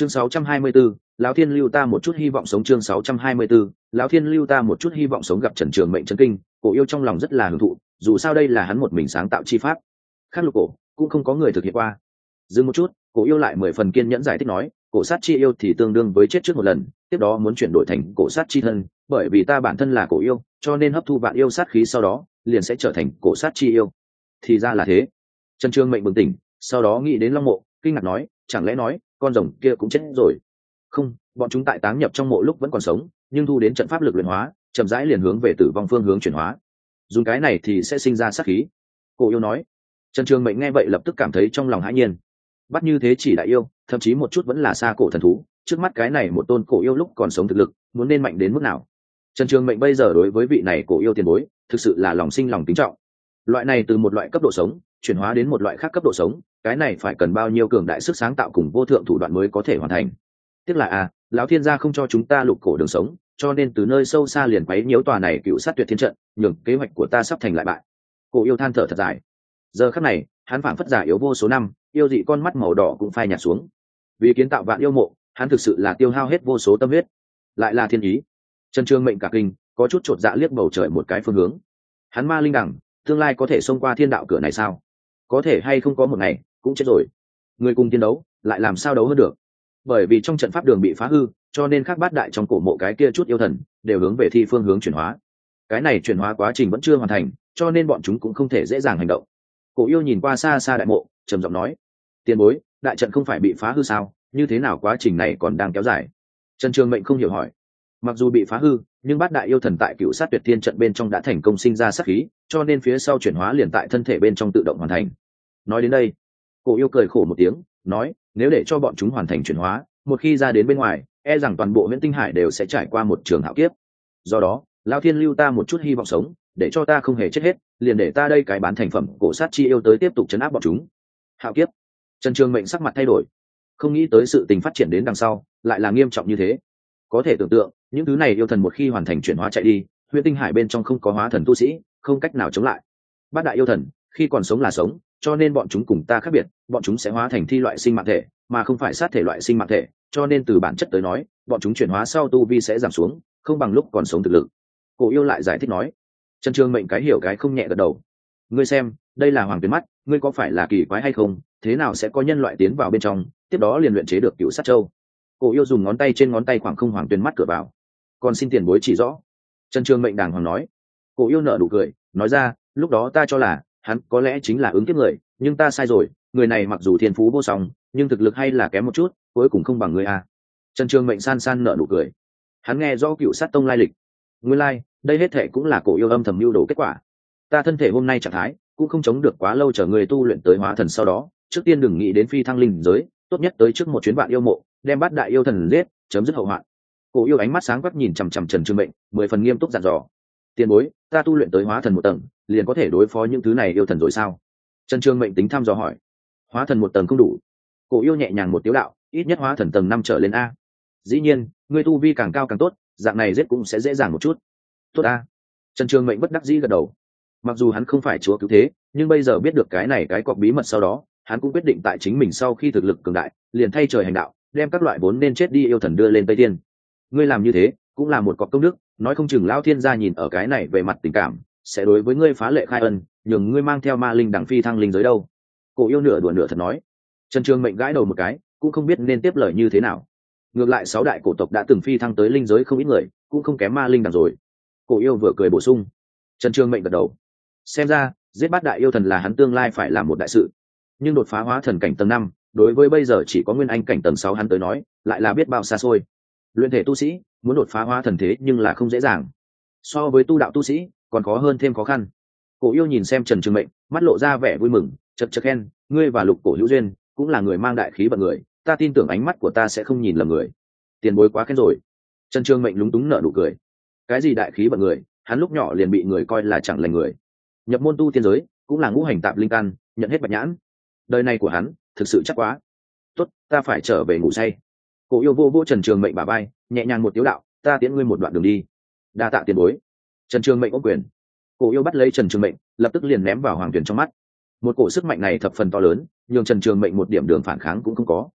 chương 624, lão thiên lưu ta một chút hy vọng sống chương 624, lão thiên lưu ta một chút hy vọng sống gặp trần trường mệnh chân kinh cổ yêu trong lòng rất là hưởng thụ dù sao đây là hắn một mình sáng tạo chi pháp. Khác lục cổ cũng không có người thực hiện qua. Dừng một chút cổ yêu lại mười phần kiên nhẫn giải thích nói cổ sát chi yêu thì tương đương với chết trước một lần tiếp đó muốn chuyển đổi thành cổ sát chi thân bởi vì ta bản thân là cổ yêu cho nên hấp thu vạn yêu sát khí sau đó liền sẽ trở thành cổ sát chi yêu. Thì ra là thế. Trần trương mệnh bừng tỉnh sau đó nghĩ đến long mộ kinh ngạc nói chẳng lẽ nói con rồng kia cũng chết rồi. Không, bọn chúng tại táng nhập trong mộ lúc vẫn còn sống, nhưng thu đến trận pháp lực luyện hóa, chậm rãi liền hướng về tử vong phương hướng chuyển hóa. Dùng cái này thì sẽ sinh ra sát khí. Cổ yêu nói. Trần trường mệnh nghe vậy lập tức cảm thấy trong lòng hãi nhiên. Bắt như thế chỉ đại yêu, thậm chí một chút vẫn là xa cổ thần thú, trước mắt cái này một tôn cổ yêu lúc còn sống thực lực, muốn nên mạnh đến mức nào? Trần trường mệnh bây giờ đối với vị này cổ yêu tiền bối, thực sự là lòng sinh lòng kính trọng. Loại này từ một loại cấp độ sống, chuyển hóa đến một loại khác cấp độ sống cái này phải cần bao nhiêu cường đại sức sáng tạo cùng vô thượng thủ đoạn mới có thể hoàn thành? Tức là à lão thiên gia không cho chúng ta lục cổ đường sống, cho nên từ nơi sâu xa liền quấy nhiễu tòa này cựu sát tuyệt thiên trận, nhường kế hoạch của ta sắp thành lại bại. Cổ yêu than thở thật dài. Giờ khắc này, hắn phản phất giả yếu vô số năm, yêu dị con mắt màu đỏ cũng phai nhạt xuống. Vì kiến tạo vạn yêu mộ, hắn thực sự là tiêu hao hết vô số tâm huyết. Lại là thiên ý. Trần trương mệnh cả kinh, có chút chột dạ liếc bầu trời một cái phương hướng. Hắn ma linh đẳng, tương lai có thể xông qua thiên đạo cửa này sao? Có thể hay không có một ngày cũng chết rồi. Người cùng tiên đấu, lại làm sao đấu hơn được? Bởi vì trong trận pháp đường bị phá hư, cho nên các bát đại trong cổ mộ cái kia chút yêu thần đều hướng về thi phương hướng chuyển hóa. Cái này chuyển hóa quá trình vẫn chưa hoàn thành, cho nên bọn chúng cũng không thể dễ dàng hành động. Cổ yêu nhìn qua xa xa đại mộ, trầm giọng nói, tiền bối, đại trận không phải bị phá hư sao? Như thế nào quá trình này còn đang kéo dài? Trần trường mệnh không hiểu hỏi. Mặc dù bị phá hư, nhưng bát đại yêu thần tại cựu sát tuyệt thiên trận bên trong đã thành công sinh ra sát khí, cho nên phía sau chuyển hóa liền tại thân thể bên trong tự động hoàn thành. Nói đến đây cổ yêu cười khổ một tiếng, nói, nếu để cho bọn chúng hoàn thành chuyển hóa, một khi ra đến bên ngoài e rằng toàn bộ huyện tinh hải đều sẽ trải qua một trường hạo kiếp. Do đó, lao thiên lưu ta một chút hy vọng sống, để cho ta không hề chết hết, liền để ta đây cái bán thành phẩm cổ sát chi yêu tới tiếp tục chấn áp bọn chúng. Hạo kiếp. Trần trường mệnh sắc mặt thay đổi. Không nghĩ tới sự tình phát triển đến đằng sau, lại là nghiêm trọng như thế. Có thể tưởng tượng, những thứ này yêu thần một khi hoàn thành chuyển hóa chạy đi huyện tinh hải bên trong không có hóa thần tu sĩ, không cách nào chống lại. Bát đại yêu thần, khi còn sống là sống, cho nên bọn chúng cùng ta khác biệt bọn chúng sẽ hóa thành thi loại sinh mạng thể, mà không phải sát thể loại sinh mạng thể, cho nên từ bản chất tới nói, bọn chúng chuyển hóa sau tu vi sẽ giảm xuống, không bằng lúc còn sống thực lực. Cổ yêu lại giải thích nói. Trần trương mệnh cái hiểu cái không nhẹ gật đầu. Ngươi xem, đây là hoàng tuyến mắt, ngươi có phải là kỳ quái hay không? Thế nào sẽ có nhân loại tiến vào bên trong, tiếp đó liền luyện chế được cựu sát châu? Cổ yêu dùng ngón tay trên ngón tay khoảng không hoàng tuyến mắt cửa vào. Còn xin tiền bối chỉ rõ. Trần trương mệnh đàng hoàng nói. Cổ yêu nợ đủ cười, nói ra, lúc đó ta cho là, hắn có lẽ chính là ứng kiếp người, nhưng ta sai rồi người này mặc dù thiên phú vô song nhưng thực lực hay là kém một chút cuối cùng không bằng người a. Trần trường mệnh san san nợ nụ cười. Hắn nghe do cựu sát tông lai lịch. Nguyên lai、like, đây hết thể cũng là cổ yêu âm thầm mưu đồ kết quả. Ta thân thể hôm nay trạng thái cũng không chống được quá lâu chờ người tu luyện tới hóa thần sau đó. Trước tiên đừng nghĩ đến phi thăng linh giới tốt nhất tới trước một chuyến bạn yêu mộ đem bắt đại yêu thần giết chấm dứt hậu hoạn. Cổ yêu ánh mắt sáng quắc nhìn chằm chằm trần trương mệnh mười phần nghiêm túc dặn dò. Tiền bối ta tu luyện tới hóa thần một tầng liền có thể đối phó những thứ này yêu thần rồi sao? Trần trương mệnh tính thăm dò hỏi hóa thần một tầng không đủ. Cổ yêu nhẹ nhàng một tiếu đạo, ít nhất hóa thần tầng năm trở lên a. Dĩ nhiên, người tu vi càng cao càng tốt, dạng này giết cũng sẽ dễ dàng một chút. Tốt a. Trần trường mệnh bất đắc dĩ gật đầu. Mặc dù hắn không phải chúa cứu thế, nhưng bây giờ biết được cái này cái cọc bí mật sau đó, hắn cũng quyết định tại chính mình sau khi thực lực cường đại, liền thay trời hành đạo, đem các loại vốn nên chết đi yêu thần đưa lên tây tiên ngươi làm như thế, cũng là một cọc công đức, nói không chừng lao thiên gia nhìn ở cái này về mặt tình cảm, sẽ đối với ngươi phá lệ khai ân, nhường ngươi mang theo ma linh đằng phi thăng linh giới đâu cổ yêu nửa đùa nửa thật nói. Trần trường mệnh gãi đầu một cái, cũng không biết nên tiếp lời như thế nào. Ngược lại sáu đại cổ tộc đã từng phi thăng tới linh giới không ít người, cũng không kém ma linh đằng rồi. Cổ yêu vừa cười bổ sung. Trần trường mệnh gật đầu. Xem ra, giết bát đại yêu thần là hắn tương lai phải là một đại sự. Nhưng đột phá hóa thần cảnh tầng năm, đối với bây giờ chỉ có nguyên anh cảnh tầng sáu hắn tới nói, lại là biết bao xa xôi. Luyện thể tu sĩ, muốn đột phá hóa thần thế nhưng là không dễ dàng. So với tu đạo tu sĩ, còn khó hơn thêm khó khăn. Cổ yêu nhìn xem trần trường mệnh mắt lộ ra vẻ vui mừng, chật chật khen, ngươi và lục cổ hữu duyên cũng là người mang đại khí bận người, ta tin tưởng ánh mắt của ta sẽ không nhìn lầm người. Tiền bối quá khen rồi. Trần trường mệnh lúng túng nở nụ cười. Cái gì đại khí bận người? Hắn lúc nhỏ liền bị người coi là chẳng lành người. Nhập môn tu tiên giới, cũng là ngũ hành tạp linh căn, nhận hết bạch nhãn. Đời này của hắn, thực sự chắc quá. Tốt, ta phải trở về ngủ say. Cổ yêu vô vô trần trường mệnh bà bay nhẹ nhàng một tiếu đạo, ta tiễn ngươi một đoạn đường đi. Đa tạ tiền bối. Trần trường mệnh ốc quyền. Cổ yêu bắt lấy trần trường mệnh lập tức liền ném vào hoàng tuyền trong mắt. Một cổ sức mạnh này thập phần to lớn, nhường trần trường mệnh một điểm đường phản kháng cũng không có.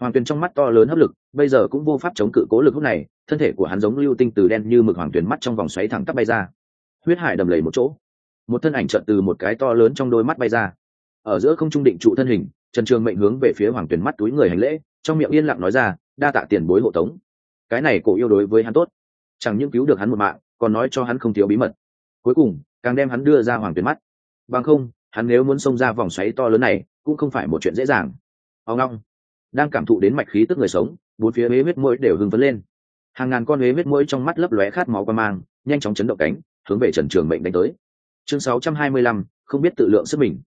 Hoàng tuyền trong mắt to lớn hấp lực, bây giờ cũng vô pháp chống cự cố lực hút này, thân thể của hắn giống lưu tinh từ đen như mực hoàng tuyền mắt trong vòng xoáy thẳng tắp bay ra. Huyết hải đầm lầy một chỗ. Một thân ảnh trợn từ một cái to lớn trong đôi mắt bay ra. Ở giữa không trung định trụ thân hình, trần trường mệnh hướng về phía hoàng tuyền mắt túi người hành lễ, trong miệng yên lặng nói ra, đa tạ tiền bối hộ tống. Cái này cổ yêu đối với hắn tốt. Chẳng những cứu được hắn một mạng, còn nói cho hắn không thiếu bí mật. Cuối cùng càng đem hắn đưa ra hoàng tuyến mắt. Bằng không hắn nếu muốn xông ra vòng xoáy to lớn này cũng không phải một chuyện dễ dàng. Ao ngong đang cảm thụ đến mạch khí tức người sống bốn phía huế huyết mũi đều hưng phấn lên. Hàng ngàn con huế huyết mũi trong mắt lấp lóe khát máu qua mang nhanh chóng chấn động cánh hướng về trần trường mệnh đánh tới. Chương 625, không biết tự lượng sức mình.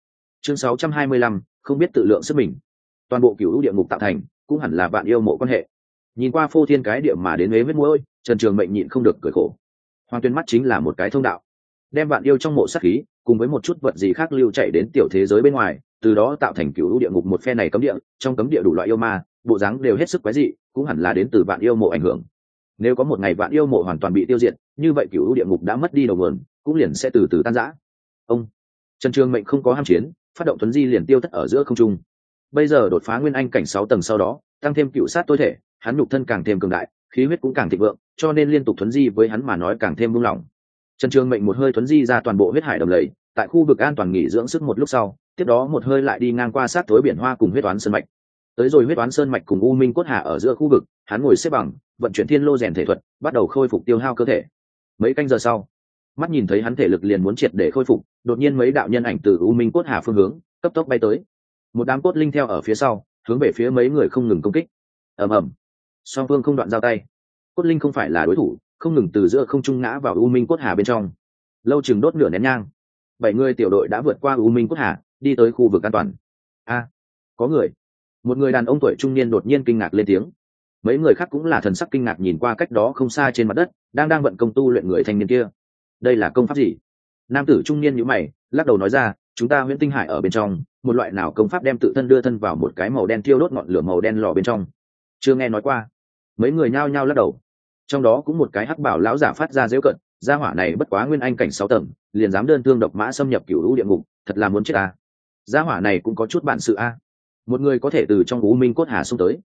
Chương 625, không biết tự lượng sức mình. Toàn bộ cựu địa ngục tạo thành cũng hẳn là bạn yêu mộ quan hệ. Nhìn qua phô thiên cái địa mà đến huế huyết mũi trần trường mệnh nhịn không được cười khổ. Hoàng tuyên mắt chính là một cái thông đạo đem bạn yêu trong mộ sát khí, cùng với một chút vật gì khác lưu chạy đến tiểu thế giới bên ngoài, từ đó tạo thành cựu địa ngục một phe này cấm địa, trong cấm địa đủ loại yêu ma, bộ dáng đều hết sức quái dị, cũng hẳn là đến từ vạn yêu mộ ảnh hưởng. Nếu có một ngày vạn yêu mộ hoàn toàn bị tiêu diệt, như vậy cựu địa ngục đã mất đi đầu nguồn, cũng liền sẽ từ từ tan rã. Ông, trần trường mệnh không có ham chiến, phát động tuấn di liền tiêu thất ở giữa không trung. Bây giờ đột phá nguyên anh cảnh sáu tầng sau đó, tăng thêm cựu sát tối thể, hắn nhục thân càng thêm cường đại, khí huyết cũng càng thịnh vượng, cho nên liên tục thuấn di với hắn mà nói càng thêm buông lỏng trần trường mệnh một hơi thuấn di ra toàn bộ huyết hải đầm lầy, tại khu vực an toàn nghỉ dưỡng sức một lúc sau, tiếp đó một hơi lại đi ngang qua sát tối biển hoa cùng huyết toán sơn mạch. Tới rồi huyết toán sơn mạch cùng u minh cốt hạ ở giữa khu vực, hắn ngồi xếp bằng, vận chuyển thiên lô rèn thể thuật, bắt đầu khôi phục tiêu hao cơ thể. Mấy canh giờ sau, mắt nhìn thấy hắn thể lực liền muốn triệt để khôi phục, đột nhiên mấy đạo nhân ảnh từ u minh cốt hà phương hướng, cấp tốc bay tới. Một đám cốt linh theo ở phía sau, hướng về phía mấy người không ngừng công kích. Ầm ầm. Song phương không đoạn giao tay. Cốt linh không phải là đối thủ không ngừng từ giữa không trung ngã vào u minh cốt hà bên trong. Lâu chừng đốt nửa nén nhang. Bảy người tiểu đội đã vượt qua u minh cốt hà, đi tới khu vực an toàn. A, có người. Một người đàn ông tuổi trung niên đột nhiên kinh ngạc lên tiếng. Mấy người khác cũng là thần sắc kinh ngạc nhìn qua cách đó không xa trên mặt đất, đang đang vận công tu luyện người thanh niên kia. Đây là công pháp gì? Nam tử trung niên nhữ mày, lắc đầu nói ra, chúng ta nguyễn tinh hải ở bên trong, một loại nào công pháp đem tự thân đưa thân vào một cái màu đen thiêu đốt ngọn lửa màu đen lò bên trong. Chưa nghe nói qua. Mấy người nhao nhao lắc đầu trong đó cũng một cái hắc bảo lão giả phát ra dễu cận gia hỏa này bất quá nguyên anh cảnh sáu tầng, liền dám đơn thương độc mã xâm nhập cựu lũ địa ngục, thật là muốn chết ta. Gia hỏa này cũng có chút bản sự a. Một người có thể từ trong u minh cốt hà xông tới.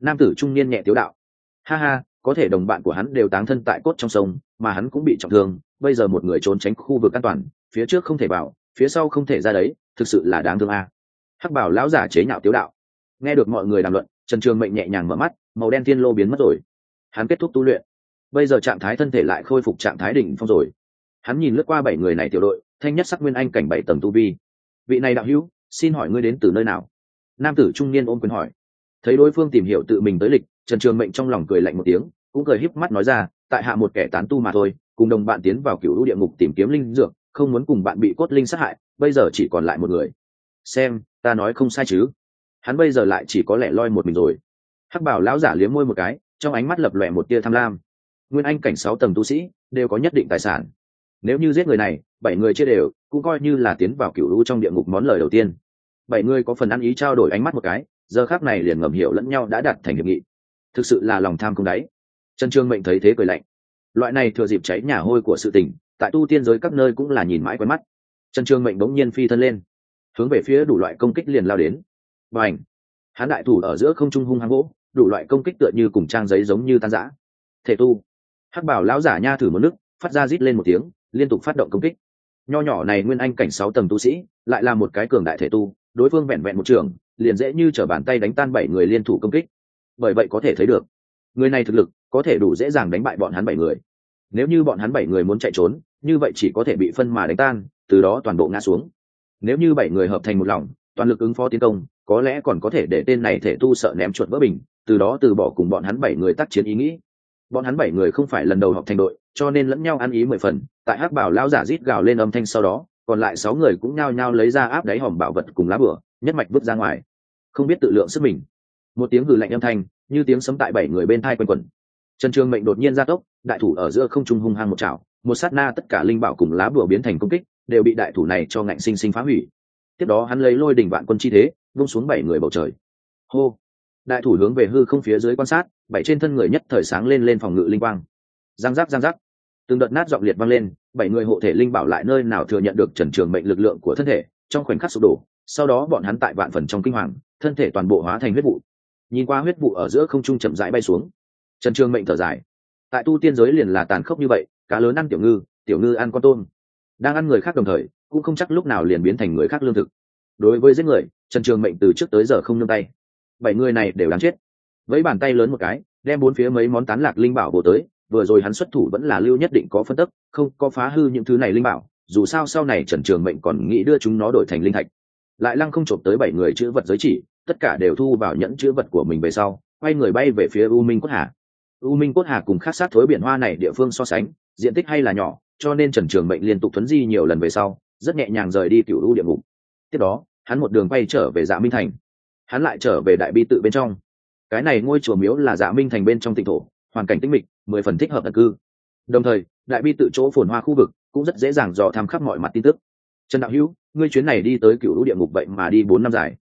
Nam tử trung niên nhẹ tiếu đạo. Ha ha, có thể đồng bạn của hắn đều táng thân tại cốt trong sông, mà hắn cũng bị trọng thương, bây giờ một người trốn tránh khu vực an toàn, phía trước không thể vào phía sau không thể ra đấy, thực sự là đáng thương a. Hắc bảo lão giả chế nhạo tiếu đạo. Nghe được mọi người đàm luận, trần trường mệnh nhẹ nhàng mở mắt, màu đen thiên lô biến mất rồi hắn kết thúc tu luyện. Bây giờ trạng thái thân thể lại khôi phục trạng thái đỉnh phong rồi. Hắn nhìn lướt qua bảy người này tiểu đội, thanh nhất sắc nguyên anh cảnh bảy tầng tu vi. Vị này đạo hữu, xin hỏi ngươi đến từ nơi nào? Nam tử trung niên ôm quyền hỏi. Thấy đối phương tìm hiểu tự mình tới lịch, trần trường mệnh trong lòng cười lạnh một tiếng, cũng cười híp mắt nói ra, tại hạ một kẻ tán tu mà thôi, cùng đồng bạn tiến vào cựu lũ địa ngục tìm kiếm linh dược, không muốn cùng bạn bị cốt linh sát hại, bây giờ chỉ còn lại một người. Xem, ta nói không sai chứ. Hắn bây giờ lại chỉ có lẻ loi một mình rồi. Hắc bảo lão giả liếm môi một cái trong ánh mắt lập lòe một tia tham lam. Nguyên anh cảnh sáu tầng tu sĩ đều có nhất định tài sản. Nếu như giết người này, bảy người chia đều cũng coi như là tiến vào cựu lũ trong địa ngục món lời đầu tiên. Bảy người có phần ăn ý trao đổi ánh mắt một cái, giờ khác này liền ngầm hiểu lẫn nhau đã đặt thành hiệp nghị. Thực sự là lòng tham không đáy. Trần trương mệnh thấy thế cười lạnh. Loại này thừa dịp cháy nhà hôi của sự tình, tại tu tiên giới các nơi cũng là nhìn mãi quen mắt. Trần trương mệnh bỗng nhiên phi thân lên, hướng về phía đủ loại công kích liền lao đến. Và ảnh hán đại thủ ở giữa không trung hung hăng gỗ đủ loại công kích tựa như cùng trang giấy giống như tan rã thể tu. Hắc bảo lão giả nha thử một nước, phát ra rít lên một tiếng, liên tục phát động công kích. Nho nhỏ này nguyên anh cảnh sáu tầng tu sĩ, lại là một cái cường đại thể tu, đối phương vẹn vẹn một trường, liền dễ như t bàn tay đánh tan bảy người liên thủ công kích. Bởi vậy có thể thấy được, người này thực lực có thể đủ dễ dàng đánh bại bọn hắn bảy người. Nếu như bọn hắn bảy người muốn chạy trốn, như vậy chỉ có thể bị phân mà đánh tan, từ đó toàn bộ ngã xuống. Nếu như bảy người hợp thành một lòng toàn lực ứng phó tiến công, có lẽ còn có thể để tên này thể tu sợ ném chuột vỡ bình, từ đó từ bỏ cùng bọn hắn bảy người tác chiến ý nghĩ. Bọn hắn bảy người không phải lần đầu học thành đội, cho nên lẫn nhau ăn ý mười phần, tại hắc bảo lao giả rít gào lên âm thanh sau đó, còn lại sáu người cũng nhao nhao lấy ra áp đáy hòm bảo vật cùng lá bửa, nhất mạch vứt ra ngoài. Không biết tự lượng sức mình. Một tiếng hừ lạnh âm thanh, như tiếng sấm tại bảy người bên thai quanh quẩn. Trần trường mệnh đột nhiên ra tốc, đại thủ ở giữa không trung hung hăng một chảo, một sát na tất cả linh bảo cùng lá bửa biến thành công kích, đều bị đại thủ này cho ngạnh sinh sinh phá hủy tiếp đó hắn lấy lôi đỉnh vạn quân chi thế, vung xuống bảy người bầu trời. Hô! Đại thủ hướng về hư không phía dưới quan sát, bảy trên thân người nhất thời sáng lên lên phòng ngự linh quang. Giang giác giang giác. Từng đợt nát giọng liệt vang lên, bảy người hộ thể linh bảo lại nơi nào thừa nhận được trần trường mệnh lực lượng của thân thể, trong khoảnh khắc sụp đổ, sau đó bọn hắn tại vạn phần trong kinh hoàng, thân thể toàn bộ hóa thành huyết vụ. Nhìn qua huyết vụ ở giữa không trung chậm rãi bay xuống. Trần trường mệnh thở dài. Tại tu tiên giới liền là tàn khốc như vậy, cá lớn ăn tiểu ngư tiểu ngư ăn con tôm. Đang ăn người khác đồng thời cũng không chắc lúc nào liền biến thành người khác lương thực. Đối với giết người, trần trường mệnh từ trước tới giờ không nương tay. Bảy người này đều đáng chết. Với bàn tay lớn một cái, đem bốn phía mấy món tán lạc linh bảo bổ tới, vừa rồi hắn xuất thủ vẫn là lưu nhất định có phân tức, không có phá hư những thứ này linh bảo, dù sao sau này trần trường mệnh còn nghĩ đưa chúng nó đổi thành linh thạch. Lại lăng không trộm tới bảy người chữ vật giới chỉ, tất cả đều thu vào nhẫn chữ vật của mình về sau, quay người bay về phía u minh cốt hà. U minh cốt hà cùng khát sát thối biển hoa này địa phương so sánh, diện tích hay là nhỏ, cho nên trần trường mệnh liên tục thuấn di nhiều lần về sau rất nhẹ nhàng rời đi cựu lũ địa ngục. Tiếp đó, hắn một đường quay trở về dạ minh thành. Hắn lại trở về đại bi tự bên trong. Cái này ngôi chùa miếu là dạ minh thành bên trong tỉnh thổ, hoàn cảnh tĩnh mịch, mười phần thích hợp tận cư. Đồng thời, đại bi tự chỗ phồn hoa khu vực cũng rất dễ dàng dò tham khắp mọi mặt tin tức. Trần đạo hữu, ngươi chuyến này đi tới cựu lũ địa ngục vậy mà đi bốn năm dài.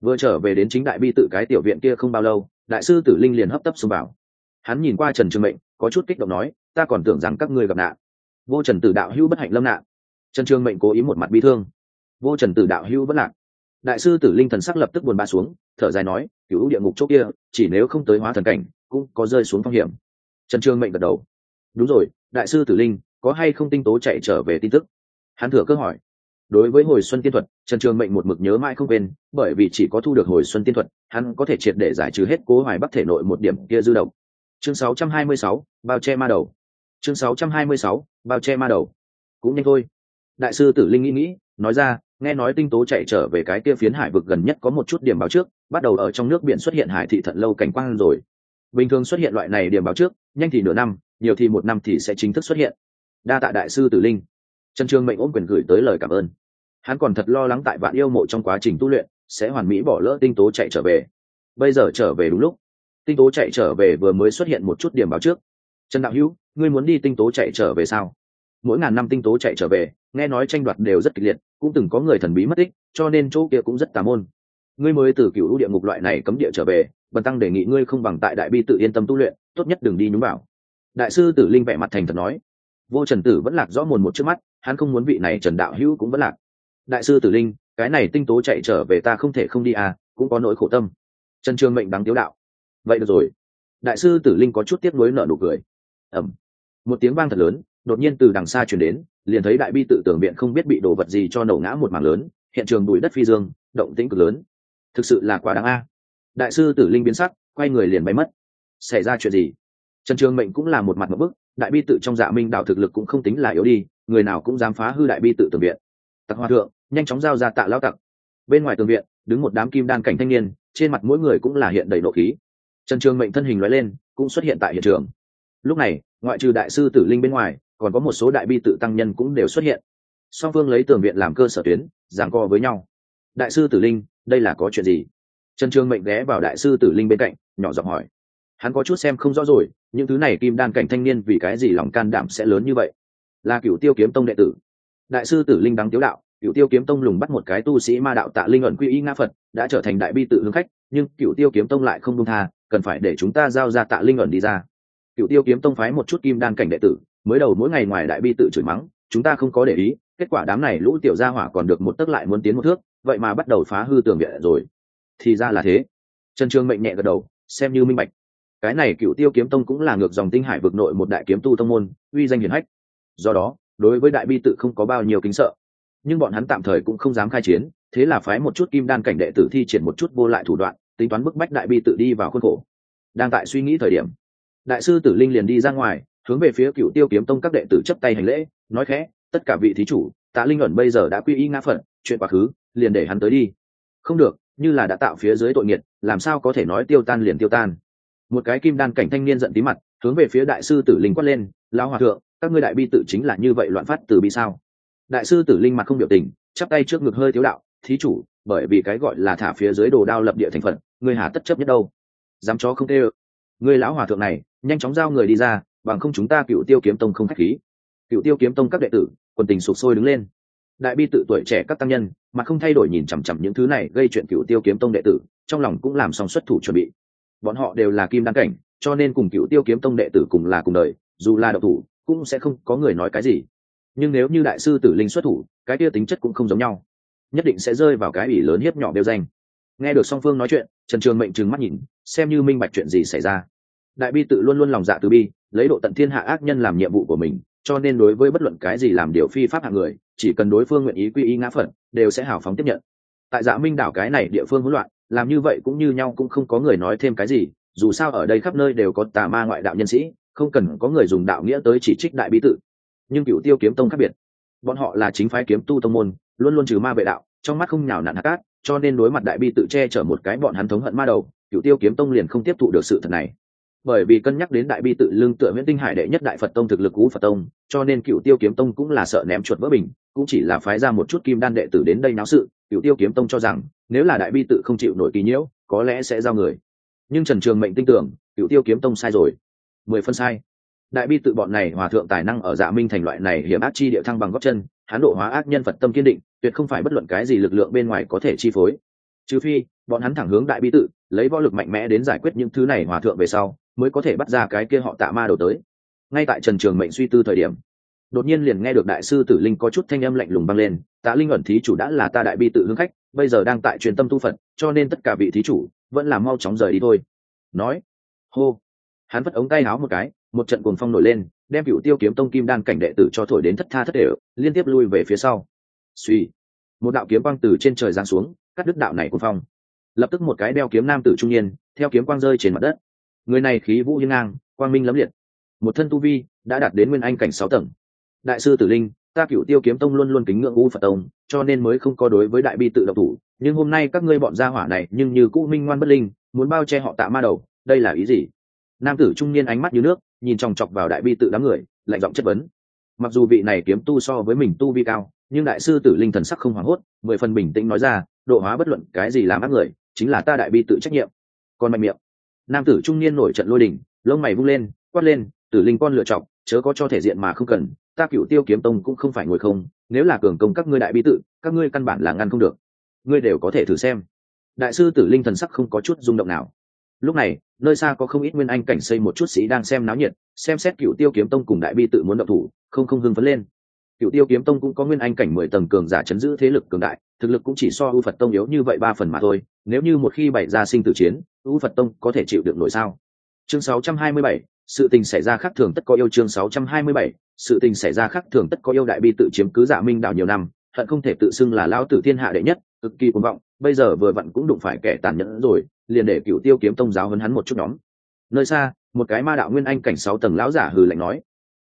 Vừa trở về đến chính đại bi tự cái tiểu viện kia không bao lâu, đại sư tử linh liền hấp tấp xông vào. Hắn nhìn qua trần trường mệnh, có chút kích động nói, ta còn tưởng rằng các ngươi gặp nạn. Vô trần tử đạo hữu bất hạnh lâm nạn trần trường mệnh cố ý một mặt bi thương. Vô trần tử đạo hữu bất lạc. Đại sư tử linh thần sắc lập tức buồn bã xuống thở dài nói cựu địa ngục chỗ kia chỉ nếu không tới hóa thần cảnh cũng có rơi xuống phong hiểm. Trần trường mệnh gật đầu. Đúng rồi đại sư tử linh có hay không tinh tố chạy trở về tin tức? Hắn thừa cơ hỏi. Đối với hồi xuân tiên thuật trần trường mệnh một mực nhớ mãi không quên bởi vì chỉ có thu được hồi xuân tiên thuật hắn có thể triệt để giải trừ hết cố hoài bắc thể nội một điểm kia dư động chương 626, bao che ma đầu. Chương 626, bao che ma đầu. Cũng nhanh thôi đại sư tử linh nghĩ nghĩ, nói ra, nghe nói tinh tố chạy trở về cái kia phiến hải vực gần nhất có một chút điểm báo trước, bắt đầu ở trong nước biển xuất hiện hải thị thận lâu cảnh quang rồi. Bình thường xuất hiện loại này điểm báo trước, nhanh thì nửa năm, nhiều thì một năm thì sẽ chính thức xuất hiện. Đa tạ đại sư tử linh. Trần trường mệnh ôm quyền gửi tới lời cảm ơn. Hắn còn thật lo lắng tại vạn yêu mộ trong quá trình tu luyện, sẽ hoàn mỹ bỏ lỡ tinh tố chạy trở về. Bây giờ trở về đúng lúc. Tinh tố chạy trở về vừa mới xuất hiện một chút điểm báo trước. Trần đạo hữu, ngươi muốn đi tinh tố chạy trở về sao? Mỗi ngàn năm tinh tố chạy trở về, nghe nói tranh đoạt đều rất kịch liệt, cũng từng có người thần bí mất tích, cho nên chỗ kia cũng rất tà môn. Ngươi mới từ cựu lũ địa ngục loại này cấm địa trở về, bần tăng đề nghị ngươi không bằng tại đại bi tự yên tâm tu luyện, tốt nhất đừng đi nhúng vào. Đại sư tử linh vẻ mặt thành thật nói. Vô trần tử vẫn lạc rõ mồn một trước mắt, hắn không muốn vị này trần đạo hữu cũng vẫn lạc. Đại sư tử linh, cái này tinh tố chạy trở về ta không thể không đi à cũng có nỗi khổ tâm. Trần trường mệnh đáng tiếu đạo. Vậy được rồi. Đại sư tử linh có chút tiếc nuối nợ nụ cười. Ẩm một tiếng vang thật lớn đột nhiên từ đằng xa chuyển đến, liền thấy đại bi tự tưởng viện không biết bị đổ vật gì cho nổ ngã một mảng lớn, hiện trường bụi đất phi dương, động tĩnh cực lớn. Thực sự là quá đáng a. Đại sư tử linh biến sắc, quay người liền bay mất. Xảy ra chuyện gì? Trần trường mệnh cũng là một mặt một bức, đại bi tự trong dạ minh đạo thực lực cũng không tính là yếu đi, người nào cũng dám phá hư đại bi tự tường viện tặc hòa thượng, nhanh chóng giao ra tạ lao tặc. Bên ngoài tường viện, đứng một đám kim đan cảnh thanh niên, trên mặt mỗi người cũng là hiện đầy nộ khí. Trần trường mệnh thân hình nói lên, cũng xuất hiện tại hiện trường. Lúc này, ngoại trừ đại sư tử linh bên ngoài còn có một số đại bi tự tăng nhân cũng đều xuất hiện. Song phương lấy tường viện làm cơ sở tuyến, giảng co với nhau. Đại sư tử linh, đây là có chuyện gì? Trần trương mệnh ghé vào đại sư tử linh bên cạnh, nhỏ giọng hỏi. Hắn có chút xem không rõ rồi, những thứ này kim đan cảnh thanh niên vì cái gì lòng can đảm sẽ lớn như vậy? Là cựu tiêu kiếm tông đệ tử. Đại sư tử linh đáng tiếu đạo cựu tiêu kiếm tông lùng bắt một cái tu sĩ ma đạo tạ linh ẩn quy y nga phật, đã trở thành đại bi tự hướng khách, nhưng cựu tiêu kiếm tông lại không đông tha, cần phải để chúng ta giao ra tạ linh ẩn đi ra. Cựu tiêu kiếm tông phái một chút kim đan cảnh đệ tử mới đầu mỗi ngày ngoài đại bi tự chửi mắng, chúng ta không có để ý, kết quả đám này lũ tiểu gia hỏa còn được một tấc lại muốn tiến một thước, vậy mà bắt đầu phá hư tường viện rồi. Thì ra là thế. Trần trương mệnh nhẹ gật đầu, xem như minh bạch. Cái này cựu tiêu kiếm tông cũng là ngược dòng tinh hải vực nội một đại kiếm tu tông môn, uy danh hiển hách. Do đó, đối với đại bi tự không có bao nhiêu kính sợ. Nhưng bọn hắn tạm thời cũng không dám khai chiến, thế là phái một chút kim đan cảnh đệ tử thi triển một chút vô lại thủ đoạn, tính toán bức bách đại bi tự đi vào khuôn khổ. Đang tại suy nghĩ thời điểm, đại sư tử linh liền đi ra ngoài hướng về phía cựu tiêu kiếm tông các đệ tử chấp tay hành lễ, nói khẽ, tất cả vị thí chủ, tạ linh ẩn bây giờ đã quy y ngã phận chuyện quá khứ, liền để hắn tới đi. Không được, như là đã tạo phía dưới tội nghiệt, làm sao có thể nói tiêu tan liền tiêu tan? Một cái kim đan cảnh thanh niên giận tí mặt, hướng về phía đại sư tử linh quát lên lao hòa thượng, các ngươi đại bi tự chính là như vậy loạn phát từ bi sao? Đại sư tử linh mặt không biểu tình, chắp tay trước ngực hơi thiếu đạo, thí chủ, bởi vì cái gọi là thả phía dưới đồ đao lập địa thành phận người hà tất chấp nhất đâu? Dám chó không tê ơ. Người lão hòa thượng này, nhanh chóng giao người đi ra bằng không chúng ta cựu tiêu kiếm tông không khách khí. Cựu tiêu kiếm tông các đệ tử, quần tình sụp sôi đứng lên. Đại bi tự tuổi trẻ các tăng nhân, mà không thay đổi nhìn chằm chằm những thứ này gây chuyện cựu tiêu kiếm tông đệ tử, trong lòng cũng làm xong xuất thủ chuẩn bị. Bọn họ đều là kim đăng cảnh, cho nên cùng cựu tiêu kiếm tông đệ tử cùng là cùng đời, dù là độc thủ, cũng sẽ không có người nói cái gì. Nhưng nếu như đại sư tử linh xuất thủ, cái kia tính chất cũng không giống nhau. Nhất định sẽ rơi vào cái ủy lớn hiếp nhỏ đều danh. Nghe được song phương nói chuyện, trần trường mệnh trừng mắt nhìn, xem như minh bạch chuyện gì xảy ra đại bi tự luôn luôn lòng dạ từ bi, lấy độ tận thiên hạ ác nhân làm nhiệm vụ của mình, cho nên đối với bất luận cái gì làm điều phi pháp hạng người, chỉ cần đối phương nguyện ý quy y ngã phật, đều sẽ hào phóng tiếp nhận. Tại dạ minh đảo cái này địa phương hỗn loạn, làm như vậy cũng như nhau cũng không có người nói thêm cái gì, dù sao ở đây khắp nơi đều có tà ma ngoại đạo nhân sĩ, không cần có người dùng đạo nghĩa tới chỉ trích đại bi tự. Nhưng cựu tiêu kiếm tông khác biệt. Bọn họ là chính phái kiếm tu tông môn, luôn luôn trừ ma vệ đạo, trong mắt không nhào nặn hạt cát, cho nên đối mặt đại bi tự che chở một cái bọn hắn thống hận ma đầu cựu tiêu kiếm tông liền không tiếp thụ được sự thật này bởi vì cân nhắc đến đại bi tự lương tựa nguyễn tinh hải đệ nhất đại phật tông thực lực cú phật tông, cho nên cựu tiêu kiếm tông cũng là sợ ném chuột vỡ bình, cũng chỉ là phái ra một chút kim đan đệ tử đến đây náo sự. Cựu tiêu kiếm tông cho rằng, nếu là đại bi tự không chịu nổi kỳ nhiễu, có lẽ sẽ giao người. Nhưng trần trường mệnh tin tưởng cựu tiêu kiếm tông sai rồi. Mười phân sai. Đại bi tự bọn này hòa thượng tài năng ở dạ minh thành loại này hiểm ác chi địa thăng bằng góc chân, hán độ hóa ác nhân phật tâm kiên định, tuyệt không phải bất luận cái gì lực lượng bên ngoài có thể chi phối. Trừ phi, bọn hắn thẳng hướng đại bi tự, lấy võ lực mạnh mẽ đến giải quyết những thứ này hòa thượng về sau mới có thể bắt ra cái kia họ tạ ma đầu tới. Ngay tại trần trường mệnh suy tư thời điểm, đột nhiên liền nghe được đại sư tử linh có chút thanh âm lạnh lùng băng lên, tạ linh ẩn thí chủ đã là ta đại bi tự hướng khách, bây giờ đang tại truyền tâm tu phật, cho nên tất cả vị thí chủ vẫn là mau chóng rời đi thôi. Nói, hô, hắn vất ống tay áo một cái, một trận cuồng phong nổi lên, đem cựu tiêu kiếm tông kim đan cảnh đệ tử cho thổi đến thất tha thất đều, liên tiếp lui về phía sau. Suy, một đạo kiếm quang từ trên trời giáng xuống, cắt đứt đạo này cuồng phong. Lập tức một cái đeo kiếm nam tử trung niên, theo kiếm quang rơi trên mặt đất người này khí vũ hiên ngang, quang minh lẫm liệt. Một thân tu vi đã đạt đến nguyên anh cảnh sáu tầng. Đại sư tử linh, ta cựu tiêu kiếm tông luôn luôn kính ngưỡng u phật tông, cho nên mới không có đối với đại bi tự động thủ. Nhưng hôm nay các ngươi bọn gia hỏa này nhưng như cũ minh ngoan bất linh, muốn bao che họ tạ ma đầu, đây là ý gì? Nam tử trung niên ánh mắt như nước, nhìn chòng chọc vào đại bi tự đám người, lạnh giọng chất vấn. Mặc dù vị này kiếm tu so với mình tu vi cao, nhưng đại sư tử linh thần sắc không hoảng hốt, mười phần bình tĩnh nói ra, độ hóa bất luận cái gì làm ác người, chính là ta đại bi tự trách nhiệm. Còn mạnh miệng nam tử trung niên nổi trận lôi đình, lông mày vung lên, quát lên, tử linh con lựa chọc chớ có cho thể diện mà không cần, ta cựu tiêu kiếm tông cũng không phải ngồi không, nếu là cường công các ngươi đại bi tự các ngươi căn bản là ngăn không được. Ngươi đều có thể thử xem. Đại sư tử linh thần sắc không có chút rung động nào. Lúc này, nơi xa có không ít nguyên anh cảnh xây một chút sĩ đang xem náo nhiệt, xem xét cựu tiêu kiếm tông cùng đại bi tự muốn động thủ, không không hưng phấn lên. Cựu tiêu kiếm tông cũng có nguyên anh cảnh mười tầng cường giả chấn giữ thế lực cường đại, thực lực cũng chỉ so ưu phật tông yếu như vậy ba phần mà thôi nếu như một khi bày ra sinh tử chiến u phật tông có thể chịu được nổi sao? Chương 627, sự tình xảy ra khác thường tất có yêu. Chương 627, sự tình xảy ra khác thường tất có yêu. Đại bi tự chiếm cứ giả minh đạo nhiều năm hận không thể tự xưng là lao tử thiên hạ đệ nhất cực kỳ cuồng vọng. Bây giờ vừa vặn cũng đụng phải kẻ tàn nhẫn rồi liền để cựu tiêu kiếm tông giáo hấn hắn một chút nhóm. Nơi xa một cái ma đạo nguyên anh cảnh sáu tầng lão giả hừ lạnh nói.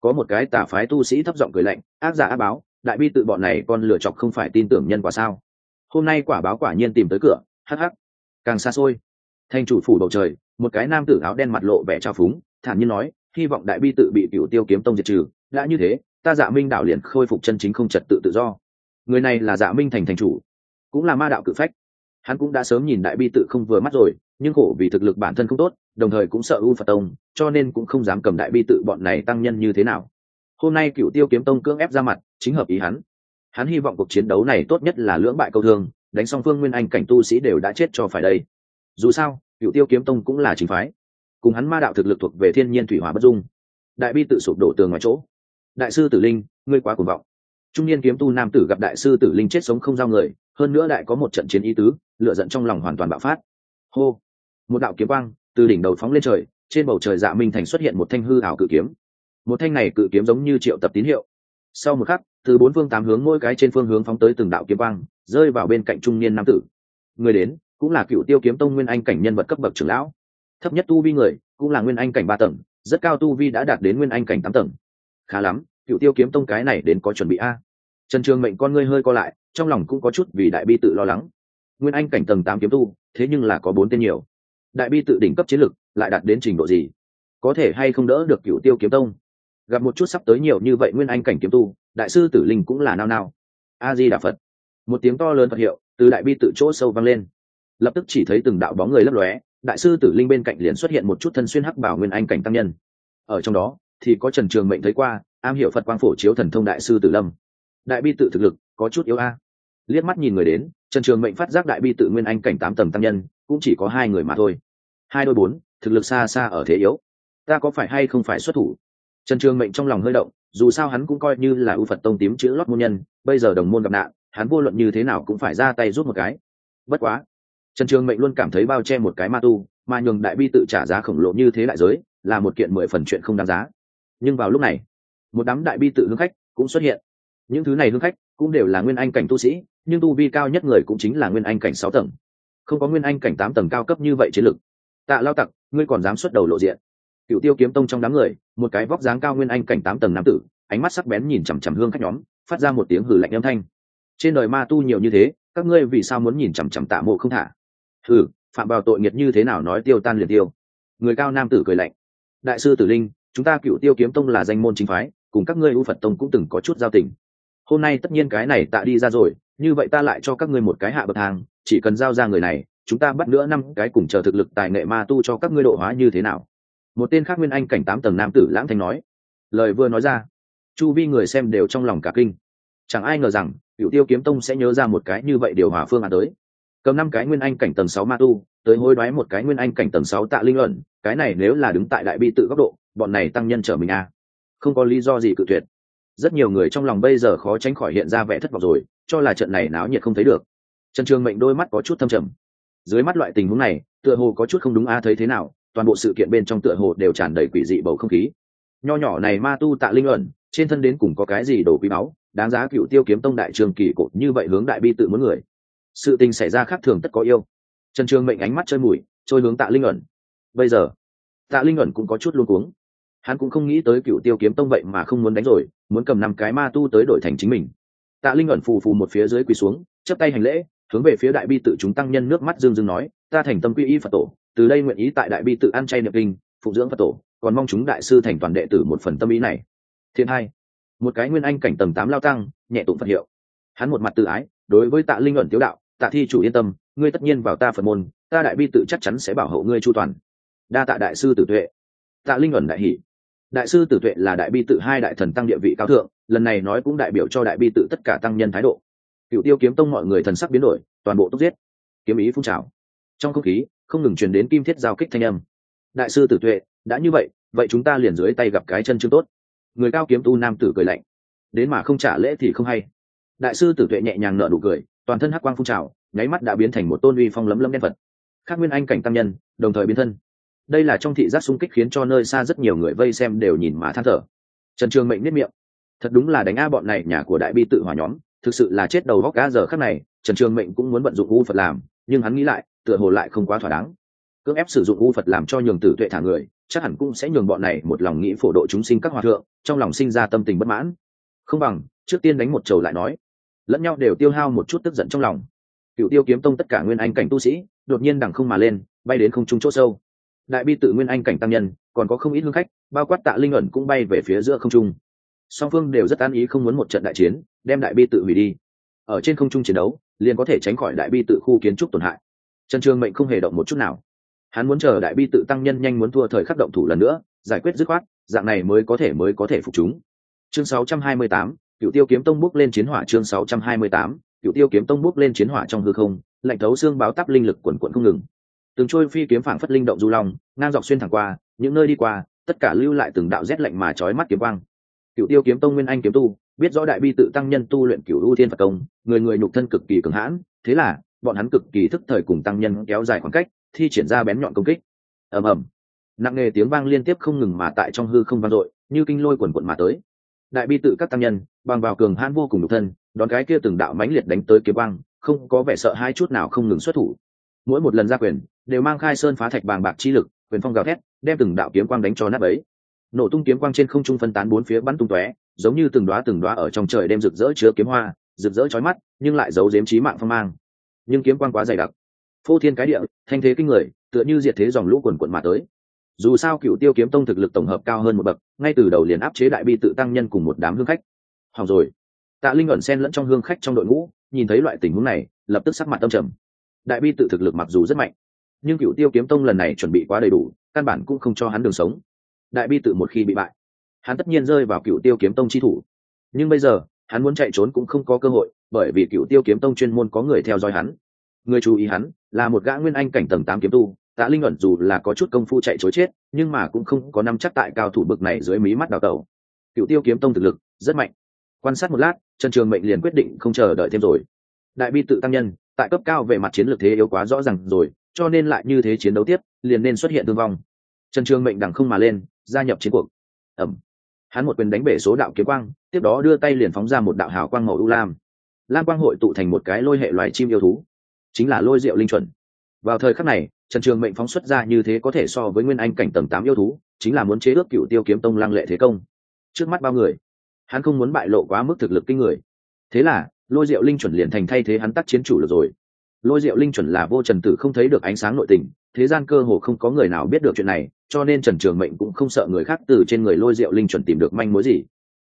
Có một cái tà phái tu sĩ thấp giọng cười lạnh ác giả ác báo đại bi tự bọn này con lựa chọc không phải tin tưởng nhân quả sao? Hôm nay quả báo quả nhiên tìm tới cửa hắc hắc. Càng xa xôi, thành chủ phủ bầu trời, một cái nam tử áo đen mặt lộ vẻ trao phúng, thản nhiên nói, hy vọng đại bi tự bị cựu tiêu kiếm tông diệt trừ. Đã như thế, ta dạ minh đạo liền khôi phục chân chính không trật tự tự do. Người này là dạ minh thành thành chủ, cũng là ma đạo cự phách. Hắn cũng đã sớm nhìn đại bi tự không vừa mắt rồi, nhưng khổ vì thực lực bản thân không tốt, đồng thời cũng sợ u phật tông, cho nên cũng không dám cầm đại bi tự bọn này tăng nhân như thế nào. Hôm nay cựu tiêu kiếm tông cưỡng ép ra mặt, chính hợp ý hắn. Hắn hy vọng cuộc chiến đấu này tốt nhất là lưỡng bại câu thương đánh song phương nguyên anh cảnh tu sĩ đều đã chết cho phải đây. Dù sao cựu tiêu kiếm tông cũng là chính phái. Cùng hắn ma đạo thực lực thuộc về thiên nhiên thủy hỏa bất dung. Đại bi tự sụp đổ tường ngoài chỗ. Đại sư tử linh, ngươi quá cuồng vọng. Trung niên kiếm tu nam tử gặp đại sư tử linh chết sống không giao người, hơn nữa đại có một trận chiến ý tứ lựa giận trong lòng hoàn toàn bạo phát. Hô! Một đạo kiếm quang từ đỉnh đầu phóng lên trời, trên bầu trời dạ minh thành xuất hiện một thanh hư ảo cự kiếm. Một thanh này cự kiếm giống như triệu tập tín hiệu. Sau một khắc từ bốn phương tám hướng mỗi cái trên phương hướng phóng tới từng đạo kiếm quang, rơi vào bên cạnh trung niên nam tử. Người đến, cũng là cựu tiêu kiếm tông nguyên anh cảnh nhân vật cấp bậc trưởng lão. Thấp nhất tu vi người, cũng là nguyên anh cảnh ba tầng, rất cao tu vi đã đạt đến nguyên anh cảnh tám tầng. Khá lắm cựu tiêu kiếm tông cái này đến có chuẩn bị a. Trần trường mệnh con ngươi hơi co lại, trong lòng cũng có chút vì đại bi tự lo lắng. Nguyên anh cảnh tầng tám kiếm tu, thế nhưng là có bốn tên nhiều. Đại bi tự đỉnh cấp chiến lực, lại đạt đến trình độ gì? Có thể hay không đỡ được cựu tiêu kiếm tông? Gặp một chút sắp tới nhiều như vậy nguyên anh cảnh kiếm tu đại sư tử linh cũng là nao nao. A di đà phật một tiếng to lớn phật hiệu, từ đại bi tự chỗ sâu vang lên. Lập tức chỉ thấy từng đạo bóng người lấp lóe, đại sư tử linh bên cạnh liền xuất hiện một chút thân xuyên hắc bảo nguyên anh cảnh tăng nhân. Ở trong đó, thì có trần trường mệnh thấy qua, am hiểu phật quang phổ chiếu thần thông đại sư tử lâm. Đại bi tự thực lực, có chút yếu a. Liếc mắt nhìn người đến, trần trường mệnh phát giác đại bi tự nguyên anh cảnh tám tầng tăng nhân, cũng chỉ có hai người mà thôi. Hai đôi bốn, thực lực xa xa ở thế yếu. Ta có phải hay không phải xuất thủ? Trần trường mệnh trong lòng hơi động dù sao hắn cũng coi như là ưu phật tông tím chữ lót môn nhân, bây giờ đồng môn gặp nạn, hắn vô luận như thế nào cũng phải ra tay giúp một cái. Bất quá, trần trường mệnh luôn cảm thấy bao che một cái ma tu, mà nhường đại bi tự trả giá khổng lồ như thế đại giới, là một kiện mười phần chuyện không đáng giá. Nhưng vào lúc này, một đám đại bi tự hương khách cũng xuất hiện. Những thứ này hương khách cũng đều là nguyên anh cảnh tu sĩ, nhưng tu vi cao nhất người cũng chính là nguyên anh cảnh sáu tầng. Không có nguyên anh cảnh tám tầng cao cấp như vậy chiến lực. Tạ lao tặc, ngươi còn dám xuất đầu lộ diện cựu tiêu kiếm tông trong đám người, một cái vóc dáng cao nguyên anh cảnh tám tầng nam tử, ánh mắt sắc bén nhìn chằm chằm hương khách nhóm, phát ra một tiếng hử lạnh âm thanh. Trên đời ma tu nhiều như thế, các ngươi vì sao muốn nhìn chằm chằm tạ mộ không thả? Thử phạm vào tội nghiệt như thế nào nói tiêu tan liền tiêu. Người cao nam tử cười lạnh. Đại sư tử linh, chúng ta cựu tiêu kiếm tông là danh môn chính phái, cùng các ngươi u phật tông cũng từng có chút giao tình. Hôm nay tất nhiên cái này tạ đi ra rồi, như vậy ta lại cho các ngươi một cái hạ bậc thang, chỉ cần giao ra người này, chúng ta bắt nữa năm cái cùng chờ thực lực tài nghệ ma tu cho các ngươi độ hóa như thế nào một tên khác nguyên anh cảnh tám tầng nam tử lãng thanh nói. Lời vừa nói ra, chu vi người xem đều trong lòng cả kinh. Chẳng ai ngờ rằng cựu tiêu kiếm tông sẽ nhớ ra một cái như vậy điều hòa phương án tới. Cầm năm cái nguyên anh cảnh tầng sáu ma tu, tới hối đoái một cái nguyên anh cảnh tầng sáu tạ linh luận, cái này nếu là đứng tại đại bi tự góc độ, bọn này tăng nhân trở mình à. không có lý do gì cự tuyệt. Rất nhiều người trong lòng bây giờ khó tránh khỏi hiện ra vẻ thất vọng rồi, cho là trận này náo nhiệt không thấy được. Trần trường mệnh đôi mắt có chút thâm trầm. Dưới mắt loại tình huống này, tựa hồ có chút không đúng a, thấy thế nào? Toàn bộ sự kiện bên trong tựa hồ đều tràn đầy quỷ dị bầu không khí. Nho nhỏ này ma tu tạ linh ẩn, trên thân đến cùng có cái gì đồ quý báu, đáng giá cựu tiêu kiếm tông đại trường kỳ cột như vậy hướng đại bi tự muốn người. Sự tình xảy ra khác thường tất có yêu. Trần trường mệnh ánh mắt chơi mùi, trôi hướng tạ linh ẩn. Bây giờ, tạ linh ẩn cũng có chút luôn cuống. Hắn cũng không nghĩ tới cựu tiêu kiếm tông vậy mà không muốn đánh rồi, muốn cầm năm cái ma tu tới đổi thành chính mình. Tạ linh ẩn phù phù một phía dưới quỳ xuống chấp tay hành lễ, hướng về phía đại bi tự chúng tăng nhân nước mắt dương dương nói, ta thành tâm quy y phật tổ từ đây nguyện ý tại đại bi tự ăn chay niệm kinh, phụng dưỡng phật tổ, còn mong chúng đại sư thành toàn đệ tử một phần tâm ý này. Thiên hai, một cái nguyên anh cảnh tầng tám lao tăng, nhẹ tụng phật hiệu. Hắn một mặt tự ái, đối với tạ linh ẩn tiếu đạo, tạ thi chủ yên tâm, ngươi tất nhiên vào ta phật môn, ta đại bi tự chắc chắn sẽ bảo hộ ngươi chu toàn. Đa tạ đại sư tử tuệ. Tạ linh ẩn đại hỷ đại sư tử tuệ là đại bi tự hai đại thần tăng địa vị cao thượng, lần này nói cũng đại biểu cho đại bi tự tất cả tăng nhân thái độ. Cựu tiêu kiếm tông mọi người thần sắc biến đổi, toàn bộ tốc giết. Kiếm ý phun trào. Trong không khí không ngừng truyền đến kim thiết giao kích thanh âm. Đại sư tử tuệ, đã như vậy vậy chúng ta liền dưới tay gặp cái chân chương tốt. Người cao kiếm tu nam tử cười lạnh. Đến mà không trả lễ thì không hay. Đại sư tử tuệ nhẹ nhàng nở nụ cười, toàn thân hắc quang phun trào, nháy mắt đã biến thành một tôn uy phong lấm lấm đen vật khác nguyên anh cảnh tâm nhân, đồng thời biến thân. Đây là trong thị giác xung kích khiến cho nơi xa rất nhiều người vây xem đều nhìn mà than thở. Trần trường mệnh nếp miệng. Thật đúng là đánh a bọn này, nhà của đại bi tự hỏa nhóm, thực sự là chết đầu góc a giờ khắc này, trần trường mệnh cũng muốn vận dụng u phật làm, nhưng hắn nghĩ lại tựa hồ lại không quá thỏa đáng. Cưỡng ép sử dụng u phật làm cho nhường tử tuệ thả người, chắc hẳn cũng sẽ nhường bọn này một lòng nghĩ phổ độ chúng sinh các hòa thượng, trong lòng sinh ra tâm tình bất mãn. Không bằng, trước tiên đánh một trầu lại nói. Lẫn nhau đều tiêu hao một chút tức giận trong lòng. Cựu tiêu kiếm tông tất cả nguyên anh cảnh tu sĩ, đột nhiên đằng không mà lên, bay đến không trung chỗ sâu. Đại bi tự nguyên anh cảnh tăng nhân, còn có không ít hương khách, bao quát tạ linh ẩn cũng bay về phía giữa không trung. Song phương đều rất an ý không muốn một trận đại chiến, đem đại bi tự hủy đi. Ở trên không trung chiến đấu, liền có thể tránh khỏi đại bi tự khu kiến trúc tổn hại trần trường mệnh không hề động một chút nào. Hắn muốn chờ đại bi tự tăng nhân nhanh muốn thua thời khắc động thủ lần nữa giải quyết dứt khoát dạng này mới có thể mới có thể phục chúng. Chương 628, cựu tiêu kiếm tông bước lên chiến hỏa chương 628, cựu tiêu kiếm tông bước lên chiến hỏa trong hư không lạnh thấu xương báo tắp linh lực quần quận không ngừng. Từng trôi phi kiếm phảng phất linh động du long ngang dọc xuyên thẳng qua những nơi đi qua tất cả lưu lại từng đạo rét lạnh mà chói mắt kiếm quang. Cựu tiêu kiếm tông nguyên anh kiếm tu biết rõ đại bi tự tăng nhân tu luyện cựu ưu thiên phật công người người nhục thân cực kỳ cường hãn thế là bọn hắn cực kỳ thức thời cùng tăng nhân kéo dài khoảng cách, thi triển ra bén nhọn công kích. Ầm ầm. Nặng nề tiếng vang liên tiếp không ngừng mà tại trong hư không vang dội, như kinh lôi quần quận mà tới. Đại bi tự các tăng nhân, bằng vào cường hãn vô cùng nhục thân, đón cái kia từng đạo mãnh liệt đánh tới kiếm quang, không có vẻ sợ hai chút nào không ngừng xuất thủ. Mỗi một lần ra quyền, đều mang khai sơn phá thạch bàng bạc chi lực, quyền phong gào thét, đem từng đạo kiếm quang đánh cho nát ấy nổ tung kiếm quang trên không trung phân tán bốn phía bắn tung tóe, giống như từng đoá từng đoá ở trong trời đem rực rỡ chứa kiếm hoa, rực rỡ chói mắt, nhưng lại giấu giếm trí mạng phong mang nhưng kiếm quang quá dày đặc. Phô thiên cái địa, thanh thế kinh người, tựa như diệt thế dòng lũ quần quận mà tới. Dù sao cựu tiêu kiếm tông thực lực tổng hợp cao hơn một bậc, ngay từ đầu liền áp chế đại bi tự tăng nhân cùng một đám hương khách. Hỏng rồi. Tạ linh ẩn sen lẫn trong hương khách trong đội ngũ, nhìn thấy loại tình huống này, lập tức sắc mặt tâm trầm. Đại bi tự thực lực mặc dù rất mạnh, nhưng cựu tiêu kiếm tông lần này chuẩn bị quá đầy đủ, căn bản cũng không cho hắn đường sống. Đại bi tự một khi bị bại, hắn tất nhiên rơi vào cựu tiêu kiếm tông chi thủ. Nhưng bây giờ, hắn muốn chạy trốn cũng không có cơ hội bởi vì cựu tiêu kiếm tông chuyên môn có người theo dõi hắn. Người chú ý hắn là một gã nguyên anh cảnh tầng tám kiếm tu, tạ linh ẩn dù là có chút công phu chạy chối chết, nhưng mà cũng không có năm chắc tại cao thủ bực này dưới mí mắt đào tẩu. Cựu tiêu kiếm tông thực lực rất mạnh. Quan sát một lát, trần trường mệnh liền quyết định không chờ đợi thêm rồi. Đại bi tự tăng nhân, tại cấp cao về mặt chiến lược thế yếu quá rõ ràng rồi, cho nên lại như thế chiến đấu tiếp, liền nên xuất hiện thương vong. Trần trường mệnh đằng không mà lên, gia nhập chiến cuộc. Ẩm. Hắn một quyền đánh bể số đạo kiếm quang, tiếp đó đưa tay liền phóng ra một đạo hào quang màu u lam lam quang hội tụ thành một cái lôi hệ loài chim yêu thú, chính là lôi diệu linh chuẩn. Vào thời khắc này, trần trường mệnh phóng xuất ra như thế có thể so với nguyên anh cảnh tầng tám yêu thú, chính là muốn chế ước cựu tiêu kiếm tông lăng lệ thế công. Trước mắt bao người, hắn không muốn bại lộ quá mức thực lực kinh người. Thế là, lôi diệu linh chuẩn liền thành thay thế hắn tác chiến chủ được rồi. Lôi diệu linh chuẩn là vô trần tử không thấy được ánh sáng nội tình, thế gian cơ hồ không có người nào biết được chuyện này, cho nên trần trường mệnh cũng không sợ người khác từ trên người lôi diệu linh chuẩn tìm được manh mối gì.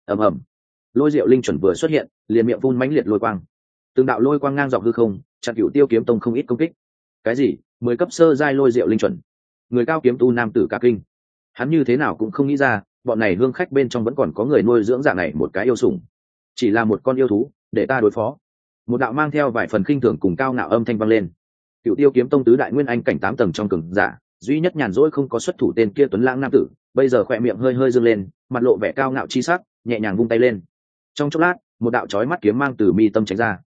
Ầm ầm lôi diệu linh chuẩn vừa xuất hiện, liền miệng phun mãnh liệt lôi quang. Từng đạo lôi quang ngang dọc hư không, chặn cựu tiêu kiếm tông không ít công kích. Cái gì? Mười cấp sơ giai lôi diệu linh chuẩn. Người cao kiếm tu nam tử ca kinh. Hắn như thế nào cũng không nghĩ ra, bọn này hương khách bên trong vẫn còn có người nuôi dưỡng dạng này một cái yêu sủng. Chỉ là một con yêu thú, để ta đối phó. Một đạo mang theo vài phần khinh thường cùng cao ngạo âm thanh vang lên. Cựu tiêu kiếm tông tứ đại nguyên anh cảnh tám tầng trong cường giả, duy nhất nhàn rỗi không có xuất thủ tên kia tuấn lãng nam tử, bây giờ khỏe miệng hơi hơi dâng lên, mặt lộ vẻ cao ngạo chi sắc, nhẹ nhàng vung tay lên trong chốc lát một đạo chói mắt kiếm mang từ mi tâm tránh ra.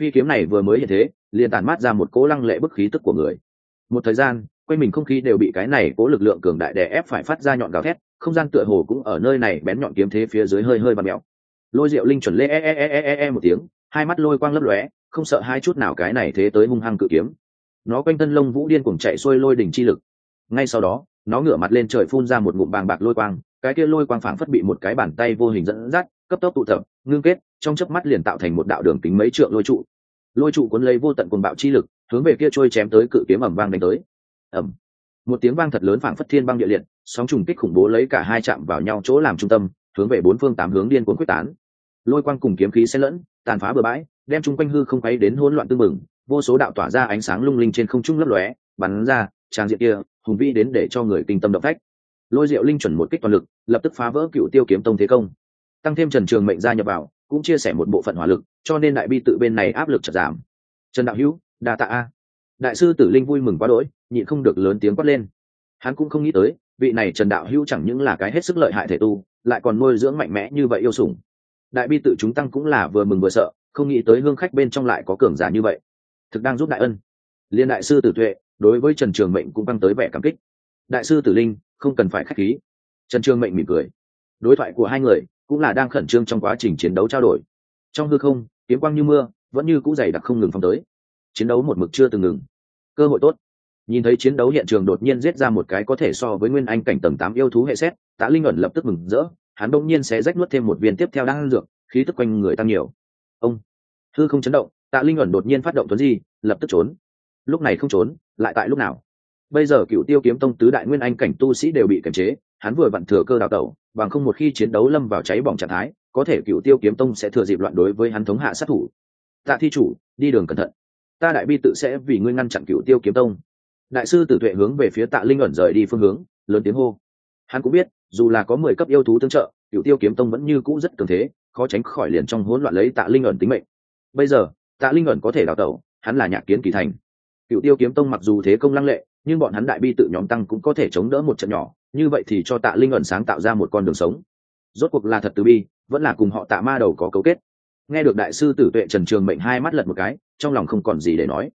Phi kiếm này vừa mới hiện thế liền tản mát ra một cố lăng lệ bức khí tức của người. Một thời gian quanh mình không khí đều bị cái này cố lực lượng cường đại đè ép phải phát ra nhọn gào thét không gian tựa hồ cũng ở nơi này bén nhọn kiếm thế phía dưới hơi hơi bật mẹo lôi diệu linh chuẩn lê e e e e e, e một tiếng hai mắt lôi quang lấp lóe không sợ hai chút nào cái này thế tới hung hăng cự kiếm. Nó quanh thân lông vũ điên cuồng chạy xuôi lôi đỉnh chi lực. Ngay sau đó nó ngửa mặt lên trời phun ra một ngụm bàng bạc lôi quang cái kia lôi quang phảng phất bị một cái bàn tay vô hình dẫn dắt cấp tốc tụ tập, ngưng kết, trong chớp mắt liền tạo thành một đạo đường kính mấy trượng lôi trụ. Lôi trụ cuốn lấy vô tận cuồng bạo chi lực, hướng về kia trôi chém tới cự kiếm ẩm vang đánh tới. Ẩm một tiếng vang thật lớn phảng phất thiên băng địa liệt, sóng trùng kích khủng bố lấy cả hai chạm vào nhau chỗ làm trung tâm, hướng về bốn phương tám hướng điên cuồng quyết tán. Lôi quang cùng kiếm khí xen lẫn, tàn phá bừa bãi, đem chung quanh hư không quấy đến hỗn loạn tương mừng vô số đạo tỏa ra ánh sáng lung linh trên không trung lấp lóe, bắn ra, trang diện kia, hùng vĩ đến để cho người kinh tâm động phách. Lôi diệu linh chuẩn một kích toàn lực, lập tức phá vỡ cựu tiêu kiếm tông thế công tăng thêm trần trường mệnh gia nhập vào, cũng chia sẻ một bộ phận hỏa lực, cho nên đại bi tự bên này áp lực chật giảm. Trần đạo hữu, đa tạ a. Đại sư tử linh vui mừng quá đỗi, nhịn không được lớn tiếng quát lên. Hắn cũng không nghĩ tới, vị này trần đạo hữu chẳng những là cái hết sức lợi hại thể tu, lại còn nuôi dưỡng mạnh mẽ như vậy yêu sủng. Đại bi tự chúng tăng cũng là vừa mừng vừa sợ, không nghĩ tới hương khách bên trong lại có cường giả như vậy. Thực đang giúp đại ân. Liên đại sư tử tuệ, đối với trần trường mệnh cũng băng tới vẻ cảm kích. Đại sư tử linh, không cần phải k h á c h khí. Trần trường mệnh mỉm cười. Đối thoại của hai người cũng là đang khẩn trương trong quá trình chiến đấu trao đổi. Trong hư không, kiếm quang như mưa, vẫn như cũ dày đặc không ngừng phong tới. Chiến đấu một mực chưa từng ngừng. Cơ hội tốt. Nhìn thấy chiến đấu hiện trường đột nhiên giết ra một cái có thể so với nguyên anh cảnh tầng tám yêu thú hệ xét, tạ linh ẩn lập tức mừng rỡ, hắn đông nhiên sẽ rách nuốt thêm một viên tiếp theo đang ăn dược, khí tức quanh người tăng nhiều. Ông. Hư không chấn động, tạ linh ẩn đột nhiên phát động tuấn di, lập tức trốn. Lúc này không trốn, lại tại lúc nào? Bây giờ cựu tiêu kiếm tông tứ đại nguyên anh cảnh tu sĩ đều bị kiềm chế, hắn vừa vặn thừa cơ đào tẩu bằng không một khi chiến đấu lâm vào cháy bỏng trạng thái, có thể cựu tiêu kiếm tông sẽ thừa dịp loạn đối với hắn thống hạ sát thủ. Tạ thi chủ, đi đường cẩn thận. Ta đại bi tự sẽ vì ngươi ngăn chặn cựu tiêu kiếm tông. Đại sư tử tuệ hướng về phía tạ linh ẩn rời đi phương hướng, lớn tiếng hô. Hắn cũng biết, dù là có mười cấp yêu thú tương trợ, cựu tiêu kiếm tông vẫn như cũ rất cường thế, khó tránh khỏi liền trong hỗn loạn lấy tạ linh ẩn tính mệnh. Bây giờ, tạ linh ẩn có thể đào tẩu, hắn là nhạc kiến kỳ thành. Cựu tiêu kiếm tông mặc dù thế công lăng lệ nhưng bọn hắn đại bi tự nhóm tăng cũng có thể chống đỡ một trận nhỏ, như vậy thì cho tạ linh ẩn sáng tạo ra một con đường sống. Rốt cuộc là thật từ bi, vẫn là cùng họ tạ ma đầu có cấu kết. Nghe được đại sư tử tuệ trần trường mệnh hai mắt lật một cái, trong lòng không còn gì để nói.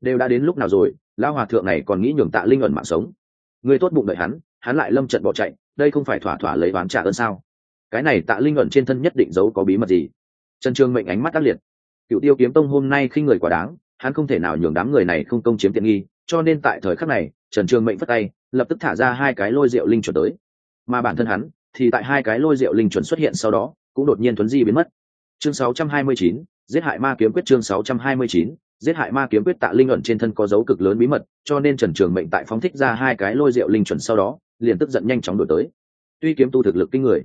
Đều đã đến lúc nào rồi lao hòa thượng này còn nghĩ nhường tạ linh ẩn mạng sống. Người tốt bụng đợi hắn hắn lại lâm trận bỏ chạy, đây không phải thỏa thỏa lấy oán trả ơn sao? Cái này tạ linh ẩn trên thân nhất định giấu có bí mật gì? Trần trường mệnh ánh mắt ác liệt. Cựu tiêu kiếm tông hôm nay khi người quả đáng, hắn không thể nào nhường đám người này không công chiếm tiện nghi cho nên tại thời khắc này trần trường mệnh phất tay lập tức thả ra hai cái lôi rượu linh chuẩn tới. Mà bản thân hắn thì tại hai cái lôi rượu linh chuẩn xuất hiện sau đó cũng đột nhiên thuấn di biến mất. Chương 629, giết hại ma kiếm quyết chương 629, giết hại ma kiếm quyết tạ linh ẩn trên thân có dấu cực lớn bí mật cho nên trần trường mệnh tại phóng thích ra hai cái lôi rượu linh chuẩn sau đó liền tức giận nhanh chóng đổi tới. Tuy kiếm tu thực lực kinh người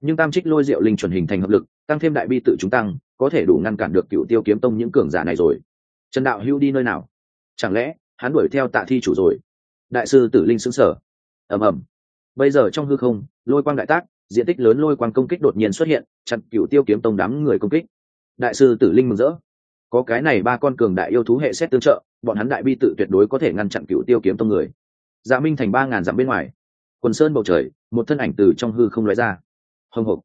nhưng tam trích lôi rượu linh chuẩn hình thành hợp lực tăng thêm đại bi tự chúng tăng có thể đủ ngăn cản được cựu tiêu kiếm tông những cường giả này rồi. Trần đạo hưu đi nơi nào? Chẳng lẽ hắn đuổi theo tạ thi chủ rồi. Đại sư tử linh xứng sở ầm ầm. Bây giờ trong hư không, lôi quang đại tác, diện tích lớn lôi quang công kích đột nhiên xuất hiện, chặn cựu tiêu kiếm tông đám người công kích. Đại sư tử linh mừng rỡ. Có cái này ba con cường đại yêu thú hệ xét tương trợ, bọn hắn đại bi tự tuyệt đối có thể ngăn chặn cựu tiêu kiếm tông người. Dạ minh thành ba ngàn dặm bên ngoài. Quần sơn bầu trời, một thân ảnh từ trong hư không lóe ra. Hồng hộc.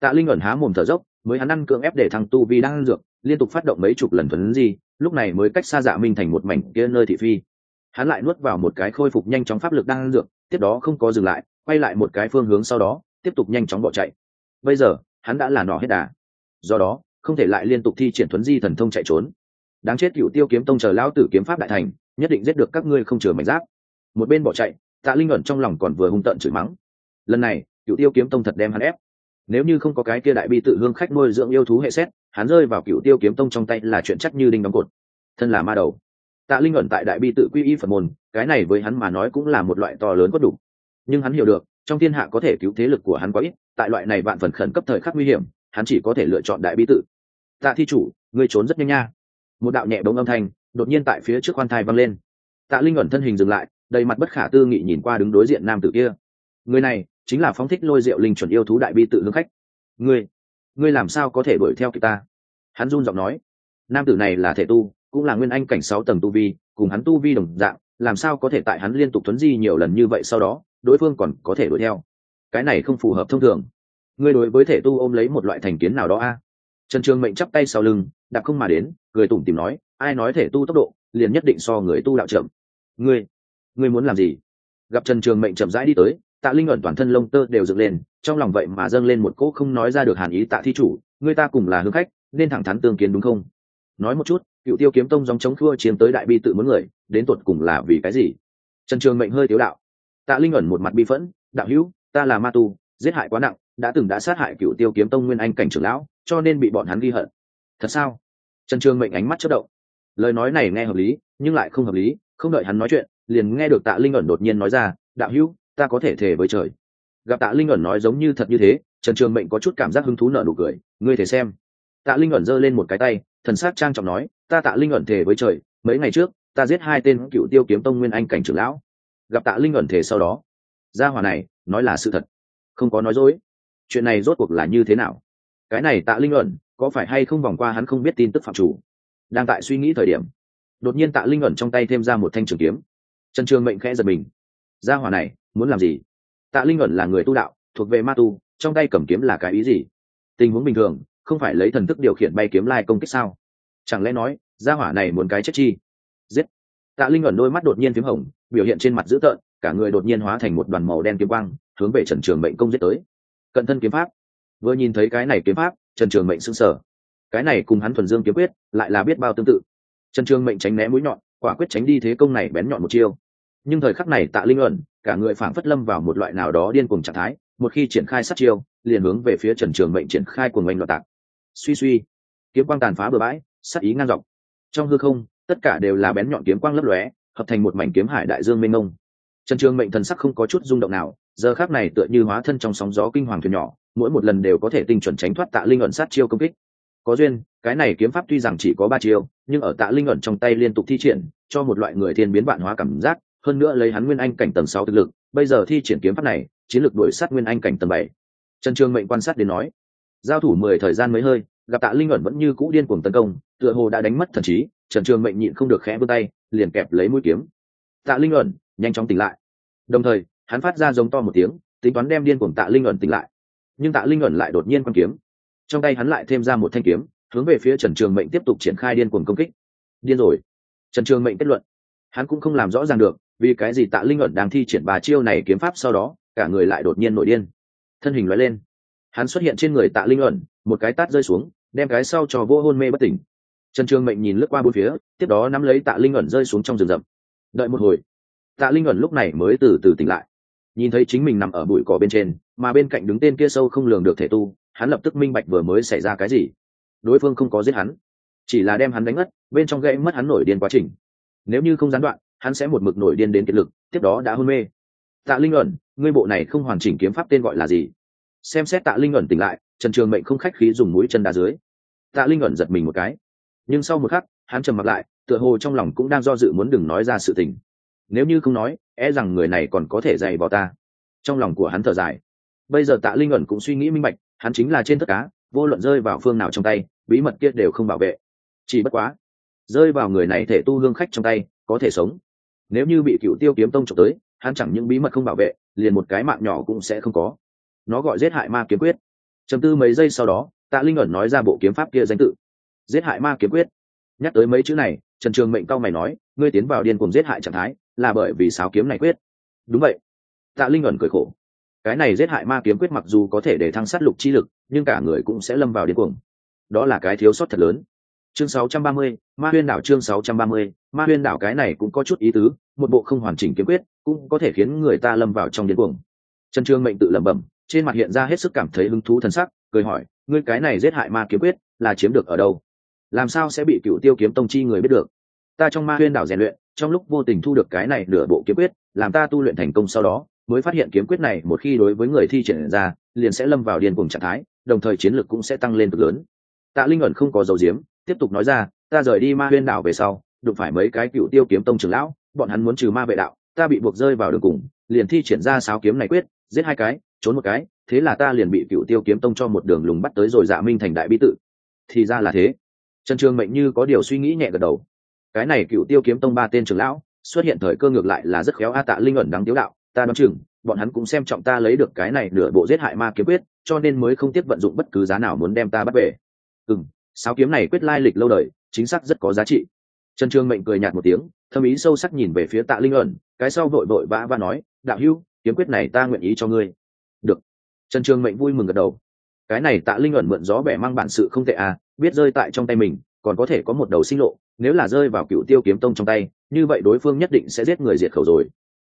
Tạ linh ẩn há mồm thở dốc, mới hắn ăn cưỡng ép để thằng tu vi đang ăn dược, liên tục phát động mấy chục lần thuấn di lúc này mới cách xa dạ minh thành một mảnh kia nơi thị phi. Hắn lại nuốt vào một cái khôi phục nhanh chóng pháp lực đang dược, tiếp đó không có dừng lại, quay lại một cái phương hướng sau đó, tiếp tục nhanh chóng bỏ chạy. Bây giờ, hắn đã là nỏ hết đà. Do đó, không thể lại liên tục thi triển thuấn di thần thông chạy trốn. Đáng chết cựu tiêu kiếm tông chờ lão tử kiếm pháp đại thành, nhất định giết được các ngươi không chừa mảnh giáp. Một bên bỏ chạy, tạ linh ẩn trong lòng còn vừa hung tận chửi mắng. Lần này, cựu tiêu kiếm tông thật đem hắn ép nếu như không có cái kia đại bi tự hương khách nuôi dưỡng yêu thú hệ xét, hắn rơi vào cựu tiêu kiếm tông trong tay là chuyện chắc như đinh đóng cột. Thân là ma đầu. Tạ linh ẩn tại đại bi tự quy y phật môn, cái này với hắn mà nói cũng là một loại to lớn có đủ. Nhưng hắn hiểu được, trong thiên hạ có thể cứu thế lực của hắn quá ít, tại loại này vạn phần khẩn cấp thời khắc nguy hiểm, hắn chỉ có thể lựa chọn đại bi tự. Tạ thi chủ, ngươi trốn rất nhanh nha. Một đạo nhẹ bóng âm thanh, đột nhiên tại phía trước khoan thai văng lên. Tạ linh ẩn thân hình dừng lại, đầy mặt bất khả tư nghị nhìn qua đứng đối diện nam tử kia. Người này chính là phóng thích lôi rượu linh chuẩn yêu thú đại bi tự hương khách. Ngươi ngươi làm sao có thể đuổi theo kịp ta? Hắn run giọng nói. Nam tử này là thể tu, cũng là nguyên anh cảnh sáu tầng tu vi, cùng hắn tu vi đồng dạng, làm sao có thể tại hắn liên tục thuấn di nhiều lần như vậy sau đó, đối phương còn có thể đuổi theo? Cái này không phù hợp thông thường. Ngươi đối với thể tu ôm lấy một loại thành kiến nào đó a? Trần trường mệnh chắp tay sau lưng đặc không mà đến, cười tủm tìm nói, ai nói thể tu tốc độ, liền nhất định so người tu đạo chậm. Ngươi ngươi muốn làm gì? Gặp trần trường mệnh chậm rãi đi tới tạ linh ẩn toàn thân lông tơ đều dựng lên, trong lòng vậy mà dâng lên một cỗ không nói ra được hàn ý tạ thi chủ, người ta cùng là hương khách, nên thẳng thắn tương kiến đúng không? Nói một chút, cựu tiêu kiếm tông dòng chống khua chiếm tới đại bi tự muốn người, đến tột cùng là vì cái gì? Trần trường mệnh hơi tiếu đạo. Tạ linh ẩn một mặt bi phẫn, đạo hữu, ta là ma tu, giết hại quá nặng, đã từng đã sát hại cựu tiêu kiếm tông nguyên anh cảnh trưởng lão, cho nên bị bọn hắn ghi hận. Thật sao? Trần trường mệnh ánh mắt chất động. Lời nói này nghe hợp lý, nhưng lại không hợp lý, không đợi hắn nói chuyện, liền nghe được tạ linh ẩn đột nhiên nói ra, đạo hữu ta có thể thể với trời. Gặp tạ linh ẩn nói giống như thật như thế, trần trường mệnh có chút cảm giác hứng thú nở nụ cười, ngươi thể xem. Tạ linh ẩn giơ lên một cái tay, thần s á c trang trọng nói, ta tạ linh ẩn thể với trời, mấy ngày trước, ta giết hai tên cựu tiêu kiếm tông nguyên anh cảnh trưởng lão. Gặp tạ linh ẩn thể sau đó, gia hòa này nói là sự thật, không có nói dối. Chuyện này rốt cuộc là như thế nào? Cái này tạ linh ẩn có phải hay không vòng qua hắn không biết tin tức phạm chủ? Đang tại suy nghĩ thời điểm, đột nhiên tạ linh ẩn trong tay thêm ra một thanh trường kiếm. Trần trường mệnh khẽ giật mình. Gia hỏa này muốn làm gì? Tạ linh ẩn là người tu đạo, thuộc về ma tu, trong tay cầm kiếm là cái ý gì? Tình huống bình thường, không phải lấy thần thức điều khiển bay kiếm lai công kích sao? Chẳng lẽ nói, gia hỏa này muốn cái chết chi? Giết! Tạ linh ẩn đôi mắt đột nhiên p h í m hồng, biểu hiện trên mặt dữ tợn, cả người đột nhiên hóa thành một đoàn màu đen kiếm quang, hướng về trần trường mệnh công giết tới. Cận thân kiếm pháp. Vừa nhìn thấy cái này kiếm pháp, trần trường mệnh s ư n g sở cái này cùng hắn thuần dương kiếm quyết, lại là biết bao tương tự. Trần trường mệnh tránh né mũi nhọn, quả quyết tránh đi thế công này bén nhọn một chiêu. Nhưng thời khắc này tạ linh ẩn cả người phảng phất lâm vào một loại nào đó điên cuồng trạng thái, một khi triển khai sát chiêu, liền hướng về phía trần trường mệnh triển khai cuồng oanh loạt tạc. Suy suy, kiếm quang tàn phá bừa bãi, sát ý ngang dọc. Trong hư không, tất cả đều là bén nhọn kiếm quang lấp lóe, hợp thành một mảnh kiếm hải đại dương mênh mông. Trần trường mệnh thần sắc không có chút rung động nào, giờ khác này tựa như hóa thân trong sóng gió kinh hoàng thuyền nhỏ, mỗi một lần đều có thể tinh chuẩn tránh thoát tạ linh ẩn sát chiêu công kích. Có duyên, cái này kiếm pháp tuy rằng chỉ có ba chiêu, nhưng ở tạ linh ẩn trong tay liên tục thi triển, cho một loại người thiên biến vạn hóa cảm giác hơn nữa lấy hắn nguyên anh cảnh tầng sáu thực lực, bây giờ thi triển kiếm pháp này, chiến lược đuổi sát nguyên anh cảnh tầng bảy. Trần trường mệnh quan sát đến nói, giao thủ mười thời gian mới hơi, gặp tạ linh ẩn vẫn như cũ điên cuồng tấn công, tựa hồ đã đánh mất thần trí, trần trường mệnh nhịn không được khẽ vươn tay, liền kẹp lấy mũi kiếm. Tạ linh ẩn, nhanh chóng tỉnh lại. Đồng thời, hắn phát ra giống to một tiếng, tính toán đem điên cuồng tạ linh ẩn tỉnh lại. Nhưng tạ linh ẩn lại đột nhiên quan kiếm. Trong tay hắn lại thêm ra một thanh kiếm, hướng về phía trần trường mệnh tiếp tục triển khai điên cuồng công kích. Điên rồi. Trần trường mệnh kết luận, hắn cũng không làm rõ ràng được vì cái gì tạ linh ẩn đang thi triển bà chiêu này kiếm pháp sau đó, cả người lại đột nhiên nổi điên. Thân hình loại lên. Hắn xuất hiện trên người tạ linh ẩn, một cái tát rơi xuống, đem cái sau cho vô hôn mê bất tỉnh. Trần trường mệnh nhìn lướt qua bốn phía, tiếp đó nắm lấy tạ linh ẩn rơi xuống trong rừng rậm. Đợi một hồi, tạ linh ẩn lúc này mới từ từ tỉnh lại. Nhìn thấy chính mình nằm ở bụi cỏ bên trên, mà bên cạnh đứng tên kia sâu không lường được thể tu, hắn lập tức minh bạch vừa mới xảy ra cái gì. Đối phương không có giết hắn, chỉ là đem hắn đánh mất bên trong gãy mất hắn nổi điên quá trình. Nếu như không gián đoạn hắn sẽ một mực nổi điên đến kiệt lực, tiếp đó đã hôn mê. Tạ linh ẩn, ngươi bộ này không hoàn chỉnh kiếm pháp tên gọi là gì? Xem xét tạ linh ẩn tỉnh lại, trần trường mệnh không khách khí dùng mũi chân đá dưới. Tạ linh ẩn giật mình một cái. Nhưng sau một khắc, hắn trầm mặt lại, tựa hồ trong lòng cũng đang do dự muốn đừng nói ra sự tình. Nếu như không nói e rằng người này còn có thể dạy vào ta. Trong lòng của hắn thở dài. Bây giờ tạ linh ẩn cũng suy nghĩ minh bạch, hắn chính là trên tất cá, vô luận rơi vào phương nào trong tay, bí mật kia đều không bảo vệ. Chỉ bất quá, rơi vào người này thể tu hương khách trong tay, có thể sống nếu như bị cựu tiêu kiếm tông trộm tới hắn chẳng những bí mật không bảo vệ liền một cái mạng nhỏ cũng sẽ không có. Nó gọi giết hại ma kiếm quyết. Chầm tư mấy giây sau đó tạ linh ẩn nói ra bộ kiếm pháp kia danh tự. Giết hại ma kiếm quyết. Nhắc tới mấy chữ này trần trường mệnh cao mày nói ngươi tiến vào điên cuồng giết hại trạng thái là bởi vì sáo kiếm này quyết. Đúng vậy. Tạ linh ẩn cười khổ. Cái này giết hại ma kiếm quyết mặc dù có thể để thăng sát lục chi lực nhưng cả người cũng sẽ lâm vào điên cuồng. Đó là cái thiếu sót thật lớn. Chương 630, ma huyên đảo chương 630, ma huyên đảo cái này cũng có chút ý tứ, một bộ không hoàn chỉnh kiếm quyết, cũng có thể khiến người ta lâm vào trong điên cuồng. Trần trương mệnh tự lẩm bẩm, trên mặt hiện ra hết sức cảm thấy hứng thú thần sắc, cười hỏi, ngươi cái này giết hại ma kiếm quyết, là chiếm được ở đâu? Làm sao sẽ bị cựu tiêu kiếm tông chi người biết được? Ta trong ma huyên đảo rèn luyện, trong lúc vô tình thu được cái này nửa bộ kiếm quyết, làm ta tu luyện thành công sau đó, mới phát hiện kiếm quyết này một khi đối với người thi triển ra, liền sẽ lâm vào điên cùng trạng thái, đồng thời chiến lược cũng sẽ tăng lên cực lớn. Tạ linh ẩn không có dầu diếm, tiếp tục nói ra, ta rời đi ma huyên đảo về sau đụng phải mấy cái cựu tiêu kiếm tông trưởng lão, bọn hắn muốn trừ ma vệ đạo, ta bị buộc rơi vào đường cùng, liền thi triển ra sáo kiếm này quyết, giết hai cái, trốn một cái, thế là ta liền bị cựu tiêu kiếm tông cho một đường lùng bắt tới rồi dạ minh thành đại bi tự. Thì ra là thế. Trần trường mệnh như có điều suy nghĩ nhẹ gật đầu. Cái này cựu tiêu kiếm tông ba tên trưởng lão, xuất hiện thời cơ ngược lại là rất khéo a tạ linh ẩn đáng tiếu đạo, ta đoán chừng, bọn hắn cũng xem trọng ta lấy được cái này nửa bộ giết hại ma kiếm quyết, cho nên mới không tiếp vận dụng bất cứ giá nào muốn đem ta bắt về. Ừ m sáo kiếm này quyết lai lịch lâu đời, chính xác rất có giá trị trần trường mệnh cười nhạt một tiếng, thâm ý sâu sắc nhìn về phía tạ linh ẩn, cái sau vội vội vã và nói, đạo hữu, kiếm quyết này ta nguyện ý cho ngươi. Được. Trần trường mệnh vui mừng gật đầu. Cái này tạ linh ẩn mượn gió bẻ mang bản sự không tệ à biết rơi tại trong tay mình, còn có thể có một đầu sinh lộ, nếu là rơi vào cựu tiêu kiếm tông trong tay, như vậy đối phương nhất định sẽ giết người diệt khẩu rồi.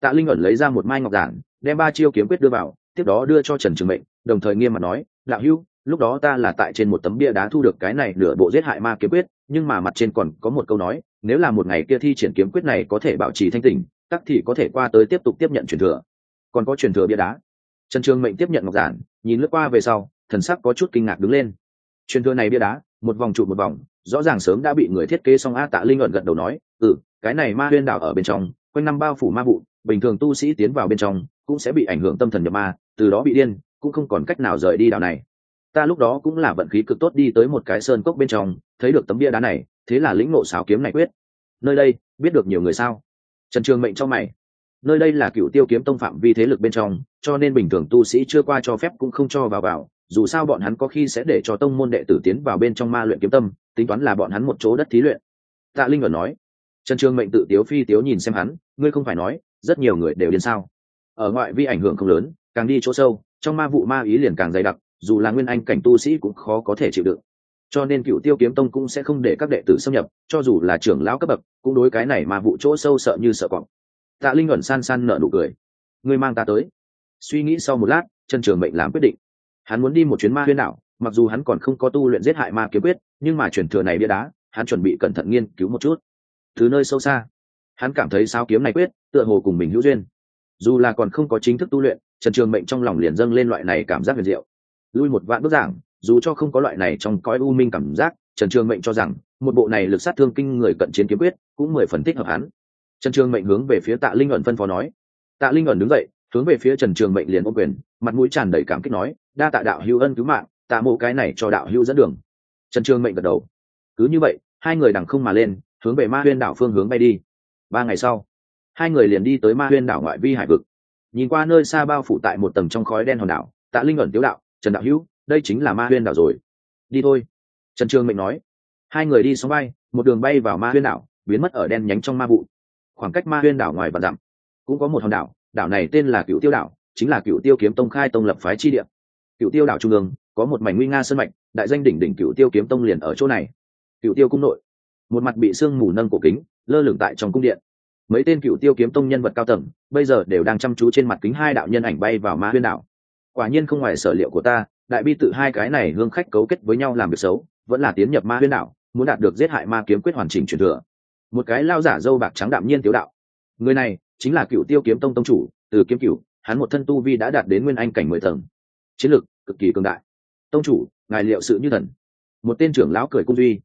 Tạ linh ẩn lấy ra một mai ngọc giản, đem ba chiêu kiếm quyết đưa vào, tiếp đó đưa cho trần trường mệnh, đồng thời nghiêm mặt nói, đạo hữu, lúc đó ta là tại trên một tấm bia đá thu được cái này nửa bộ giết hại ma kiếm quyết nhưng mà mặt trên còn có một câu nói, nếu là một ngày kia thi triển kiếm quyết này có thể bảo trì thanh tình tắc thì có thể qua tới tiếp tục tiếp nhận truyền thừa. Còn có truyền thừa bia đá. Trần trường mệnh tiếp nhận ngọc giản, nhìn lướt qua về sau, thần sắc có chút kinh ngạc đứng lên. Truyền thừa này bia đá, một vòng trụ một vòng, rõ ràng sớm đã bị người thiết kế xong a tạ linh luận gật đầu nói ừ cái này ma huyên đảo ở bên trong, quanh năm bao phủ ma vụ, bình thường tu sĩ tiến vào bên trong, cũng sẽ bị ảnh hưởng tâm thần nhập ma, từ đó bị điên, cũng không còn cách nào rời đi đảo này ta lúc đó cũng là vận khí cực tốt đi tới một cái sơn cốc bên trong, thấy được tấm bia đá này, thế là lĩnh ngộ xáo kiếm này quyết. Nơi đây, biết được nhiều người sao? Trần trường mệnh cho mày. Nơi đây là cựu tiêu kiếm tông phạm vi thế lực bên trong, cho nên bình thường tu sĩ chưa qua cho phép cũng không cho vào vào, dù sao bọn hắn có khi sẽ để cho tông môn đệ tử tiến vào bên trong ma luyện kiếm tâm, tính toán là bọn hắn một chỗ đất thí luyện. Tạ linh ẩn nói. Trần trường mệnh tự tiếu phi tiếu nhìn xem hắn, ngươi không phải nói, rất nhiều người đều điên sao? Ở ngoại vi ảnh hưởng không lớn, càng đi chỗ sâu, trong ma vụ ma ý liền càng dày đặc dù là nguyên anh cảnh tu sĩ cũng khó có thể chịu đựng. Cho nên cựu tiêu kiếm tông cũng sẽ không để các đệ tử xâm nhập, cho dù là trưởng lão cấp bậc, cũng đối cái này mà vụ chỗ sâu sợ như sợ cọp. Tạ linh ẩn san san nở nụ cười. Ngươi mang ta tới. Suy nghĩ sau một lát, chân trường mệnh làm quyết định. Hắn muốn đi một chuyến ma huyên đảo, mặc dù hắn còn không có tu luyện giết hại ma kiếm quyết, nhưng mà chuyển thừa này bia đá, hắn chuẩn bị cẩn thận nghiên cứu một chút. Từ nơi sâu xa, hắn cảm thấy sao kiếm này quyết, tựa hồ cùng mình hữu duyên. Dù là còn không có chính thức tu luyện trần trường mệnh trong lòng liền dâng lên loại này cảm giác huyền diệu lui một vạn bức giảng, dù cho không có loại này trong cõi u minh cảm giác, trần trường mệnh cho rằng, một bộ này lực sát thương kinh người cận chiến kiếm quyết, cũng mười phần thích hợp hắn. Trần trường mệnh hướng về phía tạ linh ẩn phân phó nói. Tạ linh ẩn đứng dậy, hướng về phía trần trường mệnh liền ô quyền, mặt mũi tràn đầy cảm kích nói, đa tạ đạo hữu ân cứu mạng, tạ mộ cái này cho đạo hữu dẫn đường. Trần trường mệnh gật đầu. Cứ như vậy, hai người đằng không mà lên, hướng về ma huyên đảo phương hướng bay đi. Ba ngày sau, hai người liền đi tới ma huyên đảo ngoại vi hải vực. Nhìn qua nơi xa bao phủ tại một tầng trong khói đen hòn đảo, tạ linh ẩn tiếu đạo trần đạo hữu, đây chính là ma huyên đảo rồi. Đi thôi. Trần trường mệnh nói. Hai người đi sóng bay, một đường bay vào ma huyên đảo, biến mất ở đen nhánh trong ma vụ. Khoảng cách ma huyên đảo ngoài vạn dặm, cũng có một hòn đảo đảo này tên là cựu tiêu đảo, chính là cựu tiêu kiếm tông khai tông lập phái chi địa. Cựu tiêu đảo trung ương, có một mảnh nguy nga sơn mạch, đại danh đỉnh đỉnh cựu tiêu kiếm tông liền ở chỗ này. Cựu tiêu cung nội, một mặt bị sương mù nâng cổ kính, lơ lửng tại trong cung điện. Mấy tên cựu tiêu kiếm tông nhân vật cao tầng, bây giờ đều đang chăm chú trên mặt kính hai đạo nhân ảnh bay vào ma huyên đảo quả nhiên không ngoài sở liệu của ta đại bi tự hai cái này hương khách cấu kết với nhau làm việc xấu vẫn là tiến nhập ma huyên đạo, muốn đạt được giết hại ma kiếm quyết hoàn chỉnh truyền thừa. Một cái lao giả dâu bạc trắng đạm nhiên tiếu đạo. Người này chính là cựu tiêu kiếm tông tông chủ từ kiếm cựu hắn một thân tu vi đã đạt đến nguyên anh cảnh mười tầng. Chiến lực cực kỳ cường đại. Tông chủ ngài liệu sự như thần. Một tên trưởng lão cười cung duy.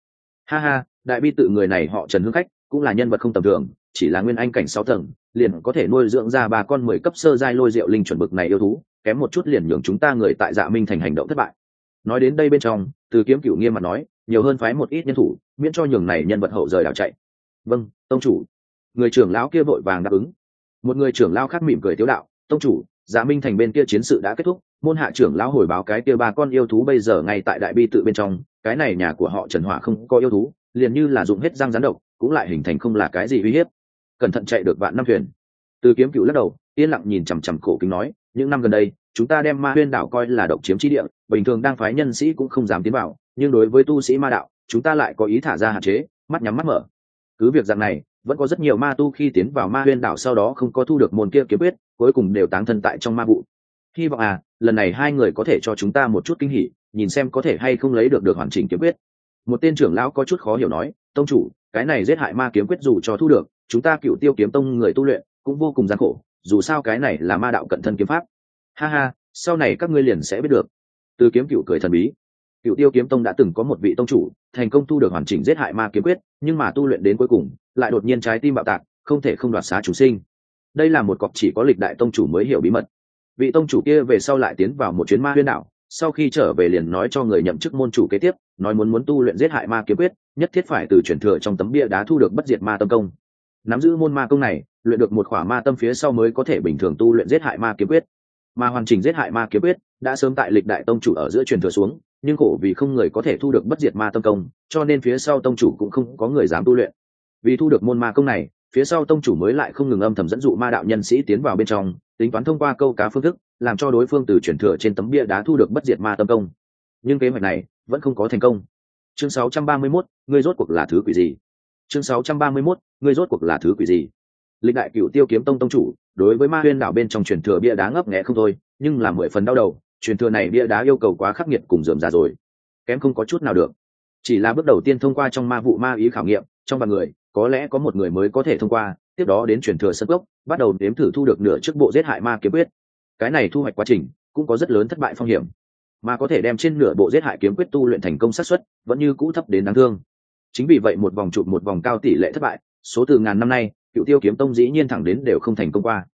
Ha ha đại bi tự người này họ trần hương khách cũng là nhân vật không tầm thường chỉ là nguyên anh cảnh sáu tầng liền có thể nuôi dưỡng ra ba con mười cấp sơ giai lôi rượu linh chuẩn bực này yêu thú, kém một chút liền nhường chúng ta người tại dạ minh thành hành động thất bại. Nói đến đây bên trong, từ kiếm cửu nghiêm mặt nói, nhiều hơn phái một ít nhân thủ, miễn cho nhường này nhân vật hậu rời đảo chạy. Vâng tông chủ. Người trưởng lão kia vội vàng đáp ứng. Một người trưởng lão khác mỉm cười tiếu đạo, tông chủ dạ minh thành bên kia chiến sự đã kết thúc, môn hạ trưởng lão hồi báo cái kia ba con yêu thú bây giờ ngay tại đại bi tự bên trong, cái này nhà của họ trần hỏa không có yêu thú, liền như là dụng hết răng rắn độc, cũng lại hình thành không là cái gì uy hiếp cẩn thận chạy được vạn năm thuyền. Từ kiếm cựu lắc đầu, yên lặng nhìn chằm chằm cổ kính nói, những năm gần đây, chúng ta đem ma huyên đảo coi là độc chiếm chi địa, bình thường đang phái nhân sĩ cũng không dám tiến vào, nhưng đối với tu sĩ ma đạo, chúng ta lại có ý thả ra hạn chế, mắt nhắm mắt mở. Cứ việc dạng này, vẫn có rất nhiều ma tu khi tiến vào ma huyên đảo sau đó không có thu được môn kia kiếm quyết, cuối cùng đều tán thân tại trong ma vụ. Hy vọng à lần này hai người có thể cho chúng ta một chút kinh hỉ, nhìn xem có thể hay không lấy được được hoàn chỉnh kiếm quyết. Một tên trưởng lão có chút khó hiểu nói, tông chủ, cái này giết hại ma kiếm quyết dù cho thu được chúng ta cựu tiêu kiếm tông người tu luyện cũng vô cùng gian khổ, dù sao cái này là ma đạo cận thân kiếm pháp. Ha ha, sau này các ngươi liền sẽ biết được. Từ kiếm cựu cười thần bí. Cựu tiêu kiếm tông đã từng có một vị tông chủ, thành công thu được hoàn chỉnh giết hại ma kiếm quyết, nhưng mà tu luyện đến cuối cùng, lại đột nhiên trái tim bạo tạc, không thể không đoạt xá chủ sinh. Đây là một cọc chỉ có lịch đại tông chủ mới hiểu bí mật. Vị tông chủ kia về sau lại tiến vào một chuyến ma huyên đạo sau khi trở về liền nói cho người nhậm chức môn chủ kế tiếp, nói muốn muốn tu luyện giết hại ma kiếm quyết, nhất thiết phải từ truyền thừa trong tấm bia đá thu được bất diệt ma tâm công nắm giữ môn ma công này luyện được một khỏa ma tâm phía sau mới có thể bình thường tu luyện giết hại ma kiếm quyết. Mà hoàn chỉnh giết hại ma kiếm quyết đã sớm tại lịch đại tông chủ ở giữa truyền thừa xuống nhưng khổ vì không người có thể thu được bất diệt ma tâm công cho nên phía sau tông chủ cũng không có người dám tu luyện. Vì thu được môn ma công này phía sau tông chủ mới lại không ngừng âm thầm dẫn dụ ma đạo nhân sĩ tiến vào bên trong tính toán thông qua câu cá phương thức làm cho đối phương từ chuyển thừa trên tấm bia đá thu được bất diệt ma tâm công. Nhưng kế hoạch này vẫn không có thành công. Chương 631, ngươi rốt cuộc là thứ quỷ gì? Chương 631, ngươi rốt cuộc là thứ quỷ gì? Lịch đại cựu tiêu kiếm tông tông chủ đối với ma huyên đảo bên trong truyền thừa bia đá ngấp nghẽ không thôi nhưng là mười phần đau đầu truyền thừa này bia đá yêu cầu quá khắc nghiệt cùng dườm già rồi. Kém không có chút nào được. Chỉ là bước đầu tiên thông qua trong ma vụ ma ý khảo nghiệm trong ba người có lẽ có một người mới có thể thông qua tiếp đó đến truyền thừa sân gốc bắt đầu đếm thử thu được nửa chức bộ giết hại ma kiếm quyết. Cái này thu hoạch quá trình cũng có rất lớn thất bại phong hiểm. Mà có thể đem trên nửa bộ giết hại kiếm quyết tu luyện thành công xác suất vẫn như cũ thấp đến đáng thương chính vì vậy một vòng chụp một vòng cao tỷ lệ thất bại, số từ ngàn năm nay, cựu tiêu kiếm tông dĩ nhiên thẳng đến đều không thành công qua.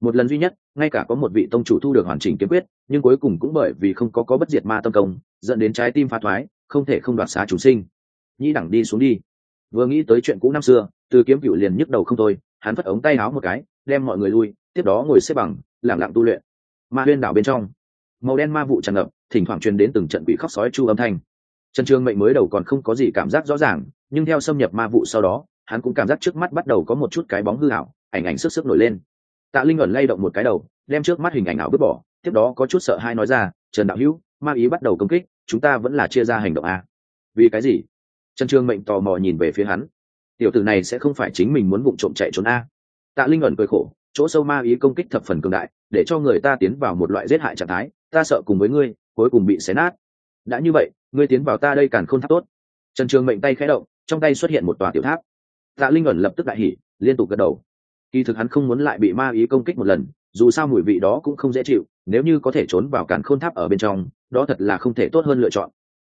Một lần duy nhất, ngay cả có một vị tông chủ thu được hoàn chỉnh kiếm quyết, nhưng cuối cùng cũng bởi vì không có có bất diệt ma tâm công, dẫn đến trái tim phá thoái, không thể không đoạt xá chủ sinh. Nhĩ đẳng đi xuống đi. Vừa nghĩ tới chuyện cũ năm xưa, từ kiếm cựu liền nhức đầu không thôi, hắn phất ống tay áo một cái, đem mọi người lui, tiếp đó ngồi xếp bằng lẳng lặng tu luyện. Ma huyên đảo bên trong, màu đen ma vụ tràn ngập, thỉnh thoảng truyền đến từng trận bị khóc sói chu âm thanh trần trường mệnh mới đầu còn không có gì cảm giác rõ ràng nhưng theo xâm nhập ma vụ sau đó hắn cũng cảm giác trước mắt bắt đầu có một chút cái bóng hư ảo, ảnh ảnh sức sức nổi lên. Tạ linh ẩn lay động một cái đầu đem trước mắt hình ảnh ảo vứt bỏ tiếp đó có chút sợ hai nói ra trần đạo hữu ma ý bắt đầu công kích chúng ta vẫn là chia ra hành động a. Vì cái gì? Trần trường mệnh tò mò nhìn về phía hắn. Tiểu tử này sẽ không phải chính mình muốn vụng trộm chạy trốn a. Tạ linh ẩn cười khổ chỗ sâu ma ý công kích thập phần cường đại để cho người ta tiến vào một loại giết hại trạng thái ta sợ cùng với ngươi cuối cùng bị xé nát. Đã như vậy ngươi tiến vào ta đây càn khôn tháp tốt. Trần trường mệnh tay khẽ động, trong tay xuất hiện một tòa tiểu tháp. Tạ linh ẩn lập tức đại hỉ, liên tục gật đầu. Kỳ thực hắn không muốn lại bị ma ý công kích một lần, dù sao mùi vị đó cũng không dễ chịu, nếu như có thể trốn vào càn khôn tháp ở bên trong, đó thật là không thể tốt hơn lựa chọn.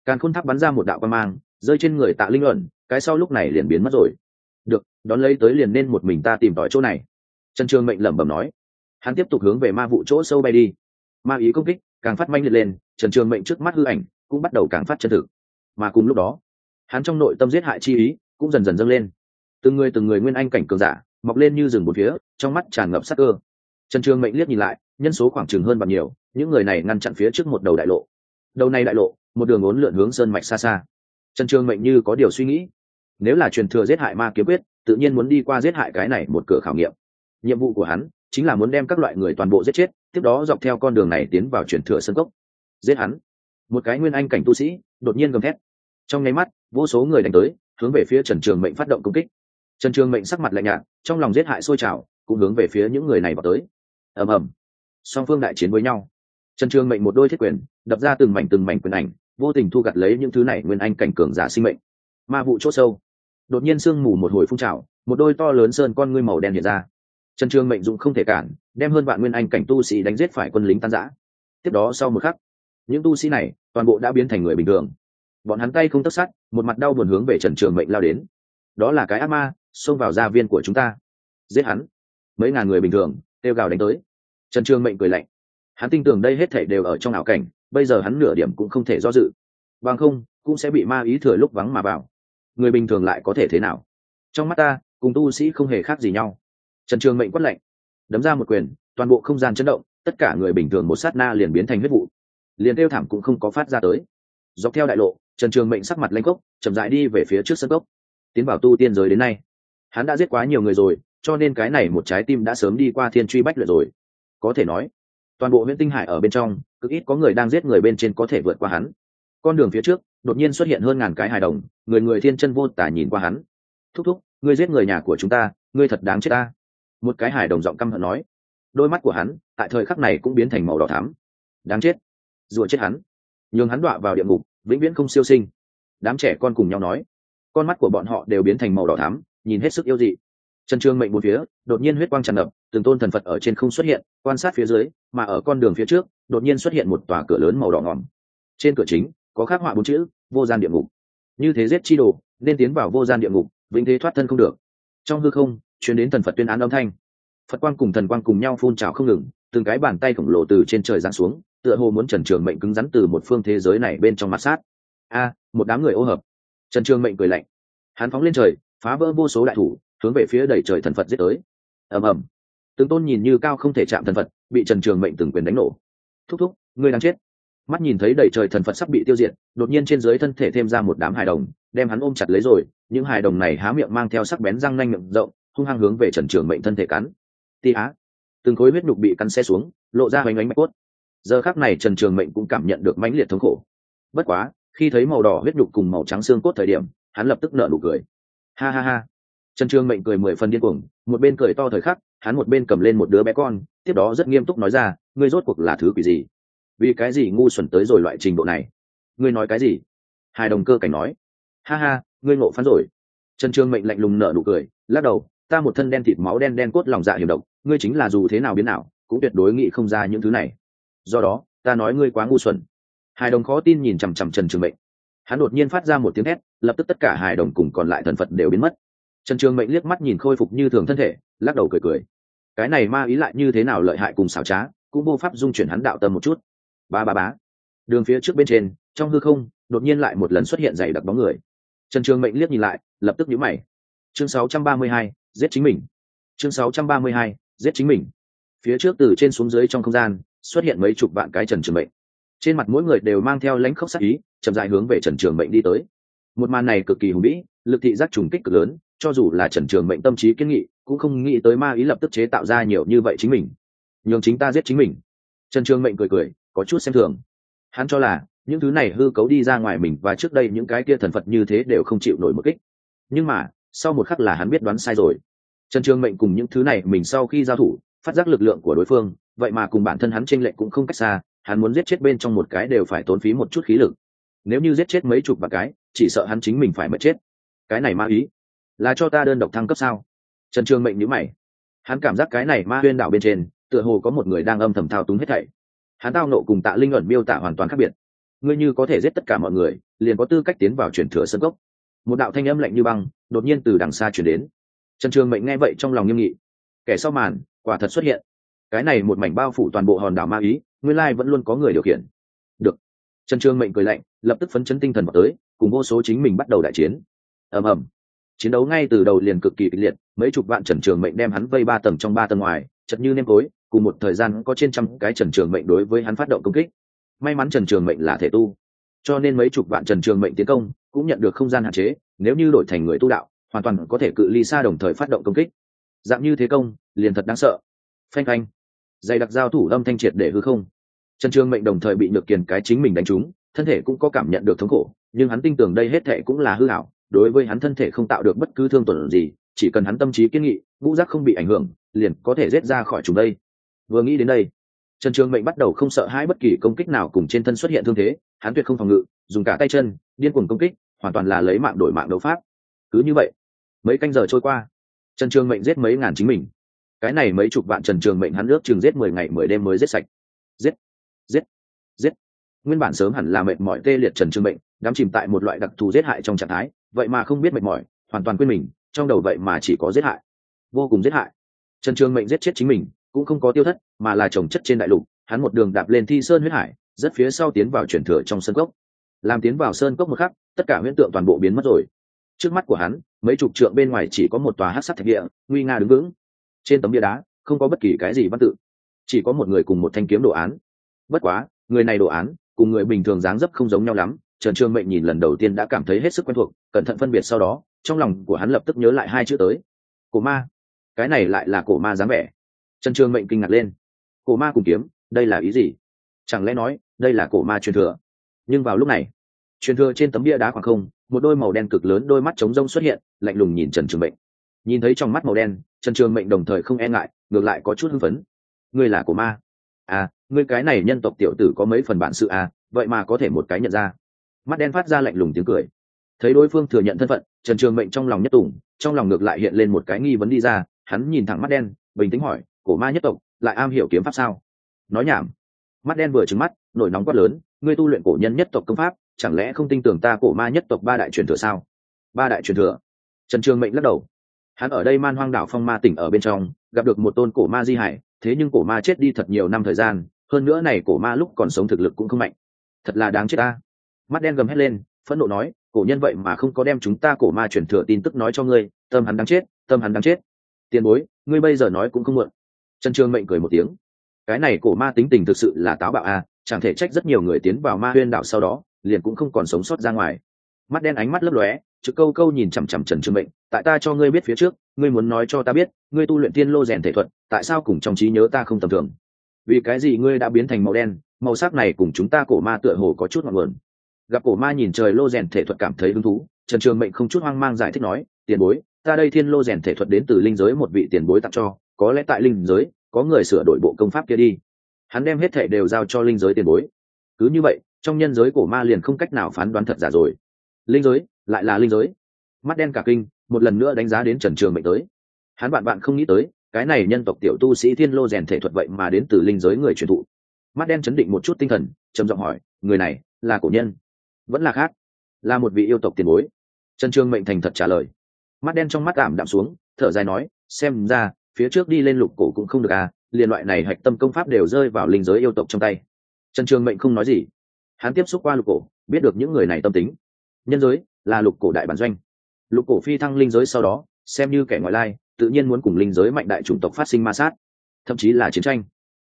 Càn khôn tháp bắn ra một đạo quan mang, rơi trên người tạ linh ẩn, cái sau lúc này liền biến mất rồi. Được, đón lấy tới liền nên một mình ta tìm tỏi chỗ này. Trần trường mệnh lẩm bẩm nói. Hắn tiếp tục hướng về ma vụ chỗ sâu bay đi. Ma ý công kích càng phát manh liệt lên, trần trường mệnh trước mắt hư ảnh cũng bắt đầu càng phát chân thực. Mà cùng lúc đó, hắn trong nội tâm giết hại chi ý cũng dần dần dâng lên. Từng người từng người nguyên anh cảnh cường giả, mọc lên như rừng một phía, trong mắt tràn ngập sắc cơ. Trần trường mệnh liếc nhìn lại, nhân số khoảng chừng hơn bằng nhiều, những người này ngăn chặn phía trước một đầu đại lộ. Đầu này đại lộ, một đường ốn lượn hướng sơn mạch xa xa. Trần trường mệnh như có điều suy nghĩ, nếu là truyền thừa giết hại ma kiếm quyết, tự nhiên muốn đi qua giết hại cái này một cửa khảo nghiệm. Nhiệm vụ của hắn chính là muốn đem các loại người toàn bộ giết chết, tiếp đó dọc theo con đường này tiến vào truyền thừa sân cốc. Giết hắn một cái nguyên anh cảnh tu sĩ, đột nhiên gầm thét. Trong nháy mắt, vô số người đánh tới, hướng về phía trần trường mệnh phát động công kích. Trần trường mệnh sắc mặt lạnh nhạt, trong lòng giết hại sôi trào, cũng hướng về phía những người này vào tới. Ầm ầm. Song phương đại chiến với nhau. Trần trường mệnh một đôi thiết quyền, đập ra từng mảnh từng mảnh quyền ảnh, vô tình thu gặt lấy những thứ này nguyên anh cảnh cường giả sinh mệnh. Ma vụ c h ỗ sâu. Đột nhiên sương mù một hồi phun trào, một đôi to lớn sơn con ngươi màu đen hiện ra. Trần trường mệnh dũng không thể cản, đem hơn vạn nguyên anh cảnh tu sĩ đánh giết phải quân lính tan giã tiếp đó sau một khắc những tu sĩ này toàn bộ đã biến thành người bình thường. Bọn hắn tay không tất sắt, một mặt đau buồn hướng về trần trường mệnh lao đến. Đó là cái ác ma xông vào gia viên của chúng ta. Giết hắn. Mấy ngàn người bình thường kêu gào đánh tới. Trần trường mệnh cười lạnh. Hắn tin tưởng đây hết thể đều ở trong ảo cảnh bây giờ hắn nửa điểm cũng không thể do dự. Bằng không cũng sẽ bị ma ý thừa lúc vắng mà vào. Người bình thường lại có thể thế nào? Trong mắt ta cùng tu sĩ không hề khác gì nhau. Trần trường mệnh quất lạnh. Đấm ra một quyền toàn bộ không gian chấn động tất cả người bình thường một sát na liền biến thành huyết vụ liền kêu thảm cũng không có phát ra tới. Dọc theo đại lộ, trần trường mệnh sắc mặt lanh cốc chậm dại đi về phía trước sân cốc. Tiến vào tu tiên giới đến nay, hắn đã giết quá nhiều người rồi, cho nên cái này một trái tim đã sớm đi qua thiên truy bách lượt rồi. Có thể nói, toàn bộ huyện tinh hải ở bên trong, cực ít có người đang giết người bên trên có thể vượt qua hắn. Con đường phía trước, đột nhiên xuất hiện hơn ngàn cái hài đồng, người người thiên chân vô tả nhìn qua hắn. Thúc thúc, ngươi giết người nhà của chúng ta, ngươi thật đáng chết ta. Một cái hài đồng giọng căm hận nói. Đôi mắt của hắn, tại thời khắc này cũng biến thành màu đỏ thắm. Đáng chết rùa chết hắn. Nhường hắn đọa vào địa ngục, vĩnh viễn không siêu sinh. Đám trẻ con cùng nhau nói. Con mắt của bọn họ đều biến thành màu đỏ thắm, nhìn hết sức yêu dị. Trần trương mệnh một phía, đột nhiên huyết quang tràn ngập, từng tôn thần phật ở trên không xuất hiện, quan sát phía dưới, mà ở con đường phía trước, đột nhiên xuất hiện một tòa cửa lớn màu đỏ ngòm trên cửa chính, có khắc họa bốn chữ, vô gian địa ngục. Như thế giết chi đồ, nên tiến vào vô gian địa ngục, vĩnh thế thoát thân không được. Trong hư không, truyền đến thần phật tuyên án âm thanh. Phật quang cùng thần quang cùng nhau phun trào không ngừng từng cái bàn tay khổng lồ từ trên trời giáng xuống, tựa hồ muốn trần trường mệnh cứng rắn từ một phương thế giới này bên trong mặt sát. A, một đám người ô hợp. Trần trường mệnh cười lạnh. Hắn phóng lên trời, phá vỡ vô số đại thủ, hướng về phía đầy trời thần phật giết tới. Ầm ầm. Từng tôn nhìn như cao không thể chạm thần phật, bị trần trường mệnh từng quyền đánh nổ. Thúc thúc, ngươi đang chết. Mắt nhìn thấy đầy trời thần phật sắp bị tiêu diệt, đột nhiên trên dưới thân thể thêm ra một đám hài đồng, đem hắn ôm chặt lấy rồi, những hài đồng này há miệng mang theo sắc bén răng nanh miệng rộng, hung hăng hướng về trần trường mệnh thân thể cắn. Ti á từng khối huyết nhục bị cắn xe xuống, lộ ra hoành ánh mạch cốt. Giờ khác này trần trường mệnh cũng cảm nhận được mãnh liệt thống khổ. Bất quá, khi thấy màu đỏ huyết nhục cùng màu trắng xương cốt thời điểm, hắn lập tức nở nụ cười. Ha ha ha. Trần trường mệnh cười mười phần điên cuồng, một bên cười to thời khắc, hắn một bên cầm lên một đứa bé con, tiếp đó rất nghiêm túc nói ra, ngươi rốt cuộc là thứ quỷ gì? Vì cái gì ngu xuẩn tới rồi loại trình độ này? Ngươi nói cái gì? Hai đồng cơ cảnh nói. Ha ha, ngươi ngộ phán rồi. Trần trường mệnh lạnh lùng nở nụ cười, lắc đầu, ta một thân đen thịt máu đen đen cốt lòng dạ hiểm độc ngươi chính là dù thế nào biến nào cũng tuyệt đối nghĩ không ra những thứ này. Do đó ta nói ngươi quá ngu xuẩn. Hài đồng khó tin nhìn chằm chằm trần trường mệnh. Hắn đột nhiên phát ra một tiếng hét lập tức tất cả hài đồng cùng còn lại thần phật đều biến mất. Trần trường mệnh liếc mắt nhìn khôi phục như thường thân thể lắc đầu cười cười. Cái này ma ý lại như thế nào lợi hại cùng xảo trá cũng vô pháp dung chuyển hắn đạo tâm một chút. Ba ba bá đường phía trước bên trên trong hư không đột nhiên lại một lần xuất hiện dày đặc bóng người. Trần trường mệnh liếc nhìn lại lập tức nhíu mày. Chương 632, giết chính mình. Chương 632, giết chính mình. Phía trước từ trên xuống dưới trong không gian, xuất hiện mấy chục vạn cái trần trường mệnh. Trên mặt mỗi người đều mang theo lãnh khốc sắc ý, chậm dài hướng về trần trường mệnh đi tới. Một màn này cực kỳ hùng vĩ, lực thị giác trùng kích cực lớn, cho dù là trần trường mệnh tâm trí kiên nghị, cũng không nghĩ tới ma ý lập tức chế tạo ra nhiều như vậy chính mình. Nhường chính ta giết chính mình. Trần trường mệnh cười cười, có chút xem thường. Hắn cho là, những thứ này hư cấu đi ra ngoài mình và trước đây những cái kia thần phật như thế đều không chịu nổi một kích. Nhưng mà, sau một khắc là hắn biết đoán sai rồi trần trường mệnh cùng những thứ này mình sau khi giao thủ, phát giác lực lượng của đối phương, vậy mà cùng bản thân hắn tranh lệch cũng không cách xa, hắn muốn giết chết bên trong một cái đều phải tốn phí một chút khí lực. Nếu như giết chết mấy chục vạn cái, chỉ sợ hắn chính mình phải mất chết. Cái này ma ý, là cho ta đơn độc thăng cấp sao? Trần trường mệnh nhữ mày. Hắn cảm giác cái này ma huyên đảo bên trên, tựa hồ có một người đang âm thầm thao túng hết thảy. Hắn tao nộ cùng tạ linh ẩn miêu tả hoàn toàn khác biệt. Ngươi như có thể giết tất cả mọi người, liền có tư cách tiến vào truyền thừa sân gốc một đạo thanh âm lạnh như băng, đột nhiên từ đằng xa chuyển đến trần trường mệnh nghe vậy trong lòng nghiêm nghị. Kẻ sau màn, quả thật xuất hiện. Cái này một mảnh bao phủ toàn bộ hòn đảo ma ý, nguyên lai vẫn luôn có người điều khiển. Được. Trần trường mệnh cười lạnh, lập tức phấn chấn tinh thần vào tới, cùng vô số chính mình bắt đầu đại chiến. Ầm ầm. Chiến đấu ngay từ đầu liền cực kỳ kịch liệt, mấy chục vạn trần trường mệnh đem hắn vây ba tầng trong ba tầng ngoài, chật như nêm tối cùng một thời gian có trên trăm cái trần trường mệnh đối với hắn phát động công kích. May mắn trần trường mệnh là thể tu. Cho nên mấy chục vạn trần trường mệnh tiến công, cũng nhận được không gian hạn chế, nếu như đổi thành người tu đạo hoàn toàn có thể cự ly xa đồng thời phát động công kích. Dạng như thế công, liền thật đáng sợ. Phanh phanh. Dày đặc giao thủ âm thanh triệt để hư không. Trần trường mệnh đồng thời bị nhược kiền cái chính mình đánh trúng, thân thể cũng có cảm nhận được thống khổ, nhưng hắn tin tưởng đây hết thệ cũng là hư hảo đối với hắn thân thể không tạo được bất cứ thương tổn gì, chỉ cần hắn tâm trí kiên nghị, ngũ giác không bị ảnh hưởng, liền có thể rết ra khỏi chúng đây. Vừa nghĩ đến đây, trần trường mệnh bắt đầu không sợ hãi bất kỳ công kích nào cùng trên thân xuất hiện thương thế, hắn tuyệt không phòng ngự, dùng cả tay chân, điên cuồng công kích, hoàn toàn là lấy mạng đổi mạng đấu pháp. Cứ như vậy mấy canh giờ trôi qua. Trần trường mệnh giết mấy ngàn chính mình. Cái này mấy chục vạn trần trường mệnh hắn ước chừng giết mười ngày, mười đêm mới giết sạch. Giết giết giết. Nguyên bản sớm hẳn là mệt mỏi tê liệt trần trường mệnh, đắm chìm tại một loại đặc thù giết hại trong trạng thái, vậy mà không biết mệt mỏi, hoàn toàn quên mình, trong đầu vậy mà chỉ có giết hại. Vô cùng giết hại. Trần trường mệnh giết chết chính mình, cũng không có tiêu thất, mà là trồng chất trên đại lục, hắn một đường đạp lên thi sơn huyết hải, rất phía sau tiến vào chuyển thừa trong sân cốc. Làm tiến vào sơn cốc một khắc, tất cả huyễn tượng toàn bộ biến mất rồi. Trước mắt của hắn mấy chục trượng bên ngoài chỉ có một tòa hát sắt thạch địa, nguy nga đứng vững. Trên tấm bia đá, không có bất kỳ cái gì văn tự, chỉ có một người cùng một thanh kiếm đồ án. Bất quá, người này đồ án, cùng người bình thường dáng dấp không giống nhau lắm, trần Trương mệnh nhìn lần đầu tiên đã cảm thấy hết sức quen thuộc, cẩn thận phân biệt sau đó, trong lòng của hắn lập tức nhớ lại hai chữ tới, cổ ma. Cái này lại là cổ ma dáng vẻ. Trần Trương mệnh kinh ngạc lên. Cổ ma cùng kiếm, đây là ý gì? Chẳng lẽ nói, đây là cổ ma truyền thừa? Nhưng vào lúc này, truyền thừa trên tấm bia đá khoảng không một đôi màu đen cực lớn đôi mắt trống rông xuất hiện, lạnh lùng nhìn trần trường mệnh. Nhìn thấy trong mắt màu đen, trần trường mệnh đồng thời không e ngại, ngược lại có chút hưng phấn. Ngươi là cổ ma. À ngươi cái này nhân tộc tiểu tử có mấy phần bản sự à vậy mà có thể một cái nhận ra. Mắt đen phát ra lạnh lùng tiếng cười. Thấy đối phương thừa nhận thân phận, trần trường mệnh trong lòng nhất tùng, trong lòng ngược lại hiện lên một cái nghi vấn đi ra, hắn nhìn thẳng mắt đen, bình tĩnh hỏi, cổ ma nhất tộc, lại am hiểu kiếm pháp sao? Nói nhảm. Mắt đen vừa trứng mắt, nổi nóng quát lớn, ngươi tu luyện cổ nhân nhất tộc công pháp chẳng lẽ không tin tưởng ta cổ ma nhất tộc ba đại truyền thừa sao? Ba đại truyền thừa? Trần trường mệnh lắc đầu. Hắn ở đây man hoang đảo phong ma tỉnh ở bên trong, gặp được một tôn cổ ma di hải, thế nhưng cổ ma chết đi thật nhiều năm thời gian, hơn nữa này cổ ma lúc còn sống thực lực cũng không mạnh. Thật là đáng chết ta. Mắt đen gầm hét lên, phẫn nộ nói, cổ nhân vậy mà không có đem chúng ta cổ ma truyền thừa tin tức nói cho ngươi, tâm hắn đáng chết, tâm hắn đáng chết. Tiền bối, ngươi bây giờ nói cũng không muộn. Trần trường mệnh cười một tiếng. Cái này cổ ma tính tình thực sự là táo bạo à chẳng thể trách rất nhiều người tiến vào ma huyên đảo sau đó liền cũng không còn sống sót ra ngoài. Mắt đen ánh mắt lấp lóe trực câu câu nhìn chằm chằm trần trường mệnh, tại ta cho ngươi biết phía trước, ngươi muốn nói cho ta biết, ngươi tu luyện tiên lô rèn thể thuật, tại sao cùng trong trí nhớ ta không tầm thường? Vì cái gì ngươi đã biến thành màu đen, màu sắc này cùng chúng ta cổ ma tựa hồ có chút ngọn nguồn. Gặp cổ ma nhìn trời lô rèn thể thuật cảm thấy hứng thú, trần trường mệnh không chút hoang mang giải thích nói, tiền bối, ta đây thiên lô rèn thể thuật đến từ linh giới một vị tiền bối tặng cho, có lẽ tại linh giới, có người sửa đổi bộ công pháp kia đi. Hắn đem hết thể đều giao cho linh giới tiền bối. Cứ như vậy trong nhân giới cổ ma liền không cách nào phán đoán thật giả rồi. Linh giới, lại là linh giới. Mắt đen cả kinh, một lần nữa đánh giá đến trần trường mệnh tới. Hắn bạn bạn không nghĩ tới, cái này nhân tộc tiểu tu sĩ thiên lô rèn thể thuật vậy mà đến từ linh giới người truyền thụ. Mắt đen chấn định một chút tinh thần, trầm giọng hỏi, người này là cổ nhân? Vẫn là khác, là một vị yêu tộc tiền bối. Trần trương mệnh thành thật trả lời. Mắt đen trong mắt ảm đạm xuống, thở dài nói, xem ra, phía trước đi lên lục cổ cũng không được à liền loại này hạch tâm công pháp đều rơi vào linh giới yêu tộc trong tay. Trần trường mệnh không nói gì hắn tiếp xúc qua lục cổ, biết được những người này tâm tính. Nhân giới là lục cổ đại bản doanh. Lục cổ phi thăng linh giới sau đó, xem như kẻ ngoại lai, tự nhiên muốn cùng linh giới mạnh đại chủng tộc phát sinh ma sát, thậm chí là chiến tranh.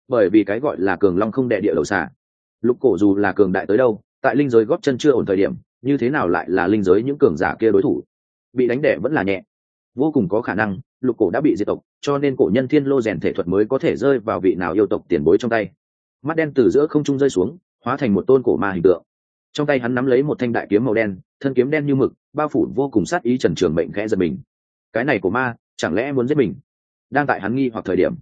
Bởi vì cái gọi là cường long không đệ địa đầu xả lục cổ dù là cường đại tới đâu, tại linh giới góp chân chưa ổn thời điểm, như thế nào lại là linh giới những cường giả kia đối thủ? Bị đánh đẻ vẫn là nhẹ. Vô cùng có khả năng, lục cổ đã bị diệt tộc, cho nên cổ nhân thiên lô rèn thể thuật mới có thể rơi vào vị nào yêu tộc tiền bối trong tay. Mắt đen từ giữa không trung rơi xuống hóa thành một tôn cổ ma hình tượng. Trong tay hắn nắm lấy một thanh đại kiếm màu đen, thân kiếm đen như mực, bao phủ vô cùng sát ý trần trường mệnh khẽ giật mình. Cái này của ma, chẳng lẽ muốn giết mình? Đang tại hắn nghi hoặc thời điểm,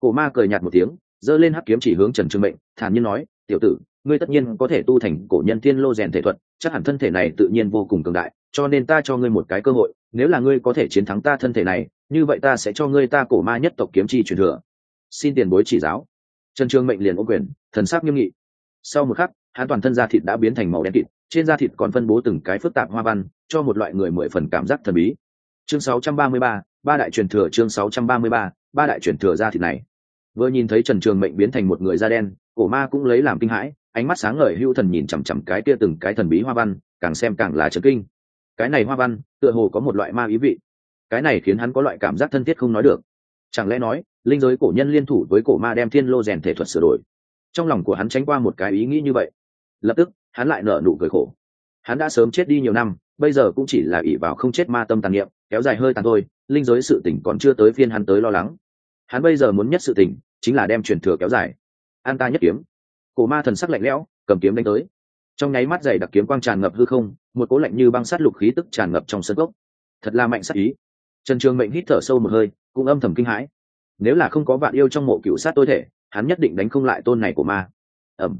cổ ma cười nhạt một tiếng, giơ lên hắc kiếm chỉ hướng trần trường mệnh, thản nhiên nói, tiểu tử, ngươi tất nhiên có thể tu thành cổ nhân thiên lô rèn thể thuật, chắc hẳn thân thể này tự nhiên vô cùng cường đại, cho nên ta cho ngươi một cái cơ hội, nếu là ngươi có thể chiến thắng ta thân thể này, như vậy ta sẽ cho ngươi ta cổ ma nhất tộc kiếm chi truyền thừa. Xin tiền bối chỉ giáo. Trần trường mệnh liền ô quyền, thần sắc nghiêm nghị sau một khắc hắn toàn thân da thịt đã biến thành màu đen kịt trên da thịt còn phân bố từng cái phức tạp hoa văn cho một loại người mười phần cảm giác thần bí. Chương 633, ba đại truyền thừa chương 633, ba đại truyền thừa da thịt này. Vừa nhìn thấy trần trường mệnh biến thành một người da đen cổ ma cũng lấy làm kinh hãi ánh mắt sáng ngời hưu thần nhìn chằm chằm cái kia từng cái thần bí hoa văn càng xem càng là trấn kinh. Cái này hoa văn tựa hồ có một loại ma ý vị. Cái này khiến hắn có loại cảm giác thân thiết không nói được. Chẳng lẽ nói linh giới cổ nhân liên thủ với cổ ma đem thiên lô rèn thể thuật sửa đổi? Trong lòng của hắn tránh qua một cái ý nghĩ như vậy. Lập tức, hắn lại nở nụ cười khổ. Hắn đã sớm chết đi nhiều năm, bây giờ cũng chỉ là ỷ vào không chết ma tâm tàn niệm, kéo dài hơi tàn thôi, linh giới sự tỉnh còn chưa tới phiên hắn tới lo lắng. Hắn bây giờ muốn nhất sự tỉnh chính là đem truyền thừa kéo dài. An ta nhất kiếm. Cổ ma thần sắc lạnh lẽo, cầm kiếm đánh tới. Trong nháy mắt dày đặc kiếm quang tràn ngập hư không, một cố lạnh như băng sát lục khí tức tràn ngập trong sân gốc. Thật là mạnh sát ý. Trần trường mệnh hít thở sâu một hơi, cũng âm thầm kinh hãi. Nếu là không có vạn yêu trong mộ cựu sát tôi thể hắn nhất định đánh không lại tôn này của ma. Ẩm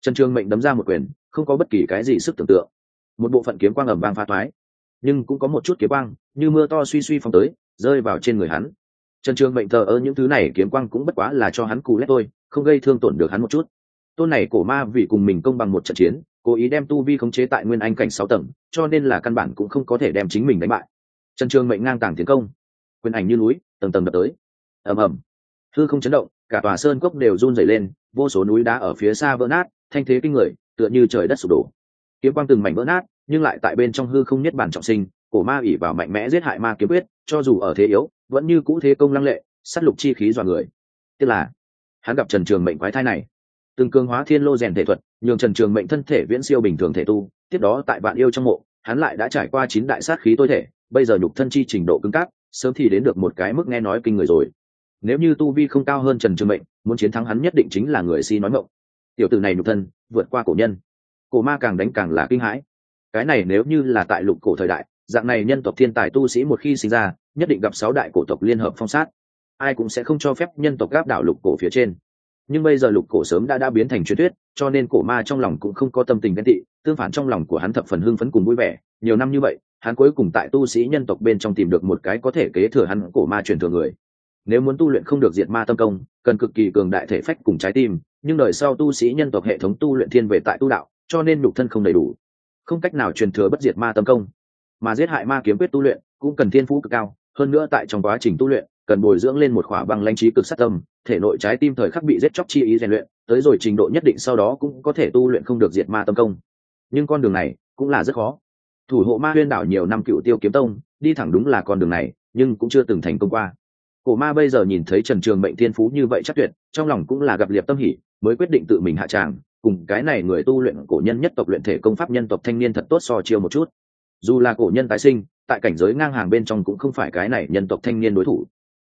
trần trường mệnh đấm ra một quyền, không có bất kỳ cái gì sức tưởng tượng. Một bộ phận kiếm quang ẩm vang pha thoái nhưng cũng có một chút kiếm quang, như mưa to suy suy phong tới, rơi vào trên người hắn. Trần trường mệnh thờ ơ những thứ này kiếm quang cũng bất quá là cho hắn cù lét tôi không gây thương tổn được hắn một chút. Tôn này cổ ma vì cùng mình công bằng một trận chiến, cố ý đem tu vi khống chế tại nguyên anh cảnh sáu tầng, cho nên là căn bản cũng không có thể đem chính mình đánh bại. Trần trường mệnh ngang tàng tiến công. Quyền ảnh như núi, tầng tầng đập tới. Ầm ầm. Hư không chấn động cả tòa sơn cốc đều run rẩy lên, vô số núi đá ở phía xa vỡ nát, thanh thế kinh người, tựa như trời đất sụp đổ. Kiếm quang từng mảnh vỡ nát, nhưng lại tại bên trong hư không nhất bản trọng sinh, cổ ma ỉ vào mạnh mẽ giết hại ma kiếm quyết, cho dù ở thế yếu, vẫn như cũ thế công lăng lệ, sát lục chi khí dọa người. Tức là, hắn gặp trần trường mệnh quái thai này. Từng cường hóa thiên lô rèn thể thuật, nhường trần trường mệnh thân thể viễn siêu bình thường thể tu, tiếp đó tại vạn yêu trong mộ, hắn lại đã trải qua chín đại sát khí tối thể, bây giờ nhục thân chi trình độ cứng cáp, sớm thì đến được một cái mức nghe nói kinh người rồi nếu như tu vi không cao hơn trần trường mệnh, muốn chiến thắng hắn nhất định chính là người si nói mộng. Tiểu tử này nhục thân, vượt qua cổ nhân. Cổ ma càng đánh càng là kinh hãi. Cái này nếu như là tại lục cổ thời đại, dạng này nhân tộc thiên tài tu sĩ một khi sinh ra, nhất định gặp sáu đại cổ tộc liên hợp phong sát. Ai cũng sẽ không cho phép nhân tộc gáp đảo lục cổ phía trên. Nhưng bây giờ lục cổ sớm đã đã biến thành truyền thuyết, cho nên cổ ma trong lòng cũng không có tâm tình ghen tị, tương phản trong lòng của hắn thập phần hưng phấn cùng vui vẻ. Nhiều năm như vậy, hắn cuối cùng tại tu sĩ nhân tộc bên trong tìm được một cái có thể kế thừa hắn cổ ma truyền thừa người nếu muốn tu luyện không được diệt ma tâm công, cần cực kỳ cường đại thể phách cùng trái tim, nhưng đời sau tu sĩ nhân tộc hệ thống tu luyện thiên về tại tu đạo, cho nên nhục thân không đầy đủ. Không cách nào truyền thừa bất diệt ma tâm công. Mà giết hại ma kiếm quyết tu luyện cũng cần thiên phú cực cao, hơn nữa tại trong quá trình tu luyện, cần bồi dưỡng lên một khỏa băng lãnh trí cực sát tâm, thể nội trái tim thời khắc bị giết chóc chi ý rèn luyện, tới rồi trình độ nhất định sau đó cũng có thể tu luyện không được diệt ma tâm công. Nhưng con đường này cũng là rất khó. Thủ hộ ma huyên đảo nhiều năm cựu tiêu kiếm tông, đi thẳng đúng là con đường này, nhưng cũng chưa từng thành công qua cổ ma bây giờ nhìn thấy trần trường mệnh thiên phú như vậy chắc tuyệt, trong lòng cũng là gặp liệp tâm hỉ, mới quyết định tự mình hạ tràng, cùng cái này người tu luyện cổ nhân nhất tộc luyện thể công pháp nhân tộc thanh niên thật tốt so chiêu một chút. Dù là cổ nhân tái sinh, tại cảnh giới ngang hàng bên trong cũng không phải cái này nhân tộc thanh niên đối thủ.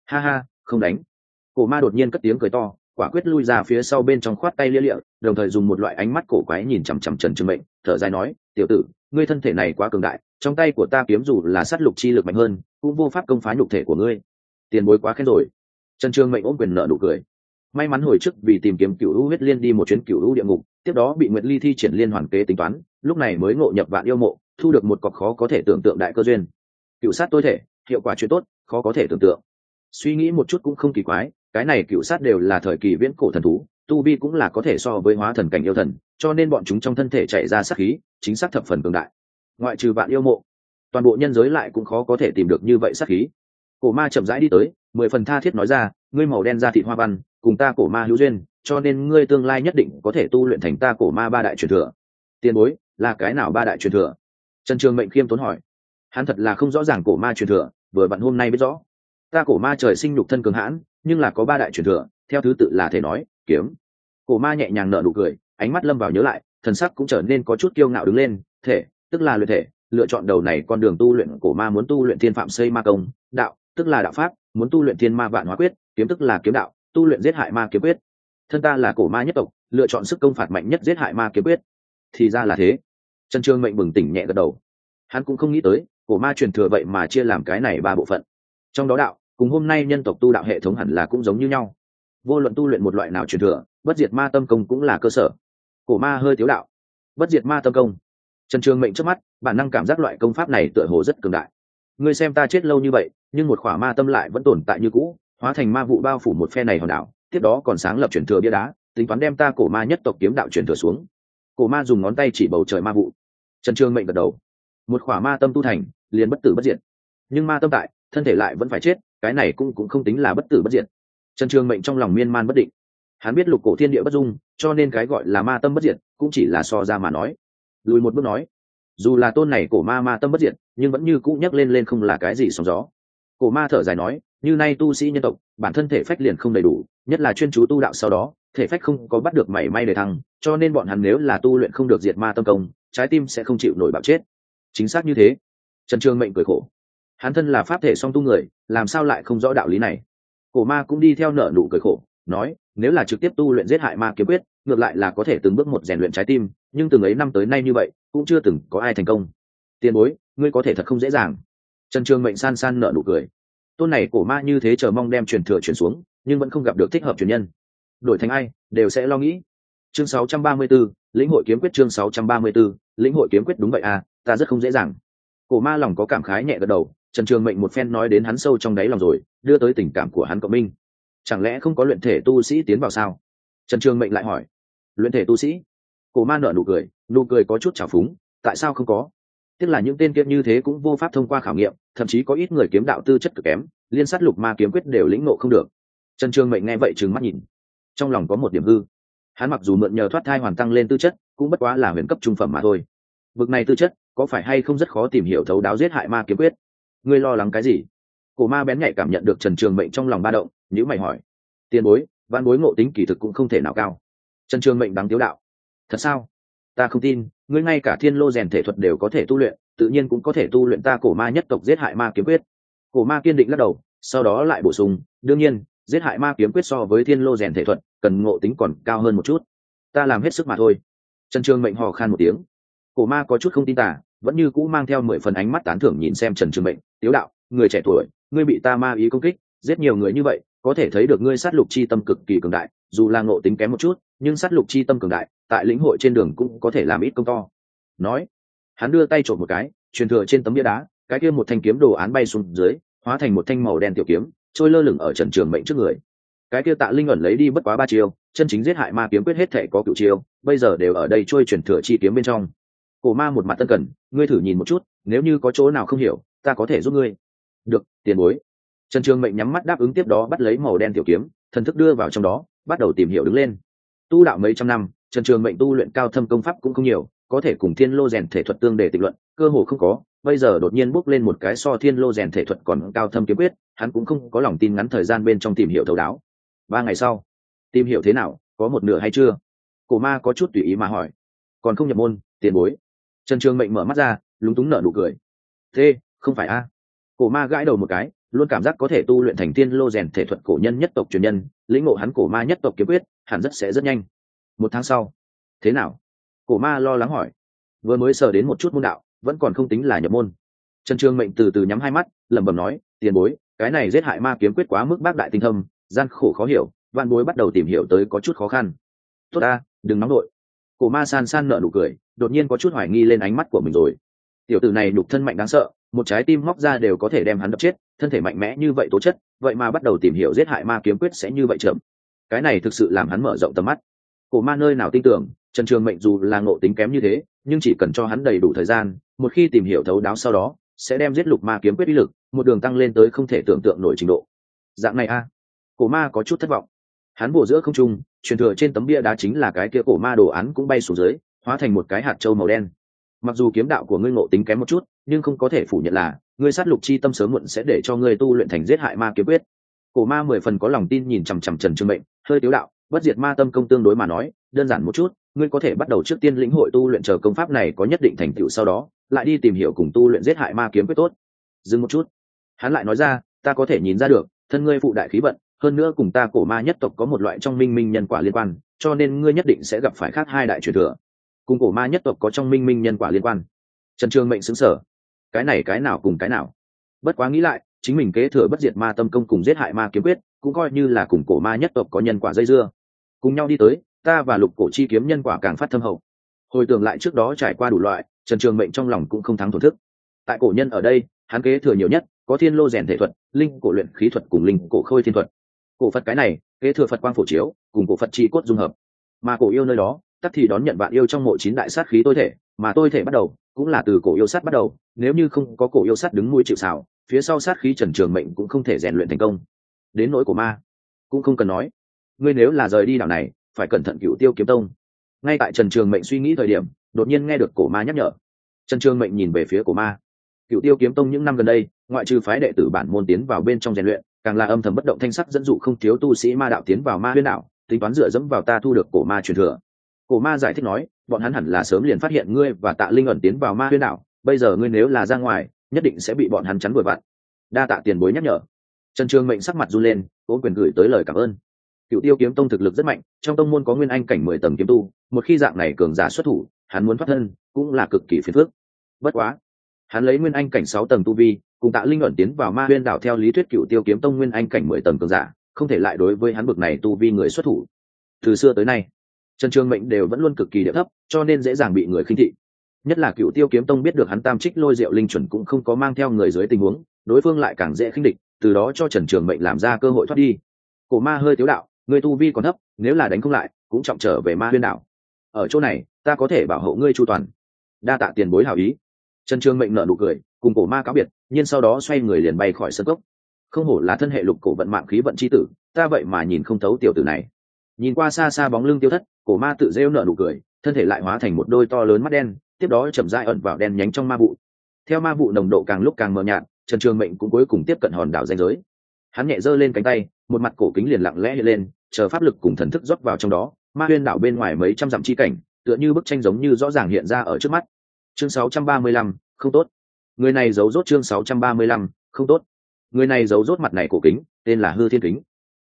Ha ha, không đánh. Cổ ma đột nhiên cất tiếng cười to, quả quyết lui ra phía sau bên trong khoát tay lia lịa, đồng thời dùng một loại ánh mắt cổ quái nhìn chằm chằm trần trường mệnh, thở dài nói, tiểu tử, ngươi thân thể này quá cường đại, trong tay của ta kiếm dù là sát lục chi lực mạnh hơn, cũng vô pháp công phá nhục thể của ngươi tiền bối quá khen rồi. Trần trường mệnh ôm quyền nợ nụ cười. May mắn hồi trước vì tìm kiếm cựu hữu huyết liên đi một chuyến cựu hữu địa ngục, tiếp đó bị nguyệt ly thi triển liên hoàn kế tính toán, lúc này mới ngộ nhập vạn yêu mộ, thu được một cọc khó có thể tưởng tượng đại cơ duyên. Cựu sát tôi thể, hiệu quả chuyện tốt, khó có thể tưởng tượng. Suy nghĩ một chút cũng không kỳ quái, cái này cựu sát đều là thời kỳ viễn cổ thần thú, tu vi cũng là có thể so với hóa thần cảnh yêu thần, cho nên bọn chúng trong thân thể chạy ra sát khí, chính xác thập phần cường đại. Ngoại trừ vạn yêu mộ, toàn bộ nhân giới lại cũng khó có thể tìm được như vậy sát khí cổ ma chậm rãi đi tới, mười phần tha thiết nói ra, ngươi màu đen ra thị hoa văn, cùng ta cổ ma hữu duyên, cho nên ngươi tương lai nhất định có thể tu luyện thành ta cổ ma ba đại truyền thừa. Tiền bối, là cái nào ba đại truyền thừa? Trần trường mệnh khiêm tốn hỏi. Hắn thật là không rõ ràng cổ ma truyền thừa, vừa vặn hôm nay biết rõ. Ta cổ ma trời sinh nhục thân cường hãn, nhưng là có ba đại truyền thừa, theo thứ tự là thể nói, kiếm. Cổ ma nhẹ nhàng nở nụ cười, ánh mắt lâm vào nhớ lại, thần sắc cũng trở nên có chút kiêu ngạo đứng lên, thể, tức là luyện thể, lựa chọn đầu này con đường tu luyện, cổ ma muốn tu luyện thiên phạm xây ma công, đạo tức là đạo pháp, muốn tu luyện thiên ma vạn hóa quyết, kiếm tức là kiếm đạo, tu luyện giết hại ma kiếm quyết. Thân ta là cổ ma nhất tộc, lựa chọn sức công phạt mạnh nhất giết hại ma kiếm quyết. Thì ra là thế. Trần trương mệnh bừng tỉnh nhẹ gật đầu. Hắn cũng không nghĩ tới, cổ ma truyền thừa vậy mà chia làm cái này ba bộ phận. Trong đó đạo, cùng hôm nay nhân tộc tu đạo hệ thống hẳn là cũng giống như nhau. Vô luận tu luyện một loại nào truyền thừa, bất diệt ma tâm công cũng là cơ sở. Cổ ma hơi thiếu đạo. Bất diệt ma tâm công. Trần trường mệnh trước mắt, bản năng cảm giác loại công pháp này tựa hồ rất cường đại. Ngươi xem ta chết lâu như vậy nhưng một khỏa ma tâm lại vẫn tồn tại như cũ, hóa thành ma vụ bao phủ một phe này hòn đảo, tiếp đó còn sáng lập truyền thừa bia đá, tính toán đem ta cổ ma nhất tộc kiếm đạo truyền thừa xuống. Cổ ma dùng ngón tay chỉ bầu trời ma vụ. Trần trương mệnh gật đầu. Một khỏa ma tâm tu thành, liền bất tử bất diệt. Nhưng ma tâm tại, thân thể lại vẫn phải chết, cái này cũng cũng không tính là bất tử bất diệt. Trần trương mệnh trong lòng miên man bất định. Hắn biết lục cổ thiên địa bất dung, cho nên cái gọi là ma tâm bất diệt, cũng chỉ là so ra mà nói. Lùi một bước nói, dù là tôn này cổ ma ma tâm bất diệt, nhưng vẫn như cũ nhắc lên lên không là cái gì sóng gió cổ ma thở dài nói, như nay tu sĩ nhân tộc, bản thân thể phách liền không đầy đủ, nhất là chuyên chú tu đạo sau đó, thể phách không có bắt được mảy may để thăng, cho nên bọn hắn nếu là tu luyện không được diệt ma tâm công, trái tim sẽ không chịu nổi bạo chết. Chính xác như thế. Trần trương mệnh cười khổ. Hắn thân là pháp thể song tu người, làm sao lại không rõ đạo lý này? Cổ ma cũng đi theo nợ nụ cười khổ, nói, nếu là trực tiếp tu luyện giết hại ma kiếm quyết, ngược lại là có thể từng bước một rèn luyện trái tim, nhưng từng ấy năm tới nay như vậy, cũng chưa từng có ai thành công. Tiền bối, ngươi có thể thật không dễ dàng trần trường mệnh san san nợ nụ cười. Tôn này cổ ma như thế chờ mong đem truyền thừa truyền xuống nhưng vẫn không gặp được thích hợp truyền nhân. Đổi thành ai đều sẽ lo nghĩ. Chương 634, lĩnh hội kiếm quyết chương 634, lĩnh hội kiếm quyết đúng vậy à ta rất không dễ dàng. Cổ ma lòng có cảm khái nhẹ gật đầu trần trường mệnh một phen nói đến hắn sâu trong đáy lòng rồi đưa tới tình cảm của hắn cộng minh. Chẳng lẽ không có luyện thể tu sĩ tiến vào sao? Trần trường mệnh lại hỏi. Luyện thể tu sĩ? Cổ ma nợ nụ cười nụ cười có chút trào phúng tại sao không có? Tức là những tên kiếp như thế cũng vô pháp thông qua khảo nghiệm thậm chí có ít người kiếm đạo tư chất cực kém, liên sát lục ma kiếm quyết đều lĩnh ngộ không được. Trần trường mệnh nghe vậy trừng mắt nhìn. Trong lòng có một điểm hư. Hắn mặc dù mượn nhờ thoát thai hoàn tăng lên tư chất, cũng bất quá là huyền cấp trung phẩm mà thôi. Vực này tư chất, có phải hay không rất khó tìm hiểu thấu đáo giết hại ma kiếm quyết? Ngươi lo lắng cái gì? Cổ ma bén nhạy cảm nhận được trần trường mệnh trong lòng ba động nhữ mày hỏi. Tiền bối, văn bối ngộ tính kỳ thực cũng không thể nào cao. Trần trường mệnh đáng tiếu đạo. Thật sao? Ta không tin, ngươi ngay cả thiên lô rèn thể thuật đều có thể tu luyện tự nhiên cũng có thể tu luyện ta cổ ma nhất tộc giết hại ma kiếm quyết. Cổ ma kiên định lắc đầu, sau đó lại bổ sung, đương nhiên, giết hại ma kiếm quyết so với thiên lô rèn thể thuật, cần ngộ tính còn cao hơn một chút. Ta làm hết sức mà thôi. Trần trường mệnh hò khan một tiếng. Cổ ma có chút không tin tả vẫn như cũ mang theo mười phần ánh mắt tán thưởng nhìn xem trần trường mệnh, tiếu đạo, người trẻ tuổi, ngươi bị ta ma ý công kích, giết nhiều người như vậy, có thể thấy được ngươi sát lục chi tâm cực kỳ cường đại, dù là ngộ tính kém một chút, nhưng sát lục chi tâm cường đại, tại lĩnh hội trên đường cũng có thể làm ít công to. Nói hắn đưa tay trộm một cái, truyền thừa trên tấm bia đá, cái kia một thanh kiếm đồ án bay xuống dưới, hóa thành một thanh màu đen tiểu kiếm, trôi lơ lửng ở trần trường mệnh trước người. Cái kia tạ linh ẩn lấy đi bất quá ba chiêu, chân chính giết hại ma kiếm quyết hết thể có cựu chiêu, bây giờ đều ở đây trôi truyền thừa chi kiếm bên trong. Cổ ma một mặt tân cần, ngươi thử nhìn một chút, nếu như có chỗ nào không hiểu, ta có thể giúp ngươi. Được, tiền bối. Trần trường mệnh nhắm mắt đáp ứng tiếp đó bắt lấy màu đen tiểu kiếm, thần thức đưa vào trong đó, bắt đầu tìm hiểu đứng lên. Tu đạo mấy trăm năm, trần trường mệnh tu luyện cao thâm công pháp cũng không nhiều có thể cùng thiên lô rèn thể thuật tương để tịch luận, cơ hồ không có, bây giờ đột nhiên bốc lên một cái so thiên lô rèn thể thuật còn cao thâm kiếm quyết, hắn cũng không có lòng tin ngắn thời gian bên trong tìm hiểu thấu đáo. Ba ngày sau, tìm hiểu thế nào, có một nửa hay chưa? Cổ ma có chút tùy ý mà hỏi. Còn không nhập môn, tiền bối. Trần trường mệnh mở mắt ra, lúng túng nở nụ cười. Thế, không phải a? Cổ ma gãi đầu một cái, luôn cảm giác có thể tu luyện thành tiên lô rèn thể thuật cổ nhân nhất tộc truyền nhân, lĩnh ngộ hắn cổ ma nhất tộc kiếm quyết, hẳn rất sẽ rất nhanh. Một tháng sau, thế nào? Cổ ma lo lắng hỏi. Vừa mới sờ đến một chút môn đạo, vẫn còn không tính là nhập môn. Trần trương mệnh từ từ nhắm hai mắt, lẩm bẩm nói, tiền bối, cái này giết hại ma kiếm quyết quá mức bác đại tinh thâm, gian khổ khó hiểu văn bối bắt đầu tìm hiểu tới có chút khó khăn. Tốt ta, đừng nóng đội. Cổ ma san san nợ nụ cười, đột nhiên có chút hoài nghi lên ánh mắt của mình rồi. Tiểu tử này đục thân mạnh đáng sợ, một trái tim móc ra đều có thể đem hắn đập chết, thân thể mạnh mẽ như vậy tố chất, vậy mà bắt đầu tìm hiểu giết hại ma kiếm quyết sẽ như vậy chậm. Cái này thực sự làm hắn mở rộng tầm mắt. Cổ ma nơi nào tin tưởng trần trường mệnh dù là ngộ tính kém như thế, nhưng chỉ cần cho hắn đầy đủ thời gian, một khi tìm hiểu thấu đáo sau đó, sẽ đem giết lục ma kiếm quyết uy lực, một đường tăng lên tới không thể tưởng tượng nổi trình độ. Dạng này a. Cổ ma có chút thất vọng. Hắn bổ giữa không trung, truyền thừa trên tấm bia đá chính là cái kia cổ ma đồ án cũng bay xuống dưới, hóa thành một cái hạt trâu màu đen. Mặc dù kiếm đạo của ngươi ngộ tính kém một chút, nhưng không có thể phủ nhận là, ngươi sát lục chi tâm sớm muộn sẽ để cho ngươi tu luyện thành giết hại ma kiếm quyết. Cổ ma mười phần có lòng tin nhìn chằm chằm trần trương mệnh, hơi tiếu đạo bất diệt ma tâm công tương đối mà nói, đơn giản một chút, ngươi có thể bắt đầu trước tiên lĩnh hội tu luyện chờ công pháp này có nhất định thành tựu sau đó, lại đi tìm hiểu cùng tu luyện giết hại ma kiếm quyết tốt. Dừng một chút. Hắn lại nói ra, ta có thể nhìn ra được, thân ngươi phụ đại khí vận, hơn nữa cùng ta cổ ma nhất tộc có một loại trong minh minh nhân quả liên quan, cho nên ngươi nhất định sẽ gặp phải khác hai đại truyền thừa. Cùng cổ ma nhất tộc có trong minh minh nhân quả liên quan. Trần trường mệnh xứng sở cái này cái nào cùng cái nào? Bất quá nghĩ lại, chính mình kế thừa bất diệt ma tâm công cùng giết hại ma kiếm quyết, cũng coi như là cùng cổ ma nhất tộc có nhân quả dây dưa cùng nhau đi tới, ta và lục cổ chi kiếm nhân quả càng phát thâm hậu. Hồi tưởng lại trước đó trải qua đủ loại, trần trường mệnh trong lòng cũng không thắng thổn thức. Tại cổ nhân ở đây, hắn kế thừa nhiều nhất, có thiên lô rèn thể thuật, linh cổ luyện khí thuật cùng linh cổ khôi thiên thuật. Cổ phật cái này, kế thừa phật quang phổ chiếu, cùng cổ phật chi cốt dung hợp. Mà cổ yêu nơi đó, tắc thì đón nhận bạn yêu trong mộ chín đại sát khí tôi thể, mà tôi thể bắt đầu, cũng là từ cổ yêu sát bắt đầu, nếu như không có cổ yêu sát đứng mũi chịu xào phía sau sát khí trần trường mệnh cũng không thể rèn luyện thành công. Đến nỗi của ma, cũng không cần nói ngươi nếu là rời đi đảo này, phải cẩn thận cựu tiêu kiếm tông. Ngay tại trần trường mệnh suy nghĩ thời điểm, đột nhiên nghe được cổ ma nhắc nhở. Trần trường mệnh nhìn về phía cổ ma. Cựu tiêu kiếm tông những năm gần đây, ngoại trừ phái đệ tử bản môn tiến vào bên trong rèn luyện, càng là âm thầm bất động thanh sắc dẫn dụ không thiếu tu sĩ ma đạo tiến vào ma huyên đạo tính toán dựa dẫm vào ta thu được cổ ma truyền thừa. Cổ ma giải thích nói, bọn hắn hẳn là sớm liền phát hiện ngươi và tạ linh ẩn tiến vào ma huyên đạo bây giờ ngươi nếu là ra ngoài, nhất định sẽ bị bọn hắn chắn vội vặn. Đa tạ tiền bối nhắc nhở. Trần trường mệnh sắc mặt run lên, cố quyền gửi tới lời cảm ơn cựu tiêu kiếm tông thực lực rất mạnh, trong tông môn có nguyên anh cảnh mười tầng kiếm tu, một khi dạng này cường giả xuất thủ, hắn muốn thoát thân cũng là cực kỳ phiền phức. Bất quá, hắn lấy nguyên anh cảnh sáu tầng tu vi, cùng tạ linh luận tiến vào ma huyên đảo theo lý thuyết cựu tiêu kiếm tông nguyên anh cảnh mười tầng cường giả, không thể lại đối với hắn bực này tu vi người xuất thủ. Từ xưa tới nay, trần trường mệnh đều vẫn luôn cực kỳ địa thấp, cho nên dễ dàng bị người khinh thị. Nhất là cựu tiêu kiếm tông biết được hắn tam trích lôi rượu linh chuẩn cũng không có mang theo người dưới tình huống, đối phương lại càng dễ khinh địch, từ đó cho trần trường mệnh làm ra cơ hội thoát đi. Cổ ma hơi tiếu đạo người tu vi còn thấp, nếu là đánh không lại, cũng trọng trở về ma huyên đảo. Ở chỗ này, ta có thể bảo hộ ngươi chu toàn. Đa tạ tiền bối hảo ý. Trần trường mệnh nợ nụ cười, cùng cổ ma cáo biệt, nhưng sau đó xoay người liền bay khỏi sân cốc. Không hổ là thân hệ lục cổ vận mạng khí vận c h i tử, ta vậy mà nhìn không thấu tiểu tử này. Nhìn qua xa xa bóng lưng tiêu thất, cổ ma tự rêu nợ nụ cười, thân thể lại hóa thành một đôi to lớn mắt đen, tiếp đó chậm dai ẩn vào đen nhánh trong ma vụ. Theo ma vụ nồng độ càng lúc càng mờ nhạt, trần trường mệnh cũng cuối cùng tiếp cận hòn đảo danh giới hắn nhẹ giơ lên cánh tay một mặt cổ kính liền lặng lẽ hiện lên chờ pháp lực cùng thần thức rót vào trong đó ma huyên đảo bên ngoài mấy trăm dặm chi cảnh tựa như bức tranh giống như rõ ràng hiện ra ở trước mắt. Chương 635, không tốt. Người này giấu rốt chương 635, không tốt. Người này giấu rốt mặt này cổ kính tên là hư thiên kính.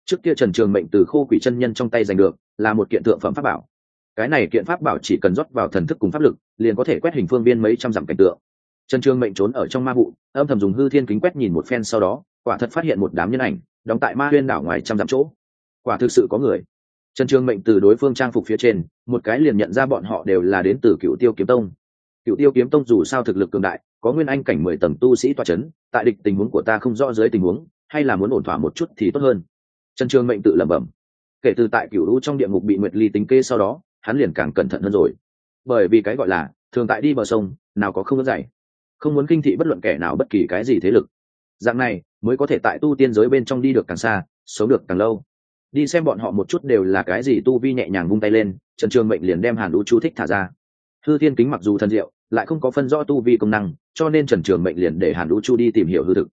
Trước kia trần trường mệnh từ khô quỷ chân nhân trong tay giành được là một kiện thượng phẩm pháp bảo. Cái này kiện pháp bảo chỉ cần rót vào thần thức cùng pháp lực liền có thể quét hình phương viên mấy trăm dặm cảnh tượng trần trường mệnh trốn ở trong ma vụ, âm thầm dùng hư thiên kính quét nhìn một phen sau đó, quả thật phát hiện một đám nhân ảnh, đóng tại ma huyên đảo ngoài trăm dặm chỗ. Quả thực sự có người. Trần trường mệnh từ đối phương trang phục phía trên, một cái liền nhận ra bọn họ đều là đến từ cựu tiêu kiếm tông. Cựu tiêu kiếm tông dù sao thực lực cường đại, có nguyên anh cảnh mười tầng tu sĩ toa c h ấ n tại địch tình huống của ta không rõ dưới tình huống, hay là muốn ổn thỏa một chút thì tốt hơn. Trần trường mệnh tự lẩm bẩm. Kể từ tại cựu lũ trong địa ngục bị nguyệt ly tính kê sau đó, hắn liền càng cẩn thận hơn rồi. Bởi vì cái gọi là, thường tại đi bờ sông, nào có không ớt dày không muốn kinh thị bất luận kẻ nào bất kỳ cái gì thế lực. Dạng này, mới có thể tại tu tiên giới bên trong đi được càng xa, sống được càng lâu. Đi xem bọn họ một chút đều là cái gì tu vi nhẹ nhàng vung tay lên, trần trường mệnh liền đem hàn đũ chu thích thả ra. Hư thiên kính mặc dù thân diệu, lại không có phân rõ tu vi công năng, cho nên trần trường mệnh liền để hàn đũ chu đi tìm hiểu hư thực.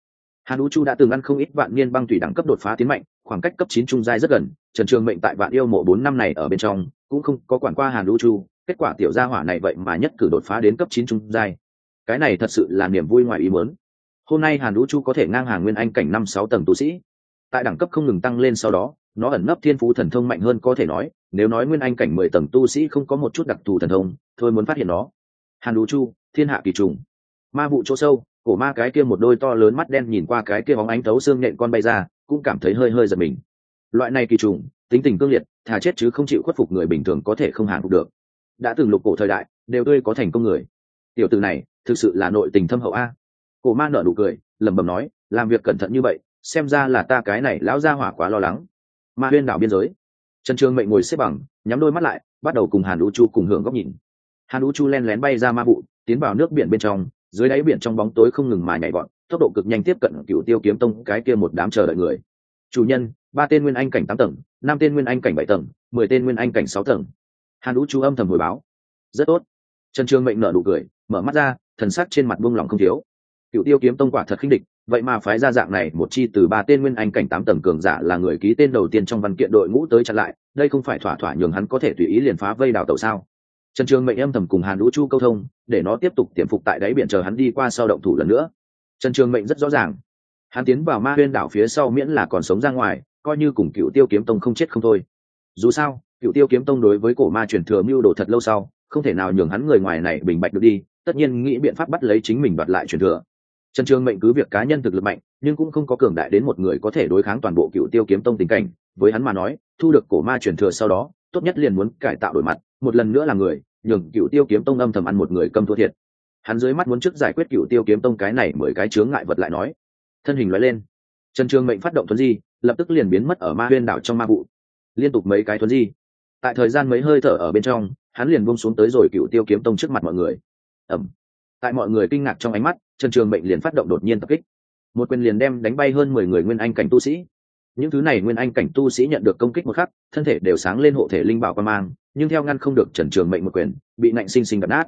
Hàn đũ chu đã từng ăn không ít vạn niên băng thủy đẳng cấp đột phá tiến mạnh, khoảng cách cấp chín trung giai rất gần, trần trường mệnh tại vạn yêu mộ bốn năm này ở bên trong, cũng không có quản qua hàn đũ chu, kết quả tiểu gia hỏa này vậy mà nhất cử đột phá đến cấp chín trung giai cái này thật sự là niềm vui ngoài ý muốn. Hôm nay hàn vũ chu có thể ngang hàng nguyên anh cảnh năm sáu tầng tu sĩ. Tại đẳng cấp không ngừng tăng lên sau đó, nó ẩn nấp thiên phú thần thông mạnh hơn có thể nói, nếu nói nguyên anh cảnh mười tầng tu sĩ không có một chút đặc thù thần thông, thôi muốn phát hiện nó. Hàn vũ chu, thiên hạ kỳ trùng. Ma vụ chỗ sâu, cổ ma cái kia một đôi to lớn mắt đen nhìn qua cái kia bóng ánh thấu xương nện con bay ra, cũng cảm thấy hơi hơi giật mình. Loại này kỳ trùng, tính tình cương liệt, thà chết chứ không chịu khuất phục người bình thường có thể không hàng phục được. Đã từng lục cổ thời đại, đều tươi có thành công người tiểu từ này thực sự là nội tình thâm hậu a. Cổ ma nở nụ cười, lẩm bẩm nói, làm việc cẩn thận như vậy, xem ra là ta cái này lão gia hỏa quá lo lắng. Ma huyên đảo biên giới. Trần trường mệnh ngồi xếp bằng, nhắm đôi mắt lại, bắt đầu cùng hàn u chu cùng hưởng góc nhìn. Hàn u chu len lén bay ra ma vụ, tiến vào nước biển bên trong, dưới đáy biển trong bóng tối không ngừng mà nhảy bọn tốc độ cực nhanh tiếp cận cựu tiêu kiếm tông, cái kia một đám chờ đợi người. Chủ nhân, ba tên nguyên anh cảnh tám tầng, năm tên nguyên anh cảnh bảy tầng, mười tên nguyên anh cảnh sáu tầng. Hàn u chu âm thầm hồi báo. Rất tốt. Trần trường mệnh nở nụ cười mở mắt ra, thần sắc trên mặt buông lỏng không thiếu. Cựu tiêu kiếm tông quả thật khinh địch, vậy mà phái ra dạng này một chi từ ba tên nguyên anh cảnh tám tầng cường giả là người ký tên đầu tiên trong văn kiện đội ngũ tới chặn lại, đây không phải thỏa thỏa nhường hắn có thể tùy ý liền phá vây đào tàu sao? Trần trường mệnh âm thầm cùng hàn lũ chu câu thông, để nó tiếp tục tiềm phục tại đáy biển chờ hắn đi qua sau động thủ lần nữa. Trần trường mệnh rất rõ ràng, hắn tiến vào ma huyên đảo phía sau miễn là còn sống ra ngoài, coi như cùng cựu tiêu kiếm tông không chết không thôi. Dù sao, cựu tiêu kiếm tông đối với cổ ma truyền thừa mưu đồ thật lâu sau không thể nào nhường hắn người ngoài này bình bạch được đi, tất nhiên nghĩ biện pháp bắt lấy chính mình đoạt lại truyền thừa. Trần trường mệnh cứ việc cá nhân thực lực mạnh, nhưng cũng không có cường đại đến một người có thể đối kháng toàn bộ cựu tiêu kiếm tông tình cảnh. Với hắn mà nói, thu được cổ ma truyền thừa sau đó, tốt nhất liền muốn cải tạo đổi mặt, một lần nữa là người, nhường cựu tiêu kiếm tông âm thầm ăn một người cầm thua thiệt. Hắn dưới mắt muốn trước giải quyết cựu tiêu kiếm tông cái này mười cái chướng ngại vật lại nói. Thân hình nói lên. Trần trường mệnh phát động thuấn di, lập tức liền biến mất ở ma huyên đảo trong ma vụ. Liên tục mấy cái thuấn di tại thời gian mấy hơi thở ở bên trong, hắn liền bông xuống tới rồi cựu tiêu kiếm tông trước mặt mọi người. Ẩm tại mọi người kinh ngạc trong ánh mắt, trần trường mệnh liền phát động đột nhiên tập kích. Một quyền liền đem đánh bay hơn mười người nguyên anh cảnh tu sĩ. Những thứ này nguyên anh cảnh tu sĩ nhận được công kích một khắc, thân thể đều sáng lên hộ thể linh bảo quan mang, nhưng theo ngăn không được trần trường mệnh một quyền, bị nạnh sinh sinh đập nát.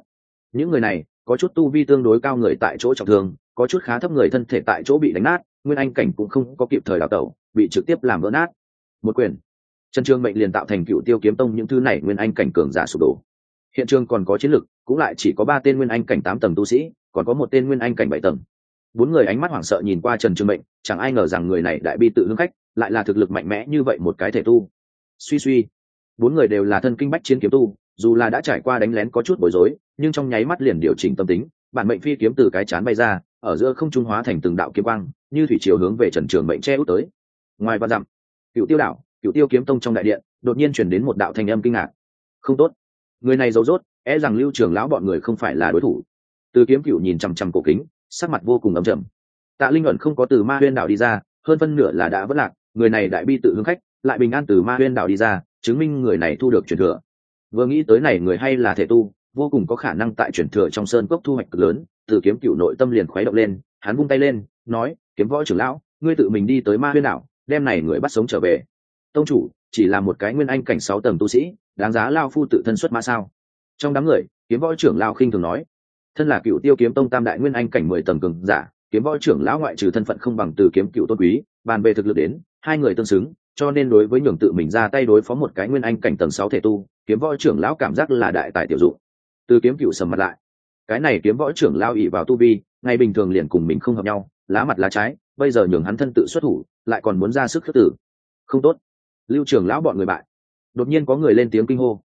Những người này, có chút tu vi tương đối cao người tại chỗ trọng thương, có chút khá thấp người thân thể tại chỗ bị đánh nát, nguyên anh cảnh cũng không có kịp thời đào tẩu, bị trực tiếp làm vỡ nát. Một quyền trần trường mệnh liền tạo thành cựu tiêu kiếm tông những thứ này nguyên anh cảnh cường giả sụp đổ. Hiện trường còn có chiến lực, cũng lại chỉ có ba tên nguyên anh cảnh tám tầng tu sĩ, còn có một tên nguyên anh cảnh bảy tầng. Bốn người ánh mắt hoảng sợ nhìn qua trần trường mệnh, chẳng ai ngờ rằng người này đại bi tự hưng khách, lại là thực lực mạnh mẽ như vậy một cái thể tu. Suy suy, bốn người đều là thân kinh bách chiến kiếm tu, dù là đã trải qua đánh lén có chút bối rối, nhưng trong nháy mắt liền điều chỉnh tâm tính, bản mệnh phi kiếm từ cái chán bay ra, ở giữa không trung hóa thành từng đạo kiếm băng như thủy chiều hướng về trần trường mệnh che út tới. Ngoài ba dặm, cựu tiêu đảo cựu tiêu kiếm tông trong đại điện, đột nhiên chuyển đến một đạo thanh âm kinh ngạc. Không tốt. Người này giấu rốt e rằng lưu trường lão bọn người không phải là đối thủ. Từ kiếm cựu nhìn chằm chằm cổ kính, sắc mặt vô cùng ấm chầm tạ linh ẩn không có từ ma huyên đảo đi ra, hơn phân nửa là đã vất lạc, người này đại bi tự hướng khách, lại bình an từ ma huyên đảo đi ra, chứng minh người này thu được truyền thừa. Vừa nghĩ tới này người hay là thể tu, vô cùng có khả năng tại truyền thừa trong sơn cốc thu hoạch cực lớn, từ kiếm cựu nội tâm liền khuấy động lên, hắn vung tay lên, nói, kiếm võ trưởng lão, ngươi tự mình đi tới ma huyên đảo, đem này người bắt sống trở về tông chủ, chỉ là một cái nguyên anh cảnh sáu tầng tu sĩ, đáng giá lao phu tự thân xuất mã sao? Trong đám người, kiếm võ trưởng lao khinh thường nói, thân là cựu tiêu kiếm tông tam đại nguyên anh cảnh mười tầng cường giả, kiếm võ trưởng lão ngoại trừ thân phận không bằng từ kiếm cựu tôn quý, bàn về thực lực đến, hai người tương xứng, cho nên đối với nhường tự mình ra tay đối phó một cái nguyên anh cảnh tầng sáu thể tu, kiếm võ trưởng lão cảm giác là đại tài tiểu dụng. Từ kiếm cựu sầm mặt lại, cái này kiếm võ trưởng lao ỵ vào tu vi, ngày bình thường liền cùng mình không hợp nhau, lá mặt lá trái, bây giờ nhường hắn thân tự xuất thủ, lại còn muốn ra sức khước tử không tốt lưu trưởng lão bọn người bại. Đột nhiên có người lên tiếng kinh hô.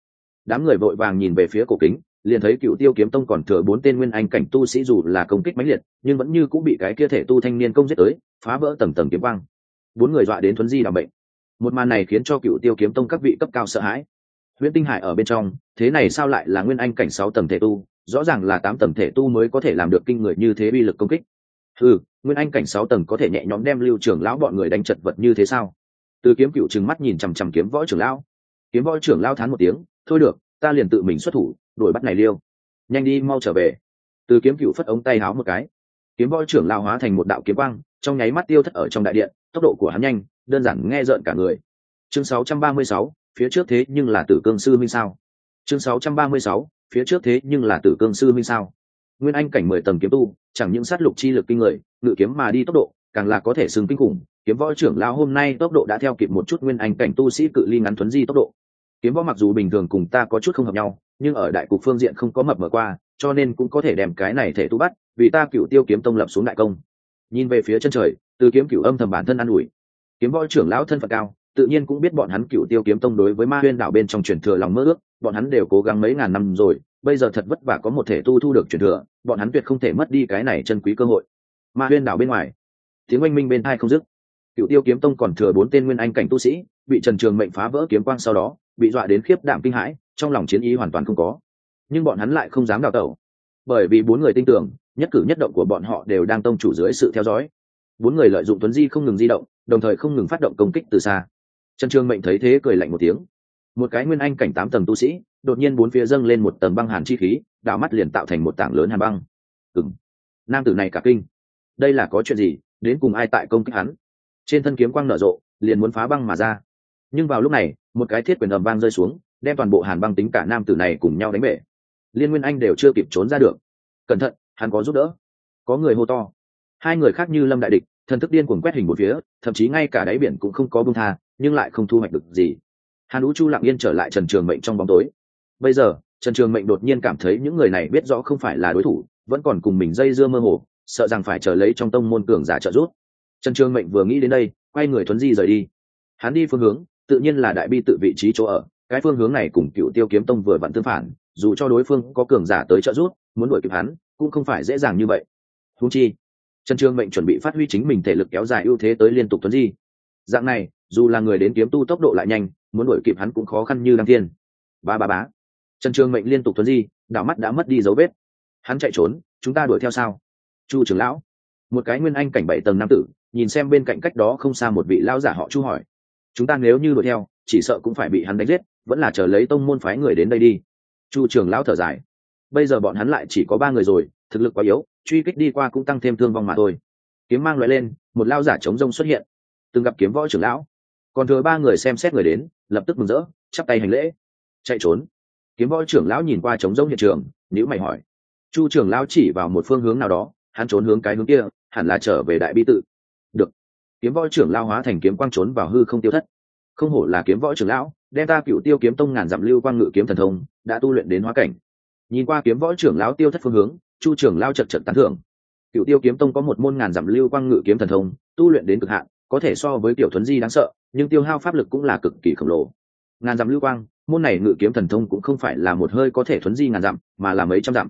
Đám người vội vàng nhìn về phía cổ kính, liền thấy cựu tiêu kiếm tông còn thừa bốn tên nguyên anh cảnh tu sĩ dù là công kích mãnh liệt, nhưng vẫn như cũng bị cái kia thể tu thanh niên công giết tới, phá vỡ tầng tầng kiếm băng. bốn người dọa đến thuấn di làm bệnh. Một màn này khiến cho cựu tiêu kiếm tông các vị cấp cao sợ hãi. Nguyễn tinh hải ở bên trong, thế này sao lại là nguyên anh cảnh sáu tầng thể tu? Rõ ràng là tám tầng thể tu mới có thể làm được kinh người như thế bi lực công kích. Ừ nguyên anh cảnh sáu tầng có thể nhẹ nhõm đem lưu trưởng lão bọn người đánh chật vật như thế sao? Từ kiếm cựu trừng mắt nhìn chằm chằm kiếm võ trưởng lão. Kiếm võ trưởng lao thán một tiếng thôi được ta liền tự mình xuất thủ đuổi bắt này liêu. Nhanh đi mau trở về. Từ kiếm cựu phất ống tay háo một cái. Kiếm võ trưởng lao hóa thành một đạo kiếm quang trong nháy mắt tiêu thất ở trong đại điện tốc độ của hắn nhanh đơn giản nghe rợn cả người. Chương 636, phía trước thế nhưng là tử cương sư minh sao? Chương 636, phía trước thế nhưng là tử cương sư minh sao? Nguyên anh cảnh mười tầng kiếm tu chẳng những sát lục chi lực kinh người ngự kiếm mà đi tốc độ càng là có thể xưng kinh khủng kiếm võ trưởng lão hôm nay tốc độ đã theo kịp một chút nguyên anh cảnh tu sĩ cự ly ngắn thuấn di tốc độ. Kiếm võ mặc dù bình thường cùng ta có chút không hợp nhau, nhưng ở đại cục phương diện không có mập mở qua, cho nên cũng có thể đem cái này thể tu bắt, vì ta cựu tiêu kiếm tông lập xuống đại công. Nhìn về phía chân trời, từ kiếm cựu âm thầm bản thân an ủi. Kiếm võ trưởng lão thân phận cao, tự nhiên cũng biết bọn hắn cựu tiêu kiếm tông đối với ma huyên đảo bên trong truyền thừa lòng mơ ước, bọn hắn đều cố gắng mấy ngàn năm rồi, bây giờ thật vất vả có một thể tu thu được truyền thừa, bọn hắn tuyệt không thể mất đi cái này chân quý cơ hội. Ma huyên đảo bên ngoài, tiếng oanh minh bên hai không dứt cựu tiêu kiếm tông còn thừa bốn tên nguyên anh cảnh tu sĩ, bị trần trường mệnh phá vỡ kiếm quang sau đó, bị dọa đến khiếp đảm kinh hãi, trong lòng chiến ý hoàn toàn không có. Nhưng bọn hắn lại không dám đào tẩu. Bởi vì bốn người tin tưởng nhất cử nhất động của bọn họ đều đang tông chủ dưới sự theo dõi. Bốn người lợi dụng tuấn di không ngừng di động, đồng thời không ngừng phát động công kích từ xa. Trần trường mệnh thấy thế cười lạnh một tiếng. Một cái nguyên anh cảnh tám tầng tu sĩ, đột nhiên bốn phía dâng lên một tầng băng hàn chi khí, đảo mắt liền tạo thành một tảng lớn hàn băng. Ừng nam tử này cả kinh. Đây là có chuyện gì? Đến cùng ai tại công kích hắn? Trên thân kiếm quang nở rộ, liền muốn phá băng mà ra. Nhưng vào lúc này, một cái thiết quyền ầm vang rơi xuống, đem toàn bộ hàn băng tính cả nam tử này cùng nhau đánh bể. Liên nguyên anh đều chưa kịp trốn ra được. Cẩn thận, hắn có giúp đỡ. Có người hô to. Hai người khác như lâm đại địch, thần thức điên cuồng quét hình một phía, thậm chí ngay cả đáy biển cũng không có bông tha, nhưng lại không thu hoạch được gì. Hàn ú chu lặng yên trở lại trần trường mệnh trong bóng tối. Bây giờ, trần trường mệnh đột nhiên cảm thấy những người này biết rõ không phải là đối thủ, vẫn còn cùng mình dây dưa mơ hồ, sợ rằng phải chờ lấy trong tông môn cường giả trợ giúp trần trường mệnh vừa nghĩ đến đây, quay người thuấn di rời đi. Hắn đi phương hướng, tự nhiên là đại bi tự vị trí chỗ ở, cái phương hướng này cùng cựu tiêu kiếm tông vừa vặn tương phản, dù cho đối phương có cường giả tới trợ giúp, muốn đuổi kịp hắn, cũng không phải dễ dàng như vậy. Húng chi, trần trường mệnh chuẩn bị phát huy chính mình thể lực kéo dài ưu thế tới liên tục tuấn di. Dạng này, dù là người đến kiếm tu tốc độ lại nhanh, muốn đuổi kịp hắn cũng khó khăn như đăng thiên. Ba ba bá trần trường mệnh liên tục tuấn di, đảo mắt đã mất đi dấu vết. Hắn chạy trốn, chúng ta đuổi theo sao? Chu trưởng lão một cái nguyên anh cảnh bảy tầng nam tử, nhìn xem bên cạnh cách đó không xa một vị lão giả họ chu hỏi, chúng ta nếu như đuổi theo, chỉ sợ cũng phải bị hắn đánh giết, vẫn là chờ lấy tông môn phái người đến đây đi. Chu trường lão thở dài, bây giờ bọn hắn lại chỉ có ba người rồi, thực lực quá yếu, truy kích đi qua cũng tăng thêm thương vong mà thôi. Kiếm mang loại lên, một lao giả chống rông xuất hiện. Từng gặp kiếm võ trưởng lão. Còn thừa ba người xem xét người đến, lập tức mừng rỡ, chắp tay hành lễ. Chạy trốn. Kiếm võ trưởng lão nhìn qua trống rông hiện trường nếu mày hỏi. Chu trưởng lão chỉ vào một phương hướng nào đó hắn trốn hướng cái hướng kia, hẳn là trở về đại bi tự. Được. Kiếm võ trưởng lao hóa thành kiếm quang trốn vào hư không tiêu thất. Không hổ là kiếm võ trưởng lão, đem ta cựu tiêu kiếm tông ngàn dặm lưu quang ngự kiếm thần thông, đã tu luyện đến hóa cảnh. Nhìn qua kiếm võ trưởng lão tiêu thất phương hướng, chu trưởng lao chật chật tán thưởng. Cựu tiêu kiếm tông có một môn ngàn dặm lưu quang ngự kiếm thần thông, tu luyện đến cực hạn, có thể so với tiểu thuấn di đáng sợ, nhưng tiêu hao pháp lực cũng là cực kỳ khổng lồ. Ngàn dặm lưu quang, môn này ngự kiếm thần thông cũng không phải là một hơi có thể thuấn di ngàn dặm, mà là mấy trăm dặm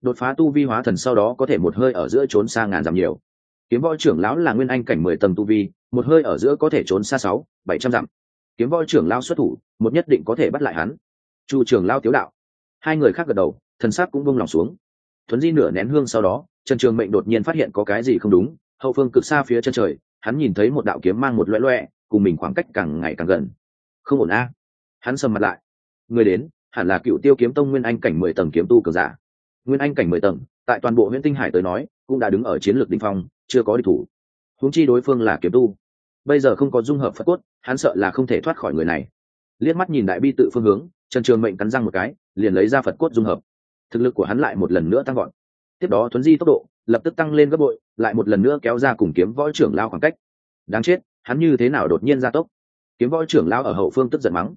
đột phá tu vi hóa thần sau đó có thể một hơi ở giữa trốn xa ngàn dặm nhiều. Kiếm võ trưởng lão là nguyên anh cảnh mười tầng tu vi, một hơi ở giữa có thể trốn xa sáu, bảy trăm dặm. Kiếm võ trưởng lao xuất thủ, một nhất định có thể bắt lại hắn. Chu trưởng lao tiếu đạo. Hai người khác gật đầu, thần sắc cũng bông lòng xuống. Thuấn di nửa nén hương sau đó, trần trường mệnh đột nhiên phát hiện có cái gì không đúng, hậu phương cực xa phía chân trời, hắn nhìn thấy một đạo kiếm mang một loẹ loẹ, cùng mình khoảng cách càng ngày càng gần. Không ổn a. Hắn sầm mặt lại. Người đến, hẳn là cựu tiêu kiếm tông nguyên anh cảnh mười tầng kiếm tu cường giả nguyên anh cảnh mười tầng, tại toàn bộ huyện tinh hải tới nói, cũng đã đứng ở chiến lược đ phong, chưa có địch thủ. Húng chi đối phương là kiếm tu. Bây giờ không có dung hợp phật cốt, hắn sợ là không thể thoát khỏi người này. Liếc mắt nhìn đại bi tự phương hướng, trần trường mệnh cắn răng một cái, liền lấy ra phật cốt dung hợp. Thực lực của hắn lại một lần nữa tăng gọn tiếp đó thuấn di tốc độ, lập tức tăng lên gấp bội, lại một lần nữa kéo ra cùng kiếm võ trưởng lao khoảng cách. Đáng chết, hắn như thế nào đột nhiên gia tốc? Kiếm võ trưởng lao ở hậu phương tức giận mắng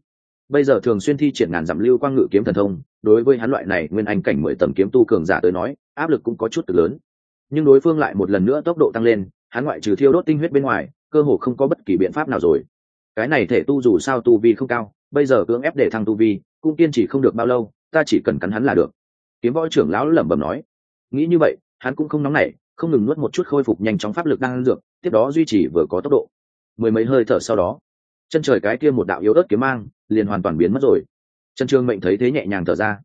bây giờ thường xuyên thi triển ngàn dặm lưu quang ngự kiếm thần thông, đối với hắn loại này nguyên anh cảnh mười tầm kiếm tu cường giả tới nói, áp lực cũng có chút cực lớn. Nhưng đối phương lại một lần nữa tốc độ tăng lên, hắn ngoại trừ thiêu đốt tinh huyết bên ngoài, cơ hồ không có bất kỳ biện pháp nào rồi. Cái này thể tu dù sao tu vi không cao, bây giờ cưỡng ép để thăng tu vi, cũng kiên trì không được bao lâu, ta chỉ cần cắn hắn là được. Kiếm võ trưởng lão lẩm bẩm nói. Nghĩ như vậy, hắn cũng không nóng nảy, không ngừng nuốt một chút khôi phục nhanh chóng pháp lực đang dược, tiếp đó duy trì vừa có tốc độ. Mười mấy hơi thở sau đó chân trời cái kia một đạo yếu ớt kiếm mang liền hoàn toàn biến mất rồi. Trần trương mệnh thấy thế nhẹ nhàng thở ra.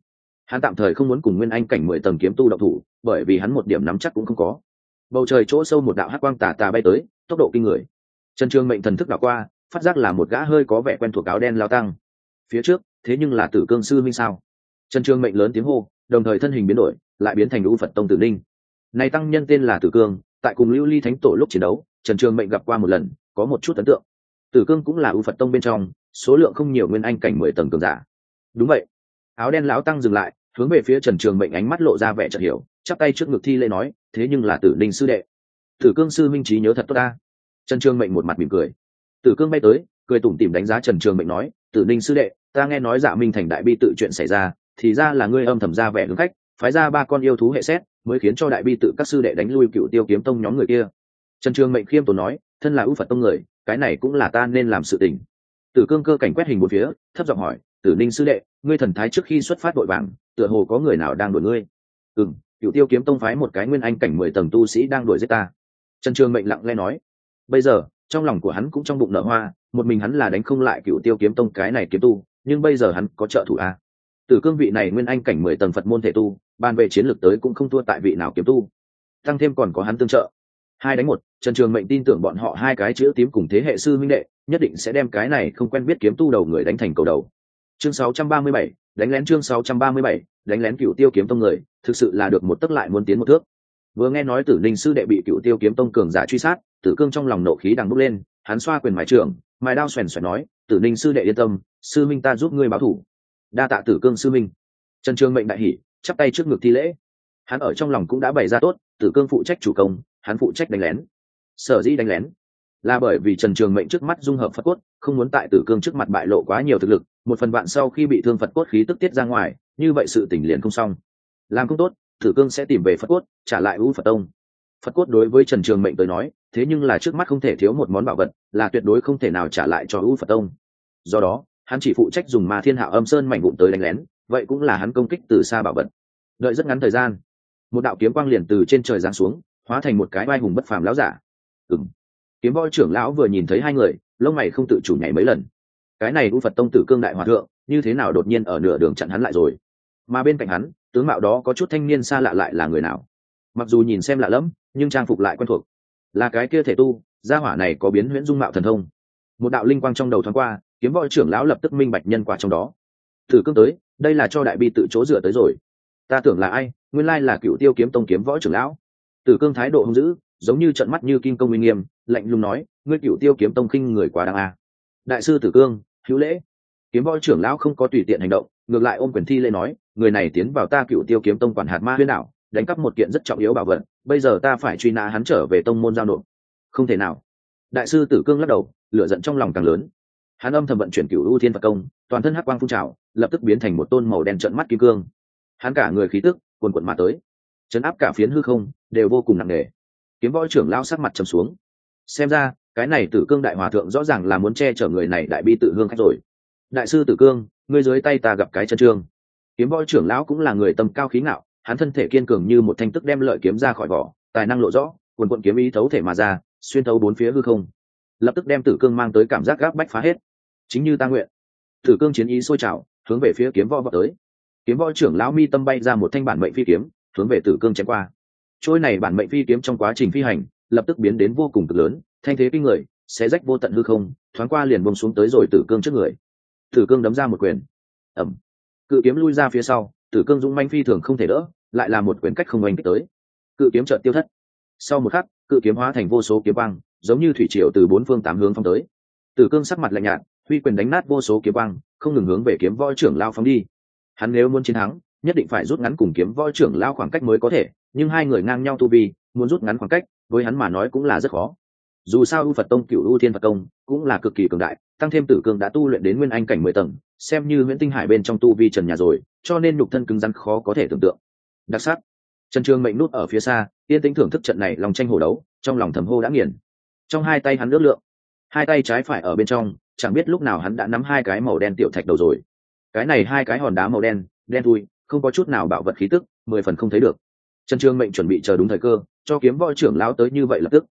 Hắn tạm thời không muốn cùng nguyên anh cảnh mười tầng kiếm tu độc thủ, bởi vì hắn một điểm nắm chắc cũng không có. Bầu trời chỗ sâu một đạo hắc quang tà tà bay tới, tốc độ kinh người. Trần trương mệnh thần thức đảo qua, phát giác là một gã hơi có vẻ quen thuộc áo đen lao tăng. Phía trước, thế nhưng là tử cương sư minh sao? Trần trương mệnh lớn tiếng hô, đồng thời thân hình biến đổi, lại biến thành lũ phật tông tử ninh. Này tăng nhân tên là tử cương, tại cùng lưu ly thánh tổ lúc chiến đấu, trần trương mệnh gặp qua một lần, có một chút ấn tượng tử cương cũng là ưu phật tông bên trong, số lượng không nhiều nguyên anh cảnh mười tầng cường giả. Đúng vậy. Áo đen lão tăng dừng lại, hướng về phía trần trường mệnh ánh mắt lộ ra vẻ chợt hiểu, chắp tay trước ngực thi lễ nói, thế nhưng là tử ninh sư đệ. Tử cương sư minh trí nhớ thật tốt ta. Trần trường mệnh một mặt mỉm cười. Tử cương bay tới, cười tủm tỉm đánh giá trần trường mệnh nói, tử ninh sư đệ, ta nghe nói dạ minh thành đại bi tự chuyện xảy ra, thì ra là ngươi âm thầm ra vẻ hướng khách phái ra ba con yêu thú hệ xét, mới khiến cho đại bi tự các sư đệ đánh lui cựu tiêu kiếm tông nhóm người kia trần trường mệnh khiêm tốn nói, thân là ưu phật tông người, cái này cũng là ta nên làm sự tình. Tử cương cơ cảnh quét hình một phía, thấp giọng hỏi, tử ninh sư đệ, ngươi thần thái trước khi xuất phát đội vàng, tựa hồ có người nào đang đuổi ngươi? Ừ cựu tiêu kiếm tông phái một cái nguyên anh cảnh mười tầng tu sĩ đang đuổi giết ta. Trần trường mệnh lặng lẽ nói, bây giờ, trong lòng của hắn cũng trong bụng nở hoa, một mình hắn là đánh không lại cựu tiêu kiếm tông cái này kiếm tu, nhưng bây giờ hắn có trợ thủ à? a từ cương vị này nguyên anh cảnh mười tầng phật môn thể tu, ban về chiến lược tới cũng không thua tại vị nào kiếm tu. Tăng thêm còn có hắn tương trợ hai đánh một trần trường mệnh tin tưởng bọn họ hai cái chữ tím cùng thế hệ sư minh đệ nhất định sẽ đem cái này không quen biết kiếm tu đầu người đánh thành cầu đầu. Chương 637, đánh lén chương 637, đánh lén cựu tiêu kiếm tông người thực sự là được một tức lại muốn tiến một thước. Vừa nghe nói tử ninh sư đệ bị cựu tiêu kiếm tông cường giả truy sát tử cương trong lòng nộ khí đang bốc lên hắn xoa quyền mái trưởng mài đao xoèn xoèn nói tử ninh sư đệ yên tâm sư minh ta giúp ngươi báo thủ. Đa tạ tử cương sư minh. Trần trường mệnh đại hỉ chắp tay trước ngực thi lễ hắn ở trong lòng cũng đã bày ra tốt, tử cương phụ trách chủ công, hắn phụ trách đánh lén. Sở dĩ đánh lén là bởi vì trần trường mệnh trước mắt dung hợp phật cốt, không muốn tại tử cương trước mặt bại lộ quá nhiều thực lực, một phần bạn sau khi bị thương phật cốt khí tức tiết ra ngoài, như vậy sự tỉnh liền không xong. Làm không tốt, tử cương sẽ tìm về phật cốt, trả lại u phật tông. Phật cốt đối với trần trường mệnh tới nói, thế nhưng là trước mắt không thể thiếu một món bảo vật, là tuyệt đối không thể nào trả lại cho u phật tông. Do đó, hắn chỉ phụ trách dùng ma thiên hạ âm sơn mảnh vụn tới đánh lén, vậy cũng là hắn công kích từ xa bảo vật. Đợi rất ngắn thời gian một đạo kiếm quang liền từ trên trời giáng xuống, hóa thành một cái vai hùng bất phàm lão giả. Ừng kiếm võ trưởng lão vừa nhìn thấy hai người, lông mày không tự chủ nhảy mấy lần. Cái này u phật tông tử cương đại hòa thượng, như thế nào đột nhiên ở nửa đường chặn hắn lại rồi? Mà bên cạnh hắn, tướng mạo đó có chút thanh niên xa lạ lại là người nào? Mặc dù nhìn xem lạ lẫm, nhưng trang phục lại quen thuộc. Là cái kia thể tu, gia hỏa này có biến huyễn dung mạo thần thông. Một đạo linh quang trong đầu thoáng qua, kiếm võ trưởng lão lập tức minh bạch nhân quả trong đó. Thử cương tới, đây là cho đại bi tự chỗ dựa tới rồi ta tưởng là ai, nguyên lai là cựu tiêu kiếm tông kiếm võ trưởng lão. Tử cương thái độ hung dữ, giống như trận mắt như kim công uy nghiêm, lạnh lùng nói, ngươi cựu tiêu kiếm tông khinh người quá đáng a. Đại sư tử cương, hữu lễ. Kiếm võ trưởng lão không có tùy tiện hành động, ngược lại ôm quyền thi lễ nói, người này tiến vào ta cựu tiêu kiếm tông quản hạt ma huyên đảo, đánh cắp một kiện rất trọng yếu bảo vật, bây giờ ta phải truy nã hắn trở về tông môn giao nộp. Không thể nào. Đại sư tử cương lắc đầu, lửa giận trong lòng càng lớn. Hắn âm thầm vận chuyển cựu ưu thiên phật công, toàn thân hắc quang phun trào, lập tức biến thành một tôn màu đen trận mắt kim cương hắn cả người khí tức, quần quận mà tới. Chấn áp cả phiến hư không, đều vô cùng nặng nề. Kiếm võ trưởng lao sắc mặt trầm xuống. Xem ra, cái này tử cương đại hòa thượng rõ ràng là muốn che chở người này đại bi tự hương khách rồi. Đại sư tử cương, ngươi dưới tay ta gặp cái chân trương. Kiếm võ trưởng lão cũng là người tầm cao khí ngạo, hắn thân thể kiên cường như một thanh tức đem lợi kiếm ra khỏi vỏ, tài năng lộ rõ, quần quận kiếm ý thấu thể mà ra, xuyên thấu bốn phía hư không. Lập tức đem tử cương mang tới cảm giác gác bách phá hết. Chính như ta nguyện. Tử cương chiến ý sôi trào, hướng về phía kiếm võ vào tới kiếm võ trưởng lão mi tâm bay ra một thanh bản mệnh phi kiếm, hướng về tử cương chém qua. Trôi này bản mệnh phi kiếm trong quá trình phi hành, lập tức biến đến vô cùng cực lớn, thanh thế kinh người sẽ rách vô tận hư không, thoáng qua liền bông xuống tới rồi tử cương trước người. Tử cương đấm ra một quyền. Ẩm cự kiếm lui ra phía sau, tử cương dũng manh phi thường không thể đỡ, lại là một quyền cách không oanh kích tới. Cự kiếm trợn tiêu thất. Sau một khắc, cự kiếm hóa thành vô số kiếm băng giống như thủy triều từ bốn phương tám hướng phong tới. Tử cương sắc mặt lạnh nhạt, huy quyền đánh nát vô số kiếm băng không ngừng hướng về kiếm võ trưởng lao phóng đi hắn nếu muốn chiến thắng, nhất định phải rút ngắn cùng kiếm võ trưởng lao khoảng cách mới có thể, nhưng hai người ngang nhau tu vi, muốn rút ngắn khoảng cách, với hắn mà nói cũng là rất khó. Dù sao u phật tông cựu u thiên phật công cũng là cực kỳ cường đại, tăng thêm tử cương đã tu luyện đến nguyên anh cảnh mười tầng, xem như nguyễn tinh hải bên trong tu vi trần nhà rồi, cho nên nhục thân cứng rắn khó có thể tưởng tượng. Đặc sắc. Trần trường mệnh nút ở phía xa, yên tĩnh thưởng thức trận này lòng tranh hồ đấu, trong lòng thầm hô đã nghiền. Trong hai tay hắn ước lượng, hai tay trái phải ở bên trong, chẳng biết lúc nào hắn đã nắm hai cái màu đen tiểu thạch đầu rồi cái này hai cái hòn đá màu đen đen thui, không có chút nào bảo vật khí tức, mười phần không thấy được. Trần trương mệnh chuẩn bị chờ đúng thời cơ, cho kiếm võ trưởng lão tới như vậy lập tức.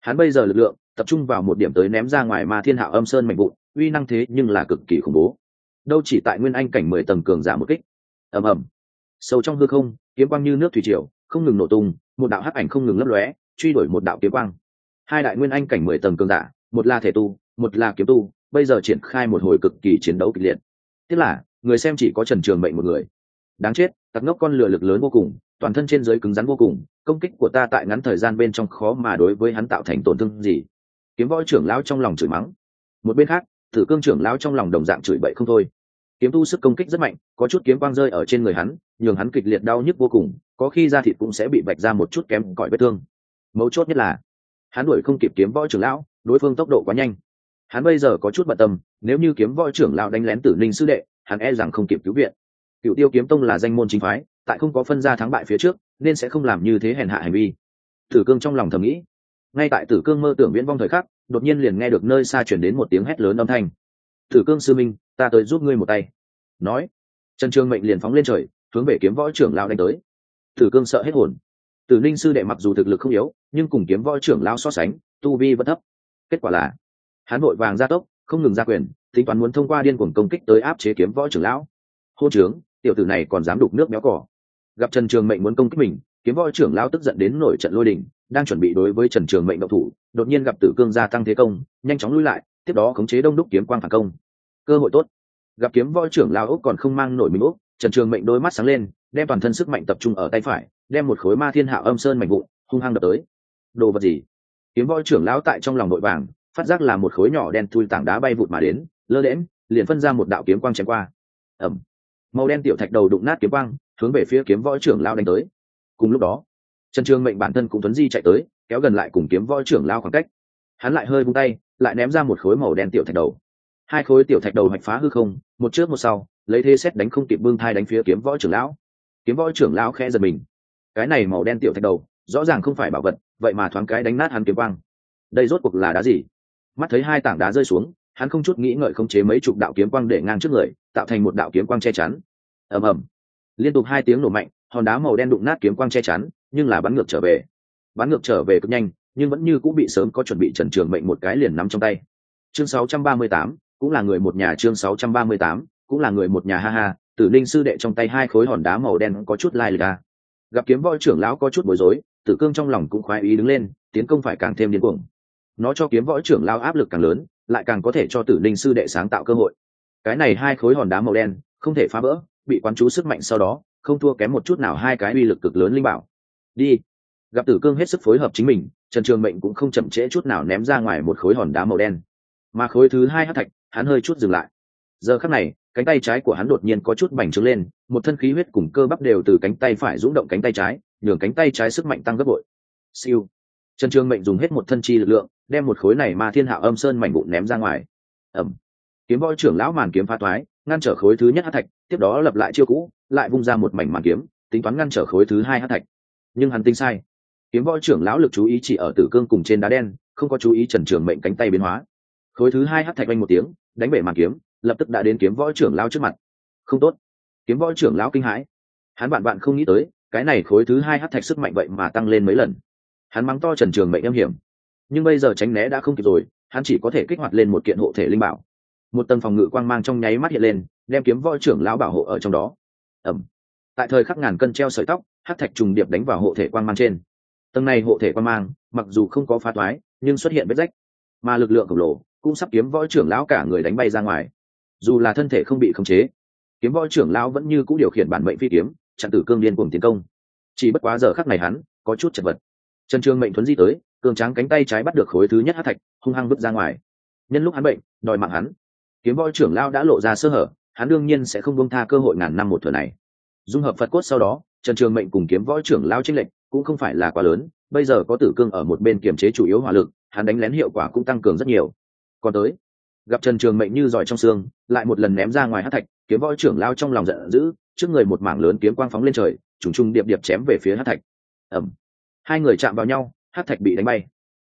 Hắn bây giờ lực lượng, tập trung vào một điểm tới ném ra ngoài ma thiên hạ âm sơn mạnh vụn, uy năng thế nhưng là cực kỳ khủng bố. Đâu chỉ tại nguyên anh cảnh mười tầng cường giả một kích. Ầm ầm. Sâu trong hư không, kiếm quang như nước thủy triều, không ngừng nổ tung, một đạo hắc ảnh không ngừng lấp lóe, truy đuổi một đạo kiếm quang. Hai đại nguyên anh cảnh mười tầng cường giả, một là thể tu, một là kiếm tu, bây giờ triển khai một hồi cực kỳ chiến đấu kịch liệt tức là, người xem chỉ có trần trường mệnh một người. Đáng chết, tặc ngốc con lửa lực lớn vô cùng, toàn thân trên giới cứng rắn vô cùng, công kích của ta tại ngắn thời gian bên trong khó mà đối với hắn tạo thành tổn thương gì. Kiếm võ trưởng lão trong lòng chửi mắng. Một bên khác tử cương trưởng lão trong lòng đồng dạng chửi bậy không thôi. Kiếm tu sức công kích rất mạnh, có chút kiếm quang rơi ở trên người hắn, nhường hắn kịch liệt đau nhức vô cùng, có khi da thịt cũng sẽ bị bạch ra một chút kém cỏi vết thương. Mấu chốt nhất là, hắn đuổi không kịp kiếm võ trưởng lão, đối phương tốc độ quá nhanh hắn bây giờ có chút bận tâm, nếu như kiếm võ trưởng lão đánh lén tử ninh sư đệ, hắn e rằng không kịp cứu viện. Cựu tiêu kiếm tông là danh môn chính phái, tại không có phân ra thắng bại phía trước, nên sẽ không làm như thế hèn hạ hành vi. Tử cương trong lòng thầm nghĩ. Ngay tại tử cương mơ tưởng viễn vong thời khắc, đột nhiên liền nghe được nơi xa chuyển đến một tiếng hét lớn âm thanh. Tử cương sư minh, ta tới giúp ngươi một tay. Nói, trần trương mệnh liền phóng lên trời, hướng về kiếm võ trưởng lão đánh tới. Tử cương sợ hết hồn. Tử ninh sư đệ mặc dù thực lực không yếu, nhưng cùng kiếm võ trưởng lão so sánh, tu vi vẫn thấp. Kết quả là hắn vội vàng ra tốc, không ngừng ra quyền, tính toán muốn thông qua điên cuồng công kích tới áp chế kiếm võ trưởng lão. Hô trướng, tiểu tử này còn dám đục nước méo cỏ. Gặp trần trường mệnh muốn công kích mình, kiếm võ trưởng lão tức giận đến nổi trận lôi đình, đang chuẩn bị đối với trần trường mệnh độc thủ, đột nhiên gặp tử cương gia tăng thế công, nhanh chóng lui lại, tiếp đó khống chế đông đúc kiếm quang phản công. Cơ hội tốt. Gặp kiếm võ trưởng lão úc còn không mang nổi mình úc, trần trường mệnh đôi mắt sáng lên, đem toàn thân sức mạnh tập trung ở tay phải, đem một khối ma thiên hạ âm sơn mạnh vụn, hung hăng đập tới. Đồ vật gì? Kiếm võ trưởng lão tại trong lòng nội vàng phát giác là một khối nhỏ đen thui tảng đá bay vụt mà đến, lơ đễm liền phân ra một đạo kiếm quang chém qua. Ẩm màu đen tiểu thạch đầu đụng nát kiếm quang, hướng về phía kiếm võ trưởng lao đánh tới. Cùng lúc đó, trần trường mệnh bản thân cũng tuấn di chạy tới, kéo gần lại cùng kiếm võ trưởng lao khoảng cách. Hắn lại hơi vung tay, lại ném ra một khối màu đen tiểu thạch đầu. Hai khối tiểu thạch đầu hoạch phá hư không, một trước một sau, lấy thế xét đánh không kịp bưng thai đánh phía kiếm võ trưởng lão. Kiếm võ trưởng lão khẽ giật mình. Cái này màu đen tiểu thạch đầu, rõ ràng không phải bảo vật, vậy mà thoáng cái đánh nát hắn kiếm quang. Đây rốt cuộc là đá gì? Mắt thấy hai tảng đá rơi xuống hắn không chút nghĩ ngợi không chế mấy chục đạo kiếm quang để ngang trước người tạo thành một đạo kiếm quang che chắn. Ầm ầm. Liên tục hai tiếng nổ mạnh hòn đá màu đen đụng nát kiếm quang che chắn nhưng là bắn ngược trở về. Bắn ngược trở về cực nhanh nhưng vẫn như cũng bị sớm có chuẩn bị trần trường mệnh một cái liền nắm trong tay. Chương 638, cũng là người một nhà chương 638, cũng là người một nhà ha ha tử linh sư đệ trong tay hai khối hòn đá màu đen có chút lai lịch ra. gặp kiếm võ trưởng lão có chút bối rối tử cương trong lòng cũng khoái ý đứng lên tiến công phải càng thêm điên cuồng nó cho kiếm võ trưởng lao áp lực càng lớn, lại càng có thể cho tử linh sư đệ sáng tạo cơ hội. Cái này hai khối hòn đá màu đen, không thể phá vỡ, bị quán chú sức mạnh sau đó, không thua kém một chút nào hai cái uy lực cực lớn linh bảo. Đi. Gặp tử cương hết sức phối hợp chính mình, trần trường mệnh cũng không chậm trễ chút nào ném ra ngoài một khối hòn đá màu đen. Mà khối thứ hai hát thạch, hắn hơi chút dừng lại. Giờ khắc này, cánh tay trái của hắn đột nhiên có chút bành trướng lên, một thân khí huyết cùng cơ bắp đều từ cánh tay phải rúng động cánh tay trái, nhường cánh tay trái sức mạnh tăng gấp bội. Siêu. Trần trường mệnh dùng hết một thân chi lực lượng đem một khối này ma thiên hạ âm sơn mảnh vụn ném ra ngoài. Ẩm kiếm võ trưởng lão màn kiếm phá toái ngăn trở khối thứ nhất hát thạch, tiếp đó lập lại chiêu cũ, lại vung ra một mảnh màn kiếm, tính toán ngăn trở khối thứ hai hát thạch. Nhưng hắn tính sai. Kiếm võ trưởng lão lực chú ý chỉ ở tử cương cùng trên đá đen, không có chú ý trần trường mệnh cánh tay biến hóa. Khối thứ hai hát thạch oanh một tiếng, đánh bể màn kiếm, lập tức đã đến kiếm võ trưởng lão trước mặt. Không tốt. Kiếm võ trưởng lão kinh hãi. Hắn bạn bạn không nghĩ tới, cái này khối thứ hai hát thạch sức mạnh vậy mà tăng lên mấy lần. Hắn mắng to trần trường mệnh âm hiểm nhưng bây giờ tránh né đã không kịp rồi, hắn chỉ có thể kích hoạt lên một kiện hộ thể linh bảo. Một tầng phòng ngự quang mang trong nháy mắt hiện lên, đem kiếm võ trưởng lão bảo hộ ở trong đó. Ẩm tại thời khắc ngàn cân treo sợi tóc hát thạch trùng điệp đánh vào hộ thể quang mang trên. Tầng này hộ thể quang mang, mặc dù không có phá toái, nhưng xuất hiện vết rách. Mà lực lượng khổng lồ cũng sắp kiếm võ trưởng lão cả người đánh bay ra ngoài. Dù là thân thể không bị khống chế, kiếm võ trưởng lão vẫn như c ũ điều khiển bản mệnh phi kiếm, chặn tử cương điên cùng tiến công. Chỉ bất quá giờ khắc này hắn có chút chật vật trần Trường mệnh thuấn di tới, cường tráng cánh tay trái bắt được khối thứ nhất hát thạch, hung hăng vứt ra ngoài. Nhân lúc hắn bệnh, đòi mạng hắn. Kiếm võ trưởng lao đã lộ ra sơ hở, hắn đương nhiên sẽ không buông tha cơ hội ngàn năm một thừa này. Dung hợp phật cốt sau đó, trần trường mệnh cùng kiếm võ trưởng lao tranh lệnh cũng không phải là quá lớn, bây giờ có tử cương ở một bên kiềm chế chủ yếu hỏa lực, hắn đánh lén hiệu quả cũng tăng cường rất nhiều. Còn tới, gặp trần trường mệnh như giỏi trong xương, lại một lần ném ra ngoài hát thạch, kiếm võ trưởng lao trong lòng giận dữ, trước người một mảng lớn kiếm quang phóng lên trời, trùng trùng điệp điệp chém về phía hát thạch. Ẩm hai người chạm vào nhau, hát thạch bị đánh bay.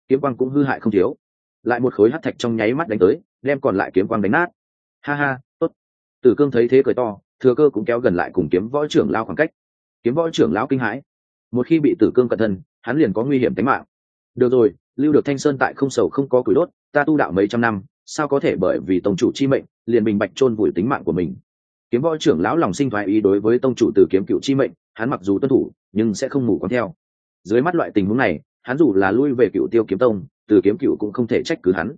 Kiếm quang cũng hư hại không thiếu. Lại một khối hát thạch trong nháy mắt đánh tới, đem còn lại kiếm quang đánh nát. Ha ha, tốt. Tử cương thấy thế cười to, thừa cơ cũng kéo gần lại cùng kiếm võ trưởng lao khoảng cách. Kiếm võ trưởng lão kinh hãi. Một khi bị tử cương cẩn thân hắn liền có nguy hiểm tính mạng. Được rồi, lưu được thanh sơn tại không sầu không có củi đốt, ta tu đạo mấy trăm năm, sao có thể bởi vì tông chủ chi mệnh, liền bình bạch chôn vùi tính mạng của mình? Kiếm võ trưởng lão lòng sinh thoái ý đối với tông chủ từ kiếm cựu chi mệnh, hắn mặc dù tuân thủ, nhưng sẽ không ngủ con theo dưới mắt loại tình huống này, hắn dù là lui về cựu tiêu kiếm tông, từ kiếm cựu cũng không thể trách cứ hắn.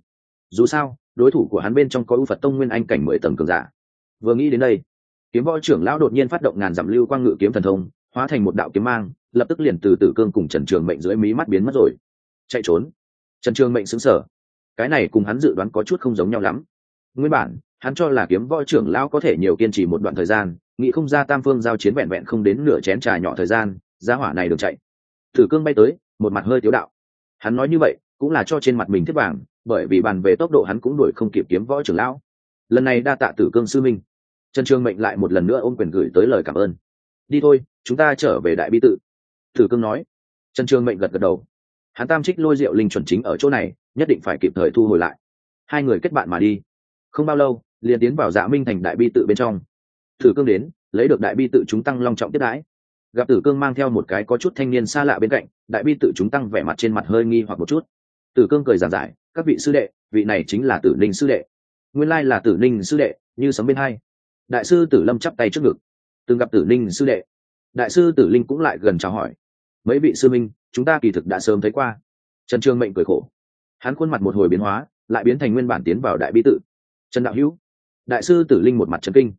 Dù sao, đối thủ của hắn bên trong có ưu phật tông nguyên anh cảnh mười tầng cường giả. Vừa nghĩ đến đây, kiếm võ trưởng lão đột nhiên phát động ngàn dặm lưu quang ngự kiếm thần thông, hóa thành một đạo kiếm mang, lập tức liền từ tử cương cùng trần trường mệnh dưới mí mắt biến mất rồi. Chạy trốn. Trần trường mệnh xứng sở cái này cùng hắn dự đoán có chút không giống nhau lắm. Nguyên bản, hắn cho là kiếm võ trưởng lão có thể nhiều kiên trì một đoạn thời gian, nghĩ không ra tam phương giao chiến vẹn vẹn không đến nửa chén trà nhỏ thời gian giá hỏa này được chạy. Thử cương bay tới, một mặt hơi tiếu đạo. Hắn nói như vậy, cũng là cho trên mặt mình thiết vàng, bởi vì bàn về tốc độ hắn cũng đuổi không kịp kiếm võ trưởng lão. Lần này đa tạ tử cương sư minh. Trần trương mệnh lại một lần nữa ôm quyền gửi tới lời cảm ơn. Đi thôi, chúng ta trở về đại bi tự. Tử cương nói. Trần trương mệnh gật gật đầu. Hắn tam trích lôi rượu linh chuẩn chính ở chỗ này, nhất định phải kịp thời thu hồi lại. Hai người kết bạn mà đi. Không bao lâu, liền tiến vào dạ minh thành đại bi tự bên trong. Thử cương đến, lấy được đại bi tự chúng tăng long trọng tiếp đãi gặp tử cương mang theo một cái có chút thanh niên xa lạ bên cạnh, đại bi tự chúng tăng vẻ mặt trên mặt hơi nghi hoặc một chút. Tử cương cười giản giải, các vị sư đệ, vị này chính là tử ninh sư đệ. Nguyên lai là tử ninh sư đệ, như sấm bên hai. Đại sư tử lâm chắp tay trước ngực. Từng gặp tử ninh sư đệ. Đại sư tử linh cũng lại gần chào hỏi. Mấy vị sư minh, chúng ta kỳ thực đã sớm thấy qua. Trần trương mệnh cười khổ. Hắn khuôn mặt một hồi biến hóa, lại biến thành nguyên bản tiến vào đại bi tự. Trần đạo hữu. Đại sư tử linh một mặt trần kinh.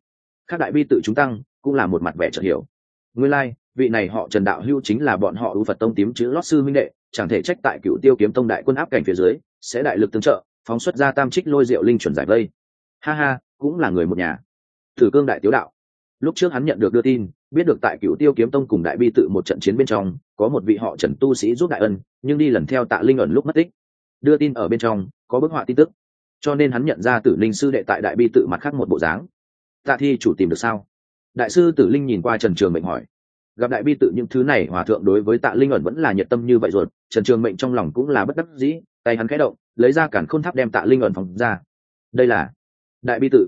Các đại bi tự chúng tăng cũng là một mặt vẻ chợt hiểu. Nguyên lai vị này họ trần đạo hưu chính là bọn họ ưu phật tông tím chữ lót sư minh đệ, chẳng thể trách tại cựu tiêu kiếm tông đại quân áp cảnh phía dưới, sẽ đại lực tương trợ, phóng xuất ra tam trích lôi diệu linh chuẩn giải vây. Ha ha, cũng là người một nhà. Thử cương đại tiếu đạo. Lúc trước hắn nhận được đưa tin, biết được tại cựu tiêu kiếm tông cùng đại bi tự một trận chiến bên trong, có một vị họ trần tu sĩ giúp đại ân, nhưng đi lần theo tạ linh ẩn lúc mất tích. Đưa tin ở bên trong, có bức họa tin tức. Cho nên hắn nhận ra tử linh sư đệ tại đại bi tự mặt khác một bộ dáng. Tạ thi chủ tìm được sao? Đại sư tử linh nhìn qua trần trường mệnh hỏi gặp đại bi tự những thứ này, hòa thượng đối với tạ linh ẩn vẫn là nhiệt tâm như vậy rồi. Trần trường mệnh trong lòng cũng là bất đắc dĩ, tay hắn khẽ động, lấy ra cản khôn tháp đem tạ linh ẩn phòng ra. Đây là đại bi tự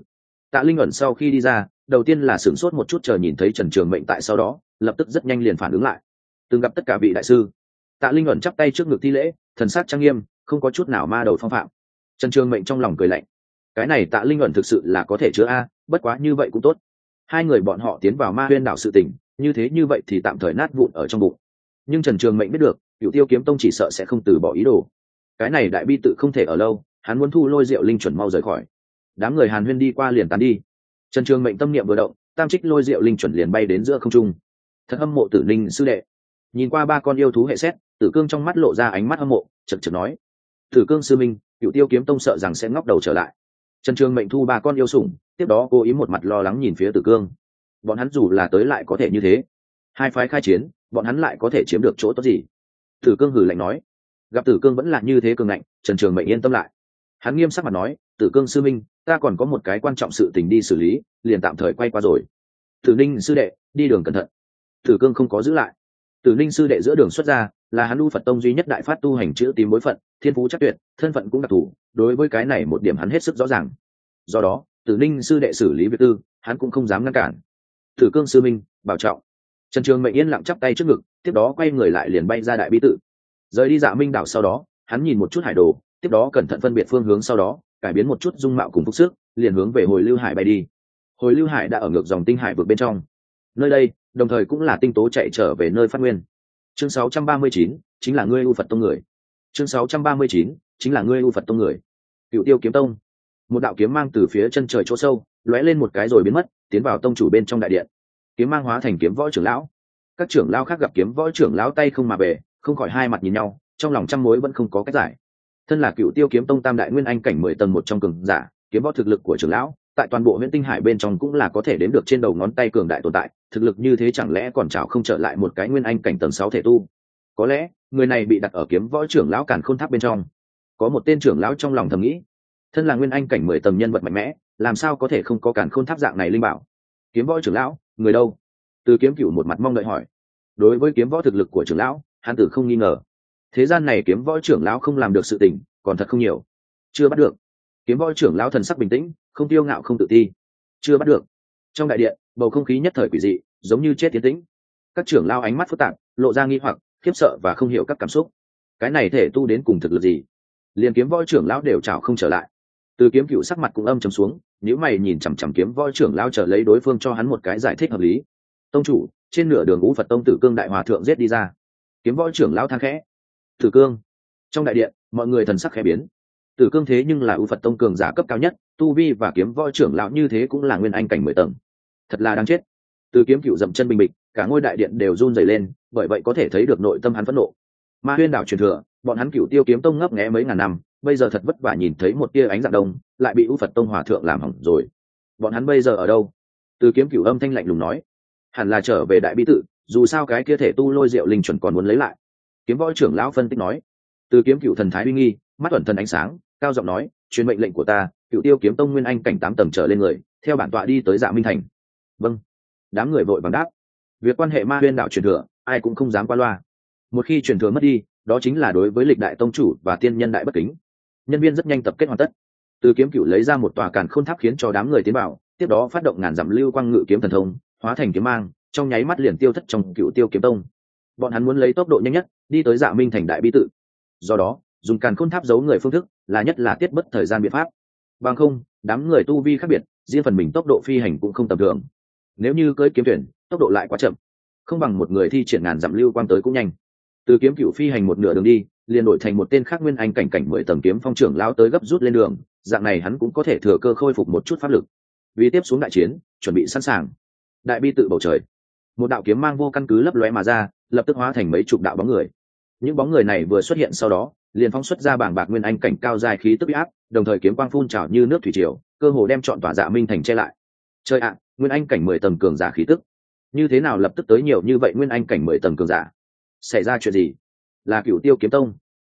tạ linh ẩn sau khi đi ra, đầu tiên là sửng sốt một chút chờ nhìn thấy trần trường mệnh tại sau đó, lập tức rất nhanh liền phản ứng lại. Từng gặp tất cả vị đại sư. Tạ linh ẩn chắp tay trước ngực thi lễ, thần sát trang nghiêm, không có chút nào ma đầu phong phạm. Trần trường mệnh trong lòng cười lạnh. Cái này tạ linh ẩn thực sự là có thể chứa a, bất quá như vậy cũng tốt. Hai người bọn họ tiến vào ma huyên đảo sự tình như thế như vậy thì tạm thời nát vụn ở trong bụng. Nhưng trần trường mệnh biết được cựu tiêu kiếm tông chỉ sợ sẽ không từ bỏ ý đồ. Cái này đại bi tự không thể ở lâu, hắn muốn thu lôi rượu linh chuẩn mau rời khỏi. Đám người hàn huyên đi qua liền tán đi. Trần trường mệnh tâm niệm vừa động, tam trích lôi rượu linh chuẩn liền bay đến giữa không trung. Thật âm mộ tử linh sư đệ. Nhìn qua ba con yêu thú hệ xét, tử cương trong mắt lộ ra ánh mắt âm mộ chật chật nói, tử cương sư minh cựu tiêu kiếm tông sợ rằng sẽ ngóc đầu trở lại. Trần trường mệnh thu ba con yêu sủng, tiếp đó cô ý một mặt lo lắng nhìn phía tử cương bọn hắn dù là tới lại có thể như thế. Hai phái khai chiến, bọn hắn lại có thể chiếm được chỗ tốt gì? Tử cương hử lạnh nói. Gặp tử cương vẫn là như thế cường ngạnh, trần trường mệnh yên tâm lại. Hắn nghiêm sắc mặt nói, tử cương sư minh, ta còn có một cái quan trọng sự tình đi xử lý, liền tạm thời quay qua rồi. Tử ninh sư đệ, đi đường cẩn thận. Tử cương không có giữ lại. Tử ninh sư đệ giữa đường xuất ra, là hắn u phật tông duy nhất đại phát tu hành chữ tím bối phận, thiên phú chắc tuyệt, thân phận cũng đặc thù, đối với cái này một điểm hắn hết sức rõ ràng. Do đó, tử ninh sư đệ xử lý việc tư, hắn cũng không dám ngăn cản tử cương sư minh bảo trọng. Trần trường mệnh yên lặng chắp tay trước ngực tiếp đó quay người lại liền bay ra đại bi tự rời đi dạ minh đảo sau đó hắn nhìn một chút hải đồ tiếp đó cẩn thận phân biệt phương hướng sau đó cải biến một chút dung mạo cùng phúc sức liền hướng về hồi lưu hải bay đi. Hồi lưu hải đã ở ngược dòng tinh hải vượt bên trong. Nơi đây đồng thời cũng là tinh tố chạy trở về nơi phát nguyên. Chương 639, chính là ngươi u phật tông người. Chương 639, chính là ngươi u phật tông người. Cựu tiêu kiếm tông. Một đạo kiếm mang từ phía chân trời chỗ sâu lóe lên một cái rồi biến mất tiến vào tông chủ bên trong đại điện. Kiếm mang hóa thành kiếm võ trưởng lão. Các trưởng lão khác gặp kiếm võ trưởng lão tay không mà về, không khỏi hai mặt nhìn nhau, trong lòng trăm mối vẫn không có cách giải. Thân là cựu tiêu kiếm tông tam đại nguyên anh cảnh mười tầng một trong cường giả, kiếm võ thực lực của trưởng lão, tại toàn bộ huyện tinh hải bên trong cũng là có thể đếm được trên đầu ngón tay cường đại tồn tại, thực lực như thế chẳng lẽ còn chảo không trở lại một cái nguyên anh cảnh tầng sáu thể tu? Có lẽ, người này bị đặt ở kiếm võ trưởng lão càn khôn tháp bên trong. Có một tên trưởng lão trong lòng thầm nghĩ thân là nguyên anh cảnh mười tầng nhân vật mạnh mẽ, làm sao có thể không có cản khôn tháp dạng này linh bảo? Kiếm võ trưởng lão, người đâu? Từ kiếm cựu một mặt mong đợi hỏi. Đối với kiếm võ thực lực của trưởng lão, hắn tử không nghi ngờ. Thế gian này kiếm võ trưởng lão không làm được sự tình, còn thật không nhiều. Chưa bắt được. Kiếm võ trưởng lão thần sắc bình tĩnh, không tiêu ngạo không tự ti. Chưa bắt được. Trong đại điện, bầu không khí nhất thời quỷ dị, giống như chết tiến tĩnh. Các trưởng lao ánh mắt phức tạp, lộ ra nghi hoặc, khiếp sợ và không hiểu các cảm xúc. Cái này thể tu đến cùng thực lực gì? Liền kiếm võ trưởng lão đều chào không trở lại từ kiếm cựu sắc mặt cũng âm trầm xuống nếu mày nhìn chằm chằm kiếm võ trưởng lao trở lấy đối phương cho hắn một cái giải thích hợp lý. Tông chủ, trên nửa đường ngũ phật tông tử cương đại hòa thượng giết đi ra. Kiếm võ trưởng lao thang khẽ. Tử cương? Trong đại điện, mọi người thần sắc khẽ biến. Tử cương thế nhưng là ưu phật tông cường giả cấp cao nhất, tu vi và kiếm võ trưởng lão như thế cũng là nguyên anh cảnh mười tầng. Thật là đáng chết. Từ kiếm cựu dậm chân bình bịch, cả ngôi đại điện đều run dày lên, bởi vậy có thể thấy được nội tâm hắn phẫn nộ. Ma huyên đảo truyền thừa, bọn hắn cựu tiêu kiếm tông ngấp nghé mấy ngàn năm bây giờ thật vất vả nhìn thấy một tia ánh dạng đông, lại bị ưu phật tông hòa thượng làm hỏng rồi. Bọn hắn bây giờ ở đâu? Từ kiếm cửu âm thanh lạnh lùng nói. Hẳn là trở về đại bi tự, dù sao cái kia thể tu lôi rượu linh chuẩn còn muốn lấy lại. Kiếm võ trưởng lão phân tích nói. Từ kiếm cửu thần thái uy nghi, mắt ẩn thần ánh sáng, cao giọng nói, truyền mệnh lệnh của ta cựu tiêu kiếm tông nguyên anh cảnh tám tầng trở lên người, theo bản tọa đi tới dạ minh thành. Vâng. Đám người vội vàng đáp. Việc quan hệ ma huyên đạo truyền thừa, ai cũng không dám qua loa. Một khi truyền thừa mất đi, đó chính là đối với lịch đại tông chủ và tiên nhân đại bất kính nhân viên rất nhanh tập kết hoàn tất. Từ kiếm cựu lấy ra một tòa càn khôn tháp khiến cho đám người tiến vào, tiếp đó phát động ngàn dặm lưu quang ngự kiếm thần thông, hóa thành kiếm mang, trong nháy mắt liền tiêu thất trong cựu tiêu kiếm tông. Bọn hắn muốn lấy tốc độ nhanh nhất, đi tới dạ minh thành đại bi tự. Do đó, dùng càn khôn tháp giấu người phương thức là nhất là tiết bất thời gian biện pháp. Bằng không, đám người tu vi khác biệt, riêng phần mình tốc độ phi hành cũng không tầm thường. Nếu như cưới kiếm tuyển tốc độ lại quá chậm. Không bằng một người thi triển ngàn dặm lưu quang tới cũng nhanh. Từ kiếm cựu phi hành một nửa đường đi liền đổi thành một tên khác nguyên anh cảnh cảnh mười tầng kiếm phong trưởng lao tới gấp rút lên đường, dạng này hắn cũng có thể thừa cơ khôi phục một chút pháp lực. Vì tiếp xuống đại chiến, chuẩn bị sẵn sàng. Đại bi tự bầu trời. Một đạo kiếm mang vô căn cứ lấp lóe mà ra, lập tức hóa thành mấy chục đạo bóng người. Những bóng người này vừa xuất hiện sau đó, liền phóng xuất ra bảng bạc nguyên anh cảnh cao dài khí tức áp, đồng thời kiếm quang phun trào như nước thủy triều, cơ hồ đem chọn tòa dạ minh thành che lại. Chơi ạ, nguyên anh cảnh mười tầng cường giả khí tức. Như thế nào lập tức tới nhiều như vậy nguyên anh cảnh mười tầng cường giả? Xảy ra chuyện gì? Là cựu tiêu kiếm tông.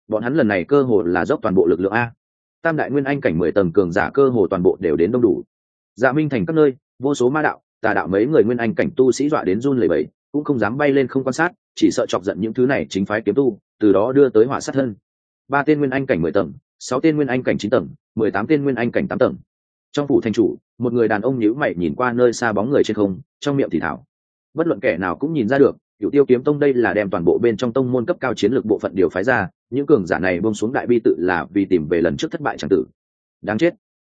Bọn hắn lần này cơ hồ là dốc toàn bộ lực lượng a. Tam đại nguyên anh cảnh mười tầng cường giả cơ hồ toàn bộ đều đến đông đủ. Dạ minh thành các nơi, vô số ma đạo, tà đạo mấy người nguyên anh cảnh tu sĩ dọa đến run lẩy bẩy, cũng không dám bay lên không quan sát, chỉ sợ chọc giận những thứ này chính phái kiếm tu, từ đó đưa tới hỏa sát thân. Ba tên nguyên anh cảnh mười tầng, sáu tên nguyên anh cảnh chín tầng, mười tám tên nguyên anh cảnh tám tầng. Trong phủ thành chủ, một người đàn ông nhíu mày nhìn qua nơi xa bóng người trên không, trong miệng thì thảo. Bất luận kẻ nào cũng nhìn ra được Cửu tiêu kiếm tông đây là đem toàn bộ bên trong tông môn cấp cao chiến lược bộ phận điều phái ra, những cường giả này buông xuống đại bi tự là vì tìm về lần trước thất bại chẳng tử. Đáng chết.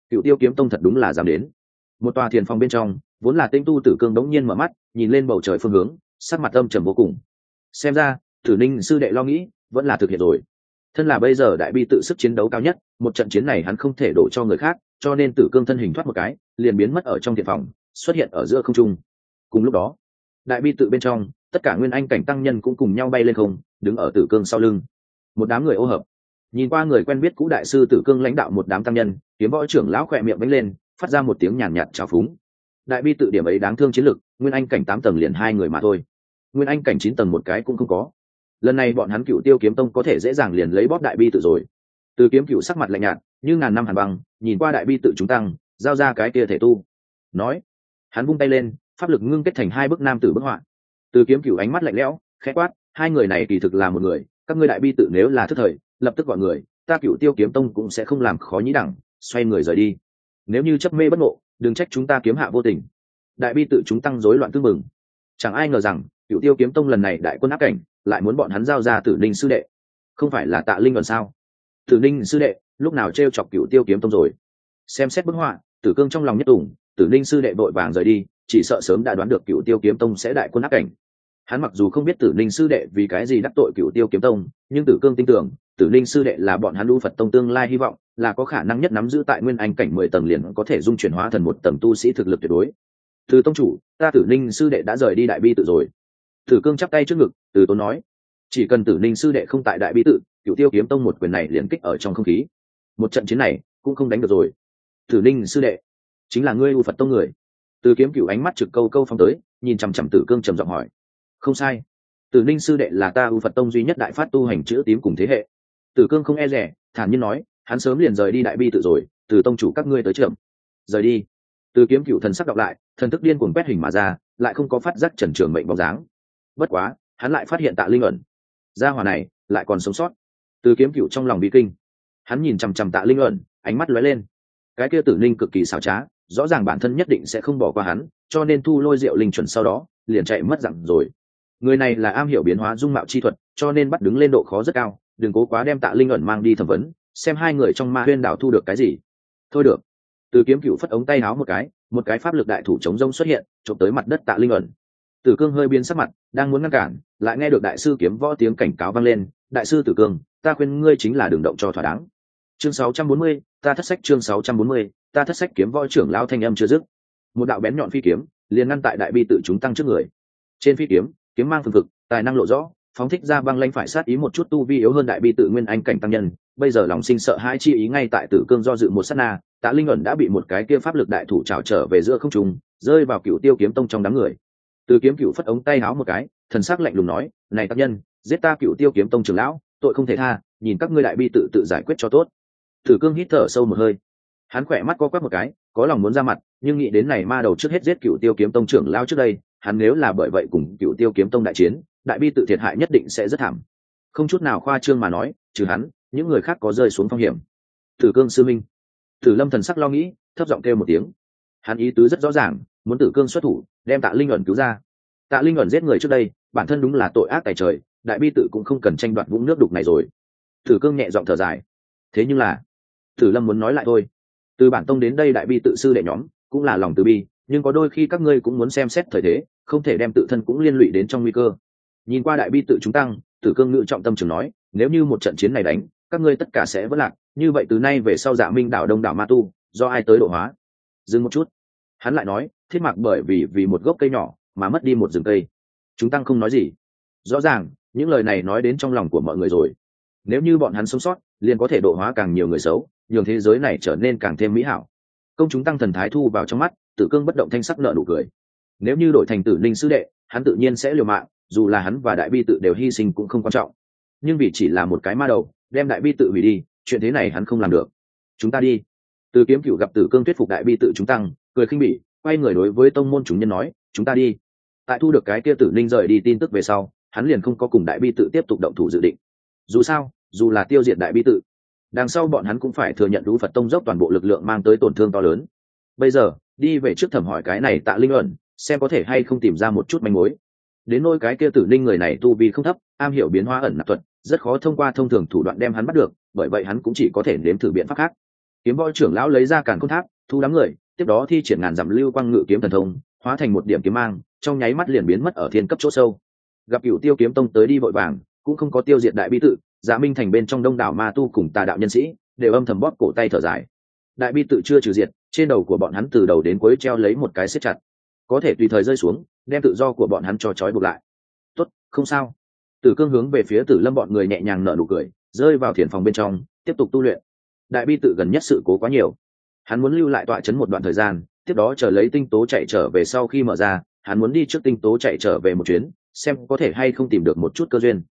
Cửu tiêu kiếm tông thật đúng là dám đến. Một tòa thiền phòng bên trong, vốn là tinh tu tử cương đống nhiên mở mắt, nhìn lên bầu trời phương hướng, sắc mặt âm trầm vô cùng. Xem ra, tử ninh sư đệ lo nghĩ, vẫn là thực hiện rồi. Thân là bây giờ đại bi tự sức chiến đấu cao nhất, một trận chiến này hắn không thể đổ cho người khác, cho nên tử cương thân hình thoát một cái, liền biến mất ở trong thiền phòng, xuất hiện ở giữa không trung. Cùng lúc đó, đại bi tự bên trong tất cả nguyên anh cảnh tăng nhân cũng cùng nhau bay lên không, đứng ở tử cương sau lưng. Một đám người ô hợp. Nhìn qua người quen biết cũ đại sư tử cương lãnh đạo một đám tăng nhân, kiếm võ trưởng lão khỏe miệng bánh lên, phát ra một tiếng nhàn nhạt trào phúng. Đại bi tự điểm ấy đáng thương chiến lực, nguyên anh cảnh tám tầng liền hai người mà thôi. Nguyên anh cảnh chín tầng một cái cũng không có. Lần này bọn hắn cựu tiêu kiếm tông có thể dễ dàng liền lấy bóp đại bi tự rồi. Từ kiếm cựu sắc mặt lạnh nhạt, như ngàn năm hàn băng, nhìn qua đại bi tự chúng tăng, giao ra cái kia thể tu. Nói, hắn vung tay lên, pháp lực ngưng kết thành hai bức nam tử bức họa từ kiếm cựu ánh mắt lạnh lẽo, khẽ quát, hai người này kỳ thực là một người, các ngươi đại bi tự nếu là thức thời, lập tức gọi người, ta cựu tiêu kiếm tông cũng sẽ không làm khó nhĩ đẳng, xoay người rời đi. Nếu như chấp mê bất ngộ, đừng trách chúng ta kiếm hạ vô tình. Đại bi tự chúng tăng rối loạn tương mừng. Chẳng ai ngờ rằng cựu tiêu kiếm tông lần này đại quân áp cảnh, lại muốn bọn hắn giao ra tử ninh sư đệ. Không phải là tạ linh còn sao? Tử ninh sư đệ, lúc nào t r e o chọc cựu tiêu kiếm tông rồi? Xem xét bức họa, tử cương trong lòng nhất tùng, tử ninh sư đệ vội vàng rời đi, chỉ sợ sớm đã đoán được cựu tiêu kiếm tông sẽ đại quân áp cảnh hắn mặc dù không biết tử ninh sư đệ vì cái gì đắc tội cựu tiêu kiếm tông, nhưng tử cương tin tưởng, tử ninh sư đệ là bọn hắn lưu phật tông tương lai hy vọng, là có khả năng nhất nắm giữ tại nguyên anh cảnh mười tầng liền có thể dung chuyển hóa thành một tầng tu sĩ thực lực tuyệt đối. Từ tông chủ, ta tử ninh sư đệ đã rời đi đại bi tự rồi. Tử cương chắp tay trước ngực, từ tốn nói, chỉ cần tử ninh sư đệ không tại đại bi tự cựu tiêu kiếm tông một quyền này liền kích ở trong không khí. Một trận chiến này cũng không đánh được rồi. Tử ninh sư đệ, chính là ngươi u phật tông người. Từ kiếm cựu ánh mắt trực câu câu phong tới, nhìn chằm chằm tử cương trầm giọng hỏi không sai. Tử ninh sư đệ là ta u phật tông duy nhất đại phát tu hành chữ tím cùng thế hệ. Tử cương không e rẻ, thản nhiên nói, hắn sớm liền rời đi đại bi tự rồi, từ tông chủ các ngươi tới trưởng. Rời đi. Từ kiếm cựu thần sắc đọc lại, thần thức điên cuồng quét hình mà ra, lại không có phát giác trần trường mệnh bóng dáng. Bất quá, hắn lại phát hiện tạ linh ẩn. Gia hỏa này, lại còn sống sót. Từ kiếm cựu trong lòng bị kinh. Hắn nhìn chằm chằm tạ linh ẩn, ánh mắt lóe lên. Cái kia tử linh cực kỳ xảo trá, rõ ràng bản thân nhất định sẽ không bỏ qua hắn, cho nên thu lôi rượu linh chuẩn sau đó, liền chạy mất dặn rồi người này là am hiểu biến hóa dung mạo chi thuật cho nên bắt đứng lên độ khó rất cao đừng cố quá đem tạ linh ẩn mang đi thẩm vấn xem hai người trong ma huyên đảo thu được cái gì. Thôi được. Từ kiếm cựu phất ống tay áo một cái một cái pháp lực đại thủ chống rông xuất hiện trộm tới mặt đất tạ linh ẩn. Tử cương hơi biến sắc mặt đang muốn ngăn cản lại nghe được đại sư kiếm võ tiếng cảnh cáo vang lên đại sư tử cương ta khuyên ngươi chính là đường động cho thỏa đáng. Chương 640, ta thất sách chương 640, ta thất sách kiếm võ trưởng lao thanh âm chưa dứt. Một đạo bén nhọn phi kiếm liền ngăn tại đại bi tự chúng tăng trước người. Trên phi kiếm kiếm mang phương thực tài năng lộ rõ, phóng thích ra băng lanh phải sát ý một chút tu vi yếu hơn đại bi tự nguyên anh cảnh tăng nhân. Bây giờ lòng sinh sợ hãi chi ý ngay tại tử cương do dự một sát na, tạ linh ẩn đã bị một cái kia pháp lực đại thủ trào trở về giữa không trung, rơi vào cựu tiêu kiếm tông trong đám người. Từ kiếm cựu phất ống tay háo một cái, thần sắc lạnh lùng nói, này tác nhân, giết ta cựu tiêu kiếm tông trưởng lão, tội không thể tha, nhìn các ngươi đại bi tự tự giải quyết cho tốt. Tử cương hít thở sâu một hơi. Hắn khỏe mắt co quắp một cái, có lòng muốn ra mặt, nhưng nghĩ đến này ma đầu trước hết giết cựu tiêu kiếm tông trưởng lao trước đây hắn nếu là bởi vậy cùng cựu tiêu kiếm tông đại chiến, đại bi tự thiệt hại nhất định sẽ rất thảm. Không chút nào khoa trương mà nói, trừ hắn, những người khác có rơi xuống phong hiểm. Tử cương sư minh. Tử lâm thần sắc lo nghĩ, thấp giọng kêu một tiếng. Hắn ý tứ rất rõ ràng, muốn tử cương xuất thủ, đem tạ linh ẩn cứu ra. Tạ linh ẩn giết người trước đây, bản thân đúng là tội ác tài trời, đại bi tự cũng không cần tranh đoạt vũng nước đục này rồi. Tử cương nhẹ giọng thở dài. Thế nhưng là, tử lâm muốn nói lại thôi. Từ bản tông đến đây đại bi tự sư đệ nhóm, cũng là lòng từ bi, nhưng có đôi khi các ngươi cũng muốn xem xét thời thế không thể đem tự thân cũng liên lụy đến trong nguy cơ. Nhìn qua đại bi tự chúng tăng, tử cương ngự trọng tâm trường nói, nếu như một trận chiến này đánh, các ngươi tất cả sẽ vất lạc, như vậy từ nay về sau dạ minh đảo đông đảo ma tu, do ai tới độ hóa? Dừng một chút. Hắn lại nói, thiết mạc bởi vì vì một gốc cây nhỏ, mà mất đi một rừng cây. Chúng tăng không nói gì. Rõ ràng, những lời này nói đến trong lòng của mọi người rồi. Nếu như bọn hắn sống sót, liền có thể độ hóa càng nhiều người xấu, nhường thế giới này trở nên càng thêm mỹ hảo. Công chúng tăng thần thái thu vào trong mắt, tử cương bất động thanh sắc nợ nụ cười nếu như đổi thành tử linh sư đệ, hắn tự nhiên sẽ liều mạng, dù là hắn và đại bi tự đều hy sinh cũng không quan trọng. Nhưng vì chỉ là một cái ma đầu, đem đại bi tự hủy đi, chuyện thế này hắn không làm được. Chúng ta đi. Từ kiếm cựu gặp tử cương thuyết phục đại bi tự chúng tăng, cười khinh bỉ, quay người đối với tông môn chúng nhân nói, chúng ta đi. Tại thu được cái kia tử linh rời đi tin tức về sau, hắn liền không có cùng đại bi tự tiếp tục động thủ dự định. Dù sao, dù là tiêu diệt đại bi tự, đằng sau bọn hắn cũng phải thừa nhận lũ phật tông dốc toàn bộ lực lượng mang tới tổn thương to lớn. Bây giờ, đi về trước thẩm hỏi cái này tạ linh ẩn xem có thể hay không tìm ra một chút manh mối. Đến nôi cái kia tử linh người này tu vi không thấp, am hiểu biến hóa ẩn nạp thuật, rất khó thông qua thông thường thủ đoạn đem hắn bắt được, bởi vậy hắn cũng chỉ có thể nếm thử biện pháp khác. Kiếm võ trưởng lão lấy ra càn công tháp, thu đám người, tiếp đó thi triển ngàn dặm lưu quang ngự kiếm thần thông, hóa thành một điểm kiếm mang, trong nháy mắt liền biến mất ở thiên cấp chỗ sâu. Gặp cựu tiêu kiếm tông tới đi vội vàng, cũng không có tiêu diệt đại bi tự giả minh thành bên trong đông đảo ma tu cùng tà đạo nhân sĩ, đều âm thầm bóp cổ tay thở dài. Đại bi tự chưa trừ diệt, trên đầu của bọn hắn từ đầu đến cuối treo lấy một cái xếp chặt có thể tùy thời rơi xuống, đem tự do của bọn hắn cho trói buộc lại. Tốt, không sao. Tử cương hướng về phía tử lâm bọn người nhẹ nhàng nở nụ cười, rơi vào thiền phòng bên trong, tiếp tục tu luyện. Đại bi tự gần nhất sự cố quá nhiều. Hắn muốn lưu lại tọa chấn một đoạn thời gian, tiếp đó chờ lấy tinh tố chạy trở về sau khi mở ra, hắn muốn đi trước tinh tố chạy trở về một chuyến, xem có thể hay không tìm được một chút cơ duyên.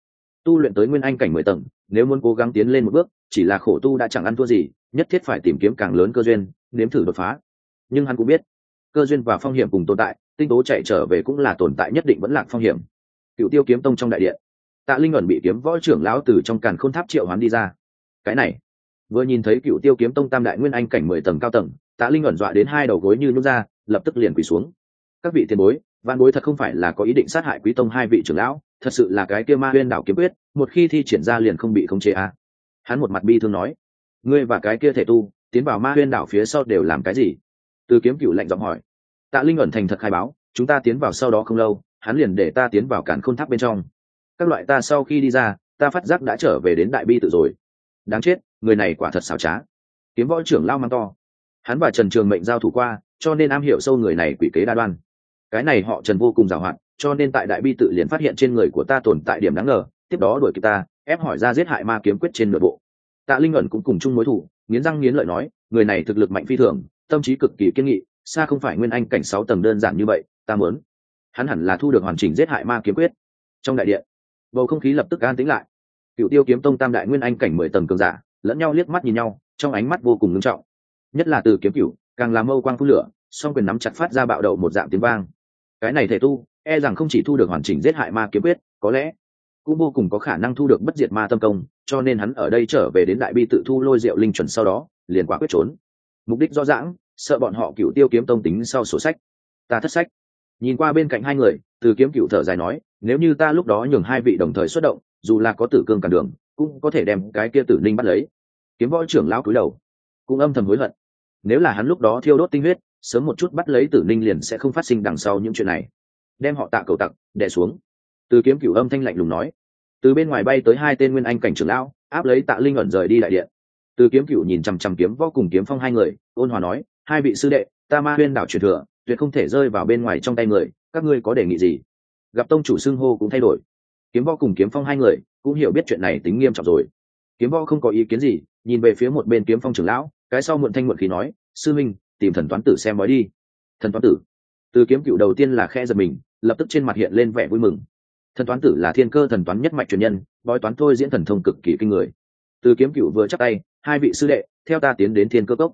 Tu luyện tới nguyên anh cảnh mười tầng, nếu muốn cố gắng tiến lên một bước, chỉ là khổ tu đã chẳng ăn thua gì, nhất thiết phải tìm kiếm càng lớn cơ duyên, nếm thử đột phá. Nhưng hắn cũng biết cơ duyên và phong hiểm cùng tồn tại, tinh tố chạy trở về cũng là tồn tại nhất định vẫn lạc phong hiểm. Cựu tiêu kiếm tông trong đại điện, tạ linh ẩn bị kiếm võ trưởng lão từ trong càn khôn tháp triệu hoán đi ra. Cái này, vừa nhìn thấy cựu tiêu kiếm tông tam đại nguyên anh cảnh mười tầng cao tầng, tạ linh ẩn dọa đến hai đầu gối như nhút ra, lập tức liền quỳ xuống. Các vị tiền bối văn bối thật không phải là có ý định sát hại quý tông hai vị trưởng lão, thật sự là cái kia ma huyên đảo kiếm quyết, một khi thi triển ra liền không bị khống chế à. hắn một mặt bi thương nói. Ngươi và cái kia thể tu, tiến vào ma huyên đảo phía sau đều làm cái gì? Từ kiếm cựu lạnh giọng hỏi. Tạ linh ẩn thành thật khai báo, chúng ta tiến vào sau đó không lâu, hắn liền để ta tiến vào cản khôn tháp bên trong. Các loại ta sau khi đi ra, ta phát giác đã trở về đến đại bi tự rồi. Đáng chết, người này quả thật xảo trá. Kiếm võ trưởng lao mang to. Hắn và trần trường mệnh giao thủ qua, cho nên am hiểu sâu người này quỷ kế đa đoan. Cái này họ trần vô cùng giàu hạn, cho nên tại đại bi tự liền phát hiện trên người của ta tồn tại điểm đáng ngờ, tiếp đó đuổi kịp ta, ép hỏi ra giết hại ma kiếm quyết trên nội bộ. Tạ linh ẩn cũng cùng chung mối thủ, nghiến răng nghiến lợi nói, người này thực lực mạnh phi thường tâm trí cực kỳ kiên nghị, xa không phải nguyên anh cảnh sáu tầng đơn giản như vậy, ta muốn. Hắn hẳn là thu được hoàn chỉnh giết hại ma kiếm quyết. Trong đại điện, bầu không khí lập tức an tĩnh lại. Cựu tiêu kiếm tông tam đại nguyên anh cảnh mười tầng cường giả, lẫn nhau liếc mắt nhìn nhau, trong ánh mắt vô cùng ngưng trọng. Nhất là từ kiếm cửu, càng làm mâu quang phú lửa, song quyền nắm chặt phát ra bạo đậu một dạng tiếng vang. Cái này thể tu e rằng không chỉ thu được hoàn chỉnh giết hại ma kiếm quyết, có lẽ cũng vô cùng có khả năng thu được bất diệt ma tâm công, cho nên hắn ở đây trở về đến đại bi tự thu lôi diệu linh chuẩn sau đó, liền quả quyết trốn mục đích rõ ràng sợ bọn họ cựu tiêu kiếm tông tính sau sổ sách. Ta thất sách. Nhìn qua bên cạnh hai người, từ kiếm cựu thở dài nói, nếu như ta lúc đó nhường hai vị đồng thời xuất động, dù là có tử cương cản đường, cũng có thể đem cái kia tử linh bắt lấy. Kiếm võ trưởng lao cúi đầu, cũng âm thầm hối hận. Nếu là hắn lúc đó thiêu đốt tinh huyết, sớm một chút bắt lấy tử linh liền sẽ không phát sinh đằng sau những chuyện này. Đem họ tạ cầu tặc, đè xuống. Từ kiếm cửu âm thanh lạnh lùng nói, từ bên ngoài bay tới hai tên nguyên anh cảnh trưởng lão, áp lấy tạ linh ẩn rời đi đại điện từ kiếm Cựu nhìn chằm chằm kiếm võ cùng kiếm phong hai người, ôn hòa nói, hai vị sư đệ, ta ma huyên đảo truyền thừa, tuyệt không thể rơi vào bên ngoài trong tay người, các ngươi có đề nghị gì? Gặp tông chủ xưng hô cũng thay đổi. Kiếm võ cùng kiếm phong hai người cũng hiểu biết chuyện này tính nghiêm trọng rồi. Kiếm võ không có ý kiến gì, nhìn về phía một bên kiếm phong trưởng lão, cái sau muộn thanh muộn khí nói, sư minh, tìm thần toán tử xem bói đi. Thần toán tử. Từ kiếm cựu đầu tiên là khe giật mình, lập tức trên mặt hiện lên vẻ vui mừng. Thần toán tử là thiên cơ thần toán nhất mạch truyền nhân, bói toán thôi diễn thần thông cực kỳ kinh người. Từ kiếm cựu vừa chắc tay hai vị sư đệ, theo ta tiến đến thiên cơ cốc.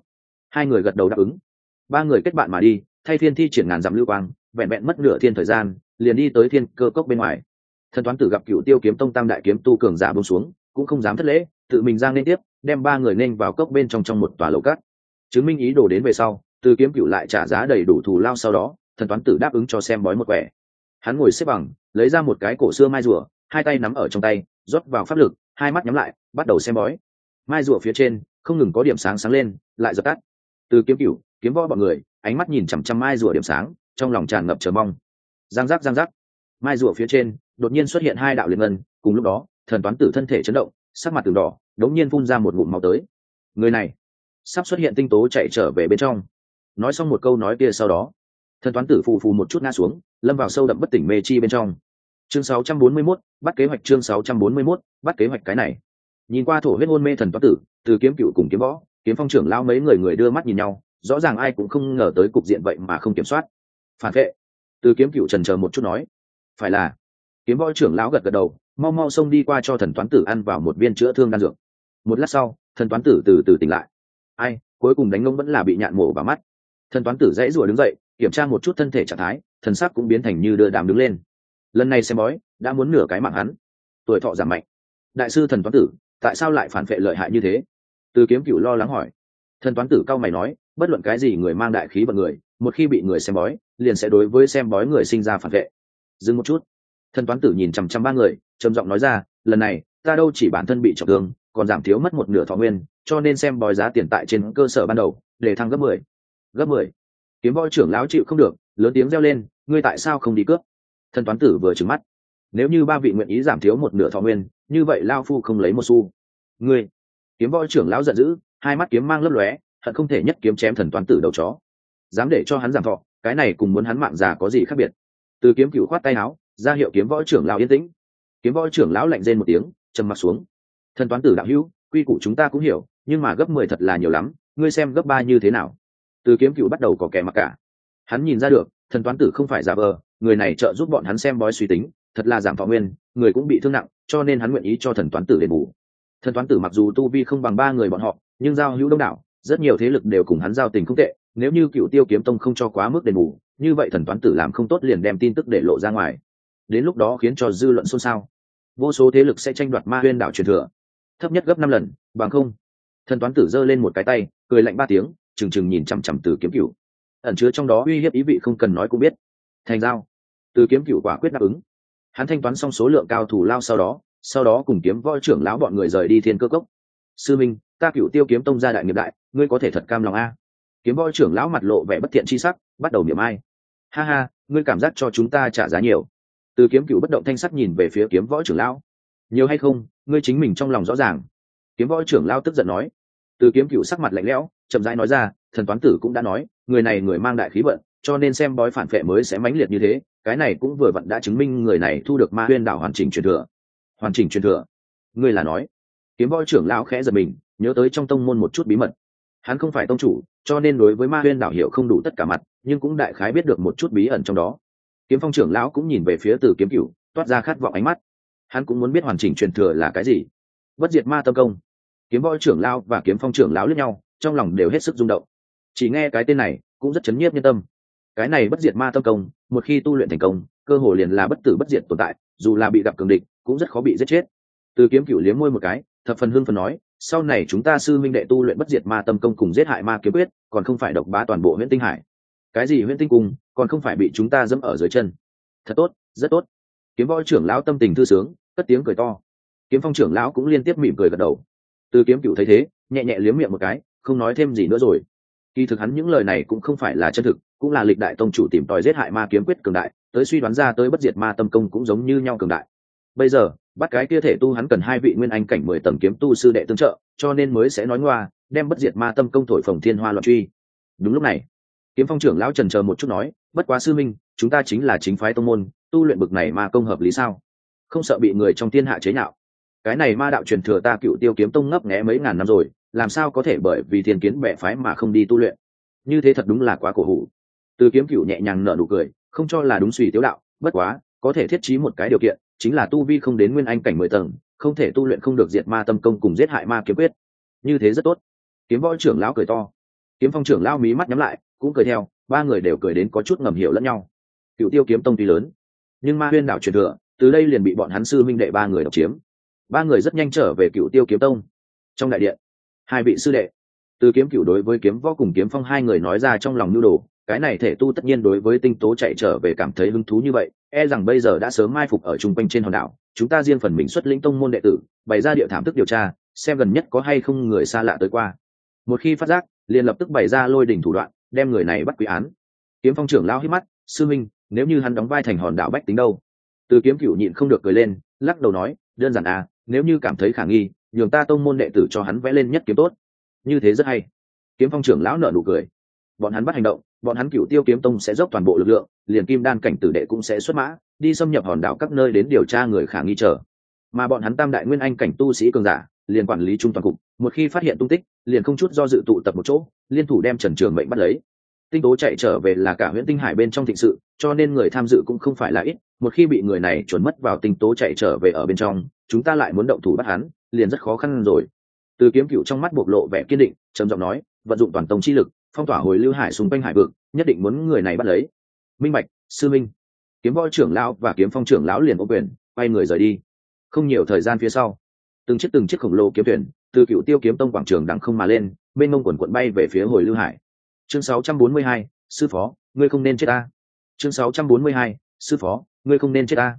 Hai người gật đầu đáp ứng. Ba người kết bạn mà đi, thay thiên thi triển ngàn dặm lưu quang, vẹn vẹn mất nửa thiên thời gian, liền đi tới thiên cơ cốc bên ngoài. Thần toán tử gặp cựu tiêu kiếm tông tam đại kiếm tu cường giả bông xuống, cũng không dám thất lễ, tự mình giang lên tiếp, đem ba người nên vào cốc bên trong trong một tòa lầu cát. Chứng minh ý đồ đến về sau, từ kiếm cựu lại trả giá đầy đủ thù lao sau đó, thần toán tử đáp ứng cho xem bói một quẻ. Hắn ngồi xếp bằng, lấy ra một cái cổ xưa mai rùa, hai tay nắm ở trong tay, rót vào pháp lực, hai mắt nhắm lại, bắt đầu xem bói mai rùa phía trên không ngừng có điểm sáng sáng lên lại dập tắt. Từ kiếm cựu kiếm võ bọn người ánh mắt nhìn chằm chằm mai rùa điểm sáng trong lòng tràn ngập chờ mong. Giang giác giang giác. Mai rùa phía trên đột nhiên xuất hiện hai đạo liên ngân cùng lúc đó thần toán tử thân thể chấn động sắc mặt từng đỏ đống nhiên phun ra một ngụm máu tới. Người này sắp xuất hiện tinh tố chạy trở về bên trong. Nói xong một câu nói kia sau đó thần toán tử phù phù một chút ngã xuống lâm vào sâu đậm bất tỉnh mê chi bên trong. Chương 641, bắt kế hoạch chương 641, bắt kế hoạch cái này nhìn qua thổ huyết hôn mê thần toán tử, từ kiếm cựu cùng kiếm võ, kiếm phong trưởng lao mấy người người đưa mắt nhìn nhau, rõ ràng ai cũng không ngờ tới cục diện vậy mà không kiểm soát. Phản vệ. Từ kiếm cựu trần chờ một chút nói. Phải là. Kiếm võ trưởng lão gật gật đầu, mau mau xông đi qua cho thần toán tử ăn vào một viên chữa thương đan dược. Một lát sau, thần toán tử từ từ tỉnh lại. Ai, cuối cùng đánh ngông vẫn là bị nhạn mổ vào mắt. Thần toán tử dãy rủa đứng dậy, kiểm tra một chút thân thể trạng thái, thần sắc cũng biến thành như đưa đàm đứng lên. Lần này xem bói, đã muốn nửa cái mạng hắn. Tuổi thọ giảm mạnh. Đại sư thần toán tử tại sao lại phản vệ lợi hại như thế? Từ kiếm cựu lo lắng hỏi. Thần toán tử cao mày nói, bất luận cái gì người mang đại khí vận người, một khi bị người xem bói, liền sẽ đối với xem bói người sinh ra phản vệ. Dừng một chút. Thần toán tử nhìn chằm chằm ba người, trầm giọng nói ra, lần này, ta đâu chỉ bản thân bị trọng thương, còn giảm thiếu mất một nửa thọ nguyên, cho nên xem bói giá tiền tại trên cơ sở ban đầu, để thăng gấp mười. Gấp mười. Kiếm võ trưởng lão chịu không được, lớn tiếng reo lên, ngươi tại sao không đi cướp? Thần toán tử vừa trừng mắt nếu như ba vị nguyện ý giảm thiếu một nửa thọ nguyên, như vậy lao phu không lấy một xu. Ngươi, kiếm võ trưởng lão giận dữ, hai mắt kiếm mang lấp lóe, hận không thể nhất kiếm chém thần toán tử đầu chó. Dám để cho hắn giảm thọ, cái này cùng muốn hắn mạng già có gì khác biệt? Từ kiếm cựu khoát tay áo, ra hiệu kiếm võ trưởng lão yên tĩnh. Kiếm võ trưởng lão lạnh rên một tiếng, trầm mặt xuống. Thần toán tử đạo hữu, quy củ chúng ta cũng hiểu, nhưng mà gấp mười thật là nhiều lắm, ngươi xem gấp ba như thế nào? Từ kiếm cựu bắt đầu có kẻ mặc cả. Hắn nhìn ra được, thần toán tử không phải giả vờ, người này trợ giúp bọn hắn xem bói suy tính thật là giảm thọ nguyên, người cũng bị thương nặng, cho nên hắn nguyện ý cho thần toán tử đền bù. Thần toán tử mặc dù tu vi không bằng ba người bọn họ, nhưng giao hữu đông đảo, rất nhiều thế lực đều cùng hắn giao tình không tệ, nếu như cựu tiêu kiếm tông không cho quá mức đền bù, như vậy thần toán tử làm không tốt liền đem tin tức để lộ ra ngoài. Đến lúc đó khiến cho dư luận xôn xao. Vô số thế lực sẽ tranh đoạt ma huyên đảo truyền thừa. Thấp nhất gấp năm lần, bằng không. Thần toán tử giơ lên một cái tay, cười lạnh ba tiếng, trừng trừng nhìn chằm chằm từ kiếm cựu ẩn chứa trong đó uy hiếp ý vị không cần nói cũng biết. Thành giao. Từ kiếm cựu quả quyết đáp ứng hắn thanh toán xong số lượng cao thủ lao sau đó sau đó cùng kiếm võ trưởng lão bọn người rời đi thiên cơ cốc. Sư minh, ta cựu tiêu kiếm tông gia đại nghiệp đại, ngươi có thể thật cam lòng a. Kiếm võ trưởng lão mặt lộ vẻ bất thiện chi sắc, bắt đầu miệng ai. Ha ha, ngươi cảm giác cho chúng ta trả giá nhiều. Từ kiếm cựu bất động thanh sắc nhìn về phía kiếm võ trưởng lão. Nhiều hay không, ngươi chính mình trong lòng rõ ràng. Kiếm võ trưởng lão tức giận nói. Từ kiếm cựu sắc mặt lạnh lẽo, chậm rãi nói ra, thần toán tử cũng đã nói, người này người mang đại khí vận, cho nên xem bói phản vệ mới sẽ mãnh liệt như thế cái này cũng vừa vặn đã chứng minh người này thu được ma huyên đảo hoàn chỉnh truyền thừa. Hoàn chỉnh truyền thừa? Ngươi là nói. Kiếm voi trưởng lão khẽ giật mình, nhớ tới trong tông môn một chút bí mật. Hắn không phải tông chủ, cho nên đối với ma huyên đảo hiệu không đủ tất cả mặt, nhưng cũng đại khái biết được một chút bí ẩn trong đó. Kiếm phong trưởng lão cũng nhìn về phía từ kiếm cựu toát ra khát vọng ánh mắt. Hắn cũng muốn biết hoàn chỉnh truyền thừa là cái gì. Bất diệt ma tâm công. Kiếm voi trưởng lão và kiếm phong trưởng lão lẫn nhau, trong lòng đều hết sức rung động. Chỉ nghe cái tên này, cũng rất chấn nhiếp nhân tâm cái này bất diệt ma tâm công, một khi tu luyện thành công, cơ hồ liền là bất tử bất diệt tồn tại, dù là bị gặp cường địch, cũng rất khó bị giết chết. Từ kiếm cựu liếm môi một cái, thập phần hưng phần nói, sau này chúng ta sư minh đệ tu luyện bất diệt ma tâm công cùng giết hại ma kiếm quyết, còn không phải độc bá toàn bộ huyện tinh hải. Cái gì huyện tinh cung còn không phải bị chúng ta dẫm ở dưới chân. Thật tốt, rất tốt. Kiếm võ trưởng lão tâm tình thư sướng, cất tiếng cười to. Kiếm phong trưởng lão cũng liên tiếp mỉm cười gật đầu. Từ kiếm cựu thấy thế, nhẹ nhẹ liếm miệng một cái, không nói thêm gì nữa rồi. Kỳ thực hắn những lời này cũng không phải là chân thực cũng là lịch đại tông chủ tìm tòi giết hại ma kiếm quyết cường đại, tới suy đoán ra tới bất diệt ma tâm công cũng giống như nhau cường đại. Bây giờ, bắt cái kia thể tu hắn cần hai vị nguyên anh cảnh mười tầng kiếm tu sư đệ tương trợ, cho nên mới sẽ nói ngoa, đem bất diệt ma tâm công thổi phồng thiên hoa loạn truy. Đúng lúc này, kiếm phong trưởng lão trần chờ một chút nói, bất quá sư minh, chúng ta chính là chính phái tông môn, tu luyện bực này ma công hợp lý sao? Không sợ bị người trong thiên hạ chế nhạo. Cái này ma đạo truyền thừa ta cựu tiêu kiếm tông ngấp nghé mấy ngàn năm rồi, làm sao có thể bởi vì thiên kiến bệ phái mà không đi tu luyện? Như thế thật đúng là quá cổ hủ từ kiếm cựu nhẹ nhàng nở nụ cười, không cho là đúng suy tiếu đạo, bất quá, có thể thiết trí một cái điều kiện, chính là tu vi không đến nguyên anh cảnh mười tầng, không thể tu luyện không được diệt ma tâm công cùng giết hại ma kiếm quyết. Như thế rất tốt. Kiếm võ trưởng lão cười to. Kiếm phong trưởng lão mí mắt nhắm lại, cũng cười theo, ba người đều cười đến có chút ngầm hiểu lẫn nhau. Cựu tiêu kiếm tông tuy lớn, nhưng ma huyên đảo truyền thừa, từ đây liền bị bọn hắn sư minh đệ ba người độc chiếm. Ba người rất nhanh trở về cựu tiêu kiếm tông. Trong đại điện, hai vị sư đệ, từ kiếm cựu đối với kiếm võ cùng kiếm phong hai người nói ra trong lòng nhu đồ cái này thể tu tất nhiên đối với tinh tố chạy trở về cảm thấy hứng thú như vậy e rằng bây giờ đã sớm mai phục ở chung quanh trên hòn đảo. Chúng ta riêng phần mình xuất lĩnh tông môn đệ tử, bày ra địa thảm thức điều tra, xem gần nhất có hay không người xa lạ tới qua. Một khi phát giác, liền lập tức bày ra lôi đỉnh thủ đoạn, đem người này bắt quý án. Kiếm phong trưởng lao hít mắt, sư minh, nếu như hắn đóng vai thành hòn đảo bách tính đâu? Từ kiếm cựu nhịn không được cười lên, lắc đầu nói, đơn giản à nếu như cảm thấy khả nghi, nhường ta tông môn đệ tử cho hắn vẽ lên nhất kiếm tốt. Như thế rất hay. Kiếm phong trưởng lão nở nụ cười. Bọn hắn bắt hành động bọn hắn cựu tiêu kiếm tông sẽ dốc toàn bộ lực lượng, liền kim đan cảnh tử đệ cũng sẽ xuất mã, đi xâm nhập hòn đảo các nơi đến điều tra người khả nghi trở mà bọn hắn tam đại nguyên anh cảnh tu sĩ cường giả, liền quản lý trung toàn cục, một khi phát hiện tung tích, liền không chút do dự tụ tập một chỗ, liên thủ đem trần trường mệnh bắt lấy. Tinh tố chạy trở về là cả huyện tinh hải bên trong thịnh sự, cho nên người tham dự cũng không phải là ít, một khi bị người này chuẩn mất vào tinh tố chạy trở về ở bên trong, chúng ta lại muốn động thủ bắt hắn, liền rất khó khăn rồi. Từ kiếm cựu trong mắt bộc lộ vẻ kiên định, trầm giọng nói, vận dụng toàn tông chi lực phong tỏa hồi lưu hải xung quanh hải vực nhất định muốn người này bắt lấy. Minh bạch sư minh. Kiếm võ trưởng lão và kiếm phong trưởng lão liền ô quyền quay người rời đi. Không nhiều thời gian phía sau từng chiếc từng chiếc khổng lồ kiếm thuyền từ cựu tiêu kiếm tông quảng trường đằng không mà lên bên mông quần quận bay về phía hồi lưu hải. Chương 642, sư phó ngươi không nên chết ta. Chương 642, sư phó ngươi không nên chết ta.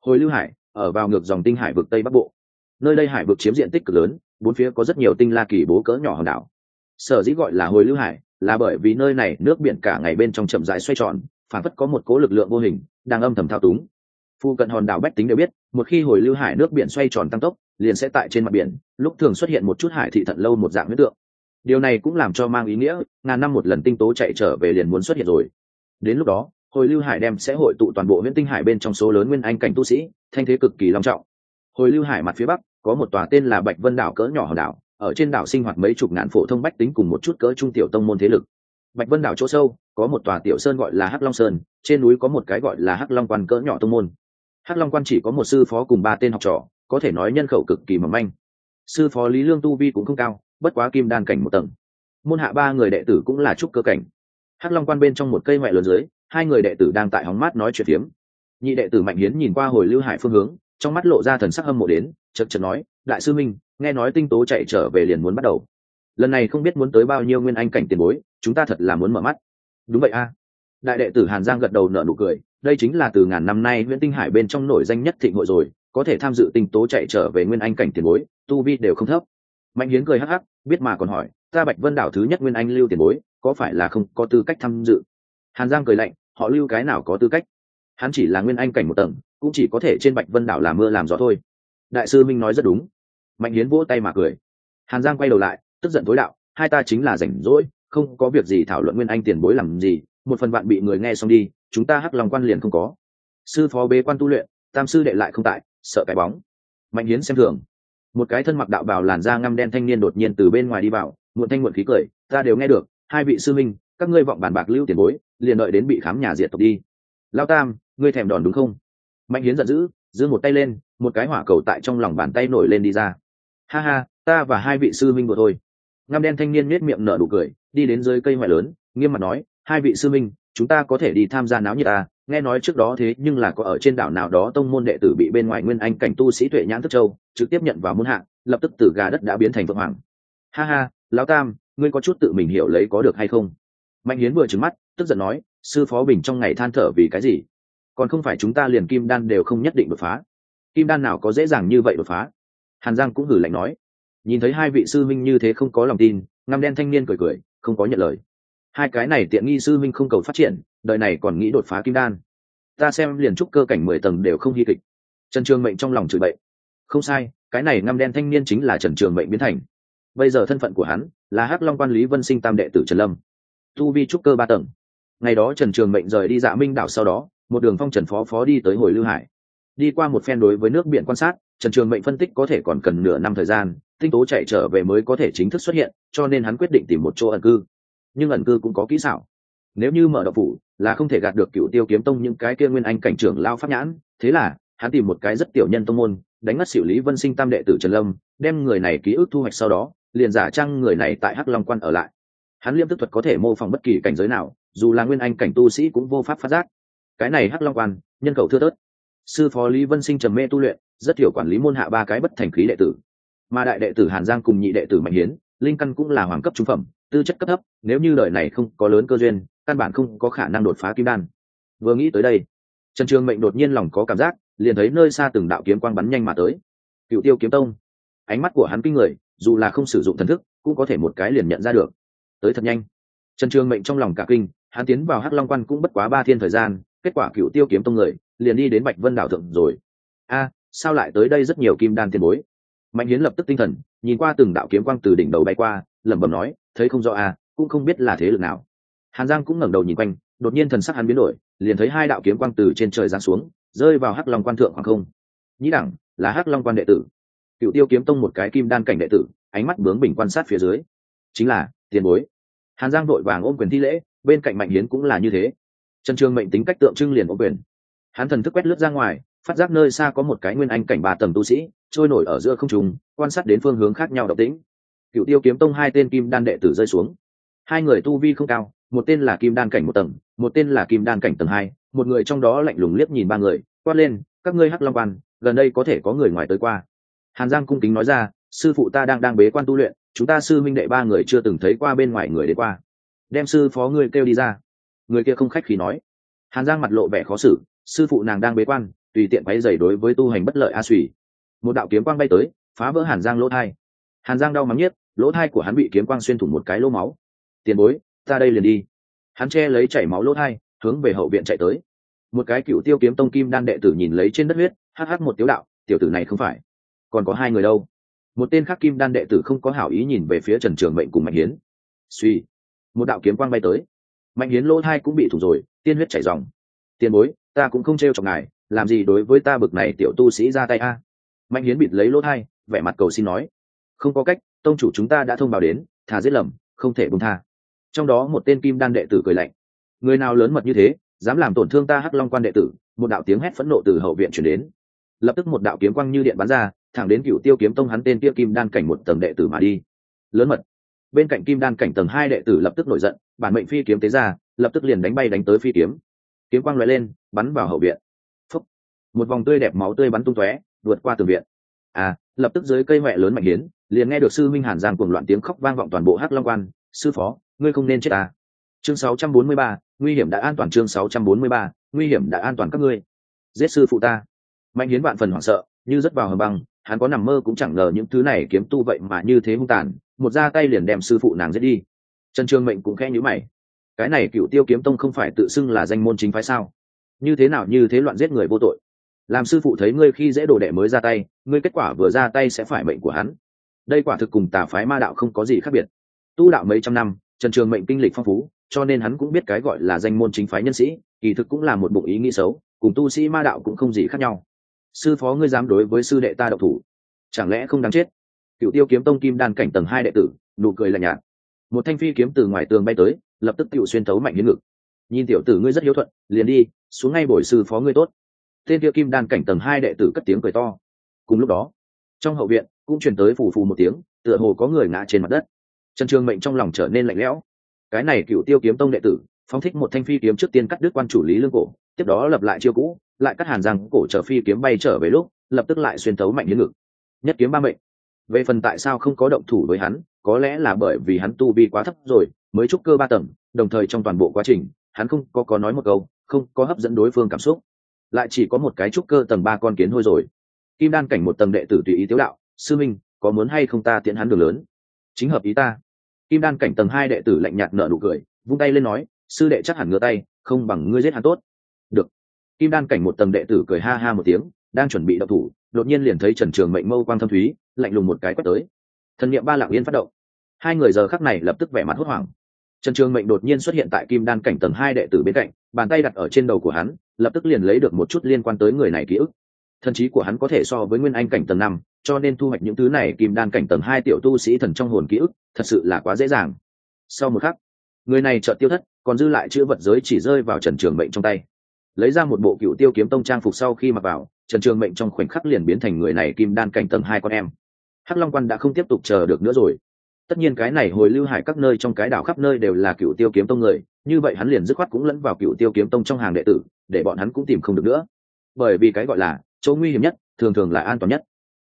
Hồi lưu hải ở vào ngược dòng tinh hải vực tây bắc bộ. Nơi đây hải vực chiếm diện tích cực lớn bốn phía có rất nhiều tinh la kỳ bố cỡ nhỏ hòn đảo. Sở dĩ gọi là hồi lưu hải là bởi vì nơi này nước biển cả ngày bên trong chậm rãi xoay tròn phản phất có một cố lực lượng vô hình, đang âm thầm thao túng. Phu cận hòn đảo bách tính đều biết, một khi hồi lưu hải nước biển xoay tròn tăng tốc, liền sẽ tại trên mặt biển, lúc thường xuất hiện một chút hải thị thận lâu một dạng huyết tượng. Điều này cũng làm cho mang ý nghĩa, ngàn năm một lần tinh tố chạy trở về liền muốn xuất hiện rồi. Đến lúc đó, hồi lưu hải đem sẽ hội tụ toàn bộ huyện tinh hải bên trong số lớn nguyên anh cảnh tu sĩ, thanh thế cực kỳ long trọng. Hồi lưu hải mặt phía bắc, có một tòa tên là bạch vân đảo cỡ nhỏ hòn đảo ở trên đảo sinh hoạt mấy chục ngàn phổ thông bách tính cùng một chút cỡ trung tiểu tông môn thế lực. Bạch vân đảo chỗ sâu, có một tòa tiểu sơn gọi là hắc long sơn, trên núi có một cái gọi là hắc long quan cỡ nhỏ tông môn. Hắc long quan chỉ có một sư phó cùng ba tên học trò, có thể nói nhân khẩu cực kỳ mỏng manh. Sư phó lý lương tu vi cũng không cao, bất quá kim đan cảnh một tầng. Môn hạ ba người đệ tử cũng là trúc cơ cảnh. Hắc long quan bên trong một cây ngoại lớn dưới, hai người đệ tử đang tại hóng mát nói chuyện phiếm. Nhị đệ tử mạnh hiến nhìn qua hồi lưu hải phương hướng, trong mắt lộ ra thần sắc hâm mộ đến chật chật nói, đại sư minh, nghe nói tinh tố chạy trở về liền muốn bắt đầu. Lần này không biết muốn tới bao nhiêu nguyên anh cảnh tiền bối, chúng ta thật là muốn mở mắt. Đúng vậy a. Đại đệ tử hàn giang gật đầu nở nụ cười, đây chính là từ ngàn năm nay nguyễn tinh hải bên trong nổi danh nhất thịnh hội rồi, có thể tham dự tinh tố chạy trở về nguyên anh cảnh tiền bối, tu vi đều không thấp. Mạnh hiến cười hắc hắc, biết mà còn hỏi, ta bạch vân đảo thứ nhất nguyên anh lưu tiền bối, có phải là không có tư cách tham dự? Hàn giang cười lạnh, họ lưu cái nào có tư cách? Hắn chỉ là nguyên anh cảnh một tầng, cũng chỉ có thể trên bạch vân đảo làm mưa làm gió thôi đại sư minh nói rất đúng. Mạnh hiến vỗ tay mà cười. Hàn giang quay đầu lại, tức giận tối đạo, hai ta chính là rảnh rỗi, không có việc gì thảo luận nguyên anh tiền bối làm gì, một phần bạn bị người nghe xong đi, chúng ta hắc lòng quan liền không có. Sư phó bế quan tu luyện, tam sư đệ lại không tại, sợ cái bóng. Mạnh hiến xem thường. Một cái thân mặc đạo bào làn da ngăm đen thanh niên đột nhiên từ bên ngoài đi vào, muộn thanh muộn khí cười, ta đều nghe được, hai vị sư minh, các ngươi vọng bàn bạc lưu tiền bối, liền đợi đến bị khám nhà diệt tộc đi. Lao tam, ngươi thèm đòn đúng không? Mạnh hiến giận dữ giương một tay lên một cái hỏa cầu tại trong lòng bàn tay nổi lên đi ra. Ha ha ta và hai vị sư minh của thôi ngăm đen thanh niên nết miệng nở nụ cười đi đến dưới cây ngoại lớn nghiêm mặt nói hai vị sư minh chúng ta có thể đi tham gia náo nhiệt ta nghe nói trước đó thế nhưng là có ở trên đảo nào đó tông môn đệ tử bị bên ngoài nguyên anh cảnh tu sĩ tuệ nhãn thức châu trực tiếp nhận vào môn hạ, lập tức từ gà đất đã biến thành vượng hoàng. Ha ha lão tam ngươi có chút tự mình hiểu lấy có được hay không? Mạnh hiến vừa trừng mắt tức giận nói sư phó bình trong ngày than thở vì cái gì? Còn không phải chúng ta liền kim đan đều không nhất định đột phá kim đan nào có dễ dàng như vậy đột phá? Hàn giang cũng hử lạnh nói. Nhìn thấy hai vị sư minh như thế không có lòng tin, ngăm đen thanh niên cười cười, không có nhận lời. Hai cái này tiện nghi sư minh không cầu phát triển, đời này còn nghĩ đột phá kim đan. Ta xem liền trúc cơ cảnh mười tầng đều không hy kịch. Trần trường mệnh trong lòng chửi bậy. Không sai, cái này ngăm đen thanh niên chính là trần trường mệnh biến thành. Bây giờ thân phận của hắn là hắc long quan lý vân sinh tam đệ tử trần lâm. Tu vi trúc cơ ba tầng. Ngày đó trần trường mệnh rời đi dạ minh đảo sau đó, một đường phong trần phó phó đi tới hồi lưu hải đi qua một phen đối với nước biển quan sát, trần trường mệnh phân tích có thể còn cần nửa năm thời gian, tinh tố chạy trở về mới có thể chính thức xuất hiện, cho nên hắn quyết định tìm một chỗ ẩn cư. Nhưng ẩn cư cũng có kỹ xảo. Nếu như mở đậu phủ, là không thể gạt được cựu tiêu kiếm tông những cái kia nguyên anh cảnh trưởng lao pháp nhãn. Thế là, hắn tìm một cái rất tiểu nhân tông môn, đánh mất xử lý vân sinh tam đệ tử trần lâm, đem người này ký ức thu hoạch sau đó, liền giả trăng người này tại hắc long quan ở lại. Hắn liêm tức thuật có thể mô phỏng bất kỳ cảnh giới nào, dù là nguyên anh cảnh tu sĩ cũng vô pháp phát giác. Cái này hắc long quan, nhân cầu thưa tớt sư phó lý vân sinh trầm mê tu luyện, rất hiểu quản lý môn hạ ba cái bất thành khí đệ tử. Mà đại đệ tử hàn giang cùng nhị đệ tử mạnh hiến, linh căn cũng là hoàng cấp trung phẩm, tư chất cấp thấp, nếu như đời này không có lớn cơ duyên, căn bản không có khả năng đột phá kim đan. Vừa nghĩ tới đây, trần trường mệnh đột nhiên lòng có cảm giác, liền thấy nơi xa từng đạo kiếm quang bắn nhanh mà tới. Cựu tiêu kiếm tông. Ánh mắt của hắn kinh người, dù là không sử dụng thần thức, cũng có thể một cái liền nhận ra được. Tới thật nhanh. Trần trường mệnh trong lòng cả kinh, hắn tiến vào hắc long quan cũng bất quá ba thiên thời gian kết quả cựu tiêu kiếm tông người liền đi đến bạch vân đảo thượng rồi. A, sao lại tới đây rất nhiều kim đan tiền bối? Mạnh hiến lập tức tinh thần, nhìn qua từng đạo kiếm quang từ đỉnh đầu bay qua, lẩm bẩm nói, thấy không rõ a, cũng không biết là thế lực nào. Hàn giang cũng ngẩng đầu nhìn quanh, đột nhiên thần sắc hắn biến đổi, liền thấy hai đạo kiếm quang từ trên trời giáng xuống, rơi vào hắc long quan thượng hoàng không. Nhĩ đẳng, là hắc long quan đệ tử. Cựu tiêu kiếm tông một cái kim đan cảnh đệ tử, ánh mắt bướng bình quan sát phía dưới. Chính là, tiền bối. Hàn giang vội vàng ôm quyền thi lễ, bên cạnh mạnh hiến cũng là như thế trần trường mệnh tính cách tượng trưng liền ôm quyền. Hắn thần thức quét lướt ra ngoài, phát giác nơi xa có một cái nguyên anh cảnh ba tầng tu sĩ, trôi nổi ở giữa không trùng quan sát đến phương hướng khác nhau độc tĩnh. Cựu tiêu kiếm tông hai tên kim đan đệ tử rơi xuống. Hai người tu vi không cao, một tên là kim đan cảnh một tầng, một tên là kim đan cảnh tầng hai, một người trong đó lạnh lùng liếc nhìn ba người, quát lên, các ngươi hắc long quan, gần đây có thể có người ngoài tới qua. Hàn giang cung kính nói ra, sư phụ ta đang đang bế quan tu luyện, chúng ta sư minh đệ ba người chưa từng thấy qua bên ngoài người đến qua. Đem sư phó ngươi kêu đi ra người kia không khách khí nói. Hàn giang mặt lộ vẻ khó xử, sư phụ nàng đang bế quan, tùy tiện quay dày đối với tu hành bất lợi a suy một đạo kiếm quang bay tới, phá vỡ hàn giang lỗ thai. Hàn giang đau mắng nhất, lỗ thai của hắn bị kiếm quang xuyên thủng một cái lỗ máu. Tiền bối ra đây liền đi. Hắn che lấy chảy máu lỗ thai, hướng về hậu viện chạy tới. Một cái cựu tiêu kiếm tông kim đan đệ tử nhìn lấy trên đất huyết hh một tiếu đạo, tiểu tử này không phải, còn có hai người đâu. Một tên khác kim đan đệ tử không có hảo ý nhìn về phía trần trường mệnh cùng mạnh hiến. Suy một đạo kiếm quang bay tới mạnh hiến lỗ thai cũng bị thủ rồi, tiên huyết chảy dòng. Tiền bối, ta cũng không t r e o chọc ngài, làm gì đối với ta bực này tiểu tu sĩ ra tay a? Mạnh hiến bịt lấy lỗ thai, vẻ mặt cầu xin nói. Không có cách, tông chủ chúng ta đã thông báo đến, thà giết lầm, không thể bông tha. Trong đó một tên kim đan đệ tử cười lạnh. Người nào lớn mật như thế, dám làm tổn thương ta hắc long quan đệ tử? Một đạo tiếng hét phẫn nộ từ hậu viện chuyển đến. Lập tức một đạo kiếm quang như điện bắn ra, thẳng đến cựu tiêu kiếm tông hắn tên kia kim đan cảnh một tầng đệ tử mà đi. Lớn mật. Bên cạnh kim đan cảnh tầng hai đệ tử lập tức nổi giận bản mệnh phi kiếm tế ra lập tức liền đánh bay đánh tới phi kiếm. Kiếm quang loại lên bắn vào hậu viện. Phúc. một vòng tươi đẹp máu tươi bắn tung tóe vượt qua tường viện. À lập tức dưới cây huệ lớn mạnh hiến liền nghe được sư minh hàn giang cuồng loạn tiếng khóc vang vọng toàn bộ hắc long quan. Sư phó ngươi không nên chết à. chương 643, nguy hiểm đã an toàn chương 643, nguy hiểm đã an toàn các ngươi. Giết sư phụ ta. Mạnh hiến vạn phần hoảng sợ như rất vào hầm băng hắn có nằm mơ cũng chẳng ngờ những thứ này kiếm tu vậy mà như thế hung tàn. Một ra tay liền đem sư phụ nàng giết đi trần trường mệnh cũng khẽ nhữ mày. Cái này cựu tiêu kiếm tông không phải tự xưng là danh môn chính phái sao? Như thế nào như thế loạn giết người vô tội? Làm sư phụ thấy ngươi khi dễ đồ đệ mới ra tay, ngươi kết quả vừa ra tay sẽ phải mệnh của hắn. Đây quả thực cùng tà phái ma đạo không có gì khác biệt. Tu đạo mấy trăm năm, trần trường mệnh kinh lịch phong phú, cho nên hắn cũng biết cái gọi là danh môn chính phái nhân sĩ, kỳ thực cũng là một bụng ý nghĩ xấu, cùng tu sĩ ma đạo cũng không gì khác nhau. Sư phó ngươi dám đối với sư đệ ta độc thủ, chẳng lẽ không đáng chết? Cựu tiêu kiếm tông kim đan cảnh tầng hai đệ tử, nụ cười lạnh nhạt một thanh phi kiếm từ ngoài tường bay tới, lập tức tự xuyên thấu mạnh hiến ngực. Nhìn tiểu tử ngươi rất hiếu thuận, liền đi, xuống ngay bồi sư phó ngươi tốt. Tên kia kim đan cảnh tầng hai đệ tử cất tiếng cười to. Cùng lúc đó, trong hậu viện cũng truyền tới phù phù một tiếng, tựa hồ có người ngã trên mặt đất. Trần trường mệnh trong lòng trở nên lạnh lẽo. Cái này cựu tiêu kiếm tông đệ tử, phóng thích một thanh phi kiếm trước tiên cắt đứt quan chủ lý lương cổ, tiếp đó lập lại chiêu cũ, lại cắt hàn răng cổ trở phi kiếm bay trở về lúc, lập tức lại xuyên tấu mạnh đến ngực. Nhất kiếm ba mệnh về phần tại sao không có động thủ với hắn, có lẽ là bởi vì hắn tu vi quá thấp rồi, mới trúc cơ ba tầng, đồng thời trong toàn bộ quá trình, hắn không có có nói một câu, không có hấp dẫn đối phương cảm xúc. Lại chỉ có một cái trúc cơ tầng ba con kiến thôi rồi. Kim đan cảnh một tầng đệ tử tùy ý tiếu đạo, sư minh, có muốn hay không ta tiễn hắn đường lớn? Chính hợp ý ta. Kim đan cảnh tầng hai đệ tử lạnh nhạt nở nụ cười, vung tay lên nói, sư đệ chắc hẳn ngửa tay, không bằng ngươi giết hắn tốt. Được. Kim đan cảnh một tầng đệ tử cười ha ha một tiếng, đang chuẩn bị đậu thủ đột nhiên liền thấy trần trường mệnh mâu quang thâm thúy, lạnh lùng một cái quét tới. Thần niệm ba lạng yên phát động. Hai người giờ khắc này lập tức vẻ mặt hốt hoảng. Trần trường mệnh đột nhiên xuất hiện tại kim đan cảnh tầng hai đệ tử bên cạnh, bàn tay đặt ở trên đầu của hắn, lập tức liền lấy được một chút liên quan tới người này ký ức. Thần trí của hắn có thể so với nguyên anh cảnh tầng năm, cho nên thu hoạch những thứ này kim đan cảnh tầng hai tiểu tu sĩ thần trong hồn ký ức, thật sự là quá dễ dàng. Sau một khắc, người này chợt tiêu thất, còn dư lại chữ vật giới chỉ rơi vào trần trường mệnh trong tay lấy ra một bộ cựu tiêu kiếm tông trang phục sau khi mặc vào, trần trường mệnh trong khoảnh khắc liền biến thành người này kim đan cảnh tầng hai con em. Hắc long quan đã không tiếp tục chờ được nữa rồi. Tất nhiên cái này hồi lưu hải các nơi trong cái đảo khắp nơi đều là cựu tiêu kiếm tông người, như vậy hắn liền dứt khoát cũng lẫn vào cựu tiêu kiếm tông trong hàng đệ tử, để bọn hắn cũng tìm không được nữa. Bởi vì cái gọi là chỗ nguy hiểm nhất, thường thường là an toàn nhất.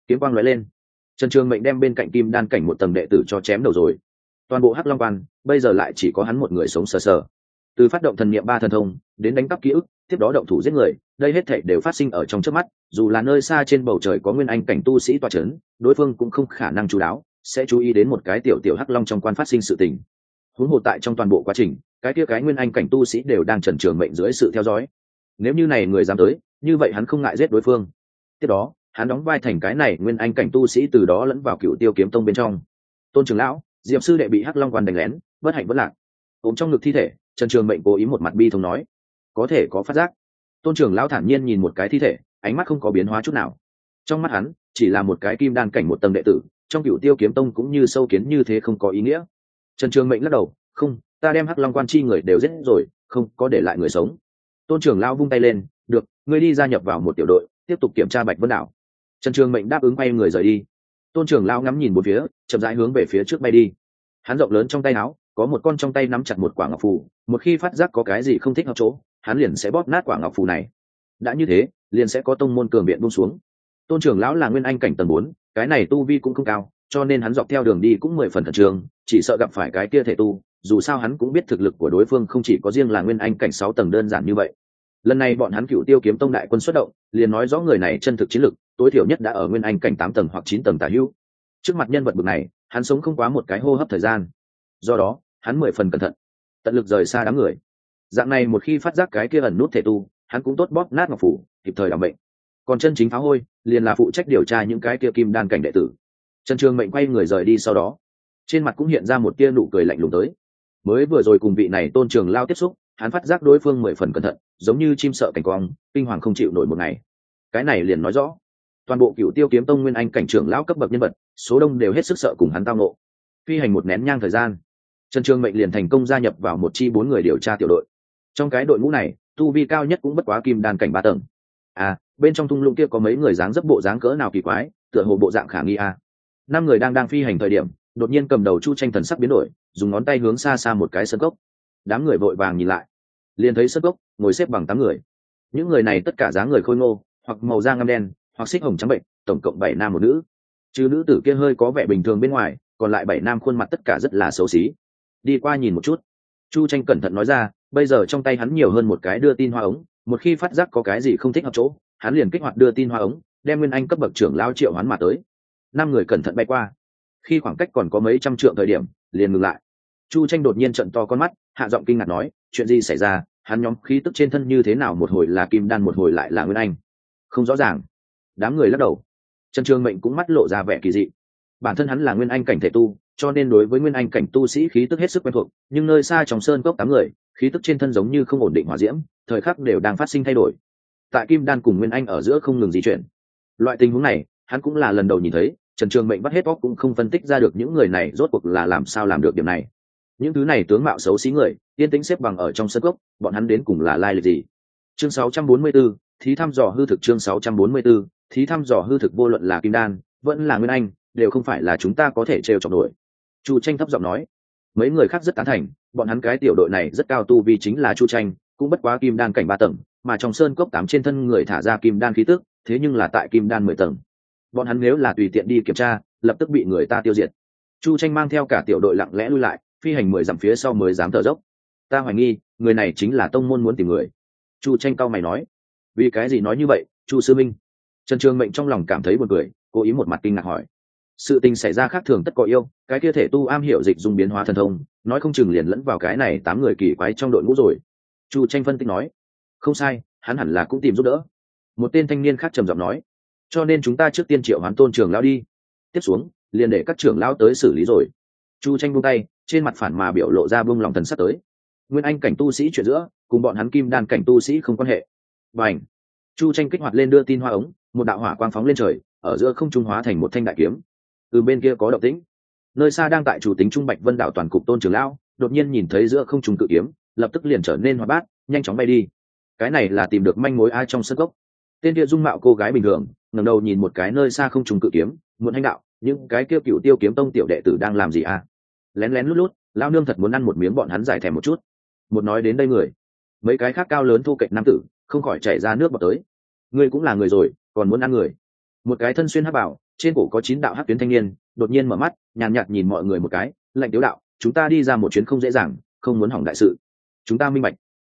Kiếm quang nói lên. Trần trường mệnh đem bên cạnh kim đan cảnh một tầng đệ tử cho chém đầu rồi. Toàn bộ hắc long quan, bây giờ lại chỉ có hắn một người sống sờ sờ. Từ phát động thần niệm ba thần thông, đến đánh cắp ký ức tiếp đó động thủ giết người, đây hết thảy đều phát sinh ở trong trước mắt, dù là nơi xa trên bầu trời có nguyên anh cảnh tu sĩ toa c h ấ n đối phương cũng không khả năng chú đáo, sẽ chú ý đến một cái tiểu tiểu hắc long trong quan phát sinh sự tình. Huống hồ tại trong toàn bộ quá trình, cái kia cái nguyên anh cảnh tu sĩ đều đang trần trường mệnh dưới sự theo dõi. Nếu như này người dám tới, như vậy hắn không ngại giết đối phương. Tiếp đó, hắn đóng vai thành cái này nguyên anh cảnh tu sĩ từ đó lẫn vào cựu tiêu kiếm tông bên trong. Tôn trường lão, diệp sư đệ bị hắc long quan đánh lén, bất hạnh bất lạc. Ốm trong ngực thi thể, trần trường mệnh cố ý một mặt bi thông nói có thể có phát giác. Tôn trưởng lão thản nhiên nhìn một cái thi thể, ánh mắt không có biến hóa chút nào. Trong mắt hắn, chỉ là một cái kim đan cảnh một tầng đệ tử, trong cựu tiêu kiếm tông cũng như sâu kiến như thế không có ý nghĩa. Trần trường mệnh lắc đầu, không, ta đem hắc long quan chi người đều giết rồi, không có để lại người sống. Tôn trưởng lão vung tay lên, được, ngươi đi gia nhập vào một tiểu đội, tiếp tục kiểm tra bạch vân đảo. Trần trường mệnh đáp ứng bay người rời đi. Tôn trưởng lão ngắm nhìn một phía, chậm rãi hướng về phía trước bay đi. Hắn rộng lớn trong tay áo, có một con trong tay nắm chặt một quả ngọc phù, một khi phát giác có cái gì không thích hợp chỗ hắn liền sẽ bóp nát quả ngọc phù này. Đã như thế, liền sẽ có tông môn cường biện buông xuống. Tôn trưởng lão là nguyên anh cảnh tầng bốn, cái này tu vi cũng không cao, cho nên hắn dọc theo đường đi cũng mười phần thần trường chỉ sợ gặp phải cái kia thể tu, dù sao hắn cũng biết thực lực của đối phương không chỉ có riêng là nguyên anh cảnh sáu tầng đơn giản như vậy. Lần này bọn hắn cựu tiêu kiếm tông đại quân xuất động, liền nói rõ người này chân thực chiến lực, tối thiểu nhất đã ở nguyên anh cảnh tám tầng hoặc chín tầng tả hữu. Trước mặt nhân vật bực này, hắn sống không quá một cái hô hấp thời gian. Do đó, hắn mười phần cẩn thận, tận lực rời xa đám người dạng này một khi phát giác cái kia ẩn nút thể tu, hắn cũng tốt bóp nát ngọc phủ, kịp thời làm bệnh. Còn chân chính phá hôi, liền là phụ trách điều tra những cái kia kim đan cảnh đệ tử. Trần trường mệnh quay người rời đi sau đó, trên mặt cũng hiện ra một tia nụ cười lạnh lùng tới. Mới vừa rồi cùng vị này tôn trường lao tiếp xúc, hắn phát giác đối phương mười phần cẩn thận, giống như chim sợ cảnh quang, kinh hoàng không chịu nổi một ngày. Cái này liền nói rõ, toàn bộ cựu tiêu kiếm tông nguyên anh cảnh trưởng lão cấp bậc nhân vật, số đông đều hết sức sợ cùng hắn tao ngộ. Phi hành một nén nhang thời gian, trần trường mệnh liền thành công gia nhập vào một chi bốn người điều tra tiểu đội trong cái đội ngũ này, tu vi cao nhất cũng bất quá kim đan cảnh ba tầng. À bên trong thung lũng kia có mấy người dáng dấp bộ dáng cỡ nào kỳ quái, tựa hồ bộ dạng khả nghi à. năm người đang đang phi hành thời điểm, đột nhiên cầm đầu chu tranh thần sắc biến đổi, dùng ngón tay hướng xa xa một cái sân cốc. Đám người vội vàng nhìn lại. Liền thấy sân cốc, ngồi xếp bằng tám người. Những người này tất cả dáng người khôi ngô, hoặc màu da ngăm đen, hoặc xích hồng trắng bệnh, tổng cộng bảy nam một nữ. Chứ nữ tử kia hơi có vẻ bình thường bên ngoài, còn lại bảy nam khuôn mặt tất cả rất là xấu xí. Đi qua nhìn một chút. Chu tranh cẩn thận nói ra bây giờ trong tay hắn nhiều hơn một cái đưa tin hoa ống, một khi phát giác có cái gì không thích hợp chỗ, hắn liền kích hoạt đưa tin hoa ống, đem nguyên anh cấp bậc trưởng lao triệu hoán mà tới. Năm người cẩn thận bay qua. Khi khoảng cách còn có mấy trăm trượng thời điểm, liền ngừng lại. Chu tranh đột nhiên trận to con mắt, hạ giọng kinh ngạc nói, chuyện gì xảy ra? Hắn nhóm khí tức trên thân như thế nào một hồi là kim đan một hồi lại là nguyên anh? Không rõ ràng. Đám người lắc đầu. Trần trường mệnh cũng mắt lộ ra vẻ kỳ dị. Bản thân hắn là nguyên anh cảnh thể tu cho nên đối với nguyên anh cảnh tu sĩ khí tức hết sức quen thuộc nhưng nơi xa trong sơn cốc tám người khí tức trên thân giống như không ổn định hòa diễm thời khắc đều đang phát sinh thay đổi. Tại kim đan cùng nguyên anh ở giữa không ngừng di chuyển. Loại tình huống này hắn cũng là lần đầu nhìn thấy trần trường mệnh bắt hết óc cũng không phân tích ra được những người này rốt cuộc là làm sao làm được điểm này. Những thứ này tướng mạo xấu xí người yên tĩnh xếp bằng ở trong sân cốc bọn hắn đến cùng là lai lịch gì? Chương 644, thí thăm dò hư thực chương 644, thí thăm dò hư thực vô luận là kim đan vẫn là nguyên anh đều không phải là chúng ta có thể trêu chọc nổi chu tranh thấp giọng nói. Mấy người khác rất tán thành, bọn hắn cái tiểu đội này rất cao tu vì chính là chu tranh cũng bất quá kim đan cảnh ba tầng, mà trong sơn cốc tám trên thân người thả ra kim đan khí tức, thế nhưng là tại kim đan mười tầng. Bọn hắn nếu là tùy tiện đi kiểm tra, lập tức bị người ta tiêu diệt. Chu tranh mang theo cả tiểu đội lặng lẽ lui lại, phi hành mười dặm phía sau mới dám thở dốc. Ta hoài nghi, người này chính là tông môn muốn tìm người. Chu tranh cao mày nói. Vì cái gì nói như vậy, chu sư minh? Trần trường mệnh trong lòng cảm thấy buồn cười, cố ý một mặt kinh ngạc hỏi sự tình xảy ra khác thường tất có yêu, cái kia thể tu am hiểu dịch dùng biến hóa thần thông, nói không chừng liền lẫn vào cái này tám người kỳ quái trong đội ngũ rồi. Chu tranh phân tích nói, không sai, hắn hẳn là cũng tìm giúp đỡ. Một tên thanh niên khác trầm giọng nói, cho nên chúng ta trước tiên triệu hoán tôn trường lao đi. Tiếp xuống, liền để các trưởng lao tới xử lý rồi. Chu tranh buông tay, trên mặt phản mà biểu lộ ra buông lòng thần sắp tới. Nguyên anh cảnh tu sĩ chuyện giữa, cùng bọn hắn kim đan cảnh tu sĩ không quan hệ. Và ảnh chu tranh kích hoạt lên đưa tin hoa ống, một đạo hỏa quang phóng lên trời, ở giữa không trung hóa thành một thanh đại kiếm từ bên kia có động tĩnh. Nơi xa đang tại chủ tính trung bạch vân đảo toàn cục tôn trường lão, đột nhiên nhìn thấy giữa không trùng cự kiếm, lập tức liền trở nên hoạt bát, nhanh chóng bay đi. Cái này là tìm được manh mối ai trong sân gốc tên kia dung mạo cô gái bình thường, ngẩng đầu nhìn một cái nơi xa không trùng cự kiếm muộn hành đạo, những cái kia cựu tiêu kiếm tông tiểu đệ tử đang làm gì à? Lén lén lút lút lao nương thật muốn ăn một miếng bọn hắn giải thèm một chút. Một nói đến đây người, mấy cái khác cao lớn thu cạnh nam tử, không khỏi chảy ra nước bọt tới. Ngươi cũng là người rồi, còn muốn ăn người? Một cái thân xuyên hắc bảo trên cổ có chín đạo hắc tuyến thanh niên đột nhiên mở mắt nhàn nhạt, nhìn mọi người một cái lạnh tiếu đạo chúng ta đi ra một chuyến không dễ dàng không muốn hỏng đại sự. Chúng ta minh bạch.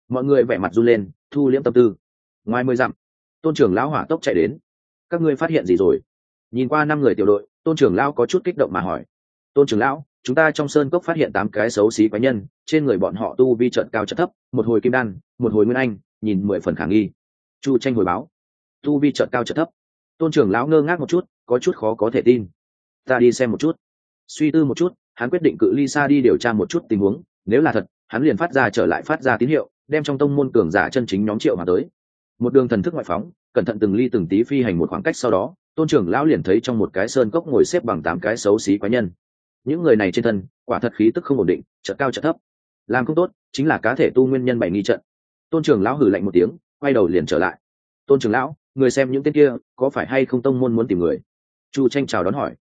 Mọi người vẻ mặt run lên thu liễm tâm tư. Ngoài mười dặm tôn trưởng lão hỏa tốc chạy đến. Các ngươi phát hiện gì rồi? Nhìn qua năm người tiểu đội tôn trưởng lão có chút kích động mà hỏi. Tôn trưởng lão chúng ta trong sơn cốc phát hiện tám cái xấu xí quái nhân trên người bọn họ tu vi trận cao trận thấp một hồi kim đan một hồi nguyên anh nhìn mười phần khả nghi. Chu tranh hồi báo. Tu vi trận cao trận thấp. Tôn trưởng lão ngơ ngác một chút có chút khó có thể tin. Ta đi xem một chút. Suy tư một chút, hắn quyết định cự ly xa đi điều tra một chút tình huống, nếu là thật, hắn liền phát ra trở lại phát ra tín hiệu, đem trong tông môn cường giả chân chính nhóm triệu mà tới. Một đường thần thức ngoại phóng, cẩn thận từng ly từng tí phi hành một khoảng cách sau đó, tôn trưởng lão liền thấy trong một cái sơn cốc ngồi xếp bằng tám cái xấu xí quái nhân. Những người này trên thân, quả thật khí tức không ổn định, chợt cao chợt thấp. Làm không tốt, chính là cá thể tu nguyên nhân bảy nghi trận. Tôn trưởng lão hử lạnh một tiếng, quay đầu liền trở lại. Tôn trưởng lão, người xem những tên kia, có phải hay không tông môn muốn tìm người? Chu tranh chào đón hỏi.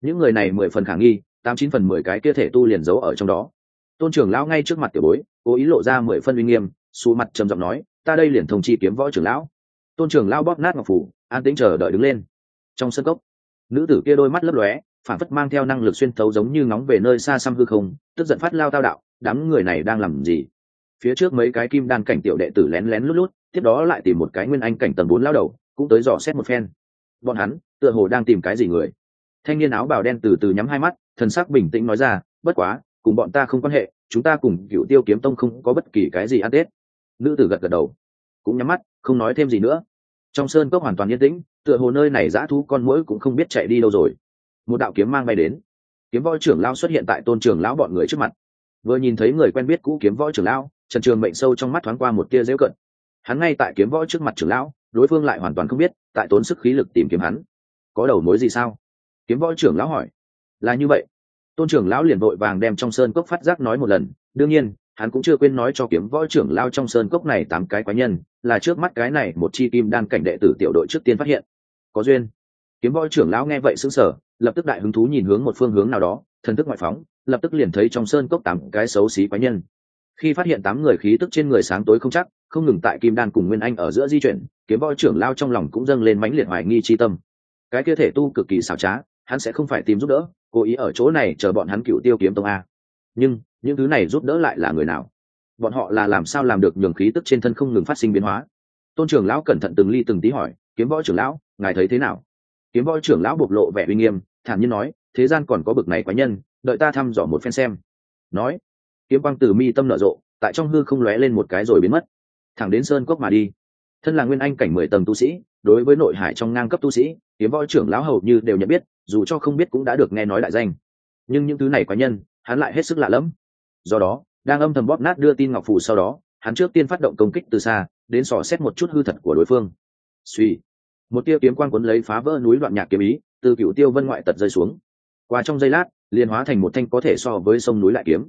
Những người này mười phần khả nghi, tám chín phần mười cái kia thể tu liền giấu ở trong đó. Tôn trưởng lão ngay trước mặt tiểu bối, cố ý lộ ra mười phân uy nghiêm xù mặt trầm giọng nói, ta đây liền thông chi kiếm võ trưởng lão. Tôn trưởng lão bóp nát ngọc phủ, an tĩnh chờ đợi đứng lên. Trong sân cốc, nữ tử kia đôi mắt lấp lóe, phản phất mang theo năng lực xuyên thấu giống như ngóng về nơi xa xăm hư không, tức giận phát lao tao đạo, đám người này đang làm gì? Phía trước mấy cái kim đan cảnh tiểu đệ tử lén lén lút lút, tiếp đó lại tìm một cái nguyên anh cảnh tầng bốn lao đầu, cũng tới dò xét một phen bọn hắn tựa hồ đang tìm cái gì người. Thanh niên áo bào đen từ từ nhắm hai mắt, thần sắc bình tĩnh nói ra, bất quá, cùng bọn ta không quan hệ, chúng ta cùng cựu tiêu kiếm tông không có bất kỳ cái gì ăn tết. Nữ tử gật gật đầu, cũng nhắm mắt, không nói thêm gì nữa. Trong sơn cốc hoàn toàn yên tĩnh, tựa hồ nơi này dã thú con mũi cũng không biết chạy đi đâu rồi. Một đạo kiếm mang bay đến. Kiếm võ trưởng lao xuất hiện tại tôn trường lão bọn người trước mặt. Vừa nhìn thấy người quen biết cũ kiếm võ trưởng lão, trần trường mệnh sâu trong mắt thoáng qua một tia dễu cận. Hắn ngay tại kiếm võ trước mặt trưởng lão, đối phương lại hoàn toàn không biết tại tốn sức khí lực tìm kiếm hắn. Có đầu mối gì sao? Kiếm võ trưởng lão hỏi. Là như vậy. Tôn trưởng lão liền vội vàng đem trong sơn cốc phát giác nói một lần. Đương nhiên, hắn cũng chưa quên nói cho kiếm võ trưởng lao trong sơn cốc này tám cái quái nhân, là trước mắt cái này một chi kim đan cảnh đệ tử tiểu đội trước tiên phát hiện. Có duyên. Kiếm võ trưởng lão nghe vậy sững sờ, lập tức đại hứng thú nhìn hướng một phương hướng nào đó, thần thức ngoại phóng, lập tức liền thấy trong sơn cốc tám cái xấu xí quái nhân. Khi phát hiện tám người khí tức trên người sáng tối không chắc không ngừng tại kim đan cùng nguyên anh ở giữa di chuyển, kiếm voi trưởng lao trong lòng cũng dâng lên mãnh liệt hoài nghi chi tâm. Cái kia thể tu cực kỳ xảo trá, hắn sẽ không phải tìm giúp đỡ, cố ý ở chỗ này chờ bọn hắn cựu tiêu kiếm tông a. Nhưng, những thứ này giúp đỡ lại là người nào? Bọn họ là làm sao làm được nhường khí tức trên thân không ngừng phát sinh biến hóa? Tôn trưởng lão cẩn thận từng ly từng tí hỏi, kiếm võ trưởng lão, ngài thấy thế nào? Kiếm võ trưởng lão bộc lộ vẻ uy nghiêm, thản nhiên nói, thế gian còn có bực này quái nhân, đợi ta thăm dò một phen xem. Nói, kiếm quang từ mi tâm nở rộ, tại trong hư không lóe lên một cái rồi biến mất thẳng đến sơn cốc mà đi. Thân là nguyên anh cảnh mười tầng tu sĩ, đối với nội hải trong ngang cấp tu sĩ, kiếm võ trưởng lão hầu như đều nhận biết, dù cho không biết cũng đã được nghe nói đại danh. Nhưng những thứ này quái nhân, hắn lại hết sức lạ lẫm. Do đó, đang âm thầm bóp nát đưa tin ngọc phủ sau đó, hắn trước tiên phát động công kích từ xa, đến sò xét một chút hư thật của đối phương. Suy một tia kiếm quang cuốn lấy phá vỡ núi đoạn nhạc kiếm ý, từ cựu tiêu vân ngoại tật rơi xuống. Qua trong giây lát, liền hóa thành một thanh có thể so với sông núi lại kiếm.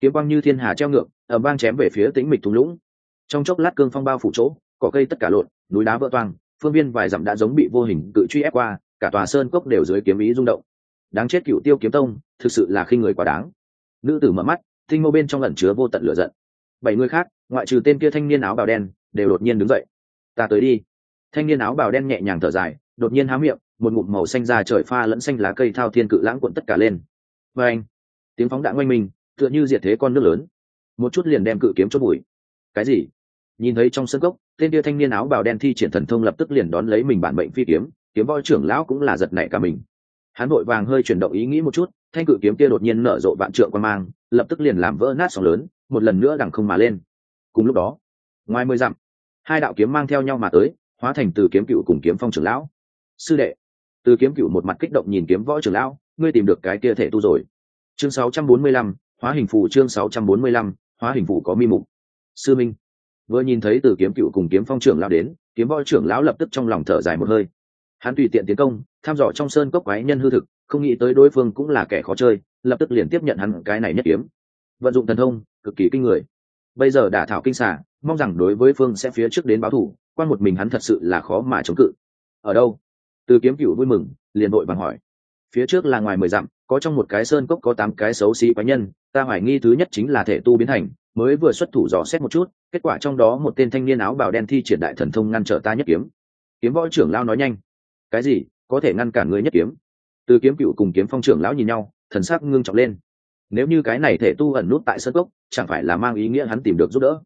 Kiếm quang như thiên hà treo ngược ở bang chém về phía tĩnh mịch thung lũng trong chốc lát cương phong bao phủ chỗ, cỏ cây tất cả lộn, núi đá vỡ toang, phương viên vài dặm đã giống bị vô hình tự truy ép qua, cả tòa sơn cốc đều dưới kiếm ý rung động. Đáng chết cựu tiêu kiếm tông, thực sự là khi người quá đáng. Nữ tử mở mắt, tinh mô bên trong lẩn chứa vô tận lửa giận. Bảy người khác, ngoại trừ tên kia thanh niên áo bào đen, đều đột nhiên đứng dậy. Ta tới đi. Thanh niên áo bào đen nhẹ nhàng thở dài, đột nhiên há miệng, một ngụm màu xanh ra trời pha lẫn xanh lá cây thao thiên cự lãng cuộn tất cả lên. Và anh tiếng phóng đã ngoanh mình, tựa như diệt thế con nước lớn. Một chút liền đem cự kiếm chốt bụi cái gì? Nhìn thấy trong sân gốc tên kia thanh niên áo bào đen thi triển thần thông lập tức liền đón lấy mình bản bệnh phi kiếm kiếm voi trưởng lão cũng là giật nảy cả mình. Hắn vội vàng hơi chuyển động ý nghĩ một chút thanh cự kiếm kia đột nhiên nở rộ vạn trượng quan mang lập tức liền làm vỡ nát sóng lớn một lần nữa đằng không mà lên. Cùng lúc đó ngoài mười dặm hai đạo kiếm mang theo nhau mà tới hóa thành từ kiếm cựu cùng kiếm phong trưởng lão. Sư đệ từ kiếm cựu một mặt kích động nhìn kiếm võ trưởng lão ngươi tìm được cái kia thể tu rồi. Chương 645, hóa hình phù chương 645, hóa hình phù có mi mục sư minh. Vừa nhìn thấy từ kiếm cựu cùng kiếm phong trưởng lão đến, kiếm voi trưởng lão lập tức trong lòng thở dài một hơi. Hắn tùy tiện tiến công, tham dò trong sơn cốc quái nhân hư thực, không nghĩ tới đối phương cũng là kẻ khó chơi, lập tức liền tiếp nhận hắn cái này nhất kiếm. Vận dụng thần thông, cực kỳ kinh người. Bây giờ đả thảo kinh xà, mong rằng đối với phương sẽ phía trước đến báo thủ, quan một mình hắn thật sự là khó mà chống cự. Ở đâu? Từ kiếm cựu vui mừng, liền đội bằng hỏi. Phía trước là ngoài mười dặm, có trong một cái sơn cốc có tám cái xấu xí quái nhân, ta hoài nghi thứ nhất chính là thể tu biến thành mới vừa xuất thủ dò xét một chút, kết quả trong đó một tên thanh niên áo bào đen thi triển đại thần thông ngăn trở ta nhất kiếm. Kiếm võ trưởng lao nói nhanh. Cái gì? Có thể ngăn cản người nhất kiếm? Từ kiếm cựu cùng kiếm phong trưởng lão nhìn nhau, thần sắc ngưng trọng lên. Nếu như cái này thể tu ẩn nút tại sân gốc chẳng phải là mang ý nghĩa hắn tìm được giúp đỡ?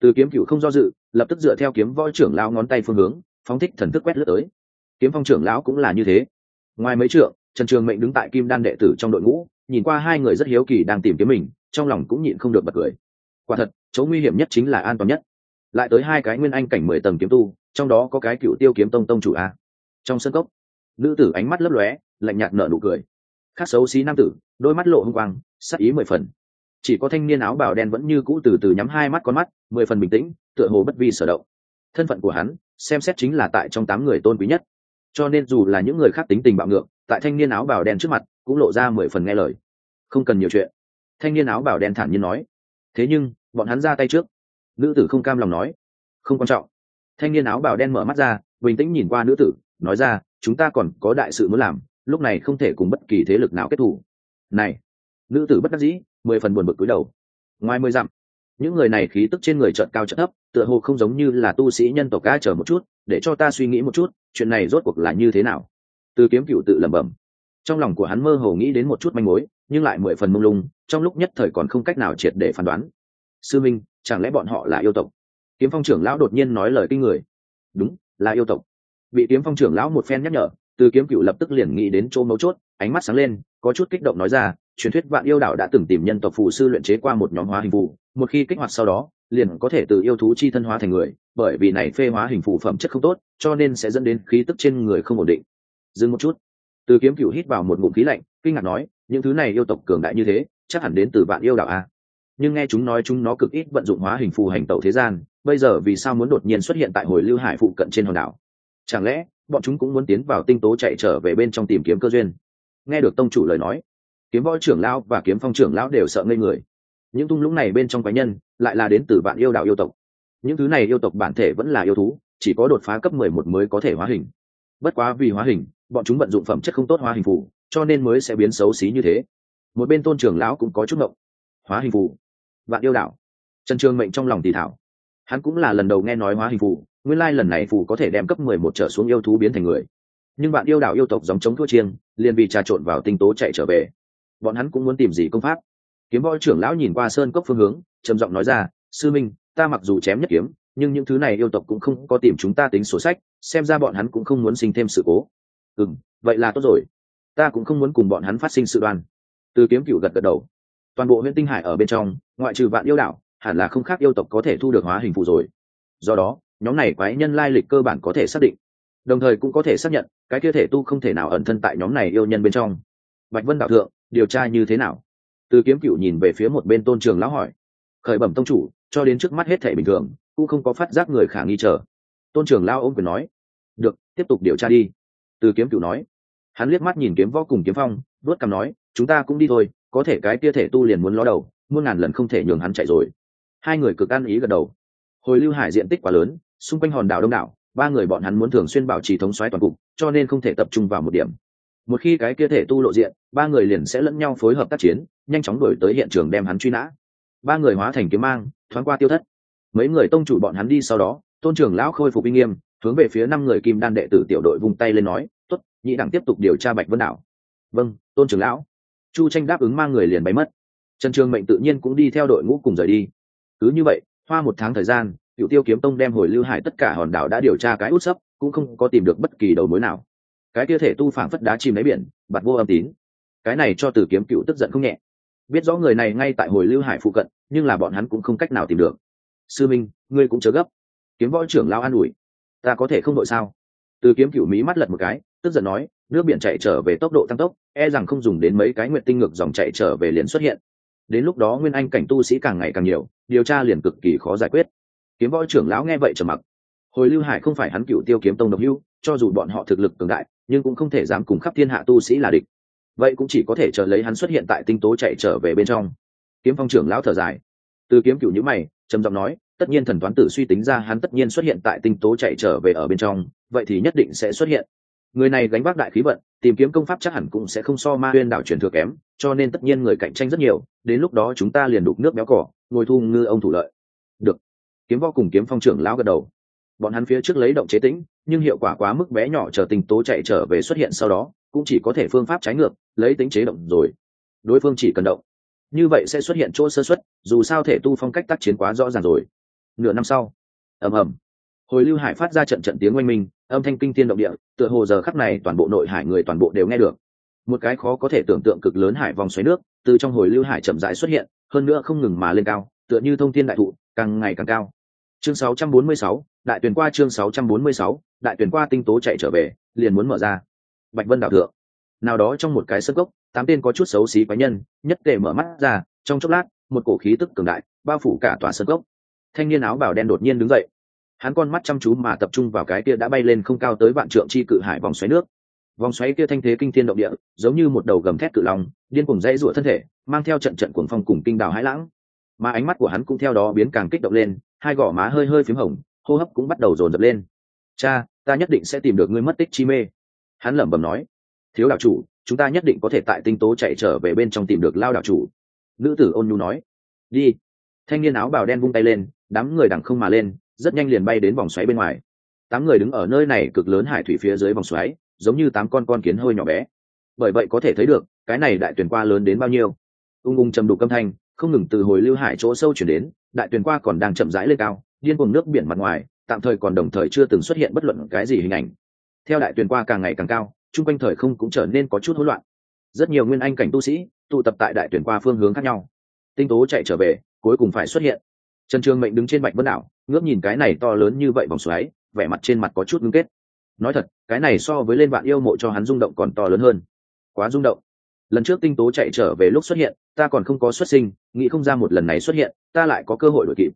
Từ kiếm cựu không do dự, lập tức dựa theo kiếm võ trưởng lão ngón tay phương hướng, phóng thích thần thức quét lướt tới. Kiếm phong trưởng lão cũng là như thế. Ngoài mấy trượng, trần trường mệnh đứng tại kim đan đệ tử trong đội ngũ, nhìn qua hai người rất hiếu kỳ đang tìm kiếm mình, trong lòng cũng nhịn không được bật cười quả thật, chỗ nguy hiểm nhất chính là an toàn nhất. Lại tới hai cái nguyên anh cảnh mười tầng kiếm tu, trong đó có cái cựu tiêu kiếm tông tông chủ a. Trong sân cốc, nữ tử ánh mắt lấp lóe, lạnh nhạt nở nụ cười. Khác xấu xí nam tử, đôi mắt lộ hưng quang, sắc ý mười phần. Chỉ có thanh niên áo bào đen vẫn như cũ từ từ nhắm hai mắt con mắt, mười phần bình tĩnh, tựa hồ bất vi sở động. Thân phận của hắn, xem xét chính là tại trong tám người tôn quý nhất. Cho nên dù là những người khác tính tình bạo ngược, tại thanh niên áo bào đen trước mặt, cũng lộ ra mười phần nghe lời. Không cần nhiều chuyện. Thanh niên áo bào đen thản nhiên nói thế nhưng, bọn hắn ra tay trước. Nữ tử không cam lòng nói. Không quan trọng. Thanh niên áo bào đen mở mắt ra, bình tĩnh nhìn qua nữ tử, nói ra, chúng ta còn có đại sự muốn làm, lúc này không thể cùng bất kỳ thế lực nào kết thù. Này! Nữ tử bất đắc dĩ, mười phần buồn bực cúi đầu. Ngoài mười dặm, những người này khí tức trên người trợn cao trợn thấp, tựa hồ không giống như là tu sĩ nhân tộc ca chờ một chút, để cho ta suy nghĩ một chút, chuyện này rốt cuộc là như thế nào? Từ kiếm cựu tự lẩm bẩm. Trong lòng của hắn mơ hồ nghĩ đến một chút manh mối nhưng lại mười phần mông lung, trong lúc nhất thời còn không cách nào triệt để phán đoán. Sư minh, chẳng lẽ bọn họ là yêu tộc? Kiếm phong trưởng lão đột nhiên nói lời kinh người. Đúng, là yêu tộc. Bị kiếm phong trưởng lão một phen nhắc nhở, từ kiếm cựu lập tức liền nghĩ đến chỗ mấu chốt, ánh mắt sáng lên, có chút kích động nói ra, truyền thuyết vạn yêu đảo đã từng tìm nhân tộc phù sư luyện chế qua một nhóm hóa hình phù, một khi kích hoạt sau đó, liền có thể từ yêu thú chi thân hóa thành người, bởi vì này phê hóa hình phù phẩm chất không tốt, cho nên sẽ dẫn đến khí tức trên người không ổn định. Dừng một chút từ kiếm cựu hít vào một ngụm khí lạnh, kinh ngạc nói, những thứ này yêu tộc cường đại như thế, chắc hẳn đến từ vạn yêu đảo a nhưng nghe chúng nói chúng nó cực ít vận dụng hóa hình phù hành tẩu thế gian, bây giờ vì sao muốn đột nhiên xuất hiện tại hồi lưu hải phụ cận trên hòn đảo? Chẳng lẽ, bọn chúng cũng muốn tiến vào tinh tố chạy trở về bên trong tìm kiếm cơ duyên? Nghe được tông chủ lời nói, kiếm võ trưởng lão và kiếm phong trưởng lão đều sợ ngây người. Những tung lũng này bên trong quái nhân, lại là đến từ bạn yêu đạo yêu tộc. Những thứ này yêu tộc bản thể vẫn là yêu thú, chỉ có đột phá cấp mười một mới có thể hóa hình bất quá vì hóa hình, bọn chúng vận dụng phẩm chất không tốt hóa hình phù, cho nên mới sẽ biến xấu xí như thế. Một bên tôn trưởng lão cũng có chút ngộng. Hóa hình phù? Vạn yêu đạo trần trường mệnh trong lòng tỳ thảo. Hắn cũng là lần đầu nghe nói hóa hình phù, nguyên lai lần này phù có thể đem cấp mười một trở xuống yêu thú biến thành người. Nhưng bạn yêu đảo yêu tộc dòng chống thua chiêng, liền vì trà trộn vào tinh tố chạy trở về. Bọn hắn cũng muốn tìm gì công pháp? Kiếm võ trưởng lão nhìn qua sơn cốc phương hướng, trầm giọng nói ra, sư minh, ta mặc dù chém nhất kiếm nhưng những thứ này yêu tộc cũng không có tìm chúng ta tính sổ sách, xem ra bọn hắn cũng không muốn sinh thêm sự cố. Ừ vậy là tốt rồi. Ta cũng không muốn cùng bọn hắn phát sinh sự đoan. Từ kiếm cựu gật gật đầu. Toàn bộ huyện tinh hải ở bên trong, ngoại trừ vạn yêu đạo hẳn là không khác yêu tộc có thể thu được hóa hình phụ rồi. Do đó, nhóm này quái nhân lai lịch cơ bản có thể xác định. Đồng thời cũng có thể xác nhận, cái kia thể tu không thể nào ẩn thân tại nhóm này yêu nhân bên trong. Bạch vân đạo thượng, điều tra như thế nào? Từ kiếm cựu nhìn về phía một bên tôn trường lão hỏi. Khởi bẩm tông chủ, cho đến trước mắt hết thể bình thường cũng không có phát giác người khả nghi chờ. Tôn trường lão ôm quyền nói, được, tiếp tục điều tra đi. Từ kiếm cựu nói. Hắn liếc mắt nhìn kiếm võ cùng kiếm phong vớt cằm nói, chúng ta cũng đi thôi, có thể cái kia thể tu liền muốn ló đầu, muôn ngàn lần không thể nhường hắn chạy rồi. Hai người cực ăn ý gật đầu. Hồi lưu hải diện tích quá lớn, xung quanh hòn đảo đông đảo, ba người bọn hắn muốn thường xuyên bảo trì thống xoáy toàn cục, cho nên không thể tập trung vào một điểm. Một khi cái kia thể tu lộ diện, ba người liền sẽ lẫn nhau phối hợp tác chiến, nhanh chóng đổi tới hiện trường đem hắn truy nã. Ba người hóa thành kiếm mang, thoáng qua tiêu thất mấy người tông chủ bọn hắn đi sau đó, tôn trưởng lão khôi phục uy nghiêm, hướng về phía năm người kim đan đệ tử tiểu đội vung tay lên nói t ố t nhị đẳng tiếp tục điều tra bạch vân đảo. Vâng tôn trưởng lão. Chu tranh đáp ứng mang người liền bay mất. Trần trường mệnh tự nhiên cũng đi theo đội ngũ cùng rời đi. Cứ như vậy, hoa một tháng thời gian cựu tiêu kiếm tông đem hồi lưu hải tất cả hòn đảo đã điều tra cái út sấp, cũng không có tìm được bất kỳ đầu mối nào. Cái kia thể tu phản phất đá chìm lấy biển, bạt vô âm tín. Cái này cho từ kiếm cựu tức giận không nhẹ. Biết rõ người này ngay tại hồi lưu hải phụ cận, nhưng là bọn hắn cũng không cách nào tìm được sư minh, ngươi cũng chớ gấp. Kiếm võ trưởng lao an ủi. Ta có thể không đội sao? Từ kiếm cựu mỹ mắt lật một cái, tức giận nói, nước biển chạy trở về tốc độ tăng tốc e rằng không dùng đến mấy cái nguyện tinh ngược dòng chạy trở về liền xuất hiện. Đến lúc đó nguyên anh cảnh tu sĩ càng ngày càng nhiều, điều tra liền cực kỳ khó giải quyết. Kiếm võ trưởng lão nghe vậy trầm mặc. Hồi lưu hải không phải hắn cựu tiêu kiếm tông độc hưu cho dù bọn họ thực lực cường đại, nhưng cũng không thể dám cùng khắp thiên hạ tu sĩ là địch. Vậy cũng chỉ có thể chờ lấy hắn xuất hiện tại tinh tố chạy trở về bên trong. Kiếm phong trưởng lão thở dài. Từ kiếm cựu nhữ mày trầm giọng nói, tất nhiên thần toán tử suy tính ra hắn tất nhiên xuất hiện tại tinh tố chạy trở về ở bên trong, vậy thì nhất định sẽ xuất hiện. Người này gánh vác đại khí vận, tìm kiếm công pháp chắc hẳn cũng sẽ không so ma huyên đảo truyền thừa kém, cho nên tất nhiên người cạnh tranh rất nhiều, đến lúc đó chúng ta liền đục nước béo cỏ, ngồi thu ngư ông thủ lợi. Được. Kiếm vo cùng kiếm phong trưởng lão gật đầu. Bọn hắn phía trước lấy động chế tĩnh, nhưng hiệu quả quá mức bé nhỏ chờ tình tố chạy trở về xuất hiện sau đó, cũng chỉ có thể phương pháp trái ngược, lấy tính chế động rồi. Đối phương chỉ cần động như vậy sẽ xuất hiện chỗ sơ xuất dù sao thể tu phong cách tác chiến quá rõ ràng rồi. Nửa năm sau ầm ầm hồi lưu hải phát ra trận trận tiếng oanh minh âm thanh kinh tiên động địa tựa hồ giờ khắc này toàn bộ nội hải người toàn bộ đều nghe được. Một cái khó có thể tưởng tượng cực lớn hải vòng xoáy nước từ trong hồi lưu hải chậm rãi xuất hiện hơn nữa không ngừng mà lên cao tựa như thông thiên đại thụ càng ngày càng cao. Chương 646, đại tuyển qua chương 646, đại tuyển qua tinh tố chạy trở về liền muốn mở ra. Bạch vân đảo thượng nào đó trong một cái sân gốc tám tên có chút xấu xí quái nhân, nhất tề mở mắt ra, trong chốc lát, một cổ khí tức cường đại, bao phủ cả tòa sân gốc thanh niên áo bào đen đột nhiên đứng dậy. Hắn con mắt chăm chú mà tập trung vào cái kia đã bay lên không cao tới vạn trượng chi cự hải vòng xoáy nước. Vòng xoáy kia thanh thế kinh thiên động địa, giống như một đầu gầm thét cự long, điên cùng dãy rụa thân thể, mang theo trận trận cuồng phong cùng kinh đào hãi lãng. Mà ánh mắt của hắn cũng theo đó biến càng kích động lên, hai gò má hơi hơi p h í m hồng, hô hấp cũng bắt đầu dồn dập lên. Cha, ta nhất định sẽ tìm được ngươi mất tích chi mê. Hắn lẩm bẩm nói thiếu đạo chủ, chúng ta nhất định có thể tại tinh tố chạy trở về bên trong tìm được lao đạo chủ. Nữ tử ôn nhu nói. Đi. Thanh niên áo bào đen vung tay lên, đám người đằng không mà lên, rất nhanh liền bay đến vòng xoáy bên ngoài. Tám người đứng ở nơi này cực lớn hải thủy phía dưới vòng xoáy, giống như tám con con kiến hơi nhỏ bé. Bởi vậy có thể thấy được, cái này đại tuyển qua lớn đến bao nhiêu. Ung ung trầm đục âm thanh, không ngừng từ hồi lưu hải chỗ sâu chuyển đến, đại tuyển qua còn đang chậm rãi lên cao, điên cuồng nước biển mặt ngoài, tạm thời còn đồng thời chưa từng xuất hiện bất luận cái gì hình ảnh. Theo đại tuyển qua càng ngày càng cao chung quanh thời không cũng trở nên có chút hỗn loạn. Rất nhiều nguyên anh cảnh tu sĩ tụ tập tại đại tuyển qua phương hướng khác nhau. Tinh tố chạy trở về, cuối cùng phải xuất hiện. Trần trường mệnh đứng trên bạch vân đảo, ngước nhìn cái này to lớn như vậy vòng xoáy, vẻ mặt trên mặt có chút ngưng kết. Nói thật, cái này so với lên bạn yêu mộ cho hắn rung động còn to lớn hơn. Quá rung động. Lần trước tinh tố chạy trở về lúc xuất hiện, ta còn không có xuất sinh, nghĩ không ra một lần này xuất hiện, ta lại có cơ hội đội kịp.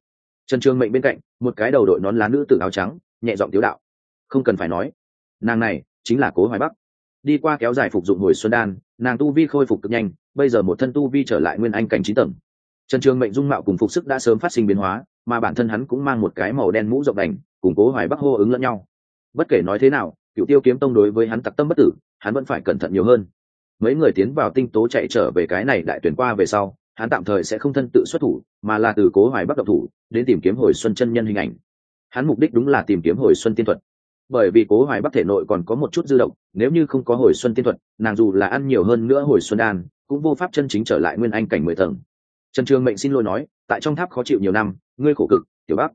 Trần trường mệnh bên cạnh, một cái đầu đội nón lá nữ tử áo trắng, nhẹ giọng tiếu đạo. Không cần phải nói. Nàng này chính là cố hoài bắc đi qua kéo dài phục dụng hồi xuân đan, nàng tu vi khôi phục cực nhanh, bây giờ một thân tu vi trở lại nguyên anh cảnh trí tầng. Trần trường mệnh dung mạo cùng phục sức đã sớm phát sinh biến hóa, mà bản thân hắn cũng mang một cái màu đen mũ rộng đành củng cố hoài bắc hô ứng lẫn nhau. Bất kể nói thế nào cựu tiêu kiếm tông đối với hắn tặc tâm bất tử, hắn vẫn phải cẩn thận nhiều hơn. Mấy người tiến vào tinh tố chạy trở về cái này đại tuyển qua về sau, hắn tạm thời sẽ không thân tự xuất thủ, mà là từ cố hoài bắc độc thủ, đến tìm kiếm hồi xuân chân nhân hình ảnh. Hắn mục đích đúng là tìm kiếm hồi xuân tiên thuật bởi vì cố hoài bắc thể nội còn có một chút dư động nếu như không có hồi xuân tiên thuật, nàng dù là ăn nhiều hơn nữa hồi xuân đan, cũng vô pháp chân chính trở lại nguyên anh cảnh mười tầng. Trần trường mệnh xin lỗi nói, tại trong tháp khó chịu nhiều năm, ngươi khổ cực, tiểu bắc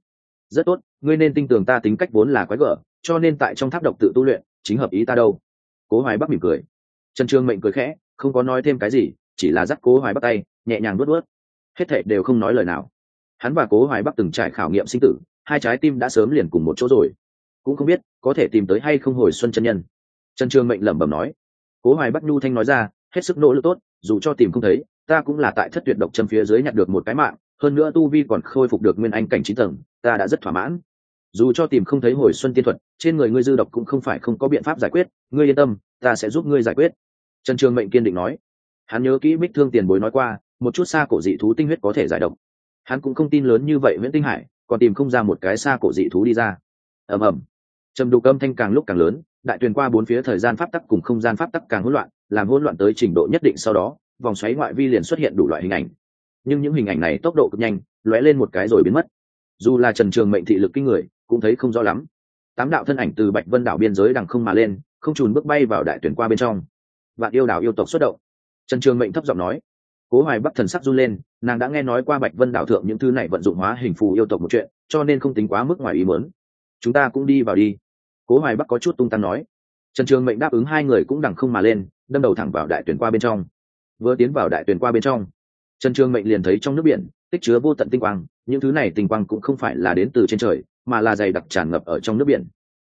rất tốt, ngươi nên tin tưởng ta tính cách vốn là quái gở, cho nên tại trong tháp độc tự tu luyện, chính hợp ý ta đâu. Cố hoài bắc mỉm cười. Trần trường mệnh cười khẽ, không có nói thêm cái gì, chỉ là dắt cố hoài bắc tay, nhẹ nhàng luốt luốt hết thệ đều không nói lời nào. Hắn và cố hoài bắc từng trải khảo nghiệm sinh tử, hai trái tim đã sớm liền cùng một chỗ rồi cũng không biết có thể tìm tới hay không hồi xuân chân nhân. Trần trường mệnh lẩm bẩm nói. Cố hoài bắc nhu thanh nói ra, hết sức nỗ lực tốt, dù cho tìm không thấy, ta cũng là tại thất tuyệt độc châm phía dưới nhặt được một cái mạng, hơn nữa tu vi còn khôi phục được nguyên anh cảnh chín tầng, ta đã rất thỏa mãn. Dù cho tìm không thấy hồi xuân tiên thuật, trên người ngươi dư độc cũng không phải không có biện pháp giải quyết, ngươi yên tâm, ta sẽ giúp ngươi giải quyết. Trần trường mệnh kiên định nói. Hắn nhớ kỹ bích thương tiền bối nói qua, một chút xa cổ dị thú tinh huyết có thể giải độc. Hắn cũng không tin lớn như vậy nguyễn tinh hải, còn tìm không ra một cái xa cổ dị thú đi ra. Ầm ầm trầm đục âm thanh càng lúc càng lớn, đại tuyền qua bốn phía thời gian pháp tắc cùng không gian pháp tắc càng hỗn loạn, làm hỗn loạn tới trình độ nhất định sau đó, vòng xoáy ngoại vi liền xuất hiện đủ loại hình ảnh. Nhưng những hình ảnh này tốc độ cực nhanh, lóe lên một cái rồi biến mất. Dù là trần trường mệnh thị lực kinh người, cũng thấy không rõ lắm. Tám đạo thân ảnh từ bạch vân đảo biên giới đằng không mà lên, không trùn bước bay vào đại tuyển qua bên trong. Vạn yêu đảo yêu tộc xuất động. Trần trường mệnh thấp giọng nói. Cố hoài bắc thần sắc run lên, nàng đã nghe nói qua bạch vân đảo thượng những thứ này vận dụng hóa hình phù yêu tộc một chuyện, cho nên không tính quá mức ngoài ý mớn chúng ta cũng đi vào đi. Cố hoài bắc có chút tung tăng nói. Trần trường mệnh đáp ứng hai người cũng đằng không mà lên, đâm đầu thẳng vào đại tuyển qua bên trong. Vừa tiến vào đại tuyển qua bên trong, trần trường mệnh liền thấy trong nước biển, tích chứa vô tận tinh quang, những thứ này tinh quang cũng không phải là đến từ trên trời, mà là dày đặc tràn ngập ở trong nước biển.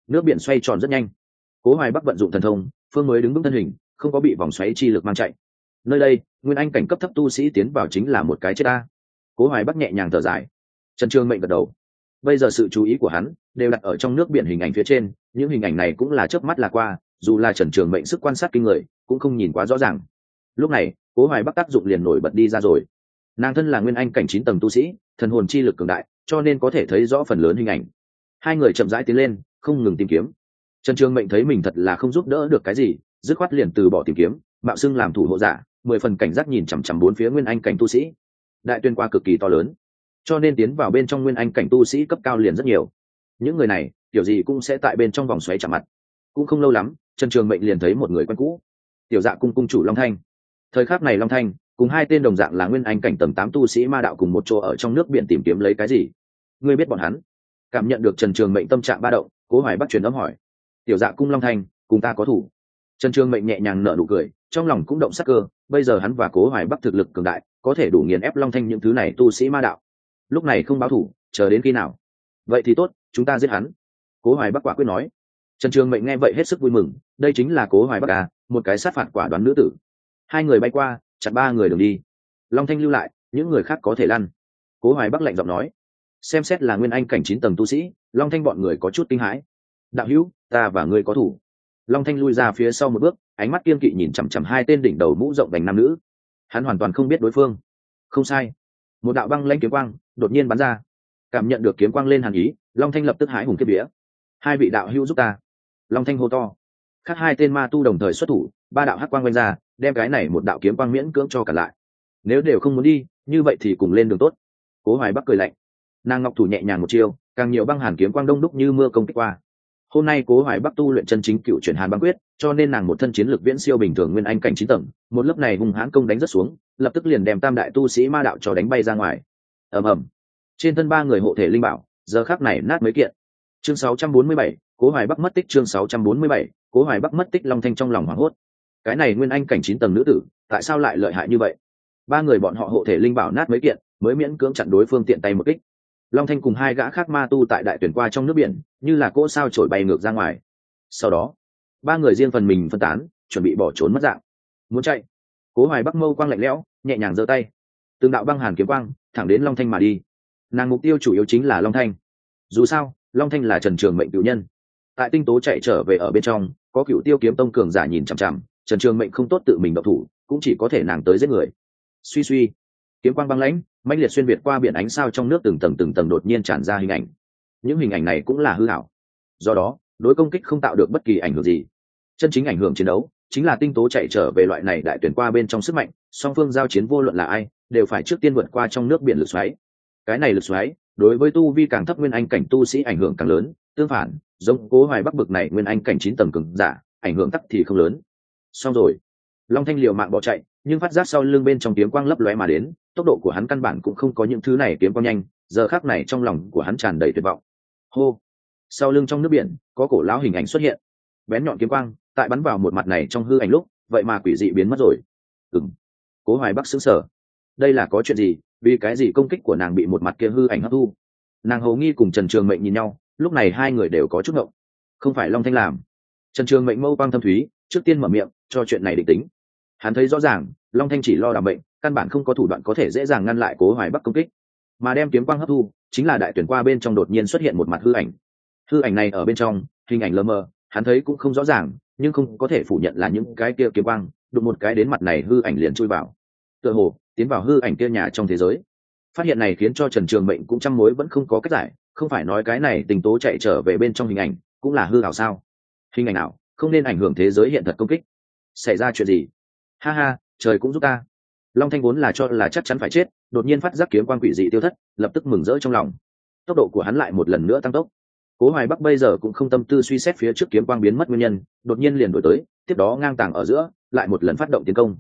Nước biển xoay tròn rất nhanh. Cố hoài bắc vận dụng thần thông, phương mới đứng vững thân hình, không có bị vòng xoáy chi lực mang chạy. Nơi đây, nguyên anh cảnh cấp thấp tu sĩ tiến vào chính là một cái chết ta. Cố hoài bắc nhẹ nhàng thở dài. Trần Trường mệnh gật đầu bây giờ sự chú ý của hắn đều đặt ở trong nước biển hình ảnh phía trên, những hình ảnh này cũng là chớp mắt là qua, dù là trần trường mệnh sức quan sát kinh người cũng không nhìn quá rõ ràng. Lúc này, cố hoài bắc tác dụng liền nổi bật đi ra rồi. Nàng thân là nguyên anh cảnh chín tầng tu sĩ, thần hồn chi lực cường đại, cho nên có thể thấy rõ phần lớn hình ảnh. Hai người chậm rãi tiến lên, không ngừng tìm kiếm. Trần trường mệnh thấy mình thật là không giúp đỡ được cái gì, dứt khoát liền từ bỏ tìm kiếm, mạo xưng làm thủ hộ giả, mười phần cảnh giác nhìn chằm chằm bốn phía nguyên anh cảnh tu sĩ. Đại tuyên qua cực kỳ to lớn cho nên tiến vào bên trong nguyên anh cảnh tu sĩ cấp cao liền rất nhiều. Những người này, kiểu gì cũng sẽ tại bên trong vòng xoáy chạm mặt. Cũng không lâu lắm, trần trường mệnh liền thấy một người quen cũ. Tiểu dạ cung cung chủ long thanh. Thời khắc này long thanh, cùng hai tên đồng dạng là nguyên anh cảnh tầng tám tu sĩ ma đạo cùng một chỗ ở trong nước biển tìm kiếm lấy cái gì? Ngươi biết bọn hắn? Cảm nhận được trần trường mệnh tâm trạng ba động, cố hoài bắt truyền âm hỏi. Tiểu dạ cung long thanh, cùng ta có thủ. Trần trường mệnh nhẹ nhàng nở nụ cười, trong lòng cũng động sắc cơ, bây giờ hắn và cố hoài bắc thực lực cường đại, có thể đủ nghiền ép long thanh những thứ này tu sĩ ma đạo lúc này không báo thủ, chờ đến khi nào? Vậy thì tốt, chúng ta giết hắn. Cố hoài bắc quả quyết nói. Trần trường mệnh nghe vậy hết sức vui mừng, đây chính là cố hoài bắc à một cái sát phạt quả đoán nữ tử. Hai người bay qua chặt ba người đường đi. Long thanh lưu lại, những người khác có thể lăn. Cố hoài bắc lạnh giọng nói. Xem xét là nguyên anh cảnh chín tầng tu sĩ, long thanh bọn người có chút kinh hãi. Đạo hữu, ta và ngươi có thủ. Long thanh lui ra phía sau một bước, ánh mắt kiên kỵ nhìn chằm chằm hai tên đỉnh đầu mũ rộng đành nam nữ. Hắn hoàn toàn không biết đối phương. Không sai. Một đạo băng lanh kiếm quang đột nhiên bắn ra. Cảm nhận được kiếm quang lên hàn ý, long thanh lập tức hái hùng kiếp vía. Hai vị đạo hữu giúp ta. Long thanh hô to. Khác hai tên ma tu đồng thời xuất thủ, ba đạo hắc quang quanh ra, đem cái này một đạo kiếm quang miễn cưỡng cho cả lại. Nếu đều không muốn đi, như vậy thì cùng lên đường tốt. Cố hoài bắc cười lạnh. Nàng ngọc thủ nhẹ nhàng một chiêu, càng nhiều băng hàn kiếm quang đông đúc như mưa công kích qua. Hôm nay cố hoài bắc tu luyện chân chính cựu chuyển hàn băng quyết, cho nên nàng một thân chiến lược viễn siêu bình thường nguyên anh cảnh chín tầng, một lớp này hung hãn công đánh rất xuống, lập tức liền đem tam đại tu sĩ ma đạo cho đánh bay ra ngoài ầm ầm. Trên thân ba người hộ thể linh bảo giờ khác này nát mấy kiện. Chương 647, cố hoài bắc mất tích chương 647, cố hoài bắc mất tích long thanh trong lòng hoảng hốt. Cái này nguyên anh cảnh chín tầng nữ tử tại sao lại lợi hại như vậy? Ba người bọn họ hộ thể linh bảo nát mấy kiện mới miễn cưỡng chặn đối phương tiện tay một kích. Long thanh cùng hai gã khác ma tu tại đại tuyển qua trong nước biển như là cỗ sao trổi bay ngược ra ngoài. Sau đó ba người riêng phần mình phân tán chuẩn bị bỏ trốn mất dạng. Muốn chạy cố hoài bắc mâu quang lạnh lẽo nhẹ nhàng giơ tay. Từng đạo băng hàn kiếm quang thẳng đến long thanh mà đi. Nàng mục tiêu chủ yếu chính là long thanh. Dù sao, long thanh là trần trường mệnh cựu nhân. Tại tinh tố chạy trở về ở bên trong, có cựu tiêu kiếm tông cường giả nhìn chằm chằm, trần trường mệnh không tốt tự mình độc thủ, cũng chỉ có thể nàng tới giết người. Suy suy, kiếm quang băng lãnh, mãnh liệt xuyên việt qua biển ánh sao trong nước từng tầng từng tầng đột nhiên tràn ra hình ảnh. Những hình ảnh này cũng là hư hảo do đó, đối công kích không tạo được bất kỳ ảnh hưởng gì. Chân chính ảnh hưởng chiến đấu chính là tinh tố chạy trở về loại này đại tuyển qua bên trong sức mạnh, song phương giao chiến vô luận là ai, đều phải trước tiên vượt qua trong nước biển lực xoáy. Cái này lực xoáy, đối với tu vi càng thấp nguyên anh cảnh tu sĩ ảnh hưởng càng lớn, tương phản, giống cố hoài bắc bực này nguyên anh cảnh chín tầng cường giả, ảnh hưởng tắc thì không lớn. Xong rồi. Long thanh liều mạng bỏ chạy, nhưng phát giác sau lưng bên trong kiếm quang lấp lóe mà đến, tốc độ của hắn căn bản cũng không có những thứ này kiếm quang nhanh, giờ khác này trong lòng của hắn tràn đầy tuyệt vọng. Hô. Sau lưng trong nước biển, có cổ lão hình ảnh xuất hiện bén nhọn kiếm quang, tại bắn vào một mặt này trong hư ảnh lúc, vậy mà quỷ dị biến mất rồi. Ừng cố hoài bắc xứng sở đây là có chuyện gì? Vì cái gì công kích của nàng bị một mặt kia hư ảnh hấp thu? Nàng hầu nghi cùng trần trường mệnh nhìn nhau, lúc này hai người đều có chút ngộng. Không phải long thanh làm. Trần trường mệnh mâu quang thâm thúy, trước tiên mở miệng, cho chuyện này định tính. Hắn thấy rõ ràng, long thanh chỉ lo đảm bệnh, căn bản không có thủ đoạn có thể dễ dàng ngăn lại cố hoài bắc công kích. Mà đem kiếm quang hấp thu, chính là đại tuyển qua bên trong đột nhiên xuất hiện một mặt hư ảnh. Hư ảnh này ở bên trong, hình ảnh lơ mơ hắn thấy cũng không rõ ràng, nhưng không có thể phủ nhận là những cái kia kiếm quang, đụng một cái đến mặt này hư ảnh liền chui vào. Tựa hồ, tiến vào hư ảnh kia nhà trong thế giới. Phát hiện này khiến cho trần trường mệnh cũng chăm mối vẫn không có cách giải, không phải nói cái này tình tố chạy trở về bên trong hình ảnh, cũng là hư ảo sao? Hình ảnh nào không nên ảnh hưởng thế giới hiện thật công kích. Xảy ra chuyện gì? Ha ha, trời cũng giúp ta. Long thanh vốn là cho là chắc chắn phải chết, đột nhiên phát giác kiếm quan quỷ dị tiêu thất, lập tức mừng rỡ trong lòng. Tốc độ của hắn lại một lần nữa tăng tốc cố hoài bắc bây giờ cũng không tâm tư suy xét phía trước kiếm quang biến mất nguyên nhân, đột nhiên liền đổi tới, tiếp đó ngang tàng ở giữa, lại một lần phát động tiến công.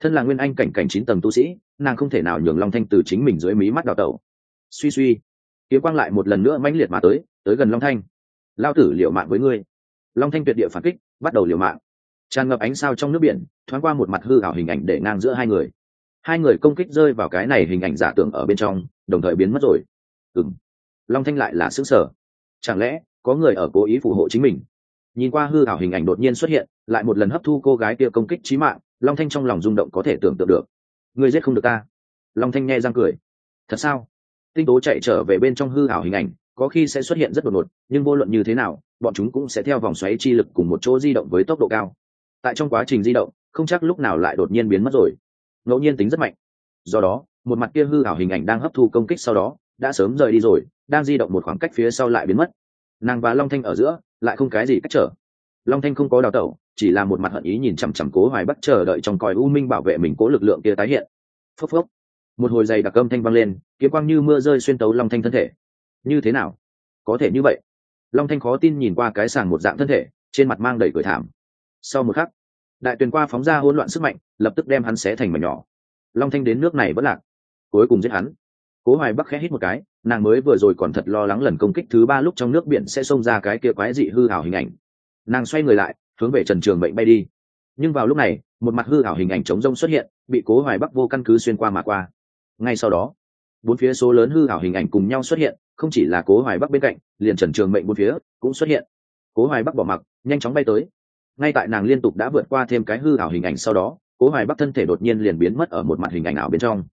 Thân là nguyên anh cảnh cảnh chín tầng tu sĩ, nàng không thể nào nhường long thanh từ chính mình dưới mí mắt đào tẩu. Suy suy, kiếm quang lại một lần nữa mãnh liệt mà tới tới gần long thanh. Lao tử liều mạng với ngươi. Long thanh tuyệt địa phản kích, bắt đầu liều mạng. Tràn ngập ánh sao trong nước biển, thoáng qua một mặt hư ảo hình ảnh để ngang giữa hai người. Hai người công kích rơi vào cái này hình ảnh giả tưởng ở bên trong, đồng thời biến mất rồi. Ừng long thanh lại là sững sở chẳng lẽ, có người ở cố ý phù hộ chính mình? Nhìn qua hư ảo hình ảnh đột nhiên xuất hiện, lại một lần hấp thu cô gái kia công kích trí mạng, long thanh trong lòng rung động có thể tưởng tượng được. Người giết không được ta. Long thanh nghe răng cười. Thật sao? Tinh tố chạy trở về bên trong hư ảo hình ảnh, có khi sẽ xuất hiện rất đột ngột, nhưng vô luận như thế nào, bọn chúng cũng sẽ theo vòng xoáy chi lực cùng một chỗ di động với tốc độ cao. Tại trong quá trình di động, không chắc lúc nào lại đột nhiên biến mất rồi. Ngẫu nhiên tính rất mạnh. Do đó, một mặt kia hư ảo hình ảnh đang hấp thu công kích sau đó, đã sớm rời đi rồi đang di động một khoảng cách phía sau lại biến mất. Nàng và long thanh ở giữa, lại không cái gì cách trở. Long thanh không có đào tẩu, chỉ là một mặt hận ý nhìn chằm chằm cố hoài bắc chờ đợi trong còi u minh bảo vệ mình cố lực lượng kia tái hiện. Phốc phốc. Một hồi dày đặc âm thanh vang lên, kiếm quang như mưa rơi xuyên tấu long thanh thân thể. Như thế nào? Có thể như vậy. Long thanh khó tin nhìn qua cái sàng một dạng thân thể, trên mặt mang đầy cười thảm. Sau một khắc, đại tuyền qua phóng ra hỗn loạn sức mạnh, lập tức đem hắn xé thành mảnh nhỏ. Long thanh đến nước này vẫn lạc, cuối cùng giết hắn. Cố hoài bắc khẽ hít một cái nàng mới vừa rồi còn thật lo lắng lần công kích thứ ba lúc trong nước biển sẽ xông ra cái kia quái dị hư ảo hình ảnh. Nàng xoay người lại, hướng về trần trường mệnh bay đi. Nhưng vào lúc này, một mặt hư ảo hình ảnh chống rông xuất hiện, bị cố hoài bắc vô căn cứ xuyên qua mà qua. Ngay sau đó, bốn phía số lớn hư ảo hình ảnh cùng nhau xuất hiện, không chỉ là cố hoài bắc bên cạnh, liền trần trường mệnh bốn phía cũng xuất hiện. Cố hoài bắc bỏ mặc, nhanh chóng bay tới. Ngay tại nàng liên tục đã vượt qua thêm cái hư ảo hình ảnh sau đó, cố hoài bắc thân thể đột nhiên liền biến mất ở một mặt hình ảnh ảo bên trong.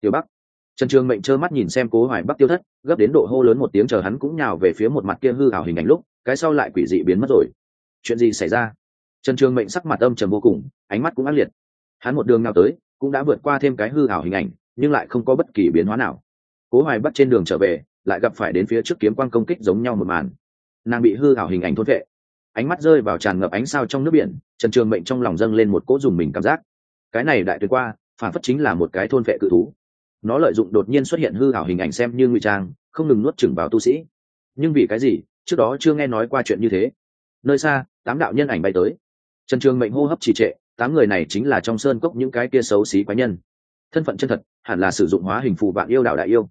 Tiểu bắc trần trường mệnh trơ mắt nhìn xem cố hoài bắc tiêu thất, gấp đến độ hô lớn một tiếng chờ hắn cũng nhào về phía một mặt kia hư ảo hình ảnh lúc, cái sau lại quỷ dị biến mất rồi. Chuyện gì xảy ra? Trần trường mệnh sắc mặt âm trầm vô cùng, ánh mắt cũng ác liệt. Hắn một đường nào tới, cũng đã vượt qua thêm cái hư ảo hình ảnh, nhưng lại không có bất kỳ biến hóa nào. Cố hoài bắc trên đường trở về, lại gặp phải đến phía trước kiếm quang công kích giống nhau một màn. Nàng bị hư ảo hình ảnh thôn vệ. Ánh mắt rơi vào tràn ngập ánh sao trong nước biển, trần trường mệnh trong lòng dâng lên một cỗ dùng mình cảm giác. Cái này đại tuyệt qua, phản phất chính là một cái thôn vệ cự thú nó lợi dụng đột nhiên xuất hiện hư ảo hình ảnh xem như ngụy trang, không ngừng nuốt chửng vào tu sĩ. Nhưng vì cái gì? Trước đó chưa nghe nói qua chuyện như thế. Nơi xa, tám đạo nhân ảnh bay tới. Trần trường mệnh hô hấp trì trệ, tám người này chính là trong sơn cốc những cái kia xấu xí quái nhân. Thân phận chân thật, hẳn là sử dụng hóa hình phù vạn yêu đạo đại yêu.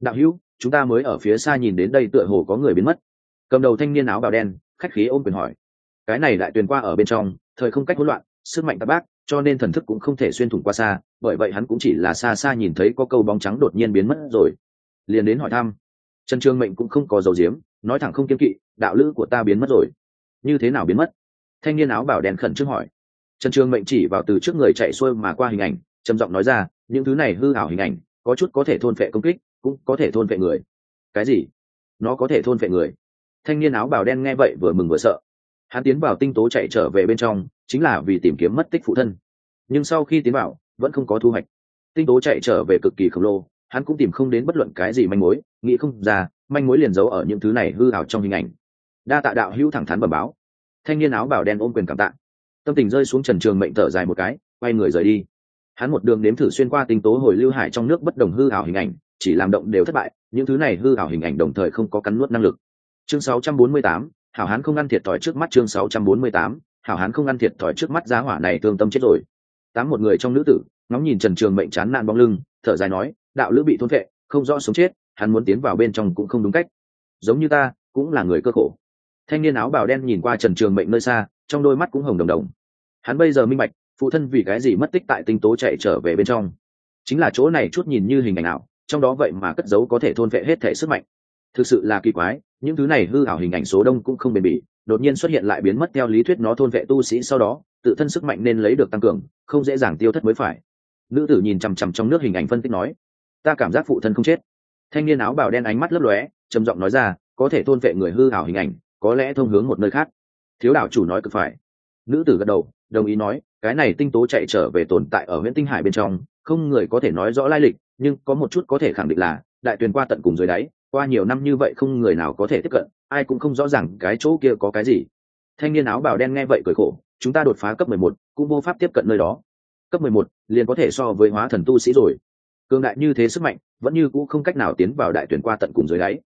Đạo hữu, chúng ta mới ở phía xa nhìn đến đây tựa hồ có người biến mất. Cầm đầu thanh niên áo bào đen, khách khí ôm quyền hỏi. Cái này lại tuyền qua ở bên trong, thời không cách hỗn loạn, sức mạnh tạp bác cho nên thần thức cũng không thể xuyên thủng qua xa, bởi vậy hắn cũng chỉ là xa xa nhìn thấy có câu bóng trắng đột nhiên biến mất rồi. Liền đến hỏi thăm. Trần trương mệnh cũng không có dầu diếm nói thẳng không kiên kỵ, đạo lữ của ta biến mất rồi. Như thế nào biến mất? Thanh niên áo bảo đen khẩn trương hỏi. Trần trương mệnh chỉ vào từ trước người chạy xuôi mà qua hình ảnh, trầm giọng nói ra, những thứ này hư ảo hình ảnh, có chút có thể thôn phệ công kích, cũng có thể thôn phệ người. Cái gì? Nó có thể thôn phệ người. Thanh niên áo bảo đen nghe vậy vừa mừng vừa sợ. Hắn tiến vào tinh tố chạy trở về bên trong chính là vì tìm kiếm mất tích phụ thân. Nhưng sau khi tiến vào vẫn không có thu hoạch. Tinh tố chạy trở về cực kỳ khổng lồ hắn cũng tìm không đến bất luận cái gì manh mối nghĩ không ra manh mối liền giấu ở những thứ này hư hào trong hình ảnh. Đa tạ đạo hữu thẳng thắn bẩm báo. Thanh niên áo bảo đen ôm quyền cảm tạ. Tâm tình rơi xuống trần trường mệnh thở dài một cái quay người rời đi. Hắn một đường nếm thử xuyên qua tinh tố hồi lưu hải trong nước bất đồng hư hào hình ảnh chỉ làm động đều thất bại những thứ này hư hào hình ảnh đồng thời không có cắn nuốt năng lực. Chương 648, hảo hán không ăn thiệt thòi trước mắt chương 648, hảo hán không ăn thiệt thòi trước mắt giá hỏa này thương tâm chết rồi. Tám một người trong nữ tử, ngóng nhìn trần trường mệnh chán nạn bóng lưng, thở dài nói, đạo lữ bị thôn vệ, không rõ sống chết, hắn muốn tiến vào bên trong cũng không đúng cách. Giống như ta, cũng là người cơ khổ. Thanh niên áo bào đen nhìn qua trần trường mệnh nơi xa, trong đôi mắt cũng hồng đồng đồng. Hắn bây giờ minh bạch, phụ thân vì cái gì mất tích tại tinh tố chạy trở về bên trong. Chính là chỗ này chút nhìn như hình ảnh nào trong đó vậy mà cất giấu có thể thôn vệ hết thể sức mạnh. Thực sự là kỳ quái, những thứ này hư ảo hình ảnh số đông cũng không bền bỉ đột nhiên xuất hiện lại biến mất theo lý thuyết nó thôn vệ tu sĩ sau đó, tự thân sức mạnh nên lấy được tăng cường, không dễ dàng tiêu thất mới phải. Nữ tử nhìn chằm chằm trong nước hình ảnh phân tích nói, ta cảm giác phụ thân không chết. Thanh niên áo bào đen ánh mắt lấp lóe, trầm giọng nói ra, có thể thôn vệ người hư ảo hình ảnh, có lẽ thông hướng một nơi khác. Thiếu đảo chủ nói cực phải. Nữ tử gật đầu, đồng ý nói, cái này tinh tố chạy trở về tồn tại ở huyện tinh hải bên trong, không người có thể nói rõ lai lịch, nhưng có một chút có thể khẳng định là, đại tuyền qua tận cùng dưới đáy qua nhiều năm như vậy không người nào có thể tiếp cận, ai cũng không rõ ràng cái chỗ kia có cái gì. Thanh niên áo bào đen nghe vậy cười khổ, chúng ta đột phá cấp mười một, cũng vô pháp tiếp cận nơi đó. Cấp mười một, liền có thể so với hóa thần tu sĩ rồi. Cường đại như thế sức mạnh, vẫn như cũ không cách nào tiến vào đại tuyển qua tận cùng dưới đáy.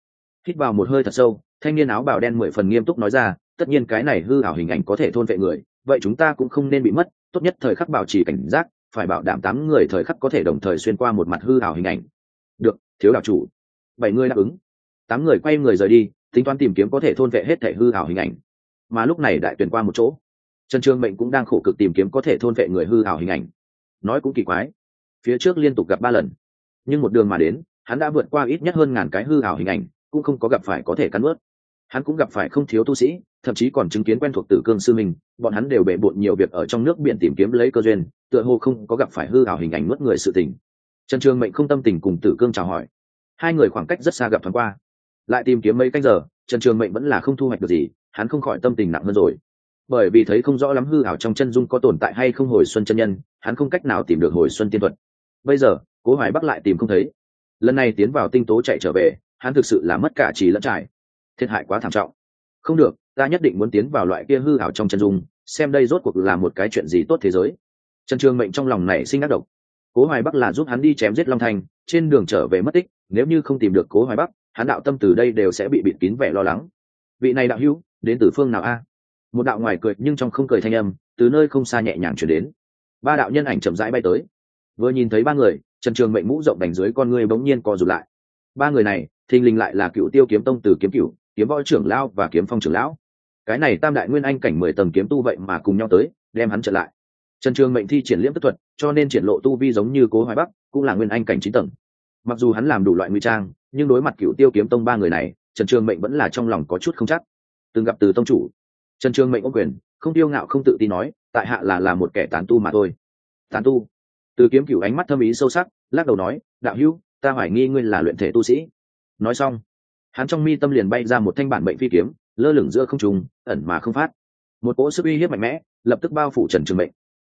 Hít vào một hơi thật sâu, thanh niên áo bào đen mười phần nghiêm túc nói ra, tất nhiên cái này hư ảo hình ảnh có thể thôn vệ người, vậy chúng ta cũng không nên bị mất, tốt nhất thời khắc bảo trì cảnh giác, phải bảo đảm tám người thời khắc có thể đồng thời xuyên qua một mặt hư ảo hình ảnh. Được, thiếu đạo chủ bảy người đáp ứng. Tám người quay người rời đi tính toán tìm kiếm có thể thôn vệ hết thể hư ảo hình ảnh. Mà lúc này đại tuyển qua một chỗ. Trần trương mệnh cũng đang khổ cực tìm kiếm có thể thôn vệ người hư ảo hình ảnh. Nói cũng kỳ quái. Phía trước liên tục gặp ba lần. Nhưng một đường mà đến hắn đã vượt qua ít nhất hơn ngàn cái hư ảo hình ảnh cũng không có gặp phải có thể cắn ướt hắn cũng gặp phải không thiếu tu sĩ thậm chí còn chứng kiến quen thuộc tử cương sư mình, bọn hắn đều bệ bộn nhiều việc ở trong nước biển tìm kiếm lấy cơ duyên tựa hồ không có gặp phải hư ảo hình ảnh mất người sự tình. Trần trường mệnh không tâm tình cùng tử cương chào hỏi hai người khoảng cách rất xa gặp thoáng qua. Lại tìm kiếm mấy canh giờ, trần trường mệnh vẫn là không thu hoạch được gì, hắn không khỏi tâm tình nặng hơn rồi. Bởi vì thấy không rõ lắm hư ảo trong chân dung có tồn tại hay không hồi xuân chân nhân, hắn không cách nào tìm được hồi xuân tiên thuật. Bây giờ, cố hoài bắc lại tìm không thấy. Lần này tiến vào tinh tố chạy trở về, hắn thực sự là mất cả trí lẫn trải. Thiệt hại quá thảm trọng. Không được, ta nhất định muốn tiến vào loại kia hư ảo trong chân dung, xem đây rốt cuộc là một cái chuyện gì tốt thế giới. Trần trường mệnh trong lòng này sinh ác độc. Cố hoài bắc là giúp hắn đi chém giết long thành, trên đường trở về mất tích nếu như không tìm được cố hoài bắc, hắn đạo tâm từ đây đều sẽ bị bịt kín vẻ lo lắng. Vị này đạo hữu, đến từ phương nào a? Một đạo ngoài cười nhưng trong không cười thanh âm, từ nơi không xa nhẹ nhàng chuyển đến. Ba đạo nhân ảnh chậm rãi bay tới. Vừa nhìn thấy ba người, trần trường mệnh mũ rộng đành dưới con người bỗng nhiên co rụt lại. Ba người này, thình lình lại là cựu tiêu kiếm tông từ kiếm cựu kiếm võ trưởng lão và kiếm phong trưởng lão. Cái này tam đại nguyên anh cảnh mười tầng kiếm tu vậy mà cùng nhau tới, đem hắn trở lại. Trần trường mệnh thi triển liễm tức thuật, cho nên triển lộ tu vi giống như cố hoài bắc, cũng là nguyên anh cảnh chín tầng mặc dù hắn làm đủ loại nguy trang, nhưng đối mặt cựu tiêu kiếm tông ba người này, trần trường mệnh vẫn là trong lòng có chút không chắc. Từng gặp từ tông chủ, trần trường mệnh ô quyền, không tiêu ngạo không tự tin nói, tại hạ là là một kẻ tán tu mà thôi. Tán tu? Từ kiếm cựu ánh mắt thâm ý sâu sắc, lắc đầu nói, đạo hữu, ta hoài nghi ngươi là luyện thể tu sĩ. Nói xong, hắn trong mi tâm liền bay ra một thanh bản bệnh phi kiếm, lơ lửng giữa không trùng ẩn mà không phát. Một cỗ sức uy hiếp mạnh mẽ, lập tức bao phủ trần trường mệnh.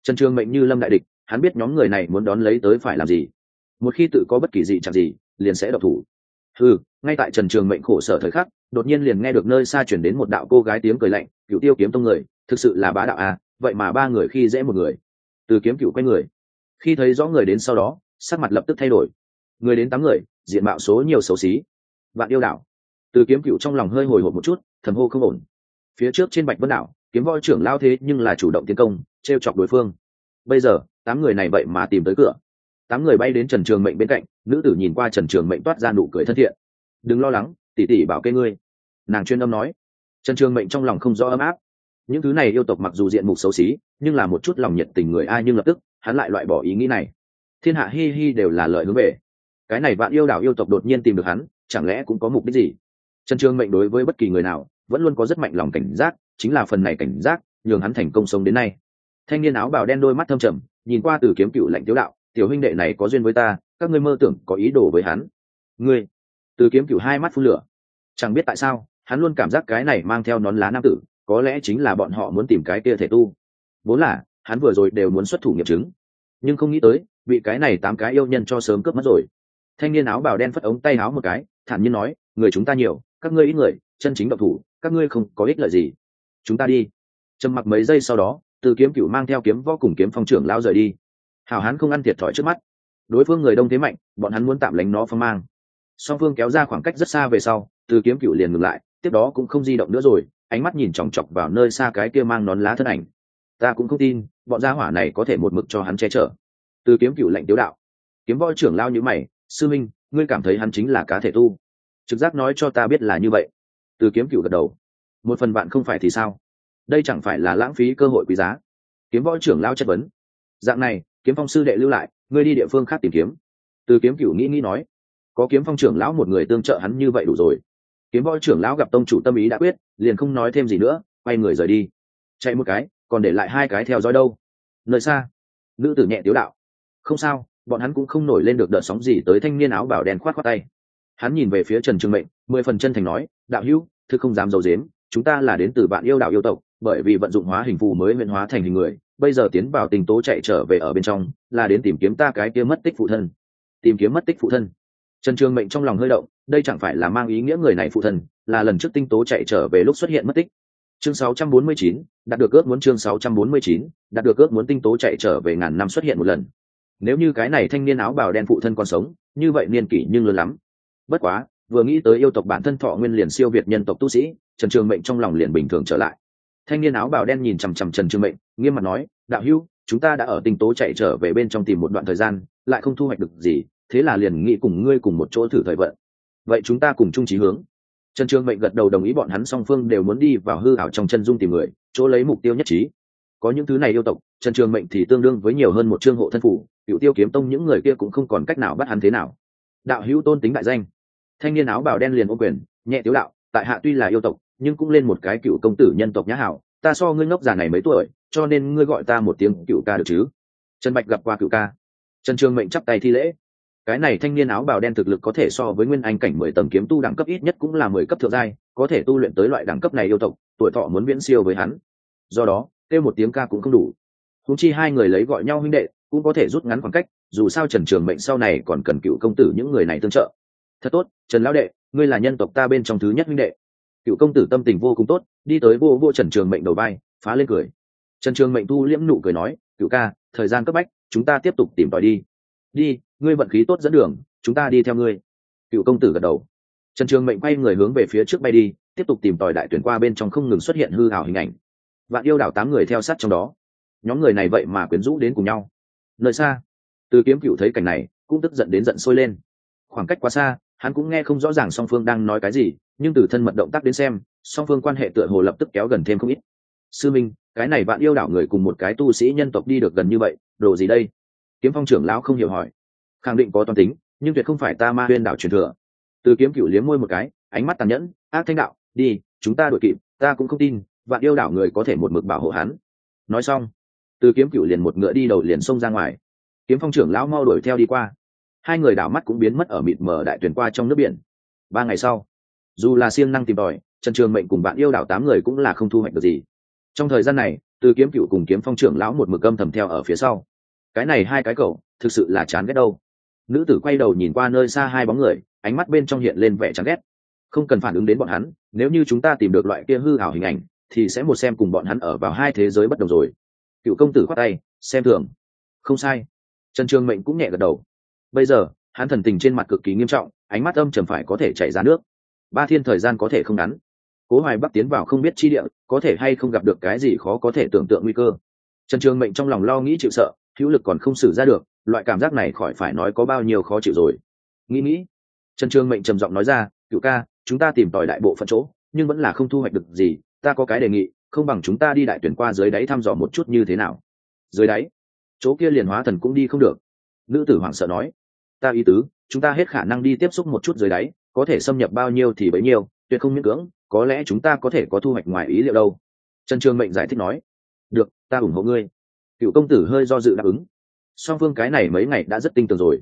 Trần trường mệnh như lâm đại địch, hắn biết nhóm người này muốn đón lấy tới phải làm gì một khi tự có bất kỳ gì chẳng gì, liền sẽ độc thủ. Ừ ngay tại trần trường mệnh khổ sở thời khắc, đột nhiên liền nghe được nơi xa chuyển đến một đạo cô gái tiếng cười lạnh cựu tiêu kiếm tông người, thực sự là bá đạo à vậy mà ba người khi dễ một người. Từ kiếm cựu quay người. Khi thấy rõ người đến sau đó, sắc mặt lập tức thay đổi. Người đến tám người, diện mạo số nhiều xấu xí. Vạn yêu đảo. Từ kiếm cựu trong lòng hơi hồi hộp một chút, thầm hô không ổn. Phía trước trên bạch vân đảo, kiếm voi trưởng lao thế nhưng là chủ động tiến công t r e o chọc đối phương. Bây giờ, tám người này vậy mà tìm tới cửa tám người bay đến trần trường mệnh bên cạnh, nữ tử nhìn qua trần trường mệnh toát ra nụ cười thân thiện. Đừng lo lắng tỉ tỉ bảo kê ngươi. Nàng chuyên âm nói. Trần trường mệnh trong lòng không rõ ấm áp. Những thứ này yêu tộc mặc dù diện mục xấu xí, nhưng là một chút lòng nhiệt tình người ai nhưng lập tức, hắn lại loại bỏ ý nghĩ này. Thiên hạ hi hi đều là lợi hướng về. Cái này bạn yêu đảo yêu tộc đột nhiên tìm được hắn, chẳng lẽ cũng có mục đích gì? Trần trường mệnh đối với bất kỳ người nào, vẫn luôn có rất mạnh lòng cảnh giác, chính là phần này cảnh giác, nhường hắn thành công sống đến nay. Thanh niên áo bào đen đôi mắt thâm trầm, nhìn qua từ kiếm cựu lạnh tiếu đạo tiểu huynh đệ này có duyên với ta, các ngươi mơ tưởng có ý đồ với hắn. Ngươi, từ kiếm cửu hai mắt phun lửa. Chẳng biết tại sao, hắn luôn cảm giác cái này mang theo nón lá nam tử, có lẽ chính là bọn họ muốn tìm cái kia thể tu. Vốn là, hắn vừa rồi đều muốn xuất thủ nghiệm chứng. Nhưng không nghĩ tới, bị cái này tám cái yêu nhân cho sớm cướp mất rồi. Thanh niên áo bào đen phất ống tay áo một cái, thản nhiên nói, người chúng ta nhiều, các ngươi ít người, chân chính độc thủ, các ngươi không có ích lợi gì. Chúng ta đi. Trầm mặc mấy giây sau đó, từ kiếm cựu mang theo kiếm võ cùng kiếm phong trưởng lao rời đi hảo hán không ăn thiệt thòi trước mắt. Đối phương người đông thế mạnh, bọn hắn muốn tạm lánh nó phong mang. Song phương kéo ra khoảng cách rất xa về sau, từ kiếm cựu liền ngừng lại, tiếp đó cũng không di động nữa rồi, ánh mắt nhìn chòng chọc vào nơi xa cái kia mang nón lá thân ảnh. Ta cũng không tin, bọn gia hỏa này có thể một mực cho hắn che chở. Từ kiếm cựu lệnh tiếu đạo. Kiếm võ trưởng lao như mày, sư minh, ngươi cảm thấy hắn chính là cá thể tu? Trực giác nói cho ta biết là như vậy. Từ kiếm cựu gật đầu. Một phần bạn không phải thì sao? Đây chẳng phải là lãng phí cơ hội quý giá. Kiếm võ trưởng lao chất vấn. Dạng này kiếm phong sư đệ lưu lại, ngươi đi địa phương khác tìm kiếm. Từ kiếm cựu nghĩ nghĩ nói, có kiếm phong trưởng lão một người tương trợ hắn như vậy đủ rồi. Kiếm võ trưởng lão gặp tông chủ tâm ý đã quyết, liền không nói thêm gì nữa, quay người rời đi. Chạy một cái, còn để lại hai cái theo dõi đâu. Nơi xa, nữ tử nhẹ tiếu đạo, không sao, bọn hắn cũng không nổi lên được đợt sóng gì tới thanh niên áo bảo đen khoát khoát tay. Hắn nhìn về phía trần trường mệnh, mười phần chân thành nói, đạo hữu, thư không dám d i dếm chúng ta là đến từ bạn yêu đạo yêu tộc, bởi vì vận dụng hóa hình phù mới huyện hóa thành hình người bây giờ tiến vào tình tố chạy trở về ở bên trong là đến tìm kiếm ta cái kia mất tích phụ thân. Tìm kiếm mất tích phụ thân. Trần trường mệnh trong lòng hơi động đây chẳng phải là mang ý nghĩa người này phụ thân là lần trước tinh tố chạy trở về lúc xuất hiện mất tích. Chương 649, đạt được ước muốn chương 649, đạt được ước muốn tinh tố chạy trở về ngàn năm xuất hiện một lần. Nếu như cái này thanh niên áo bào đen phụ thân còn sống như vậy niên kỷ nhưng lớn lắm. Bất quá vừa nghĩ tới yêu tộc bản thân thọ nguyên liền siêu việt nhân tộc tu sĩ trần trường mệnh trong lòng liền bình thường trở lại thanh niên áo bào đen nhìn chằm chằm trần trường mệnh, nghiêm mặt nói, đạo hữu, chúng ta đã ở tinh tố chạy trở về bên trong tìm một đoạn thời gian, lại không thu hoạch được gì, thế là liền nghĩ cùng ngươi cùng một chỗ thử thời vận. Vậy chúng ta cùng chung trí hướng. Trần trường mệnh gật đầu đồng ý bọn hắn song phương đều muốn đi vào hư ảo trong chân dung tìm người, chỗ lấy mục tiêu nhất trí. Có những thứ này yêu tộc, trần trường mệnh thì tương đương với nhiều hơn một trương hộ thân phủ, cựu tiêu kiếm tông những người kia cũng không còn cách nào bắt hắn thế nào. Đạo hữu tôn tính đại danh. Thanh niên áo bào đen liền ô quyền, nhẹ tiếu đạo, tại hạ tuy là yêu tộc nhưng cũng lên một cái cựu công tử nhân tộc nhã hảo, ta so ngươi ngốc già này mấy tuổi, cho nên ngươi gọi ta một tiếng cựu ca được chứ? Trần bạch gặp qua cựu ca. Trần trường mệnh chắp tay thi lễ. Cái này thanh niên áo bào đen thực lực có thể so với nguyên anh cảnh mười tầng kiếm tu đẳng cấp ít nhất cũng là mười cấp thượng giai, có thể tu luyện tới loại đẳng cấp này yêu tộc, tuổi thọ muốn viễn siêu với hắn. Do đó, kêu một tiếng ca cũng không đủ. Húng chi hai người lấy gọi nhau huynh đệ, cũng có thể rút ngắn khoảng cách, dù sao trần trường mệnh sau này còn cần cựu công tử những người này tương trợ. Thật tốt, trần lão đệ, ngươi là nhân tộc ta bên trong thứ nhất huynh đệ cựu công tử tâm tình vô cùng tốt, đi tới vô vô trần trường mệnh đầu bay phá lên cười. Trần trường mệnh thu liễm nụ cười nói, cựu ca, thời gian cấp bách, chúng ta tiếp tục tìm tòi đi. Đi, ngươi vận khí tốt dẫn đường, chúng ta đi theo ngươi. Cựu công tử gật đầu. Trần trường mệnh quay người hướng về phía trước bay đi, tiếp tục tìm tòi đại tuyển qua bên trong không ngừng xuất hiện hư hảo hình ảnh. Vạn yêu đảo tám người theo sát trong đó. Nhóm người này vậy mà quyến rũ đến cùng nhau. Nơi xa, từ kiếm cựu thấy cảnh này, cũng tức giận đến giận sôi lên. Khoảng cách quá xa, hắn cũng nghe không rõ ràng song phương đang nói cái gì nhưng từ thân mật động tác đến xem, song phương quan hệ tựa hồ lập tức kéo gần thêm không ít. Sư minh, cái này bạn yêu đảo người cùng một cái tu sĩ nhân tộc đi được gần như vậy, đồ gì đây? Kiếm phong trưởng lão không hiểu hỏi. Khẳng định có toàn tính, nhưng tuyệt không phải ta ma huyên đảo truyền thừa. Từ kiếm cựu liếm môi một cái, ánh mắt tàn nhẫn, ác thanh đạo, đi, chúng ta đuổi kịp, ta cũng không tin, vạn yêu đảo người có thể một mực bảo hộ hắn. Nói xong, từ kiếm cựu liền một ngựa đi đầu liền xông ra ngoài. Kiếm phong trưởng lão mau đuổi theo đi qua. Hai người đảo mắt cũng biến mất ở mịt mờ đại tuyển qua trong nước biển. Ba ngày sau dù là siêng năng tìm tòi, trần trường mệnh cùng bạn yêu đảo tám người cũng là không thu hoạch được gì. Trong thời gian này, từ kiếm cựu cùng kiếm phong trưởng lão một mực âm thầm theo ở phía sau. Cái này hai cái cậu, thực sự là chán ghét đâu. Nữ tử quay đầu nhìn qua nơi xa hai bóng người, ánh mắt bên trong hiện lên vẻ chán ghét. Không cần phản ứng đến bọn hắn, nếu như chúng ta tìm được loại kia hư ảo hình ảnh, thì sẽ một xem cùng bọn hắn ở vào hai thế giới bất đồng rồi. Cựu công tử khoát tay, xem thường. Không sai. Trần trường mệnh cũng nhẹ gật đầu. Bây giờ, hắn thần tình trên mặt cực kỳ nghiêm trọng, ánh mắt âm trầm phải có thể chảy ra nước ba thiên thời gian có thể không ngắn. Cố hoài bắc tiến vào không biết chi địa, có thể hay không gặp được cái gì khó có thể tưởng tượng nguy cơ. Trần trường mệnh trong lòng lo nghĩ chịu sợ, hữu lực còn không xử ra được, loại cảm giác này khỏi phải nói có bao nhiêu khó chịu rồi. Nghĩ nghĩ, trần trường mệnh trầm giọng nói ra cựu ca, chúng ta tìm tòi đại bộ phận chỗ, nhưng vẫn là không thu hoạch được gì, ta có cái đề nghị, không bằng chúng ta đi đại tuyển qua dưới đáy thăm dò một chút như thế nào. Dưới đáy, chỗ kia liền hóa thần cũng đi không được. Nữ tử hoảng sợ nói, ta ý tứ, chúng ta hết khả năng đi tiếp xúc một chút dưới đáy có thể xâm nhập bao nhiêu thì bấy nhiêu, tuyệt không miễn cưỡng, có lẽ chúng ta có thể có thu hoạch ngoài ý liệu đâu. Trần trường mệnh giải thích nói. Được, ta ủng hộ ngươi. Cựu công tử hơi do dự đáp ứng. Song phương cái này mấy ngày đã rất tinh tường rồi.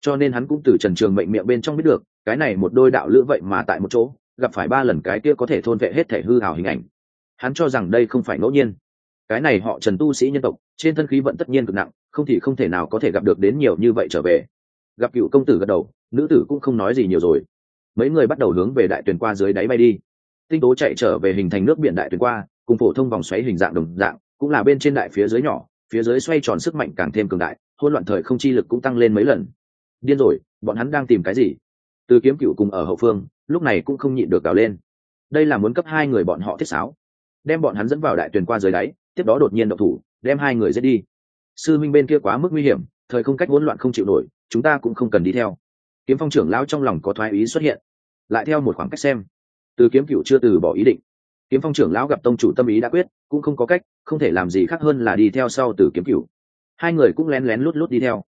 Cho nên hắn cũng từ trần trường mệnh miệng bên trong biết được, cái này một đôi đạo lữ vậy mà tại một chỗ, gặp phải ba lần cái kia có thể thôn vệ hết thể hư hào hình ảnh. Hắn cho rằng đây không phải ngẫu nhiên. Cái này họ trần tu sĩ nhân tộc, trên thân khí vận tất nhiên cực nặng, không thì không thể nào có thể gặp được đến nhiều như vậy trở về. Gặp cựu công tử gật đầu, nữ tử cũng không nói gì nhiều rồi mấy người bắt đầu hướng về đại tuyển qua dưới đáy bay đi. Tinh tố chạy trở về hình thành nước biển đại tuyển qua, cùng phổ thông vòng xoáy hình dạng đồng dạng, cũng là bên trên đại phía dưới nhỏ, phía dưới xoay tròn sức mạnh càng thêm cường đại hôn loạn thời không chi lực cũng tăng lên mấy lần. Điên rồi, bọn hắn đang tìm cái gì? Từ kiếm cựu cùng ở hậu phương, lúc này cũng không nhịn được cào lên. Đây là muốn cấp hai người bọn họ thiết sáo. Đem bọn hắn dẫn vào đại tuyển qua dưới đáy, tiếp đó đột nhiên độc thủ, đem hai người giết đi. Sư minh bên kia quá mức nguy hiểm, thời không cách hỗn loạn không chịu nổi, chúng ta cũng không cần đi theo. Kiếm phong trưởng lão trong lòng có thoái ý xuất hiện lại theo một khoảng cách xem. Từ kiếm cựu chưa từ bỏ ý định. Kiếm phong trưởng lão gặp tông chủ tâm ý đã quyết, cũng không có cách, không thể làm gì khác hơn là đi theo sau từ kiếm cựu hai người cũng lén lén lút lút đi theo.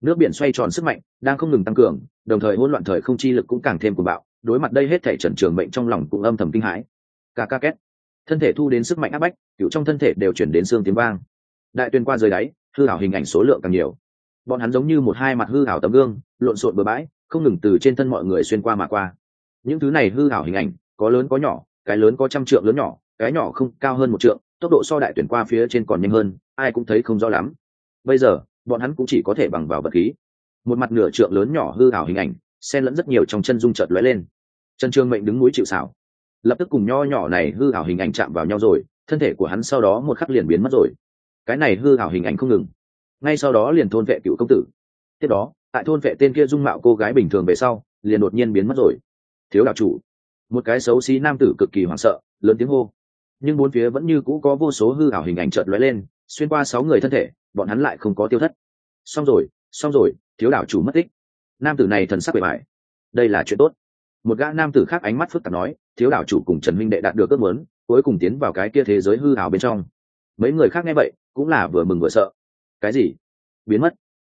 Nước biển xoay tròn sức mạnh, đang không ngừng tăng cường, đồng thời hỗn loạn thời không chi lực cũng càng thêm cuồng bạo, đối mặt đây hết thể trần trường mệnh trong lòng cũng âm thầm kinh hãi. Ca ca két. Thân thể thu đến sức mạnh áp bách cựu trong thân thể đều chuyển đến xương tiếng vang. Đại tuyên qua dưới đáy, hư hảo hình ảnh số lượng càng nhiều. Bọn hắn giống như một hai mặt hư hảo tấm gương, lộn xộn bừa bãi, không ngừng từ trên thân mọi người xuyên qua mà qua những thứ này hư hảo hình ảnh, có lớn có nhỏ, cái lớn có trăm trượng lớn nhỏ, cái nhỏ không, cao hơn một trượng, tốc độ so đại tuyển qua phía trên còn nhanh hơn, ai cũng thấy không rõ lắm. Bây giờ, bọn hắn cũng chỉ có thể bằng vào vật khí. Một mặt nửa trượng lớn nhỏ hư hảo hình ảnh, xen lẫn rất nhiều trong chân dung chợt lóe lên. Trần trương mệnh đứng núi chịu xảo lập tức cùng nho nhỏ này hư ảo hình ảnh chạm vào nhau rồi, thân thể của hắn sau đó một khắc liền biến mất rồi. Cái này hư ảo hình ảnh không ngừng. Ngay sau đó liền thôn vệ cựu công tử. Tiếp đó, tại thôn vệ tên kia dung mạo cô gái bình thường về sau, liền đột nhiên biến mất rồi thiếu đạo chủ. Một cái xấu xí nam tử cực kỳ hoảng sợ, lớn tiếng hô. Nhưng bốn phía vẫn như cũ có vô số hư ảo hình ảnh chợt lóe lên, xuyên qua sáu người thân thể, bọn hắn lại không có tiêu thất. Xong rồi xong rồi, thiếu đạo chủ mất tích. Nam tử này thần sắc bề bài đây là chuyện tốt. Một gã nam tử khác ánh mắt phức tạp nói, thiếu đạo chủ cùng trần minh đệ đạt được ước muốn, cuối cùng tiến vào cái kia thế giới hư ảo bên trong. Mấy người khác nghe vậy, cũng là vừa mừng vừa sợ. Cái gì? Biến mất.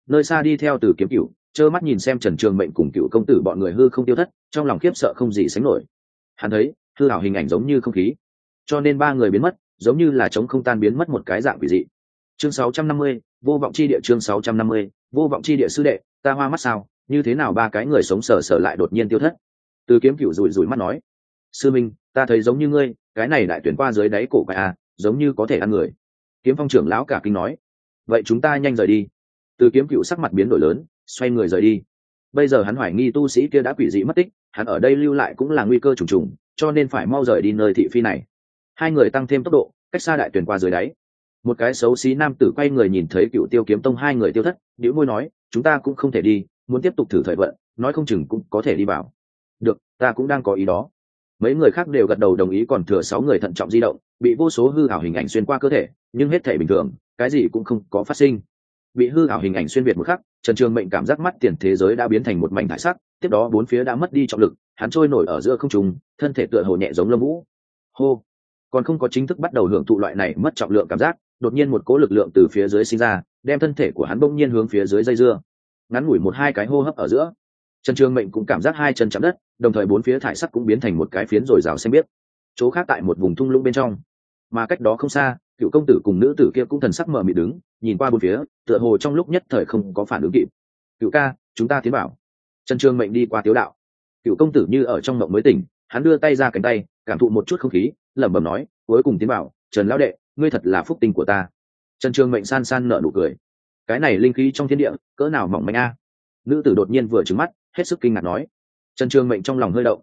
Nơi xa đi theo từ kiếm cựu trơ mắt nhìn xem trần trường mệnh cùng cựu công tử bọn người hư không tiêu thất trong lòng khiếp sợ không gì sánh nổi. Hắn thấy hư hảo hình ảnh giống như không khí. Cho nên ba người biến mất giống như là chống không tan biến mất một cái dạng quỷ dị. Chương 650, vô vọng chi địa chương 650, vô vọng chi địa sư đệ ta hoa mắt sao như thế nào ba cái người sống sờ sờ lại đột nhiên tiêu thất? Từ kiếm cựu rủi rủi mắt nói sư minh ta thấy giống như ngươi cái này đại tuyển qua dưới đáy cổ quái à giống như có thể ăn người. Kiếm phong trưởng lão cả kinh nói vậy chúng ta nhanh rời đi. Từ kiếm cựu sắc mặt biến đổi lớn xoay người rời đi. Bây giờ hắn hoài nghi tu sĩ kia đã quỷ dị mất tích, hắn ở đây lưu lại cũng là nguy cơ trùng trùng, cho nên phải mau rời đi nơi thị phi này. Hai người tăng thêm tốc độ, cách xa đại tuyển qua dưới đáy. Một cái xấu xí nam tử quay người nhìn thấy cựu tiêu kiếm tông hai người tiêu thất nhíu môi nói, chúng ta cũng không thể đi, muốn tiếp tục thử thời vận, nói không chừng cũng có thể đi vào. Được, ta cũng đang có ý đó. Mấy người khác đều gật đầu đồng ý còn thừa sáu người thận trọng di động, bị vô số hư ảo hình ảnh xuyên qua cơ thể, nhưng hết thể bình thường, cái gì cũng không có phát sinh bị hư ảo hình ảnh xuyên việt một khắc, trần trường mệnh cảm giác mắt tiền thế giới đã biến thành một mảnh thải sắc, tiếp đó bốn phía đã mất đi trọng lực, hắn trôi nổi ở giữa không trùng thân thể tựa hồ nhẹ giống lâm vũ. Hô! Còn không có chính thức bắt đầu hưởng thụ loại này mất trọng lượng cảm giác, đột nhiên một cố lực lượng từ phía dưới sinh ra, đem thân thể của hắn bỗng nhiên hướng phía dưới dây dưa. Ngắn ngủi một hai cái hô hấp ở giữa, trần trường mệnh cũng cảm giác hai chân chạm đất, đồng thời bốn phía thải sắc cũng biến thành một cái phiến rồi rào xem biết chỗ khác tại một vùng thung lũng bên trong, mà cách đó không xa, cựu công tử cùng nữ tử kia cũng thần sắc mờ mịt đứng nhìn qua bốn phía, tựa hồ trong lúc nhất thời không có phản ứng kịp. Cựu ca, chúng ta tiến bảo trần trường mệnh đi qua tiếu đạo. Cựu công tử như ở trong mộng mới tỉnh, hắn đưa tay ra cánh tay, cảm thụ một chút không khí, lẩm bẩm nói, cuối cùng tiến bảo trần lão đệ, ngươi thật là phúc tinh của ta. Trần trường mệnh san san nở nụ cười. Cái này linh khí trong thiên địa, cỡ nào mỏng manh a? Nữ tử đột nhiên vừa trứng mắt, hết sức kinh ngạc nói. Trần trường mệnh trong lòng hơi động.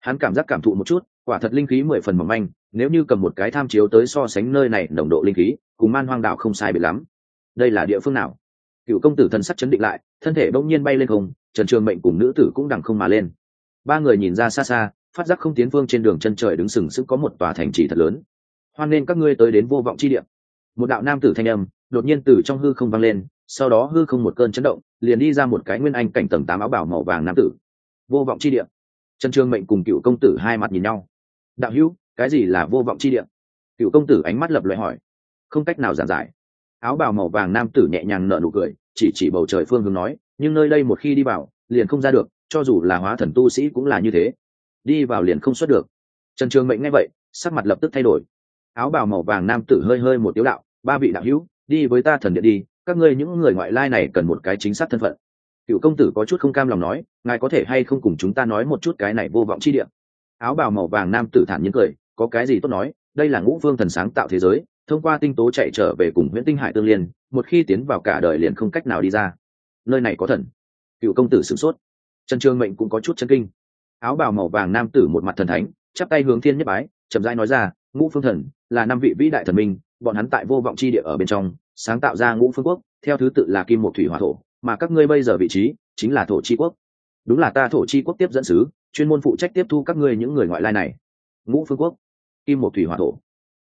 Hắn cảm giác cảm thụ một chút, quả thật linh khí mười phần mỏng manh, nếu như cầm một cái tham chiếu tới so sánh nơi này nồng độ linh khí, cùng man hoang đạo không sai biệt lắm đây là địa phương nào? Cựu công tử thần sắc chấn định lại, thân thể bỗng nhiên bay lên không, trần trường mệnh cùng nữ tử cũng đằng không mà lên. Ba người nhìn ra xa xa, phát giác không tiến phương trên đường chân trời đứng sừng sững có một tòa thành trì thật lớn. Hoan nên các ngươi tới đến vô vọng chi địa. Một đạo nam tử thanh âm đột nhiên từ trong hư không vang lên, sau đó hư không một cơn chấn động, liền đi ra một cái nguyên anh cảnh tầng tám áo bảo màu vàng nam tử. Vô vọng chi địa. Trần Trường mệnh cùng cựu công tử hai mặt nhìn nhau. Đạo hữu, cái gì là vô vọng chi địa? Cựu công tử ánh mắt lập loại hỏi. Không cách nào giản giải áo bào màu vàng nam tử nhẹ nhàng nở nụ cười, chỉ chỉ bầu trời phương hướng nói, nhưng nơi đây một khi đi vào, liền không ra được, cho dù là hóa thần tu sĩ cũng là như thế. Đi vào liền không xuất được. Trần trường mệnh nghe vậy, sắc mặt lập tức thay đổi. Áo bào màu vàng nam tử hơi hơi một tiếu đạo, ba vị đạo hữu, đi với ta thần điện đi, các ngươi những người ngoại lai này cần một cái chính xác thân phận. Cựu công tử có chút không cam lòng nói, ngài có thể hay không cùng chúng ta nói một chút cái này vô vọng chi điện áo bào màu vàng nam tử thản nhiên cười, có cái gì tốt nói, đây là ngũ vương thần sáng tạo thế giới thông qua tinh tố chạy trở về cùng nguyễn tinh hải tương liên, một khi tiến vào cả đời liền không cách nào đi ra. Nơi này có thần. Cựu công tử sửng sốt. Trần trương mệnh cũng có chút chân kinh. Áo bào màu vàng nam tử một mặt thần thánh, chắp tay hướng thiên nhất bái, chậm rãi nói ra, ngũ phương thần, là năm vị vĩ đại thần minh, bọn hắn tại vô vọng chi địa ở bên trong, sáng tạo ra ngũ phương quốc, theo thứ tự là kim một thủy hỏa thổ, mà các ngươi bây giờ vị trí, chính là thổ chi quốc. Đúng là ta thổ chi quốc tiếp dẫn sứ, chuyên môn phụ trách tiếp thu các ngươi những người ngoại lai này. Ngũ phương quốc. Kim một thủy hỏa thổ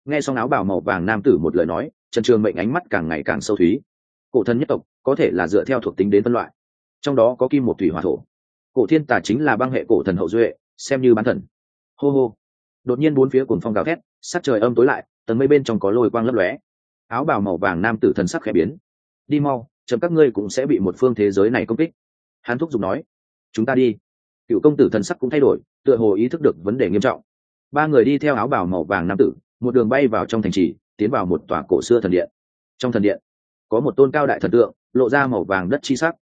nghe xong áo bào màu vàng nam tử một lời nói, trần trường mệnh ánh mắt càng ngày càng sâu thúy. Cổ thân nhất tộc có thể là dựa theo thuộc tính đến phân loại, trong đó có kim một thủy hỏa thổ. Cổ thiên tà chính là băng hệ cổ thần hậu duệ, xem như bán thần. Hô hô. Đột nhiên bốn phía cùng phong gào thét, sắc trời âm tối lại, tầng mây bên trong có lôi quang lấp lóe. Áo bào màu vàng nam tử thần sắc khẽ biến. Đi mau, chậm các ngươi cũng sẽ bị một phương thế giới này công kích. Hắn thúc giục nói. Chúng ta đi. Cựu công tử thần sắc cũng thay đổi, tựa hồ ý thức được vấn đề nghiêm trọng. Ba người đi theo áo bào màu vàng nam tử một đường bay vào trong thành trì, tiến vào một tòa cổ xưa thần điện. Trong thần điện, có một tôn cao đại thần tượng, lộ ra màu vàng đất chi sắc.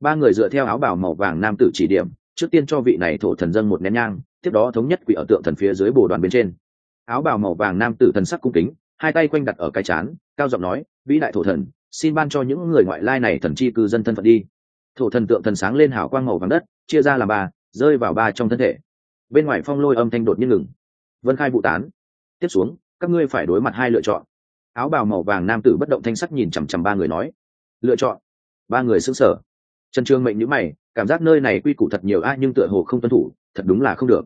Ba người dựa theo áo bào màu vàng nam tử chỉ điểm, trước tiên cho vị này thổ thần dân một nén nhang, tiếp đó thống nhất quỷ ở tượng thần phía dưới bồ đoàn bên trên. Áo bào màu vàng nam tử thần sắc cung kính, hai tay quanh đặt ở cái chán, cao giọng nói, vĩ đại thổ thần, xin ban cho những người ngoại lai này thần chi cư dân thân phận đi. Thổ thần tượng thần sáng lên hào quang màu vàng đất, chia ra làm ba, rơi vào ba trong thân thể. Bên ngoài phong lôi âm thanh đột nhiên ngừng. Vân khai vụ tán. Tiếp xuống các ngươi phải đối mặt hai lựa chọn. Áo bào màu vàng nam tử bất động thanh sắc nhìn chằm chằm ba người nói. Lựa chọn. Ba người xứng sở trần trương mệnh nhữ mày, cảm giác nơi này quy củ thật nhiều ai nhưng tựa hồ không tuân thủ, thật đúng là không được.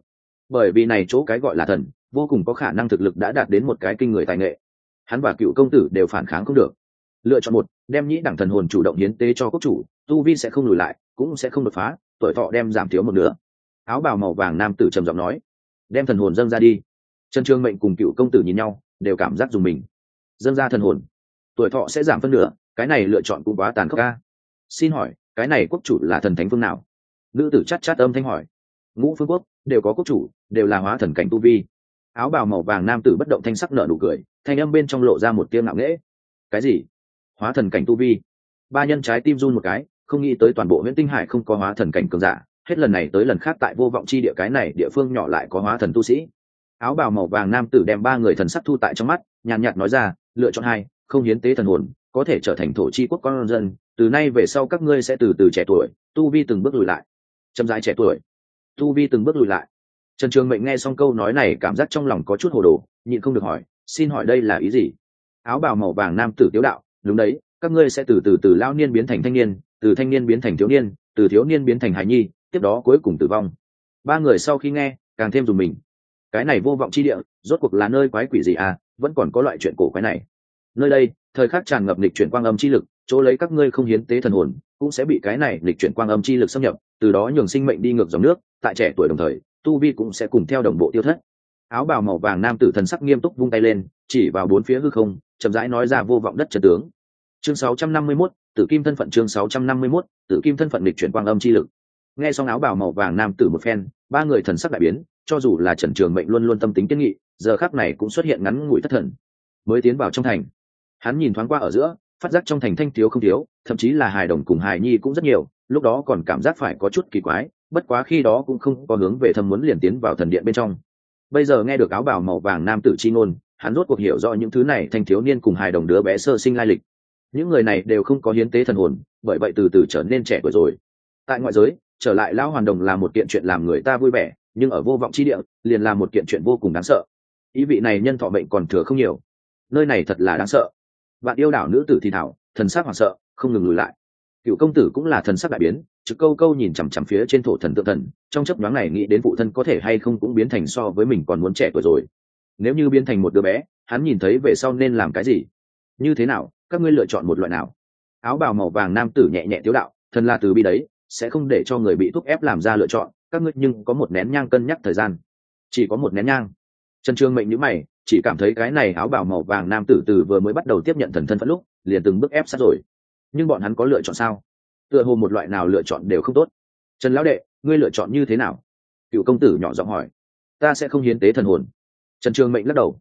Bởi vì này chỗ cái gọi là thần, vô cùng có khả năng thực lực đã đạt đến một cái kinh người tài nghệ. Hắn và cựu công tử đều phản kháng không được. Lựa chọn một, đem nhĩ đẳng thần hồn chủ động hiến tế cho quốc chủ, tu vi sẽ không lùi lại, cũng sẽ không đột phá, tuổi thọ đem giảm thiếu một nửa. Áo bào màu vàng nam tử trầm giọng nói, đem thần hồn dâng ra đi trần trương mệnh cùng cựu công tử nhìn nhau, đều cảm giác dùng mình. Dâng ra thần hồn. Tuổi thọ sẽ giảm phân nửa, cái này lựa chọn cũng quá tàn khốc ca xin hỏi, cái này quốc chủ là thần thánh phương nào? Nữ tử chát chát âm thanh hỏi. Ngũ phương quốc, đều có quốc chủ, đều là hóa thần cảnh tu vi. Áo bào màu vàng nam tử bất động thanh sắc nở nụ cười, thanh âm bên trong lộ ra một tiếng ngạo nghễ. Cái gì? Hóa thần cảnh tu vi? Ba nhân trái tim run một cái, không nghĩ tới toàn bộ huyện tinh hải không có hóa thần cảnh cường giả. Hết lần này tới lần khác tại vô vọng chi địa cái này, địa phương nhỏ lại có hóa thần tu sĩ áo bào màu vàng nam tử đem ba người thần sắc thu tại trong mắt, nhàn nhạt nói ra, lựa chọn hai, không hiến tế thần hồn, có thể trở thành thổ chi quốc con dân, từ nay về sau các ngươi sẽ từ từ trẻ tuổi, tu vi từng bước lùi lại. Chậm rãi trẻ tuổi. Tu vi từng bước lùi lại. Trần trường mệnh nghe xong câu nói này cảm giác trong lòng có chút hồ đồ, nhịn không được hỏi, xin hỏi đây là ý gì? Áo bào màu vàng nam tử tiếu đạo, đúng đấy, các ngươi sẽ từ từ từ lao niên biến thành thanh niên, từ thanh niên biến thành thiếu niên, từ thiếu niên biến thành hài nhi, tiếp đó cuối cùng tử vong. Ba người sau khi nghe, càng thêm dùng mình cái này vô vọng chi địa rốt cuộc là nơi quái quỷ gì à vẫn còn có loại chuyện cổ quái này. Nơi đây thời khắc tràn ngập lịch chuyển quang âm chi lực chỗ lấy các ngươi không hiến tế thần hồn cũng sẽ bị cái này lịch chuyển quang âm chi lực xâm nhập từ đó nhường sinh mệnh đi ngược dòng nước tại trẻ tuổi đồng thời tu vi cũng sẽ cùng theo đồng bộ tiêu thất. Áo bào màu vàng nam tử thần sắc nghiêm túc vung tay lên chỉ vào bốn phía hư không chậm rãi nói ra vô vọng đất trần tướng. Chương 651, tử kim thân phận chương 651, tử kim thân phận lịch chuyển quang âm chi lực nghe xong áo bào màu vàng nam tử một phen, ba người thần sắc đại biến, cho dù là trần trường mệnh luôn luôn tâm tính kiến nghị, giờ khắc này cũng xuất hiện ngắn ngủi thất thần. Mới tiến vào trong thành, hắn nhìn thoáng qua ở giữa, phát giác trong thành thanh thiếu không thiếu, thậm chí là hài đồng cùng hài nhi cũng rất nhiều, lúc đó còn cảm giác phải có chút kỳ quái, bất quá khi đó cũng không có hướng về thâm muốn liền tiến vào thần điện bên trong. Bây giờ nghe được áo bào màu vàng nam tử chi ngôn, hắn rốt cuộc hiểu rõ những thứ này thanh thiếu niên cùng hài đồng đứa bé sơ sinh lai lịch. Những người này đều không có hiến tế thần hồn, bởi vậy từ từ trở nên trẻ tuổi rồi. Tại ngoại giới trở lại lão hoàn đồng là một kiện chuyện làm người ta vui vẻ, nhưng ở vô vọng chi địa, liền là một kiện chuyện vô cùng đáng sợ. Ý vị này nhân thọ mệnh còn thừa không nhiều. Nơi này thật là đáng sợ. Bạn yêu đảo nữ tử thì thảo, thần sắc hoảng sợ, không ngừng lùi lại. Cựu công tử cũng là thần sắc đại biến, trực câu câu nhìn chằm chằm phía trên thổ thần tự thần, trong chấp nhoáng này nghĩ đến phụ thân có thể hay không cũng biến thành so với mình còn muốn trẻ tuổi rồi. Nếu như biến thành một đứa bé, hắn nhìn thấy về sau nên làm cái gì? Như thế nào, các ngươi lựa chọn một loại nào? Áo bào màu vàng nam tử nhẹ nhẹ tiếu đạo, thần là từ bi đấy sẽ không để cho người bị thúc ép làm ra lựa chọn, các ngươi nhưng có một nén nhang cân nhắc thời gian. Chỉ có một nén nhang. Trần trương mệnh nhữ mày, chỉ cảm thấy cái này áo bào màu vàng nam tử từ vừa mới bắt đầu tiếp nhận thần thân phận lúc, liền từng bước ép sát rồi. Nhưng bọn hắn có lựa chọn sao? Tựa hồ một loại nào lựa chọn đều không tốt. Trần lão đệ, ngươi lựa chọn như thế nào? Cựu công tử nhỏ giọng hỏi. Ta sẽ không hiến tế thần hồn. Trần trường mệnh lắc đầu.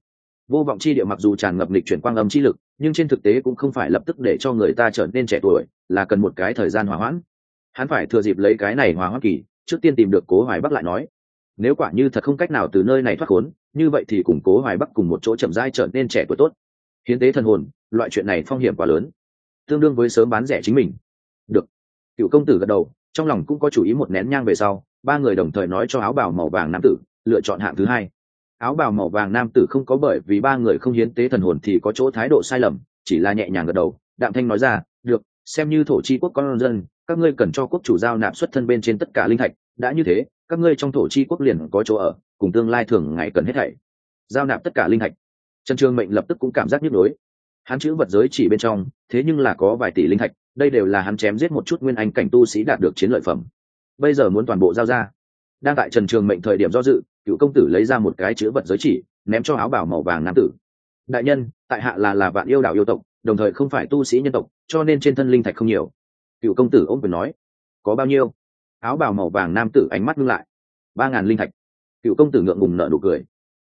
Vô vọng chi địa mặc dù tràn ngập lịch chuyển quang âm chi lực, nhưng trên thực tế cũng không phải lập tức để cho người ta trở nên trẻ tuổi, là cần một cái thời gian hòa hoãn hắn phải thừa dịp lấy cái này hòa hoa kỳ, trước tiên tìm được cố hoài bắc lại nói. Nếu quả như thật không cách nào từ nơi này thoát khốn, như vậy thì củng cố hoài bắc cùng một chỗ chậm rãi trở nên trẻ tuổi tốt. Hiến tế thần hồn, loại chuyện này phong hiểm quá lớn. Tương đương với sớm bán rẻ chính mình. Được. Cựu công tử gật đầu, trong lòng cũng có chủ ý một nén nhang về sau, ba người đồng thời nói cho áo bào màu vàng nam tử, lựa chọn hạng thứ hai. Áo bào màu vàng nam tử không có bởi vì ba người không hiến tế thần hồn thì có chỗ thái độ sai lầm, chỉ là nhẹ nhàng gật đầu, đạm thanh nói ra xem như thổ chi quốc con dân, các ngươi cần cho quốc chủ giao nạp xuất thân bên trên tất cả linh thạch. Đã như thế, các ngươi trong thổ chi quốc liền có chỗ ở, cùng tương lai thường ngày cần hết thảy. Giao nạp tất cả linh thạch. Trần trường mệnh lập tức cũng cảm giác nhức nhối. Hắn chữ vật giới chỉ bên trong, thế nhưng là có vài tỷ linh thạch, đây đều là hắn chém giết một chút nguyên anh cảnh tu sĩ đạt được chiến lợi phẩm. Bây giờ muốn toàn bộ giao ra. Đang tại trần trường mệnh thời điểm do dự, cựu công tử lấy ra một cái chữ vật giới chỉ, ném cho áo bảo màu vàng nam tử. Đại nhân, tại hạ là là vạn yêu đạo yêu tộc đồng thời không phải tu sĩ nhân tộc, cho nên trên thân linh thạch không nhiều. Cựu công tử ôm quyền nói, có bao nhiêu? Áo bào màu vàng nam tử ánh mắt ngưng lại. Ba ngàn linh thạch. Cựu công tử ngượng ngùng nợ nụ cười.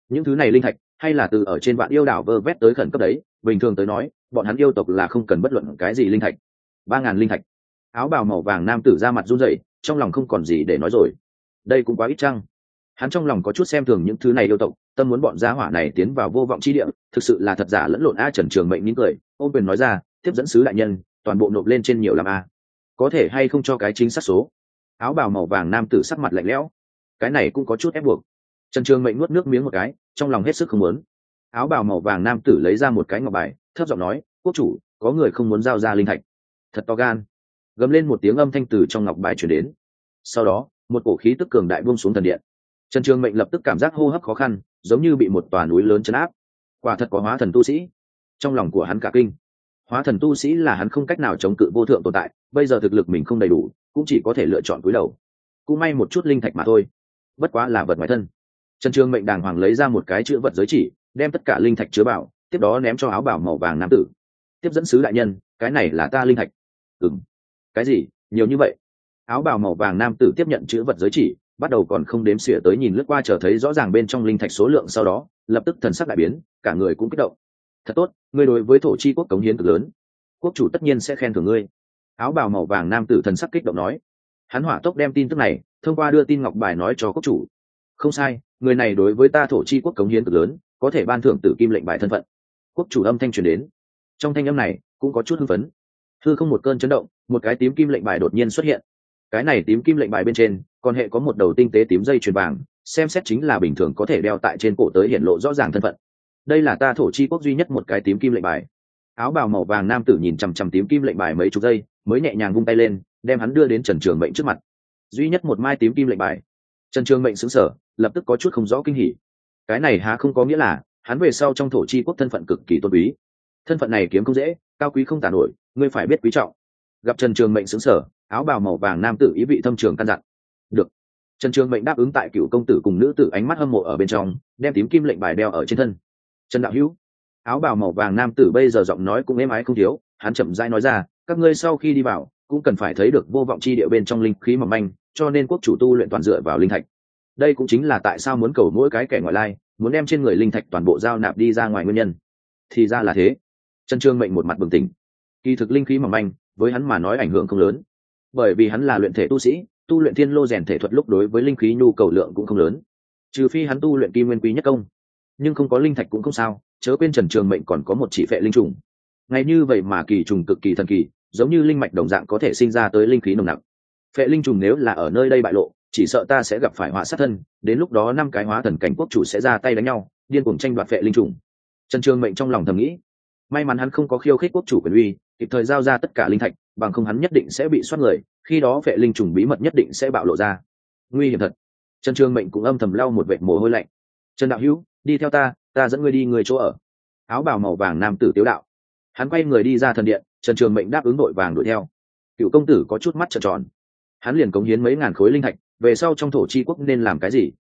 Những thứ này linh thạch, hay là từ ở trên vạn yêu đảo vơ vét tới khẩn cấp đấy, bình thường tới nói, bọn hắn yêu tộc là không cần bất luận cái gì linh thạch. Ba ngàn linh thạch. Áo bào màu vàng nam tử ra mặt run rẩy, trong lòng không còn gì để nói rồi. Đây cũng quá ít chăng? Hắn trong lòng có chút xem thường những thứ này yêu tộc tâm muốn bọn giá hỏa này tiến vào vô vọng chi địa, thực sự là thật giả lẫn lộn a trần trường mệnh nín cười, ôm quyền nói ra, tiếp dẫn sứ đại nhân, toàn bộ nộp lên trên nhiều làm a. Có thể hay không cho cái chính xác số? Áo bào màu vàng nam tử sắc mặt lạnh lẽo. Cái này cũng có chút ép buộc. Trần trường mệnh nuốt nước miếng một cái, trong lòng hết sức không muốn. Áo bào màu vàng nam tử lấy ra một cái ngọc bài, thấp giọng nói, quốc chủ, có người không muốn giao ra linh thạch. Thật to gan. Gầm lên một tiếng âm thanh từ trong ngọc bài chuyển đến. Sau đó, một cổ khí tức cường đại buông xuống thần điện. Trần trường mệnh lập tức cảm giác hô hấp khó khăn giống như bị một tòa núi lớn chấn áp. Quả thật có hóa thần tu sĩ. Trong lòng của hắn cả kinh. Hóa thần tu sĩ là hắn không cách nào chống cự vô thượng tồn tại, bây giờ thực lực mình không đầy đủ, cũng chỉ có thể lựa chọn cúi đầu. Cũng may một chút linh thạch mà thôi. Bất quá là vật ngoài thân. Trần trương mệnh đàng hoàng lấy ra một cái chữ vật giới chỉ, đem tất cả linh thạch chứa bảo, tiếp đó ném cho áo bảo màu vàng nam tử. Tiếp dẫn sứ đại nhân, cái này là ta linh thạch. Ừng cái gì? Nhiều như vậy? Áo bảo màu vàng nam tử tiếp nhận chữ vật giới chỉ bắt đầu còn không đếm xỉa tới nhìn lướt qua chờ thấy rõ ràng bên trong linh thạch số lượng sau đó, lập tức thần sắc đại biến, cả người cũng kích động. Thật tốt, ngươi đối với thổ chi quốc cống hiến cực lớn. Quốc chủ tất nhiên sẽ khen thưởng ngươi. Áo bào màu vàng nam tử thần sắc kích động nói. Hắn hỏa tốc đem tin tức này thông qua đưa tin ngọc bài nói cho quốc chủ. Không sai, người này đối với ta thổ chi quốc cống hiến cực lớn, có thể ban thưởng tử kim lệnh bài thân phận. Quốc chủ âm thanh truyền đến. Trong thanh âm này cũng có chút hưng phấn. Thư không một cơn chấn động, một cái tím kim lệnh bài đột nhiên xuất hiện. Cái này tím kim lệnh bài bên trên còn hệ có một đầu tinh tế tím dây chuyền vàng, xem xét chính là bình thường có thể đeo tại trên cổ tới hiện lộ rõ ràng thân phận. Đây là ta thổ chi quốc duy nhất một cái tím kim lệnh bài. Áo bào màu vàng nam tử nhìn chằm chằm tím kim lệnh bài mấy chục giây, mới nhẹ nhàng vung tay lên, đem hắn đưa đến trần trường mệnh trước mặt. Duy nhất một mai tím kim lệnh bài. Trần trường mệnh xứng sở lập tức có chút không rõ kinh hỉ. Cái này há không có nghĩa là, hắn về sau trong thổ chi quốc thân phận cực kỳ tôn quý. Thân phận này kiếm không dễ, cao quý không tả nổi, ngươi phải biết quý trọng. Gặp trần trường mệnh xứng sở áo bào màu vàng nam tử ý vị thâm trường căn dặn được. Trần trường mệnh đáp ứng tại cựu công tử cùng nữ tử ánh mắt hâm mộ ở bên trong, đem tím kim lệnh bài đeo ở trên thân. Trần đạo hữu, áo bào màu vàng nam tử bây giờ giọng nói cũng êm ái không thiếu, hắn chậm rãi nói ra, các ngươi sau khi đi vào, cũng cần phải thấy được vô vọng chi địa bên trong linh khí mỏng manh, cho nên quốc chủ tu luyện toàn dựa vào linh thạch. Đây cũng chính là tại sao muốn cầu mỗi cái kẻ ngoại lai, muốn đem trên người linh thạch toàn bộ giao nạp đi ra ngoài nguyên nhân. Thì ra là thế. Trần trương mệnh một mặt bừng tỉnh. Kỳ thực linh khí mỏng manh, với hắn mà nói ảnh hưởng không lớn. Bởi vì hắn là luyện thể tu sĩ tu luyện thiên lô rèn thể thuật lúc đối với linh khí nhu cầu lượng cũng không lớn. Trừ phi hắn tu luyện kim nguyên quý nhất công. Nhưng không có linh thạch cũng không sao, chớ quên trần trường mệnh còn có một chỉ phệ linh trùng. Ngay như vậy mà kỳ trùng cực kỳ thần kỳ, giống như linh mạch đồng dạng có thể sinh ra tới linh khí nồng nặc. Phệ linh trùng nếu là ở nơi đây bại lộ, chỉ sợ ta sẽ gặp phải họa sát thân, đến lúc đó năm cái hóa thần cảnh quốc chủ sẽ ra tay đánh nhau, điên cuồng tranh đoạt phệ linh trùng. Trần trường mệnh trong lòng thầm nghĩ, may mắn hắn không có khiêu khích quốc chủ quyền uy, kịp thời giao ra tất cả linh thạch, bằng không hắn nhất định sẽ bị soát người khi đó vệ linh trùng bí mật nhất định sẽ bạo lộ ra. Nguy hiểm thật. Trần trường mệnh cũng âm thầm lau một vệ mồ hôi lạnh. Trần đạo hữu, đi theo ta ta dẫn ngươi đi người chỗ ở. Áo bào màu vàng nam tử tiếu đạo. Hắn quay người đi ra thần điện, trần trường mệnh đáp ứng đội vàng đuổi theo. Cựu công tử có chút mắt trợn tròn. Hắn liền cống hiến mấy ngàn khối linh thạch, về sau trong thổ chi quốc nên làm cái gì?